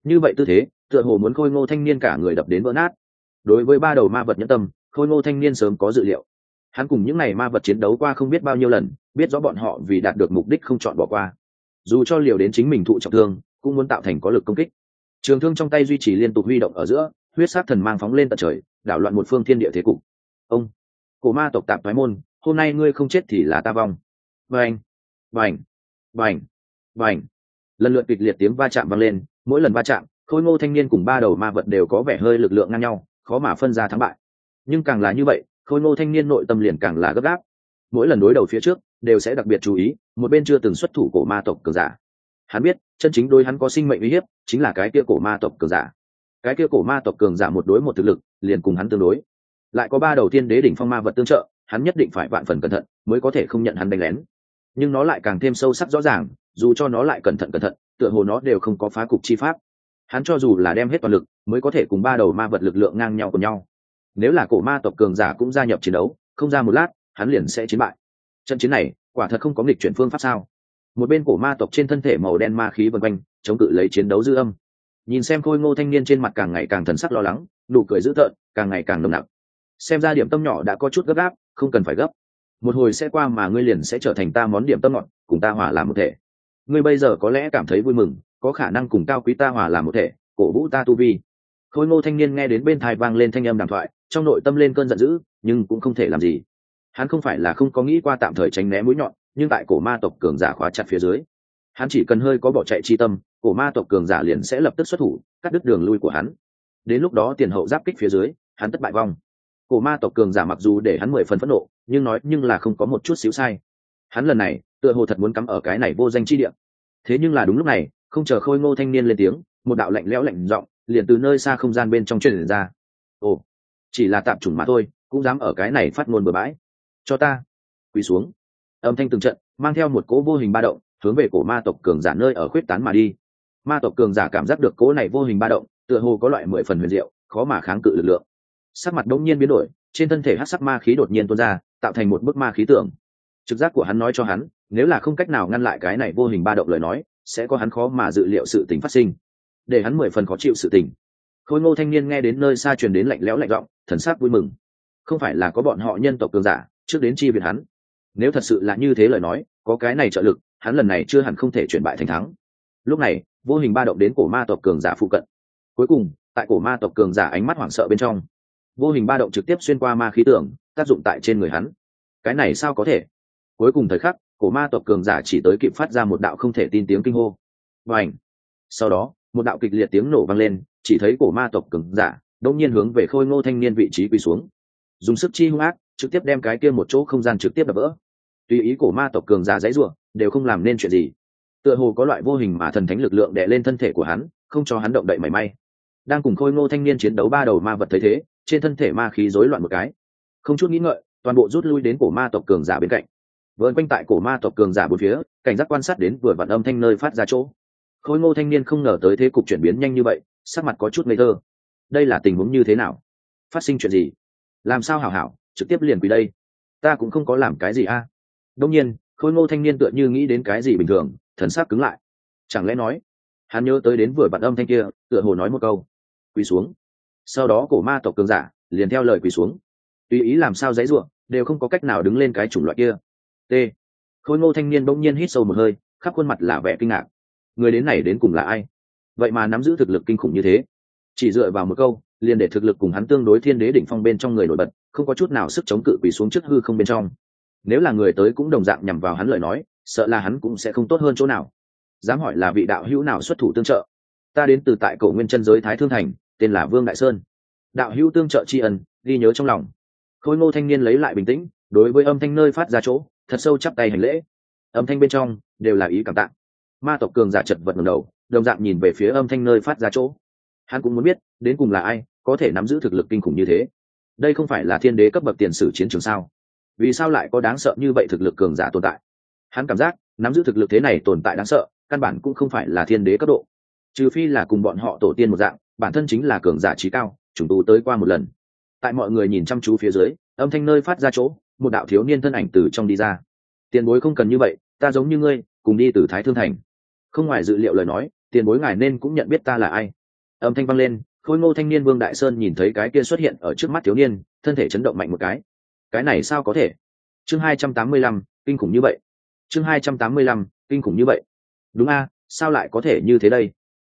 Như vậy tư thế, tựa hồ muốn khôi ngô thanh niên cả người đập đến vỡ nát. Đối với ba đầu ma vật nhẫn tâm, khôi ngô thanh niên sớm có dự liệu hắn cùng những n à y ma vật chiến đấu qua không biết bao nhiêu lần, biết rõ bọn họ vì đạt được mục đích không chọn bỏ qua. Dù cho liều đến chính mình thụ trọng thương, cũng muốn tạo thành có lực công kích. Trường thương trong tay duy trì liên tục huy động ở giữa, huyết sát thần mang phóng lên tận trời, đảo loạn một phương thiên địa thế cục. Ông, cổ ma tộc tạp thoái môn, hôm nay ngươi không chết thì là ta vong. Vành vành vành vành. Lần lượt kịch liệt tiếng va chạm vang lên, mỗi lần va chạm, khôi ngô thanh niên cùng ba đầu ma vật đều có vẻ hơi lực lượng ngang nhau, khó mà phân ra thắng bại. Nhưng càng là như vậy khôi ngô thanh niên nội tâm liền càng là gấp gáp. Mỗi lần đối đầu phía trước, đều sẽ đặc biệt chú ý, một bên chưa từng xuất thủ cổ ma tộc cường giả. Hắn biết, chân chính đối hắn có sinh mệnh uy hiếp, chính là cái kia cổ ma tộc cường giả. Cái kia cổ ma tộc cường giả một đối một thực lực, liền cùng hắn tương đối. Lại có ba đầu tiên đế đỉnh phong ma vật tương trợ, hắn nhất định phải vạn phần cẩn thận, mới có thể không nhận hắn đánh lén. Nhưng nó lại càng thêm sâu sắc rõ ràng, dù cho nó lại cẩn thận cẩn thận, tựa hồ nó đều không có phá cục chi pháp. Hắn cho dù là đem hết toàn lực, mới có thể cùng ba đầu ma vật lực lượng ngang nhau cùng nhau nếu là cổ ma tộc cường giả cũng gia nhập chiến đấu, không ra một lát, hắn liền sẽ chiến bại. Trận chiến này, quả thật không có nghịch chuyển phương pháp sao? Một bên cổ ma tộc trên thân thể màu đen ma khí vân quanh, chống cự lấy chiến đấu dư âm. Nhìn xem khôi ngô thanh niên trên mặt càng ngày càng thần sắc lo lắng, nụ cười dữ tợn, càng ngày càng nồng nặc. Xem ra điểm tâm nhỏ đã có chút gấp gáp, không cần phải gấp. Một hồi sẽ qua mà ngươi liền sẽ trở thành ta món điểm tâm ngọt, cùng ta hòa làm một thể. Ngươi bây giờ có lẽ cảm thấy vui mừng, có khả năng cùng cao quý ta hòa làm một thể, cổ vũ ta tu vi khôi ngô thanh niên nghe đến bên thai vang lên thanh âm đàm thoại, trong nội tâm lên cơn giận dữ, nhưng cũng không thể làm gì. Hắn không phải là không có nghĩ qua tạm thời tránh né mũi nhọn, nhưng tại cổ ma tộc cường giả khóa chặt phía dưới, hắn chỉ cần hơi có bỏ chạy chi tâm, cổ ma tộc cường giả liền sẽ lập tức xuất thủ, cắt đứt đường lui của hắn. Đến lúc đó tiền hậu giáp kích phía dưới, hắn tất bại vong. Cổ ma tộc cường giả mặc dù để hắn mười phần phẫn nộ, nhưng nói, nhưng là không có một chút xíu sai. Hắn lần này, tựa hồ thật muốn cắm ở cái này vô danh chi địa. Thế nhưng là đúng lúc này, không chờ khôi ngô thanh niên lên tiếng, một đạo lạnh lẽo lạnh giọng liền từ nơi xa không gian bên trong truyền ra. Ồ, chỉ là tạm chủng mà thôi, cũng dám ở cái này phát ngôn bừa bãi. Cho ta, quỳ xuống. Âm thanh từng trận, mang theo một cỗ vô hình ba động, hướng về cổ ma tộc cường giả nơi ở khuyết tán mà đi. Ma tộc cường giả cảm giác được cỗ này vô hình ba động, tựa hồ có loại mười phần huyền diệu, khó mà kháng cự lực lượng. Sắc mặt đống nhiên biến đổi, trên thân thể hát sắc ma khí đột nhiên tuôn ra, tạo thành một bức ma khí tưởng trực giác của hắn nói cho hắn, nếu là không cách nào ngăn lại cái này vô hình ba động lời nói, sẽ có hắn khó mà dự liệu sự tình phát sinh để hắn mười phần khó chịu sự tình. Khôi ngô thanh niên nghe đến nơi xa truyền đến lạnh lẽo lạnh giọng, thần sắc vui mừng. Không phải là có bọn họ nhân tộc cường giả, trước đến chi viện hắn. Nếu thật sự là như thế lời nói, có cái này trợ lực, hắn lần này chưa hẳn không thể chuyển bại thành thắng. Lúc này, vô hình ba động đến cổ ma tộc cường giả phụ cận. Cuối cùng, tại cổ ma tộc cường giả ánh mắt hoảng sợ bên trong, vô hình ba động trực tiếp xuyên qua ma khí tưởng, tác dụng tại trên người hắn. Cái này sao có thể? Cuối cùng thời khắc, cổ ma tộc cường giả chỉ tới kịp phát ra một đạo không thể tin tiếng kinh hô. Và ảnh sau đó một đạo kịch liệt tiếng nổ vang lên, chỉ thấy cổ ma tộc cường giả đông nhiên hướng về khôi ngô thanh niên vị trí quỳ xuống. Dùng sức chi hung ác, trực tiếp đem cái kia một chỗ không gian trực tiếp đập vỡ. Tùy ý cổ ma tộc cường giả dãy ruộng đều không làm nên chuyện gì. Tựa hồ có loại vô hình mà thần thánh lực lượng đè lên thân thể của hắn, không cho hắn động đậy mảy may. Đang cùng khôi ngô thanh niên chiến đấu ba đầu ma vật thấy thế, trên thân thể ma khí rối loạn một cái. Không chút nghĩ ngợi, toàn bộ rút lui đến cổ ma tộc cường giả bên cạnh. Vợn quanh tại cổ ma tộc cường giả bốn phía, cảnh giác quan sát đến vừa vặn âm thanh nơi phát ra chỗ khôi ngô thanh niên không ngờ tới thế cục chuyển biến nhanh như vậy, sắc mặt có chút ngây thơ. Đây là tình huống như thế nào? Phát sinh chuyện gì? Làm sao hảo hảo, trực tiếp liền quỳ đây? Ta cũng không có làm cái gì a. À? đông nhiên, khôi ngô thanh niên tựa như nghĩ đến cái gì bình thường, thần sắc cứng lại. Chẳng lẽ nói, hắn nhớ tới đến vừa bạn âm thanh kia, tựa hồ nói một câu. Quỳ xuống. Sau đó cổ ma tộc cường giả, liền theo lời quỳ xuống. Tùy ý làm sao dãy ruộng, đều không có cách nào đứng lên cái chủng loại kia. T. Khôi ngô thanh niên bỗng nhiên hít sâu một hơi, khắp khuôn mặt là vẻ kinh ngạc người đến này đến cùng là ai? Vậy mà nắm giữ thực lực kinh khủng như thế. Chỉ dựa vào một câu, liền để thực lực cùng hắn tương đối thiên đế đỉnh phong bên trong người nổi bật, không có chút nào sức chống cự quỳ xuống trước hư không bên trong. Nếu là người tới cũng đồng dạng nhằm vào hắn lời nói, sợ là hắn cũng sẽ không tốt hơn chỗ nào. Dám hỏi là vị đạo hữu nào xuất thủ tương trợ? Ta đến từ tại cổ nguyên chân giới thái thương thành, tên là vương đại sơn. Đạo hữu tương trợ tri ân, ghi nhớ trong lòng. Khôi ngô thanh niên lấy lại bình tĩnh, đối với âm thanh nơi phát ra chỗ, thật sâu chắp tay hành lễ. Âm thanh bên trong, đều là ý cảm tạ ma tộc cường giả chật vật ngầm đầu, đồng dạng nhìn về phía âm thanh nơi phát ra chỗ. Hắn cũng muốn biết, đến cùng là ai, có thể nắm giữ thực lực kinh khủng như thế? Đây không phải là thiên đế cấp bậc tiền sử chiến trường sao? Vì sao lại có đáng sợ như vậy thực lực cường giả tồn tại? Hắn cảm giác, nắm giữ thực lực thế này tồn tại đáng sợ, căn bản cũng không phải là thiên đế cấp độ. Trừ phi là cùng bọn họ tổ tiên một dạng, bản thân chính là cường giả trí cao, trùng tu tới qua một lần. Tại mọi người nhìn chăm chú phía dưới, âm thanh nơi phát ra chỗ, một đạo thiếu niên thân ảnh từ trong đi ra. Tiền bối không cần như vậy, ta giống như ngươi, cùng đi từ thái thương thành không ngoài dự liệu lời nói, tiền bối ngài nên cũng nhận biết ta là ai. Âm thanh vang lên, khôi ngô thanh niên vương đại sơn nhìn thấy cái kia xuất hiện ở trước mắt thiếu niên, thân thể chấn động mạnh một cái. Cái này sao có thể? Chương hai trăm tám mươi lăm, kinh khủng như vậy. Chương hai trăm tám mươi lăm, kinh khủng như vậy. Đúng a, sao lại có thể như thế đây?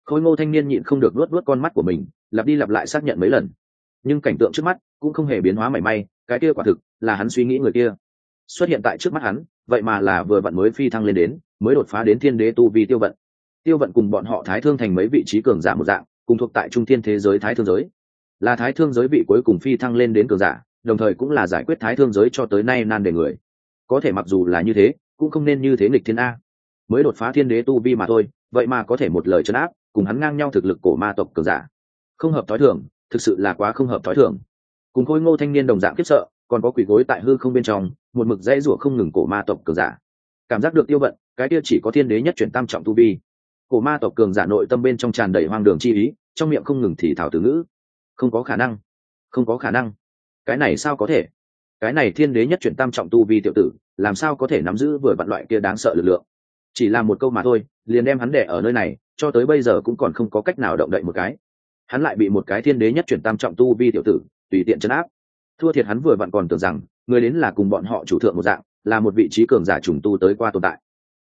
Khôi ngô thanh niên nhịn không được luốt luốt con mắt của mình, lặp đi lặp lại xác nhận mấy lần. Nhưng cảnh tượng trước mắt cũng không hề biến hóa mảy may, cái kia quả thực là hắn suy nghĩ người kia. Xuất hiện tại trước mắt hắn vậy mà là vừa vặn mới phi thăng lên đến, mới đột phá đến thiên đế tu vi tiêu vận. Tiêu vận cùng bọn họ thái thương thành mấy vị trí cường giả một dạng, cùng thuộc tại trung thiên thế giới thái thương giới. Là thái thương giới vị cuối cùng phi thăng lên đến cường giả, đồng thời cũng là giải quyết thái thương giới cho tới nay nan đề người. Có thể mặc dù là như thế, cũng không nên như thế nghịch thiên a. Mới đột phá thiên đế tu vi mà thôi, vậy mà có thể một lời chấn áp, cùng hắn ngang nhau thực lực của ma tộc cường giả. Không hợp thói thường, thực sự là quá không hợp thói thường. Cùng khôi ngô thanh niên đồng dạng kiếp sợ còn có quỷ gối tại hư không bên trong, một mực dãy rủa không ngừng cổ ma tộc cường giả. Cảm giác được tiêu vận, cái kia chỉ có thiên đế nhất chuyển tam trọng tu vi. Cổ ma tộc cường giả nội tâm bên trong tràn đầy hoang đường chi ý, trong miệng không ngừng thì thảo từ ngữ. Không có khả năng. Không có khả năng. Cái này sao có thể? Cái này thiên đế nhất chuyển tam trọng tu vi tiểu tử, làm sao có thể nắm giữ vừa vặn loại kia đáng sợ lực lượng? Chỉ là một câu mà thôi, liền đem hắn đẻ ở nơi này, cho tới bây giờ cũng còn không có cách nào động đậy một cái. Hắn lại bị một cái thiên đế nhất chuyển tam trọng tu vi tiểu tử, tùy tiện chấn áp thua thiệt hắn vừa vặn còn tưởng rằng, người đến là cùng bọn họ chủ thượng một dạng, là một vị trí cường giả trùng tu tới qua tồn tại.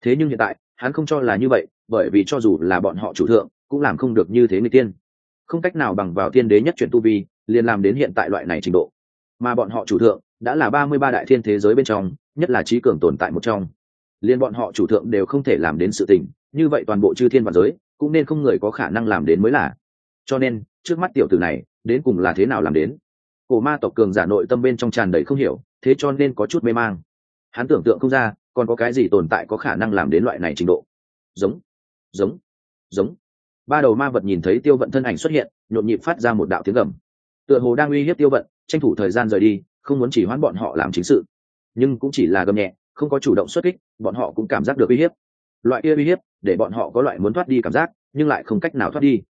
Thế nhưng hiện tại, hắn không cho là như vậy, bởi vì cho dù là bọn họ chủ thượng, cũng làm không được như thế người tiên. Không cách nào bằng vào thiên đế nhất chuyển tu vi, liền làm đến hiện tại loại này trình độ. Mà bọn họ chủ thượng, đã là ba mươi ba đại thiên thế giới bên trong, nhất là trí cường tồn tại một trong. Liền bọn họ chủ thượng đều không thể làm đến sự tình, như vậy toàn bộ chư thiên và giới, cũng nên không người có khả năng làm đến mới là. Cho nên, trước mắt tiểu tử này, đến cùng là thế nào làm đến? Cổ ma tộc cường giả nội tâm bên trong tràn đầy không hiểu, thế cho nên có chút mê mang. Hắn tưởng tượng không ra, còn có cái gì tồn tại có khả năng làm đến loại này trình độ. Giống giống giống. Ba đầu ma vật nhìn thấy tiêu vận thân ảnh xuất hiện, nhộn nhịp phát ra một đạo tiếng gầm. Tựa hồ đang uy hiếp tiêu vận, tranh thủ thời gian rời đi, không muốn chỉ hoãn bọn họ làm chính sự. Nhưng cũng chỉ là gầm nhẹ, không có chủ động xuất kích, bọn họ cũng cảm giác được uy hiếp. Loại kia uy hiếp, để bọn họ có loại muốn thoát đi cảm giác, nhưng lại không cách nào thoát đi.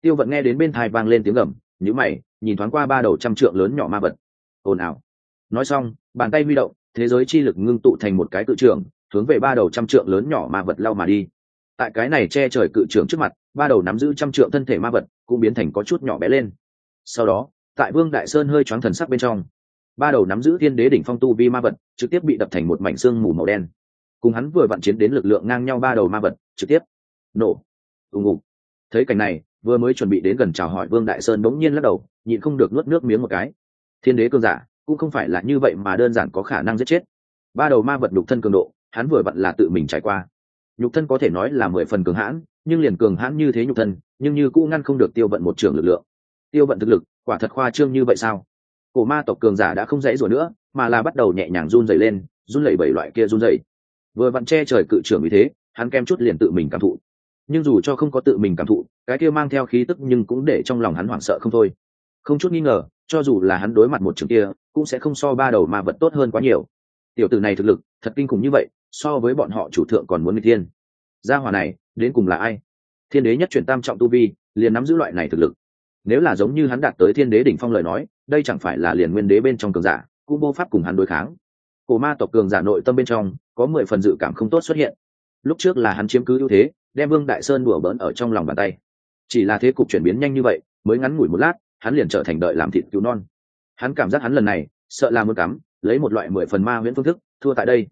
Tiêu vận nghe đến bên thai vang lên tiếng gầm nhữ mày, nhìn thoáng qua ba đầu trăm trượng lớn nhỏ ma vật. Ồn ào. Nói xong, bàn tay huy động, thế giới chi lực ngưng tụ thành một cái cự trường hướng về ba đầu trăm trượng lớn nhỏ ma vật lao mà đi. Tại cái này che trời cự trường trước mặt, ba đầu nắm giữ trăm trượng thân thể ma vật cũng biến thành có chút nhỏ bé lên. Sau đó, tại vương đại sơn hơi choáng thần sắc bên trong, ba đầu nắm giữ thiên đế đỉnh phong tu vi ma vật trực tiếp bị đập thành một mảnh xương mù màu đen. Cùng hắn vừa vặn chiến đến lực lượng ngang nhau ba đầu ma vật trực tiếp. Nổ. Ùng ùng thấy cảnh này vừa mới chuẩn bị đến gần chào hỏi vương đại sơn bỗng nhiên lắc đầu, nhịn không được nuốt nước miếng một cái. Thiên đế cường giả, cũng không phải là như vậy mà đơn giản có khả năng giết chết. Ba đầu ma vật nhục thân cường độ, hắn vừa vặn là tự mình trải qua. Nhục thân có thể nói là mười phần cường hãn, nhưng liền cường hãn như thế nhục thân, nhưng như cũ ngăn không được tiêu vận một trường lực lượng. Tiêu vận thực lực, quả thật khoa trương như vậy sao? Cổ ma tộc cường giả đã không dãy rồi nữa, mà là bắt đầu nhẹ nhàng run dày lên, run lẩy bảy loại kia run dày vừa vặn che trời cự trưởng như thế, hắn kem chút liền tự mình cảm thụ nhưng dù cho không có tự mình cảm thụ, cái kia mang theo khí tức nhưng cũng để trong lòng hắn hoảng sợ không thôi. Không chút nghi ngờ, cho dù là hắn đối mặt một trường kia, cũng sẽ không so ba đầu ma vật tốt hơn quá nhiều. Tiểu tử này thực lực, thật kinh khủng như vậy, so với bọn họ chủ thượng còn muốn người thiên. Gia hòa này, đến cùng là ai? Thiên đế nhất chuyển tam trọng tu vi, liền nắm giữ loại này thực lực. Nếu là giống như hắn đạt tới thiên đế đỉnh phong lời nói, đây chẳng phải là liền nguyên đế bên trong cường giả, cũng vô pháp cùng hắn đối kháng. Cổ ma tộc cường giả nội tâm bên trong, có mười phần dự cảm không tốt xuất hiện. Lúc trước là hắn chiếm cứ ưu thế đem vương đại sơn đùa bỡn ở trong lòng bàn tay. Chỉ là thế cục chuyển biến nhanh như vậy, mới ngắn ngủi một lát, hắn liền trở thành đợi làm thịt cứu non. Hắn cảm giác hắn lần này, sợ là muốn cắm, lấy một loại mười phần ma huyễn phương thức, thua tại đây.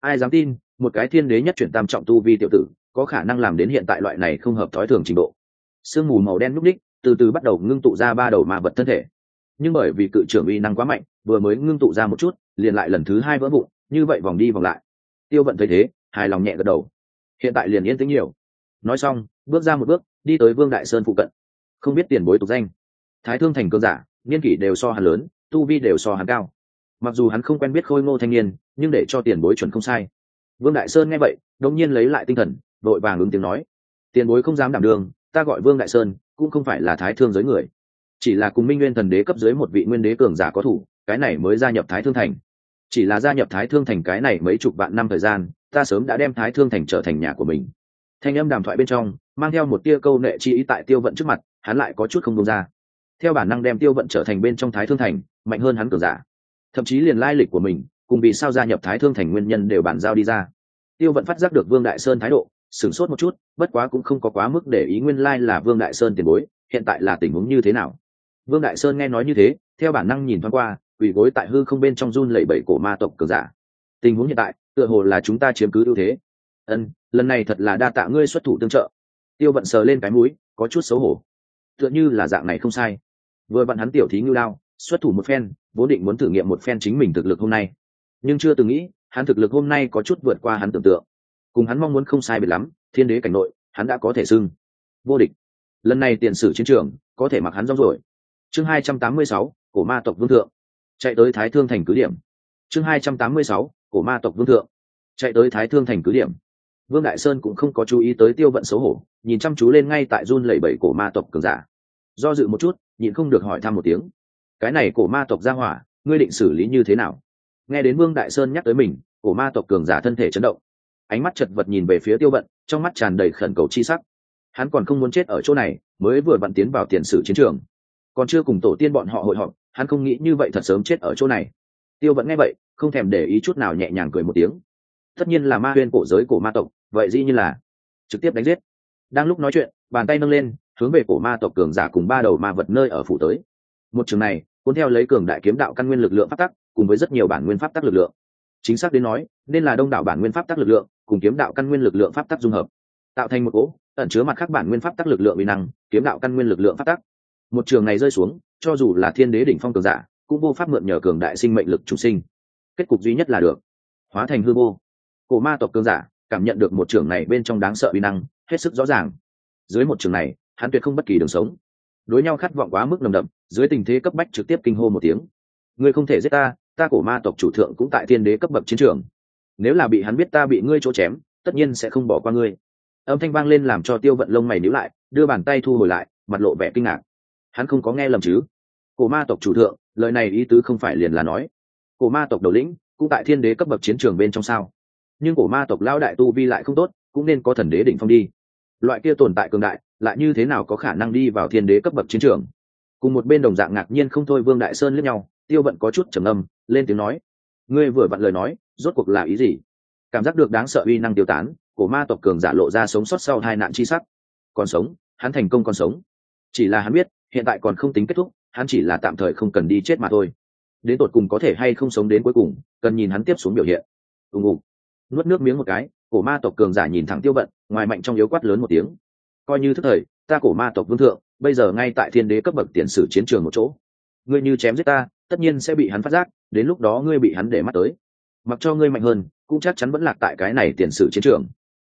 Ai dám tin, một cái thiên đế nhất chuyển tam trọng tu vi tiểu tử, có khả năng làm đến hiện tại loại này không hợp thói thường trình độ. Sương mù màu đen núp ních, từ từ bắt đầu ngưng tụ ra ba đầu ma vật thân thể. Nhưng bởi vì cự trưởng uy năng quá mạnh, vừa mới ngưng tụ ra một chút, liền lại lần thứ hai vỡ vụn, như vậy vòng đi vòng lại. Tiêu vận thấy thế, hài lòng nhẹ gật đầu. Hiện tại liền yên tĩnh nhiều nói xong, bước ra một bước, đi tới vương đại sơn phụ cận. Không biết tiền bối tục danh. Thái thương thành cơn giả, niên kỷ đều so hắn lớn, tu vi đều so hắn cao. Mặc dù hắn không quen biết khôi ngô thanh niên, nhưng để cho tiền bối chuẩn không sai. Vương đại sơn nghe vậy đông nhiên lấy lại tinh thần, vội vàng ứng tiếng nói. Tiền bối không dám đảm đường, ta gọi vương đại sơn, cũng không phải là thái thương giới người. Chỉ là cùng minh nguyên thần đế cấp dưới một vị nguyên đế cường giả có thủ, cái này mới gia nhập thái thương thành. Chỉ là gia nhập thái thương thành cái này mấy chục vạn năm thời gian, ta sớm đã đem thái thương thành trở thành nhà của mình thanh âm đàm thoại bên trong, mang theo một tia câu nệ chi ý tại tiêu vận trước mặt, hắn lại có chút không đông ra. Theo bản năng đem tiêu vận trở thành bên trong thái thương thành, mạnh hơn hắn cường giả. Thậm chí liền lai lịch của mình, cùng vì sao gia nhập thái thương thành nguyên nhân đều bàn giao đi ra. Tiêu vận phát giác được vương đại sơn thái độ, sửng sốt một chút, bất quá cũng không có quá mức để ý nguyên lai là vương đại sơn tiền bối, hiện tại là tình huống như thế nào. Vương đại sơn nghe nói như thế, theo bản năng nhìn thoáng qua ủy gối tại hư không bên trong run lẩy bẩy cổ ma tộc cường giả. Tình huống hiện tại, tựa hồ là chúng ta chiếm cứ ưu thế ân, lần này thật là đa tạ ngươi xuất thủ tương trợ. Tiêu vận sờ lên cái mũi, có chút xấu hổ. Tựa như là dạng này không sai. Vừa vặn hắn tiểu thí ngưu lao xuất thủ một phen, vốn định muốn thử nghiệm một phen chính mình thực lực hôm nay. Nhưng chưa từng nghĩ, hắn thực lực hôm nay có chút vượt qua hắn tưởng tượng. Cùng hắn mong muốn không sai biệt lắm, thiên đế cảnh nội, hắn đã có thể xưng. Vô địch. Lần này tiền sử chiến trường, có thể mặc hắn rong rồi chương hai trăm tám mươi sáu, cổ ma tộc vương thượng. Chạy tới thái thương thành cứ điểm. Chương hai trăm tám mươi sáu, cổ ma tộc vương thượng. Chạy tới thái thương thành cứ điểm vương đại sơn cũng không có chú ý tới tiêu vận xấu hổ, nhìn chăm chú lên ngay tại run lẩy bẩy cổ ma tộc cường giả. Do dự một chút, nhịn không được hỏi thăm một tiếng. Cái này cổ ma tộc ra hỏa, ngươi định xử lý như thế nào? Nghe đến vương đại sơn nhắc tới mình, cổ ma tộc cường giả thân thể chấn động. Ánh mắt chật vật nhìn về phía tiêu vận, trong mắt tràn đầy khẩn cầu chi sắc. Hắn còn không muốn chết ở chỗ này, mới vừa vặn tiến vào tiền sử chiến trường. Còn chưa cùng tổ tiên bọn họ hội họp, hắn không nghĩ như vậy thật sớm chết ở chỗ này. Tiêu Vận nghe vậy, không thèm để ý chút nào nhẹ nhàng cười một tiếng. Tất nhiên là ma huyên cổ giới cổ ma tộc vậy dĩ như là trực tiếp đánh giết. Đang lúc nói chuyện, bàn tay nâng lên, hướng về cổ ma tộc cường giả cùng ba đầu ma vật nơi ở phủ tới. Một trường này, cuốn theo lấy cường đại kiếm đạo căn nguyên lực lượng pháp tắc, cùng với rất nhiều bản nguyên pháp tắc lực lượng. Chính xác đến nói, nên là đông đảo bản nguyên pháp tắc lực lượng, cùng kiếm đạo căn nguyên lực lượng pháp tắc dung hợp. Tạo thành một cỗ, ẩn chứa mặt khác bản nguyên pháp tắc lực lượng uy năng, kiếm đạo căn nguyên lực lượng pháp tắc. Một trường này rơi xuống, cho dù là thiên đế đỉnh phong cường giả, cũng vô pháp mượn nhờ cường đại sinh mệnh lực chủ sinh. Kết cục duy nhất là được hóa thành hư vô. Cổ ma tộc cường giả cảm nhận được một trường này bên trong đáng sợ uy năng, hết sức rõ ràng. Dưới một trường này, hắn tuyệt không bất kỳ đường sống. Đối nhau khát vọng quá mức nồng đậm, dưới tình thế cấp bách trực tiếp kinh hô một tiếng. Ngươi không thể giết ta ta cổ ma tộc chủ thượng cũng tại thiên đế cấp bậc chiến trường. Nếu là bị hắn biết ta bị ngươi chỗ chém, tất nhiên sẽ không bỏ qua ngươi. Âm thanh vang lên làm cho tiêu vận lông mày níu lại, đưa bàn tay thu hồi lại, mặt lộ vẻ kinh ngạc. Hắn không có nghe lầm chứ? Cổ ma tộc chủ thượng, lời này ý tứ không phải liền là nói. Cổ ma tộc đầu lĩnh, cũng tại thiên đế cấp bậc chiến trường bên trong sao? Nhưng cổ ma tộc lao đại tu vi lại không tốt, cũng nên có thần đế đỉnh phong đi. Loại kia tồn tại cường đại, lại như thế nào có khả năng đi vào thiên đế cấp bậc chiến trường? Cùng một bên đồng dạng ngạc nhiên không thôi vương đại sơn lướt nhau, tiêu vận có chút trầm âm lên tiếng nói, ngươi vừa vặn lời nói, rốt cuộc là ý gì? Cảm giác được đáng sợ uy năng tiêu tán, cổ ma tộc cường giả lộ ra sống sót sau hai nạn chi sắc. Còn sống, hắn thành công còn sống. Chỉ là hắn biết, hiện tại còn không tính kết thúc, hắn chỉ là tạm thời không cần đi chết mà thôi. Đến tột cùng có thể hay không sống đến cuối cùng, cần nhìn hắn tiếp xuống biểu hiện. Ùng ùng nuốt nước miếng một cái, cổ ma tộc cường giả nhìn thẳng tiêu vận, ngoài mạnh trong yếu quát lớn một tiếng. Coi như thức thời, ta cổ ma tộc vương thượng, bây giờ ngay tại thiên đế cấp bậc tiền sử chiến trường một chỗ. Ngươi như chém giết ta, tất nhiên sẽ bị hắn phát giác, đến lúc đó ngươi bị hắn để mắt tới. Mặc cho ngươi mạnh hơn, cũng chắc chắn vẫn lạc tại cái này tiền sử chiến trường.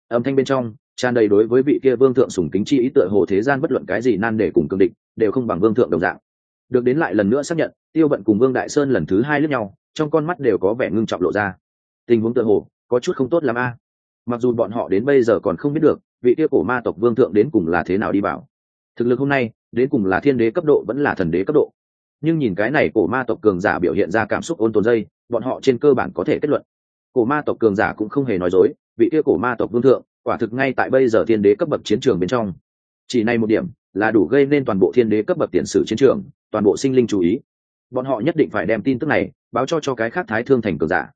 Âm thanh bên trong, tràn đầy đối với vị kia vương thượng sùng kính chi ý tựa hồ thế gian bất luận cái gì nan để cùng cương địch, đều không bằng vương thượng đồng dạng. Được đến lại lần nữa xác nhận, tiêu vận cùng vương đại sơn lần thứ hai lướt nhau, trong con mắt đều có vẻ ngưng trọng lộ ra. Tình huống tựa hồ có chút không tốt l a. Mặc dù bọn họ đến bây giờ còn không biết được vị kia cổ ma tộc vương thượng đến cùng là thế nào đi bảo thực lực hôm nay, đến cùng là thiên đế cấp độ vẫn là thần đế cấp độ. Nhưng nhìn cái này cổ ma tộc cường giả biểu hiện ra cảm xúc ôn tồn dây, bọn họ trên cơ bản có thể kết luận. Cổ ma tộc cường giả cũng không hề nói dối, vị kia cổ ma tộc vương thượng, quả thực ngay tại bây giờ thiên đế cấp bậc chiến trường bên trong. Chỉ này một điểm, là đủ gây nên toàn bộ thiên đế cấp bậc tiền sử chiến trường, toàn bộ sinh linh chú ý. Bọn họ nhất định phải đem tin tức này báo cho cho cái khác thái thương thành cường giả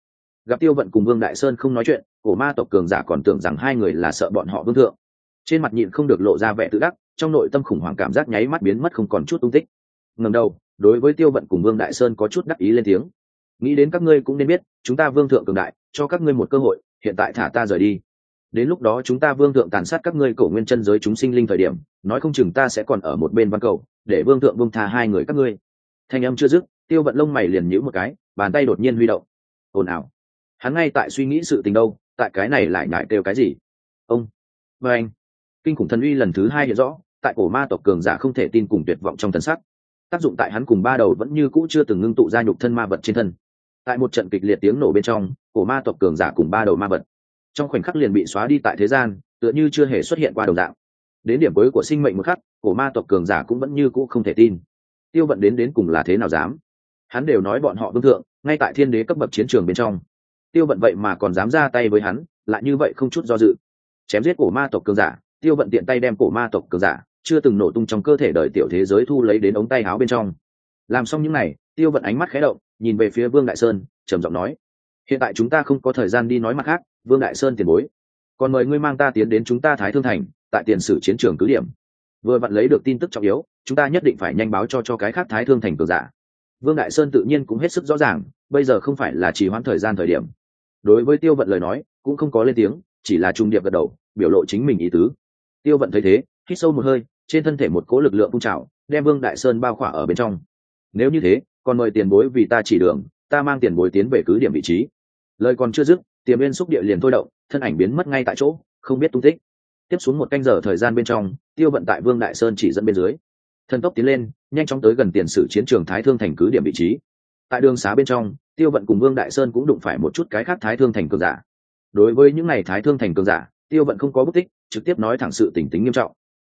gặp tiêu vận cùng vương đại sơn không nói chuyện, cổ ma tộc cường giả còn tưởng rằng hai người là sợ bọn họ vương thượng. Trên mặt nhịn không được lộ ra vẻ tự đắc, trong nội tâm khủng hoảng cảm giác nháy mắt biến mất không còn chút tung tích. Ngầm đầu, đối với tiêu vận cùng vương đại sơn có chút đắc ý lên tiếng. Nghĩ đến các ngươi cũng nên biết, chúng ta vương thượng cường đại, cho các ngươi một cơ hội, hiện tại thả ta rời đi. Đến lúc đó chúng ta vương thượng tàn sát các ngươi cổ nguyên chân giới chúng sinh linh thời điểm, nói không chừng ta sẽ còn ở một bên văn cầu, để vương thượng vương tha hai người các ngươi. Thanh âm chưa dứt, tiêu vận lông mày liền nhíu một cái, bàn tay đột nhiên huy động. Ồn ào hắn ngay tại suy nghĩ sự tình đâu, tại cái này lại ngại kêu cái gì? Ông, và anh, kinh khủng thần uy lần thứ hai hiện rõ, tại cổ ma tộc cường giả không thể tin cùng tuyệt vọng trong thần sắc. Tác dụng tại hắn cùng ba đầu vẫn như cũ chưa từng ngưng tụ ra nhục thân ma vật trên thân. Tại một trận kịch liệt tiếng nổ bên trong, cổ ma tộc cường giả cùng ba đầu ma vật, trong khoảnh khắc liền bị xóa đi tại thế gian, tựa như chưa hề xuất hiện qua đồng dạng. Đến điểm cuối của sinh mệnh một khắc, cổ ma tộc cường giả cũng vẫn như cũ không thể tin. Tiêu vận đến đến cùng là thế nào dám? Hắn đều nói bọn họ vương thượng, ngay tại thiên đế cấp bậc chiến trường bên trong tiêu vận vậy mà còn dám ra tay với hắn, lại như vậy không chút do dự. Chém giết cổ ma tộc cường giả, tiêu vận tiện tay đem cổ ma tộc cường giả, chưa từng nổ tung trong cơ thể đời tiểu thế giới thu lấy đến ống tay áo bên trong. Làm xong những n à y tiêu vận ánh mắt khé động, nhìn về phía vương đại sơn, trầm giọng nói, hiện tại chúng ta không có thời gian đi nói mặt khác, vương đại sơn tiền bối. Còn mời ngươi mang ta tiến đến chúng ta thái thương thành, tại tiền sử chiến trường cứ điểm. Vừa vặn lấy được tin tức trọng yếu, chúng ta nhất định phải nhanh báo cho cho cái khác thái thương thành cường giả. Vương đại sơn tự nhiên cũng hết sức rõ ràng, bây giờ không phải là chỉ hoãn thời gian thời điểm đối với tiêu vận lời nói, cũng không có lên tiếng, chỉ là trung điệp gật đầu, biểu lộ chính mình ý tứ. Tiêu vận thấy thế, hít sâu một hơi, trên thân thể một cố lực lượng phun trào, đem vương đại sơn bao khỏa ở bên trong. Nếu như thế, còn mời tiền bối vì ta chỉ đường, ta mang tiền bối tiến về cứ điểm vị trí. Lời còn chưa dứt tiềm viên xúc địa liền thôi động, thân ảnh biến mất ngay tại chỗ, không biết tung tích. Tiếp xuống một canh giờ thời gian bên trong, tiêu vận tại vương đại sơn chỉ dẫn bên dưới. Thần tốc tiến lên, nhanh chóng tới gần tiền sử chiến trường thái thương thành cứ điểm vị trí. Tại đường xá bên trong tiêu vận cùng vương đại sơn cũng đụng phải một chút cái khác thái thương thành cường giả. Đối với những n à y thái thương thành cường giả, tiêu vận không có bút tích, trực tiếp nói thẳng sự tình tính nghiêm trọng.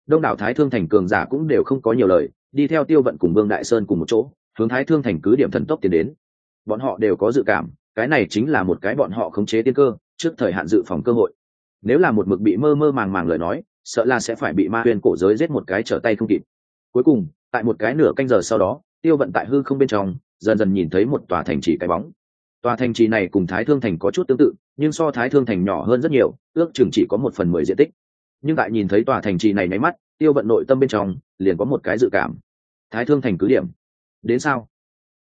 Đông đảo thái thương thành cường giả cũng đều không có nhiều lời, đi theo tiêu vận cùng vương đại sơn cùng một chỗ, hướng thái thương thành cứ điểm thần tốc tiến đến. Bọn họ đều có dự cảm, cái này chính là một cái bọn họ khống chế tiên cơ, trước thời hạn dự phòng cơ hội. Nếu là một mực bị mơ mơ màng màng lời nói, sợ là sẽ phải bị ma huyền cổ giới giết một cái trở tay không kịp. Cuối cùng, tại một cái nửa canh giờ sau đó tiêu vận tại hư không bên trong, dần dần nhìn thấy một tòa thành trì cái bóng. Tòa thành trì này cùng thái thương thành có chút tương tự, nhưng so thái thương thành nhỏ hơn rất nhiều, ước chừng chỉ có một phần mười diện tích. Nhưng tại nhìn thấy tòa thành trì này nháy mắt, tiêu vận nội tâm bên trong liền có một cái dự cảm. Thái thương thành cứ điểm. Đến sao?